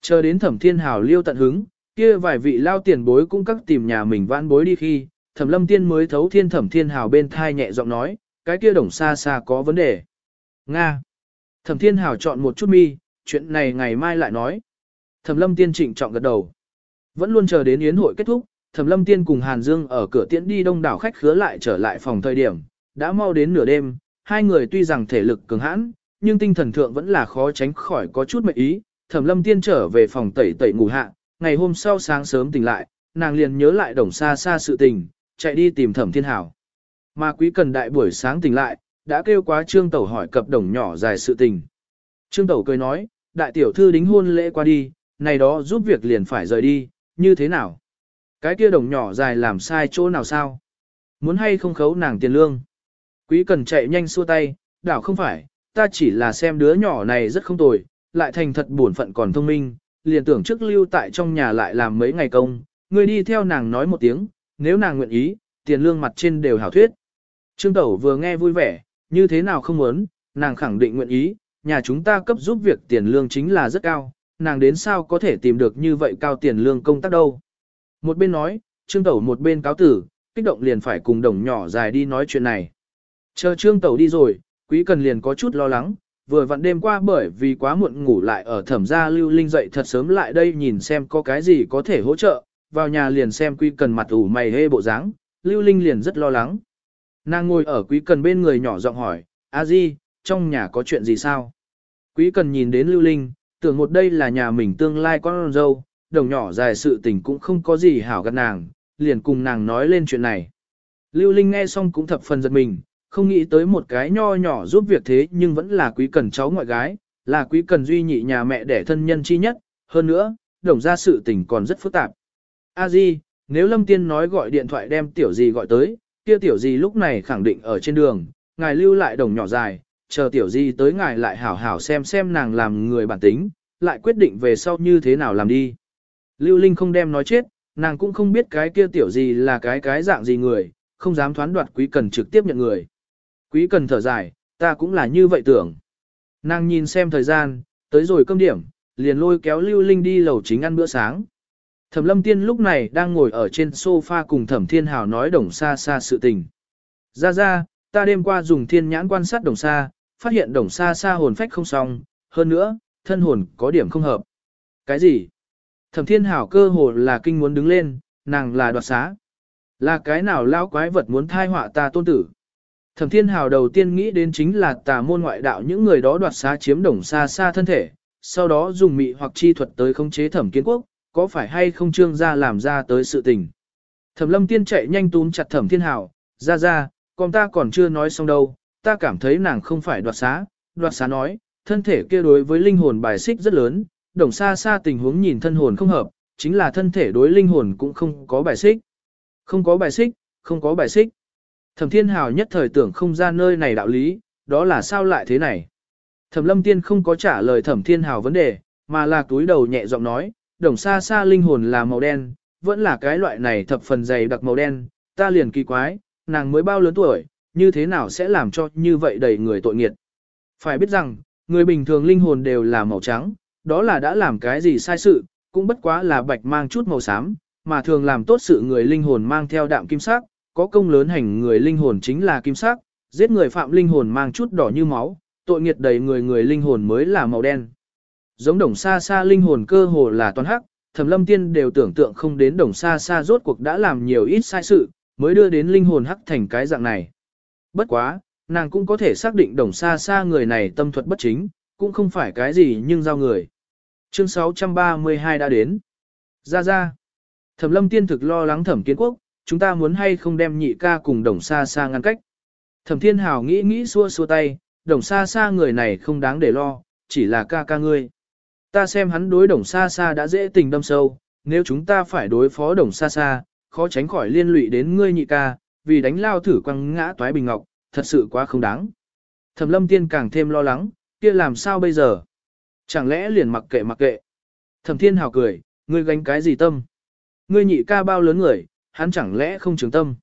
Chờ đến Thẩm Thiên Hảo liêu tận hứng, kia vài vị lao tiền bối cũng các tìm nhà mình vãn bối đi khi, Thẩm Lâm Tiên mới thấu thiên Thẩm Thiên hào bên thai nhẹ giọng nói, cái kia đồng xa xa có vấn đề. Nga. Thẩm Thiên hào chọn một chút mi, chuyện này ngày mai lại nói. Thẩm Lâm Tiên trịnh trọng gật đầu. Vẫn luôn chờ đến yến hội kết thúc, Thẩm Lâm Tiên cùng Hàn Dương ở cửa tiễn đi đông đảo khách khứa lại trở lại phòng thời điểm, đã mau đến nửa đêm, hai người tuy rằng thể lực cường hãn, nhưng tinh thần thượng vẫn là khó tránh khỏi có chút mệt ý. Thẩm Lâm Tiên trở về phòng tẩy tẩy ngủ hạ, ngày hôm sau sáng sớm tỉnh lại, nàng liền nhớ lại đồng xa xa sự tình, chạy đi tìm Thẩm Thiên Hảo. Mà quý cần đại buổi sáng tỉnh lại, đã kêu quá Trương Tẩu hỏi cập đồng nhỏ dài sự tình. Trương Tẩu cười nói, đại tiểu thư đính hôn lễ qua đi, này đó giúp việc liền phải rời đi, như thế nào? Cái kia đồng nhỏ dài làm sai chỗ nào sao? Muốn hay không khấu nàng tiền lương? Quý cần chạy nhanh xua tay, đảo không phải, ta chỉ là xem đứa nhỏ này rất không tồi, lại thành thật buồn phận còn thông minh, liền tưởng trước lưu tại trong nhà lại làm mấy ngày công, người đi theo nàng nói một tiếng, nếu nàng nguyện ý, tiền lương mặt trên đều hảo thuyết. Trương Tẩu vừa nghe vui vẻ, như thế nào không muốn, nàng khẳng định nguyện ý, nhà chúng ta cấp giúp việc tiền lương chính là rất cao, nàng đến sao có thể tìm được như vậy cao tiền lương công tác đâu. Một bên nói, Trương Tẩu một bên cáo tử, kích động liền phải cùng đồng nhỏ dài đi nói chuyện này. Chờ Trương Tẩu đi rồi, Quý Cần liền có chút lo lắng, vừa vặn đêm qua bởi vì quá muộn ngủ lại ở thẩm gia lưu linh dậy thật sớm lại đây nhìn xem có cái gì có thể hỗ trợ, vào nhà liền xem Quý Cần mặt ủ mày hê bộ dáng, lưu linh liền rất lo lắng. Nàng ngồi ở Quý Cần bên người nhỏ giọng hỏi, a di, trong nhà có chuyện gì sao? Quý Cần nhìn đến lưu linh, tưởng một đây là nhà mình tương lai con dâu, đồng nhỏ dài sự tình cũng không có gì hảo gắt nàng, liền cùng nàng nói lên chuyện này. Lưu Linh nghe xong cũng thập phần giật mình, không nghĩ tới một cái nho nhỏ giúp việc thế nhưng vẫn là quý cần cháu ngoại gái, là quý cần duy nhị nhà mẹ đẻ thân nhân chi nhất, hơn nữa, đồng ra sự tình còn rất phức tạp. A Di, nếu Lâm Tiên nói gọi điện thoại đem tiểu gì gọi tới, kia tiểu gì lúc này khẳng định ở trên đường, ngài lưu lại đồng nhỏ dài, chờ tiểu gì tới ngài lại hảo hảo xem xem nàng làm người bản tính, lại quyết định về sau như thế nào làm đi. Lưu Linh không đem nói chết, nàng cũng không biết cái kia tiểu gì là cái cái dạng gì người, không dám thoán đoạt quý cần trực tiếp nhận người. Quý cần thở dài, ta cũng là như vậy tưởng. Nàng nhìn xem thời gian, tới rồi cơm điểm, liền lôi kéo Lưu Linh đi lầu chính ăn bữa sáng. Thẩm Lâm Tiên lúc này đang ngồi ở trên sofa cùng Thẩm Thiên Hào nói đồng xa xa sự tình. Ra ra, ta đêm qua dùng thiên nhãn quan sát đồng xa, phát hiện đồng xa xa hồn phách không xong, hơn nữa, thân hồn có điểm không hợp. Cái gì? Thẩm Thiên Hảo cơ hồ là kinh muốn đứng lên, nàng là đoạt xá. Là cái nào lão quái vật muốn thai họa ta tôn tử? Thẩm Thiên Hảo đầu tiên nghĩ đến chính là tà môn ngoại đạo những người đó đoạt xá chiếm đồng xa xa thân thể, sau đó dùng mị hoặc chi thuật tới khống chế Thẩm Kiến Quốc, có phải hay không trương ra làm ra tới sự tình. Thẩm Lâm Tiên chạy nhanh túm chặt Thẩm Thiên Hảo, ra ra, con ta còn chưa nói xong đâu, ta cảm thấy nàng không phải đoạt xá, đoạt xá nói, thân thể kia đối với linh hồn bài xích rất lớn, đồng xa xa tình huống nhìn thân hồn không hợp, chính là thân thể đối linh hồn cũng không có bài xích. Không có bài xích, không có bài xích. Thẩm Thiên Hào nhất thời tưởng không ra nơi này đạo lý, đó là sao lại thế này? Thẩm lâm tiên không có trả lời thẩm thiên hào vấn đề, mà là túi đầu nhẹ giọng nói, đồng xa xa linh hồn là màu đen, vẫn là cái loại này thập phần dày đặc màu đen, ta liền kỳ quái, nàng mới bao lớn tuổi, như thế nào sẽ làm cho như vậy đầy người tội nghiệt. Phải biết rằng, người bình thường linh hồn đều là màu trắng, đó là đã làm cái gì sai sự, cũng bất quá là bạch mang chút màu xám, mà thường làm tốt sự người linh hồn mang theo đạm kim sắc, có công lớn hành người linh hồn chính là kim sắc, giết người phạm linh hồn mang chút đỏ như máu, tội nghiệt đầy người người linh hồn mới là màu đen. Giống đồng xa xa linh hồn cơ hồ là toàn hắc, thẩm lâm tiên đều tưởng tượng không đến đồng xa xa rốt cuộc đã làm nhiều ít sai sự, mới đưa đến linh hồn hắc thành cái dạng này. Bất quá, nàng cũng có thể xác định đồng xa xa người này tâm thuật bất chính, cũng không phải cái gì nhưng giao người. Chương 632 đã đến. Ra ra. Thẩm lâm tiên thực lo lắng thẩm kiến quốc, chúng ta muốn hay không đem nhị ca cùng đồng xa xa ngăn cách. Thẩm thiên hào nghĩ nghĩ xua xua tay, đồng xa xa người này không đáng để lo, chỉ là ca ca ngươi. Ta xem hắn đối đồng xa xa đã dễ tình đâm sâu, nếu chúng ta phải đối phó đồng xa xa, khó tránh khỏi liên lụy đến ngươi nhị ca, vì đánh lao thử quăng ngã toái bình ngọc, thật sự quá không đáng. Thẩm lâm tiên càng thêm lo lắng, kia làm sao bây giờ? Chẳng lẽ liền mặc kệ mặc kệ? Thẩm thiên hào cười, ngươi gánh cái gì tâm? Ngươi nhị ca bao lớn người, hắn chẳng lẽ không trường tâm?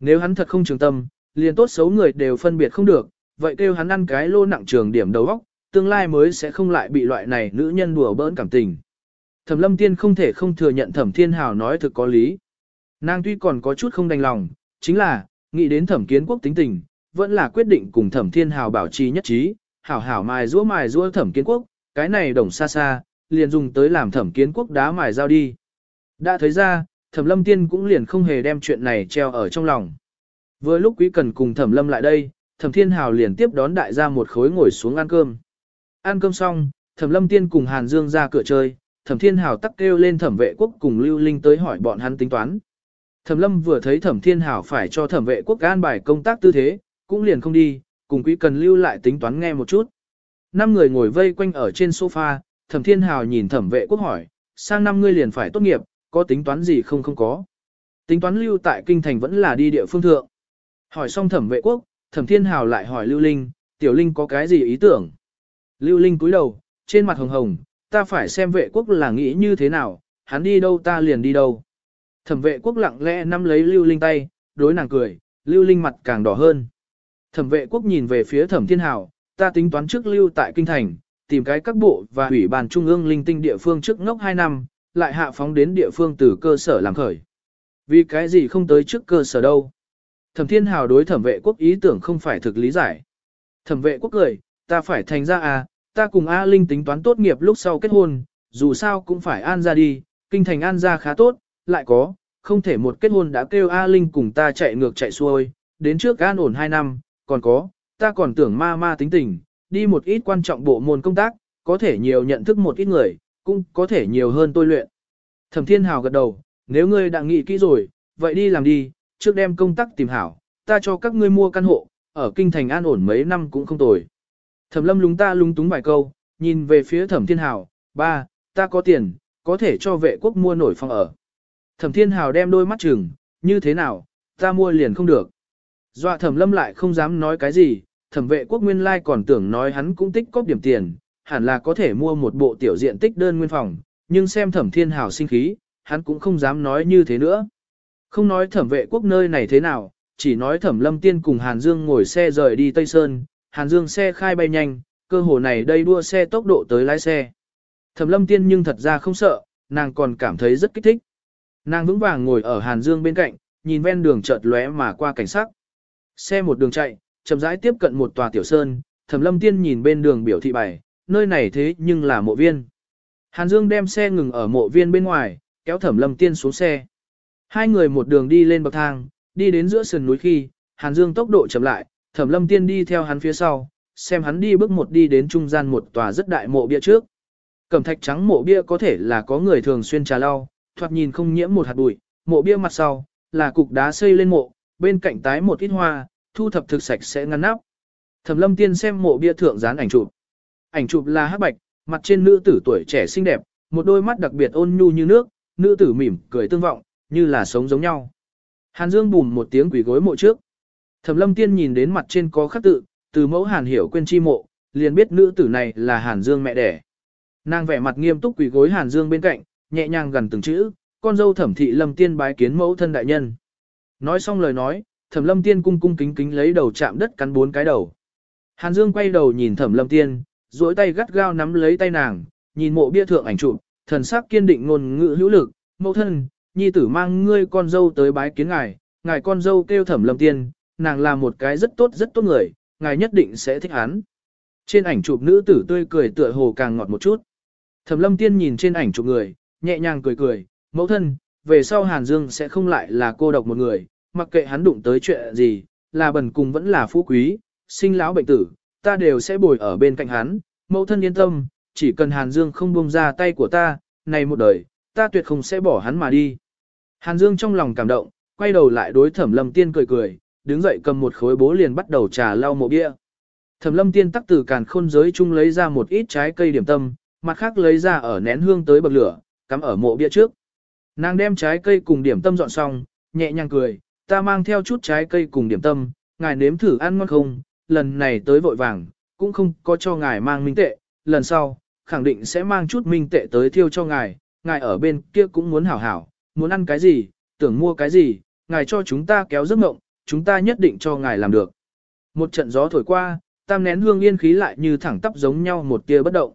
Nếu hắn thật không trường tâm, liền tốt xấu người đều phân biệt không được, vậy kêu hắn ăn cái lô nặng trường điểm đầu óc, tương lai mới sẽ không lại bị loại này nữ nhân đùa bỡn cảm tình. Thẩm lâm tiên không thể không thừa nhận thẩm thiên hào nói thực có lý. Nàng tuy còn có chút không đành lòng, chính là, nghĩ đến thẩm kiến quốc tính tình, vẫn là quyết định cùng thẩm thiên hào bảo trì nhất trí, hảo hảo mài rũa mài rũa thẩm kiến quốc, cái này đồng xa xa, liền dùng tới làm thẩm kiến quốc đá mài giao đi. Đã thấy ra, thẩm lâm tiên cũng liền không hề đem chuyện này treo ở trong lòng. Vừa lúc quý cần cùng thẩm lâm lại đây, thẩm thiên hào liền tiếp đón đại gia một khối ngồi xuống ăn cơm. Ăn cơm xong, thẩm lâm tiên cùng Hàn Dương ra cửa chơi, thẩm thiên hào tắc kêu lên thẩm vệ quốc cùng lưu linh tới hỏi bọn hắn tính toán. Thẩm lâm vừa thấy thẩm thiên hào phải cho thẩm vệ quốc an bài công tác tư thế, cũng liền không đi, cùng quý cần lưu lại tính toán nghe một chút. Năm người ngồi vây quanh ở trên sofa, thẩm thiên hào nhìn thẩm vệ quốc hỏi, sang năm ngươi liền phải tốt nghiệp, có tính toán gì không không có. Tính toán lưu tại kinh thành vẫn là đi địa phương thượng. Hỏi xong thẩm vệ quốc, thẩm thiên hào lại hỏi lưu linh, tiểu linh có cái gì ý tưởng. Lưu linh cúi đầu, trên mặt hồng hồng, ta phải xem vệ quốc là nghĩ như thế nào, hắn đi đâu ta liền đi đâu. Thẩm vệ quốc lặng lẽ nắm lấy lưu linh tay, đối nàng cười, lưu linh mặt càng đỏ hơn. Thẩm vệ quốc nhìn về phía thẩm thiên hào, ta tính toán trước lưu tại kinh thành, tìm cái các bộ và ủy ban trung ương linh tinh địa phương trước ngốc 2 năm, lại hạ phóng đến địa phương từ cơ sở làm khởi. Vì cái gì không tới trước cơ sở đâu? Thẩm thiên hào đối thẩm vệ quốc ý tưởng không phải thực lý giải. Thẩm vệ quốc cười, ta phải thành ra à, ta cùng A Linh tính toán tốt nghiệp lúc sau kết hôn, dù sao cũng phải an ra đi, kinh thành an ra khá tốt, lại có, không thể một kết hôn đã kêu A Linh cùng ta chạy ngược chạy xuôi, đến trước an ổn 2 năm, còn có, ta còn tưởng ma ma tính tình, đi một ít quan trọng bộ môn công tác, có thể nhiều nhận thức một ít người, cũng có thể nhiều hơn tôi luyện. Thẩm Thiên Hào gật đầu, nếu ngươi đã nghĩ kỹ rồi, vậy đi làm đi, trước đem công tác tìm hảo, ta cho các ngươi mua căn hộ, ở kinh thành an ổn mấy năm cũng không tồi. Thẩm Lâm lúng ta lúng túng vài câu, nhìn về phía Thẩm Thiên Hào, ba, ta có tiền, có thể cho vệ quốc mua nổi phòng ở. Thẩm Thiên Hào đem đôi mắt chừng, như thế nào, ta mua liền không được. Dọa Thẩm Lâm lại không dám nói cái gì, Thẩm vệ quốc nguyên lai còn tưởng nói hắn cũng tích cóp điểm tiền, hẳn là có thể mua một bộ tiểu diện tích đơn nguyên phòng, nhưng xem Thẩm Thiên Hào sinh khí, hắn cũng không dám nói như thế nữa. Không nói Thẩm vệ quốc nơi này thế nào, chỉ nói Thẩm Lâm Tiên cùng Hàn Dương ngồi xe rời đi Tây Sơn, Hàn Dương xe khai bay nhanh, cơ hồ này đây đua xe tốc độ tới lái xe. Thẩm Lâm Tiên nhưng thật ra không sợ, nàng còn cảm thấy rất kích thích. Nàng vững vàng ngồi ở Hàn Dương bên cạnh, nhìn ven đường chợt lóe mà qua cảnh sắc. Xe một đường chạy, chậm rãi tiếp cận một tòa tiểu sơn, Thẩm Lâm Tiên nhìn bên đường biểu thị bài, nơi này thế nhưng là mộ viên. Hàn Dương đem xe ngừng ở mộ viên bên ngoài, kéo Thẩm Lâm Tiên xuống xe. Hai người một đường đi lên bậc thang, đi đến giữa sườn núi khi, Hàn Dương tốc độ chậm lại, Thẩm Lâm Tiên đi theo hắn phía sau, xem hắn đi bước một đi đến trung gian một tòa rất đại mộ bia trước. Cẩm thạch trắng mộ bia có thể là có người thường xuyên trà lau, thoạt nhìn không nhiễm một hạt bụi, mộ bia mặt sau là cục đá xây lên mộ, bên cạnh tái một ít hoa, thu thập thực sạch sẽ ngăn nắp. Thẩm Lâm Tiên xem mộ bia thượng dán ảnh chụp. Ảnh chụp là hắc bạch, mặt trên nữ tử tuổi trẻ xinh đẹp, một đôi mắt đặc biệt ôn nhu như nước, nữ tử mỉm cười tương vọng, như là sống giống nhau. Hàn Dương bùm một tiếng quỷ gối mộ trước. Thẩm Lâm Tiên nhìn đến mặt trên có khắc tự, từ mẫu Hàn hiểu quên chi mộ, liền biết nữ tử này là Hàn Dương mẹ đẻ. Nàng vẻ mặt nghiêm túc quỳ gối Hàn Dương bên cạnh, nhẹ nhàng gần từng chữ, con dâu thẩm thị lâm tiên bái kiến mẫu thân đại nhân. Nói xong lời nói, thẩm lâm tiên cung cung kính kính lấy đầu chạm đất cắn bốn cái đầu. Hàn Dương quay đầu nhìn thẩm lâm tiên, duỗi tay gắt gao nắm lấy tay nàng, nhìn mộ bia thượng ảnh chụp, thần sắc kiên định ngôn ngữ hữu lực, mẫu thân, nhi tử mang ngươi con dâu tới bái kiến ngài, ngài con dâu kêu thẩm lâm tiên, nàng là một cái rất tốt rất tốt người, ngài nhất định sẽ thích hắn. Trên ảnh chụp nữ tử tươi cười tựa hồ càng ngọt một chút. Thẩm lâm tiên nhìn trên ảnh chụp người, nhẹ nhàng cười cười, mẫu thân, về sau Hàn Dương sẽ không lại là cô độc một người, mặc kệ hắn đụng tới chuyện gì, là bần cùng vẫn là phú quý, sinh lão bệnh tử, ta đều sẽ bồi ở bên cạnh hắn, mẫu thân yên tâm, chỉ cần Hàn Dương không buông ra tay của ta, này một đời, ta tuyệt không sẽ bỏ hắn mà đi. Hàn Dương trong lòng cảm động, quay đầu lại đối thẩm lâm tiên cười cười, đứng dậy cầm một khối bố liền bắt đầu trà lau mộ bia. Thẩm lâm tiên tắc từ càn khôn giới chung lấy ra một ít trái cây điểm tâm, mặt khác lấy ra ở nén hương tới bậc lửa, cắm ở mộ bia trước. Nàng đem trái cây cùng điểm tâm dọn xong, nhẹ nhàng cười, ta mang theo chút trái cây cùng điểm tâm, ngài nếm thử ăn ngon không, lần này tới vội vàng, cũng không có cho ngài mang minh tệ, lần sau, khẳng định sẽ mang chút minh tệ tới thiêu cho ngài, ngài ở bên kia cũng muốn hảo hảo, muốn ăn cái gì, tưởng mua cái gì, ngài cho chúng ta kéo giấc mộng, chúng ta nhất định cho ngài làm được. Một trận gió thổi qua, tam nén hương yên khí lại như thẳng tắp giống nhau một tia bất động.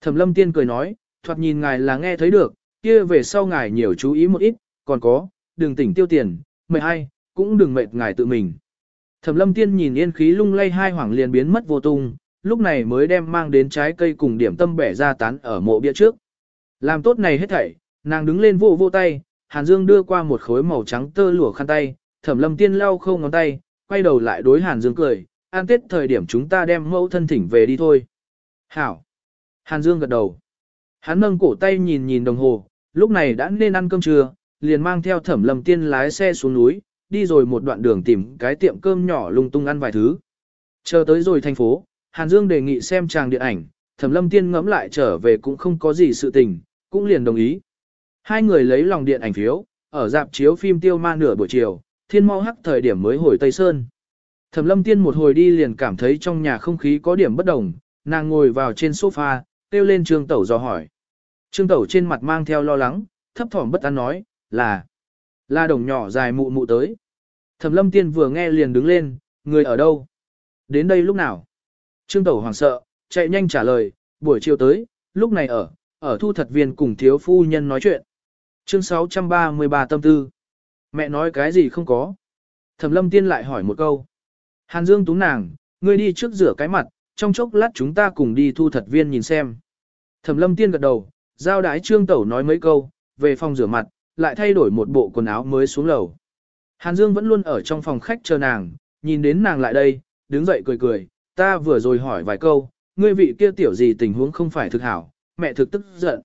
Thẩm lâm tiên cười nói, thoạt nhìn ngài là nghe thấy được, kia về sau ngài nhiều chú ý một ít, còn có, đừng tỉnh tiêu tiền, mệt hay, cũng đừng mệt ngài tự mình. Thẩm lâm tiên nhìn yên khí lung lay hai hoảng liền biến mất vô tung, lúc này mới đem mang đến trái cây cùng điểm tâm bẻ ra tán ở mộ bia trước. Làm tốt này hết thảy, nàng đứng lên vô vô tay, Hàn Dương đưa qua một khối màu trắng tơ lụa khăn tay, Thẩm Lâm Tiên lau khâu ngón tay, quay đầu lại đối Hàn Dương cười, an tết thời điểm chúng ta đem mẫu thân thỉnh về đi thôi. Hảo. Hàn Dương gật đầu. Hắn nâng cổ tay nhìn nhìn đồng hồ, lúc này đã nên ăn cơm trưa, liền mang theo Thẩm Lâm Tiên lái xe xuống núi, đi rồi một đoạn đường tìm cái tiệm cơm nhỏ lung tung ăn vài thứ. Chờ tới rồi thành phố, Hàn Dương đề nghị xem tràng điện ảnh, Thẩm Lâm Tiên ngẫm lại trở về cũng không có gì sự tình, cũng liền đồng ý. Hai người lấy lòng điện ảnh phiếu, ở dạp chiếu phim tiêu ma nửa buổi chiều, thiên mau hắc thời điểm mới hồi Tây Sơn. Thẩm lâm tiên một hồi đi liền cảm thấy trong nhà không khí có điểm bất đồng, nàng ngồi vào trên sofa, kêu lên trương tẩu dò hỏi. Trương tẩu trên mặt mang theo lo lắng, thấp thỏm bất an nói, là, là đồng nhỏ dài mụ mụ tới. Thẩm lâm tiên vừa nghe liền đứng lên, người ở đâu? Đến đây lúc nào? Trương tẩu hoảng sợ, chạy nhanh trả lời, buổi chiều tới, lúc này ở, ở thu thật viên cùng thiếu phu nhân nói chuyện. Chương 633 tâm tư. Mẹ nói cái gì không có. Thẩm lâm tiên lại hỏi một câu. Hàn Dương túng nàng, ngươi đi trước rửa cái mặt, trong chốc lát chúng ta cùng đi thu thật viên nhìn xem. Thẩm lâm tiên gật đầu, giao đái trương tẩu nói mấy câu, về phòng rửa mặt, lại thay đổi một bộ quần áo mới xuống lầu. Hàn Dương vẫn luôn ở trong phòng khách chờ nàng, nhìn đến nàng lại đây, đứng dậy cười cười, ta vừa rồi hỏi vài câu, ngươi vị kia tiểu gì tình huống không phải thực hảo, mẹ thực tức giận.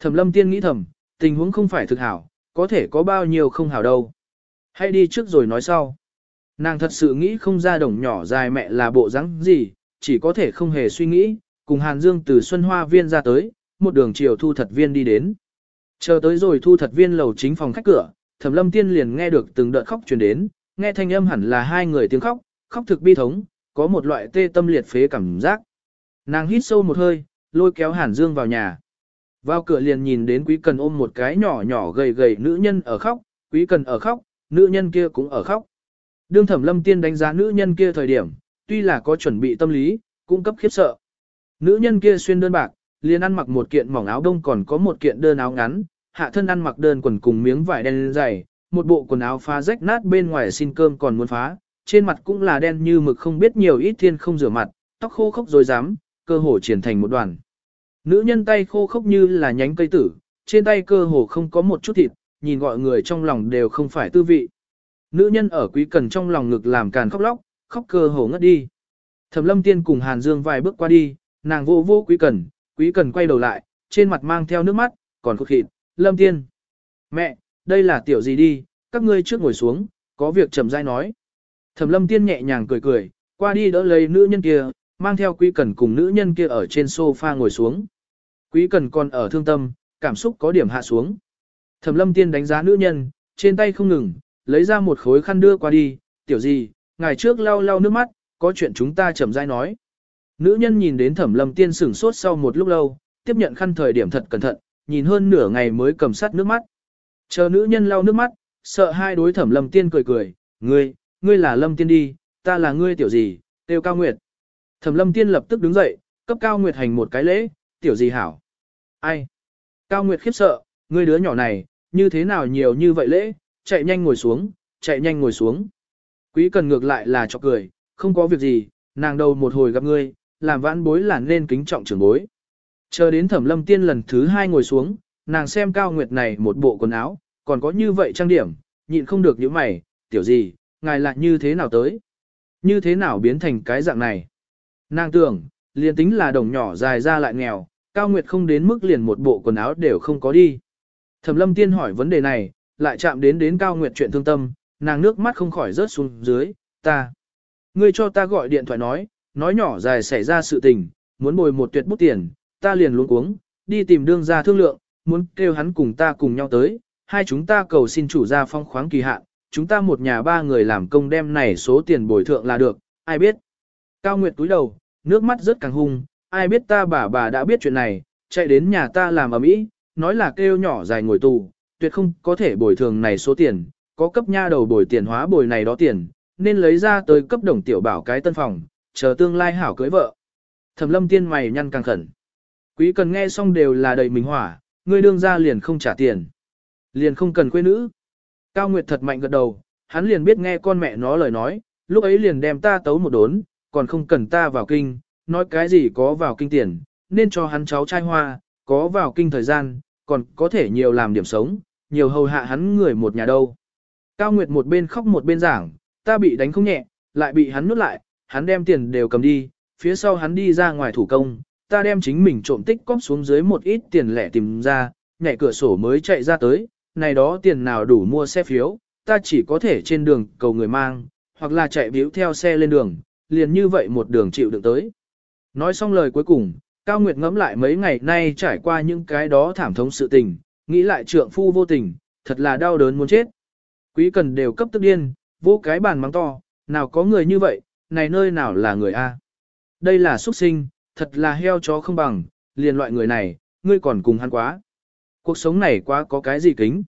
Thẩm lâm tiên nghĩ thầm, tình huống không phải thực hảo, có thể có bao nhiêu không hảo đâu. Hãy đi trước rồi nói sau. Nàng thật sự nghĩ không ra đồng nhỏ dài mẹ là bộ dáng gì, chỉ có thể không hề suy nghĩ, cùng Hàn Dương từ Xuân Hoa Viên ra tới, một đường chiều thu thật viên đi đến. Chờ tới rồi thu thật viên lầu chính phòng khách cửa, Thẩm Lâm Tiên liền nghe được từng đợt khóc truyền đến, nghe thanh âm hẳn là hai người tiếng khóc, khóc thực bi thống, có một loại tê tâm liệt phế cảm giác. Nàng hít sâu một hơi, lôi kéo Hàn Dương vào nhà. Vào cửa liền nhìn đến Quý Cần ôm một cái nhỏ nhỏ gầy gầy nữ nhân ở khóc, Quý Cần ở khóc, nữ nhân kia cũng ở khóc. Đương Thẩm Lâm Tiên đánh giá nữ nhân kia thời điểm, tuy là có chuẩn bị tâm lý, cũng cấp khiếp sợ. Nữ nhân kia xuyên đơn bạc, liền ăn mặc một kiện mỏng áo đông còn có một kiện đơn áo ngắn, hạ thân ăn mặc đơn quần cùng miếng vải đen dày, một bộ quần áo phá rách nát bên ngoài xin cơm còn muốn phá, trên mặt cũng là đen như mực không biết nhiều ít thiên không rửa mặt, tóc khô khốc rồi dám, cơ hồ triển thành một đoàn. Nữ nhân tay khô khốc như là nhánh cây tử, trên tay cơ hồ không có một chút thịt, nhìn gọi người trong lòng đều không phải tư vị. Nữ nhân ở quý cần trong lòng ngực làm càn khóc lóc, khóc cơ hồ ngất đi. Thẩm lâm tiên cùng Hàn Dương vài bước qua đi, nàng vô vô quý cần, quý cần quay đầu lại, trên mặt mang theo nước mắt, còn khúc khịt, lâm tiên. Mẹ, đây là tiểu gì đi, các ngươi trước ngồi xuống, có việc chậm rãi nói. Thẩm lâm tiên nhẹ nhàng cười cười, qua đi đỡ lấy nữ nhân kia, mang theo quý cần cùng nữ nhân kia ở trên sofa ngồi xuống. Quý cần còn ở thương tâm, cảm xúc có điểm hạ xuống. Thẩm lâm tiên đánh giá nữ nhân, trên tay không ngừng, lấy ra một khối khăn đưa qua đi, tiểu gì, ngày trước lau lau nước mắt, có chuyện chúng ta chậm rãi nói. Nữ nhân nhìn đến thẩm lâm tiên sửng sốt sau một lúc lâu, tiếp nhận khăn thời điểm thật cẩn thận, nhìn hơn nửa ngày mới cầm sắt nước mắt. Chờ nữ nhân lau nước mắt, sợ hai đối thẩm lâm tiên cười cười, ngươi, ngươi là lâm tiên đi, ta là ngươi tiểu gì, tiêu cao nguyệt. Thẩm lâm tiên lập tức đứng dậy, cấp cao nguyệt hành một cái lễ, tiểu gì hảo. Ai? Cao nguyệt khiếp sợ, ngươi đứa nhỏ này, như thế nào nhiều như vậy lễ, chạy nhanh ngồi xuống, chạy nhanh ngồi xuống. Quý cần ngược lại là cho cười, không có việc gì, nàng đầu một hồi gặp ngươi, làm vãn bối là nên kính trọng trưởng bối. Chờ đến thẩm lâm tiên lần thứ hai ngồi xuống, nàng xem cao nguyệt này một bộ quần áo, còn có như vậy trang điểm, nhịn không được những mày, tiểu gì, ngài lại như thế nào tới? Như thế nào biến thành cái dạng này? Nàng tưởng, liền tính là đồng nhỏ dài ra lại nghèo, cao nguyệt không đến mức liền một bộ quần áo đều không có đi. Thẩm lâm tiên hỏi vấn đề này, lại chạm đến đến cao nguyệt chuyện thương tâm, nàng nước mắt không khỏi rớt xuống dưới, ta. Ngươi cho ta gọi điện thoại nói, nói nhỏ dài xảy ra sự tình, muốn bồi một tuyệt bút tiền, ta liền luống cuống, đi tìm đương gia thương lượng, muốn kêu hắn cùng ta cùng nhau tới, hai chúng ta cầu xin chủ gia phong khoáng kỳ hạn, chúng ta một nhà ba người làm công đem này số tiền bồi thượng là được, ai biết. Cao Nguyệt túi đầu, nước mắt rất càng hung, ai biết ta bà bà đã biết chuyện này, chạy đến nhà ta làm ở mỹ, nói là kêu nhỏ dài ngồi tù, tuyệt không có thể bồi thường này số tiền, có cấp nha đầu bồi tiền hóa bồi này đó tiền, nên lấy ra tới cấp đồng tiểu bảo cái tân phòng, chờ tương lai hảo cưới vợ. Thẩm lâm tiên mày nhăn càng khẩn. Quý cần nghe xong đều là đầy mình hỏa, ngươi đương ra liền không trả tiền. Liền không cần quê nữ. Cao Nguyệt thật mạnh gật đầu, hắn liền biết nghe con mẹ nó lời nói, lúc ấy liền đem ta tấu một đốn, còn không cần ta vào kinh, nói cái gì có vào kinh tiền, nên cho hắn cháu trai hoa, có vào kinh thời gian, còn có thể nhiều làm điểm sống, nhiều hầu hạ hắn người một nhà đâu. Cao Nguyệt một bên khóc một bên giảng, ta bị đánh không nhẹ, lại bị hắn nuốt lại, hắn đem tiền đều cầm đi, phía sau hắn đi ra ngoài thủ công, ta đem chính mình trộm tích cóp xuống dưới một ít tiền lẻ tìm ra, nhảy cửa sổ mới chạy ra tới, này đó tiền nào đủ mua xe phiếu, ta chỉ có thể trên đường cầu người mang, hoặc là chạy biếu theo xe lên đường, liền như vậy một đường chịu được tới. Nói xong lời cuối cùng, Cao Nguyệt ngẫm lại mấy ngày nay trải qua những cái đó thảm thống sự tình, nghĩ lại trượng phu vô tình, thật là đau đớn muốn chết. Quý cần đều cấp tức điên, vô cái bàn mắng to, nào có người như vậy, này nơi nào là người A. Đây là xuất sinh, thật là heo chó không bằng, liền loại người này, ngươi còn cùng hắn quá. Cuộc sống này quá có cái gì kính.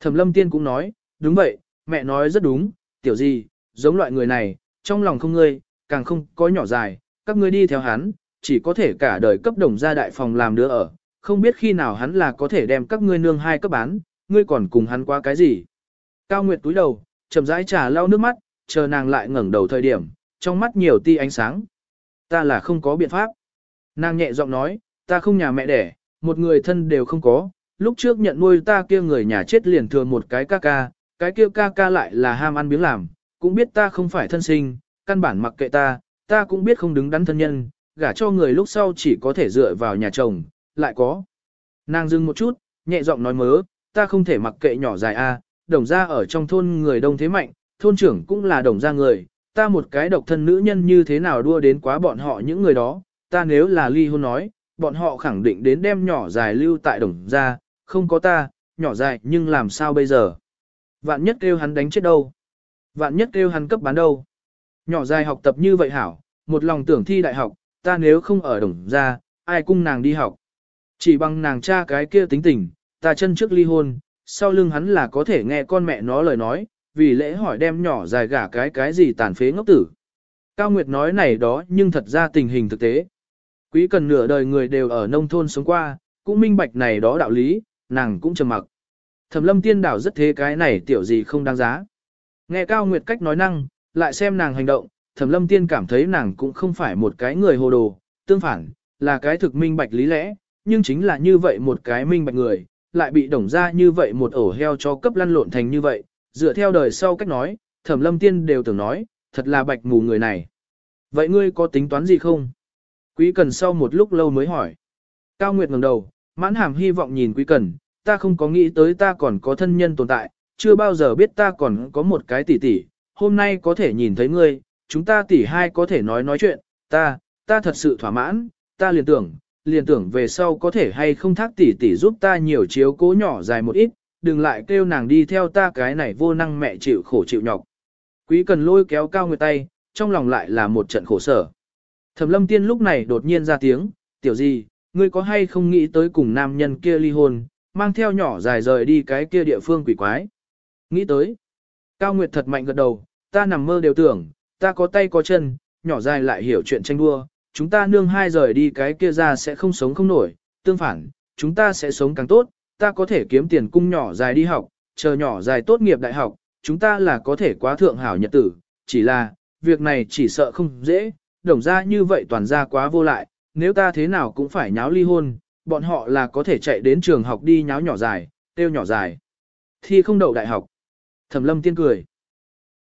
Thẩm lâm tiên cũng nói, đúng vậy, mẹ nói rất đúng, tiểu gì, giống loại người này, trong lòng không ngươi, càng không có nhỏ dài, các ngươi đi theo hắn, chỉ có thể cả đời cấp đồng gia đại phòng làm đứa ở, không biết khi nào hắn là có thể đem các ngươi nương hai cấp bán, ngươi còn cùng hắn qua cái gì. Cao Nguyệt túi đầu, chậm rãi trà lau nước mắt, chờ nàng lại ngẩng đầu thời điểm, trong mắt nhiều tia ánh sáng. Ta là không có biện pháp. Nàng nhẹ giọng nói, ta không nhà mẹ đẻ, một người thân đều không có, lúc trước nhận nuôi ta kia người nhà chết liền thừa một cái ca ca, cái kia ca ca lại là ham ăn biếng làm, cũng biết ta không phải thân sinh, căn bản mặc kệ ta, ta cũng biết không đứng đắn thân nhân, gả cho người lúc sau chỉ có thể dựa vào nhà chồng, lại có. Nàng dừng một chút, nhẹ giọng nói mớ, ta không thể mặc kệ nhỏ dài a, đồng ra ở trong thôn người đông thế mạnh, thôn trưởng cũng là đồng ra người, ta một cái độc thân nữ nhân như thế nào đua đến quá bọn họ những người đó, ta nếu là ly hôn nói, bọn họ khẳng định đến đem nhỏ dài lưu tại đồng ra, không có ta, nhỏ dài nhưng làm sao bây giờ? Vạn nhất kêu hắn đánh chết đâu? Vạn nhất kêu hắn cấp bán đâu? Nhỏ dài học tập như vậy hảo, một lòng tưởng thi đại học, ta nếu không ở đồng ra, ai cung nàng đi học? Chỉ bằng nàng cha cái kia tính tình, ta chân trước ly hôn, sau lưng hắn là có thể nghe con mẹ nó lời nói, vì lễ hỏi đem nhỏ dài gả cái cái gì tàn phế ngốc tử. Cao Nguyệt nói này đó nhưng thật ra tình hình thực tế. Quý cần nửa đời người đều ở nông thôn sống qua, cũng minh bạch này đó đạo lý, nàng cũng trầm mặc. Thẩm lâm tiên đảo rất thế cái này tiểu gì không đáng giá. Nghe Cao Nguyệt cách nói năng, lại xem nàng hành động, thẩm lâm tiên cảm thấy nàng cũng không phải một cái người hồ đồ, tương phản, là cái thực minh bạch lý lẽ, nhưng chính là như vậy một cái minh bạch người, lại bị đồng ra như vậy một ổ heo cho cấp lăn lộn thành như vậy, dựa theo đời sau cách nói, thẩm lâm tiên đều tưởng nói, thật là bạch mù người này. Vậy ngươi có tính toán gì không? Quý cần sau một lúc lâu mới hỏi. Cao Nguyệt ngẩng đầu, mãn hàm hy vọng nhìn quý cần, ta không có nghĩ tới ta còn có thân nhân tồn tại, chưa bao giờ biết ta còn có một cái tỷ tỷ, hôm nay có thể nhìn thấy ngươi, chúng ta tỷ hai có thể nói nói chuyện, ta, ta thật sự thỏa mãn, ta liền tưởng, liền tưởng về sau có thể hay không thác tỷ tỷ giúp ta nhiều chiếu cố nhỏ dài một ít, đừng lại kêu nàng đi theo ta cái này vô năng mẹ chịu khổ chịu nhọc. Quý cần lôi kéo cao người tay, trong lòng lại là một trận khổ sở. Thẩm lâm tiên lúc này đột nhiên ra tiếng, tiểu gì, ngươi có hay không nghĩ tới cùng nam nhân kia ly hôn, mang theo nhỏ dài rời đi cái kia địa phương quỷ quái. Nghĩ tới. Cao Nguyệt thật mạnh gật đầu, ta nằm mơ đều tưởng, ta có tay có chân, nhỏ dài lại hiểu chuyện tranh đua, chúng ta nương hai rời đi cái kia ra sẽ không sống không nổi, tương phản, chúng ta sẽ sống càng tốt, ta có thể kiếm tiền cung nhỏ dài đi học, chờ nhỏ dài tốt nghiệp đại học, chúng ta là có thể quá thượng hảo nhật tử, chỉ là, việc này chỉ sợ không dễ, đồng ra như vậy toàn ra quá vô lại, nếu ta thế nào cũng phải nháo ly hôn, bọn họ là có thể chạy đến trường học đi nháo nhỏ dài, tiêu nhỏ dài. Thi không đậu đại học. Thẩm lâm tiên cười.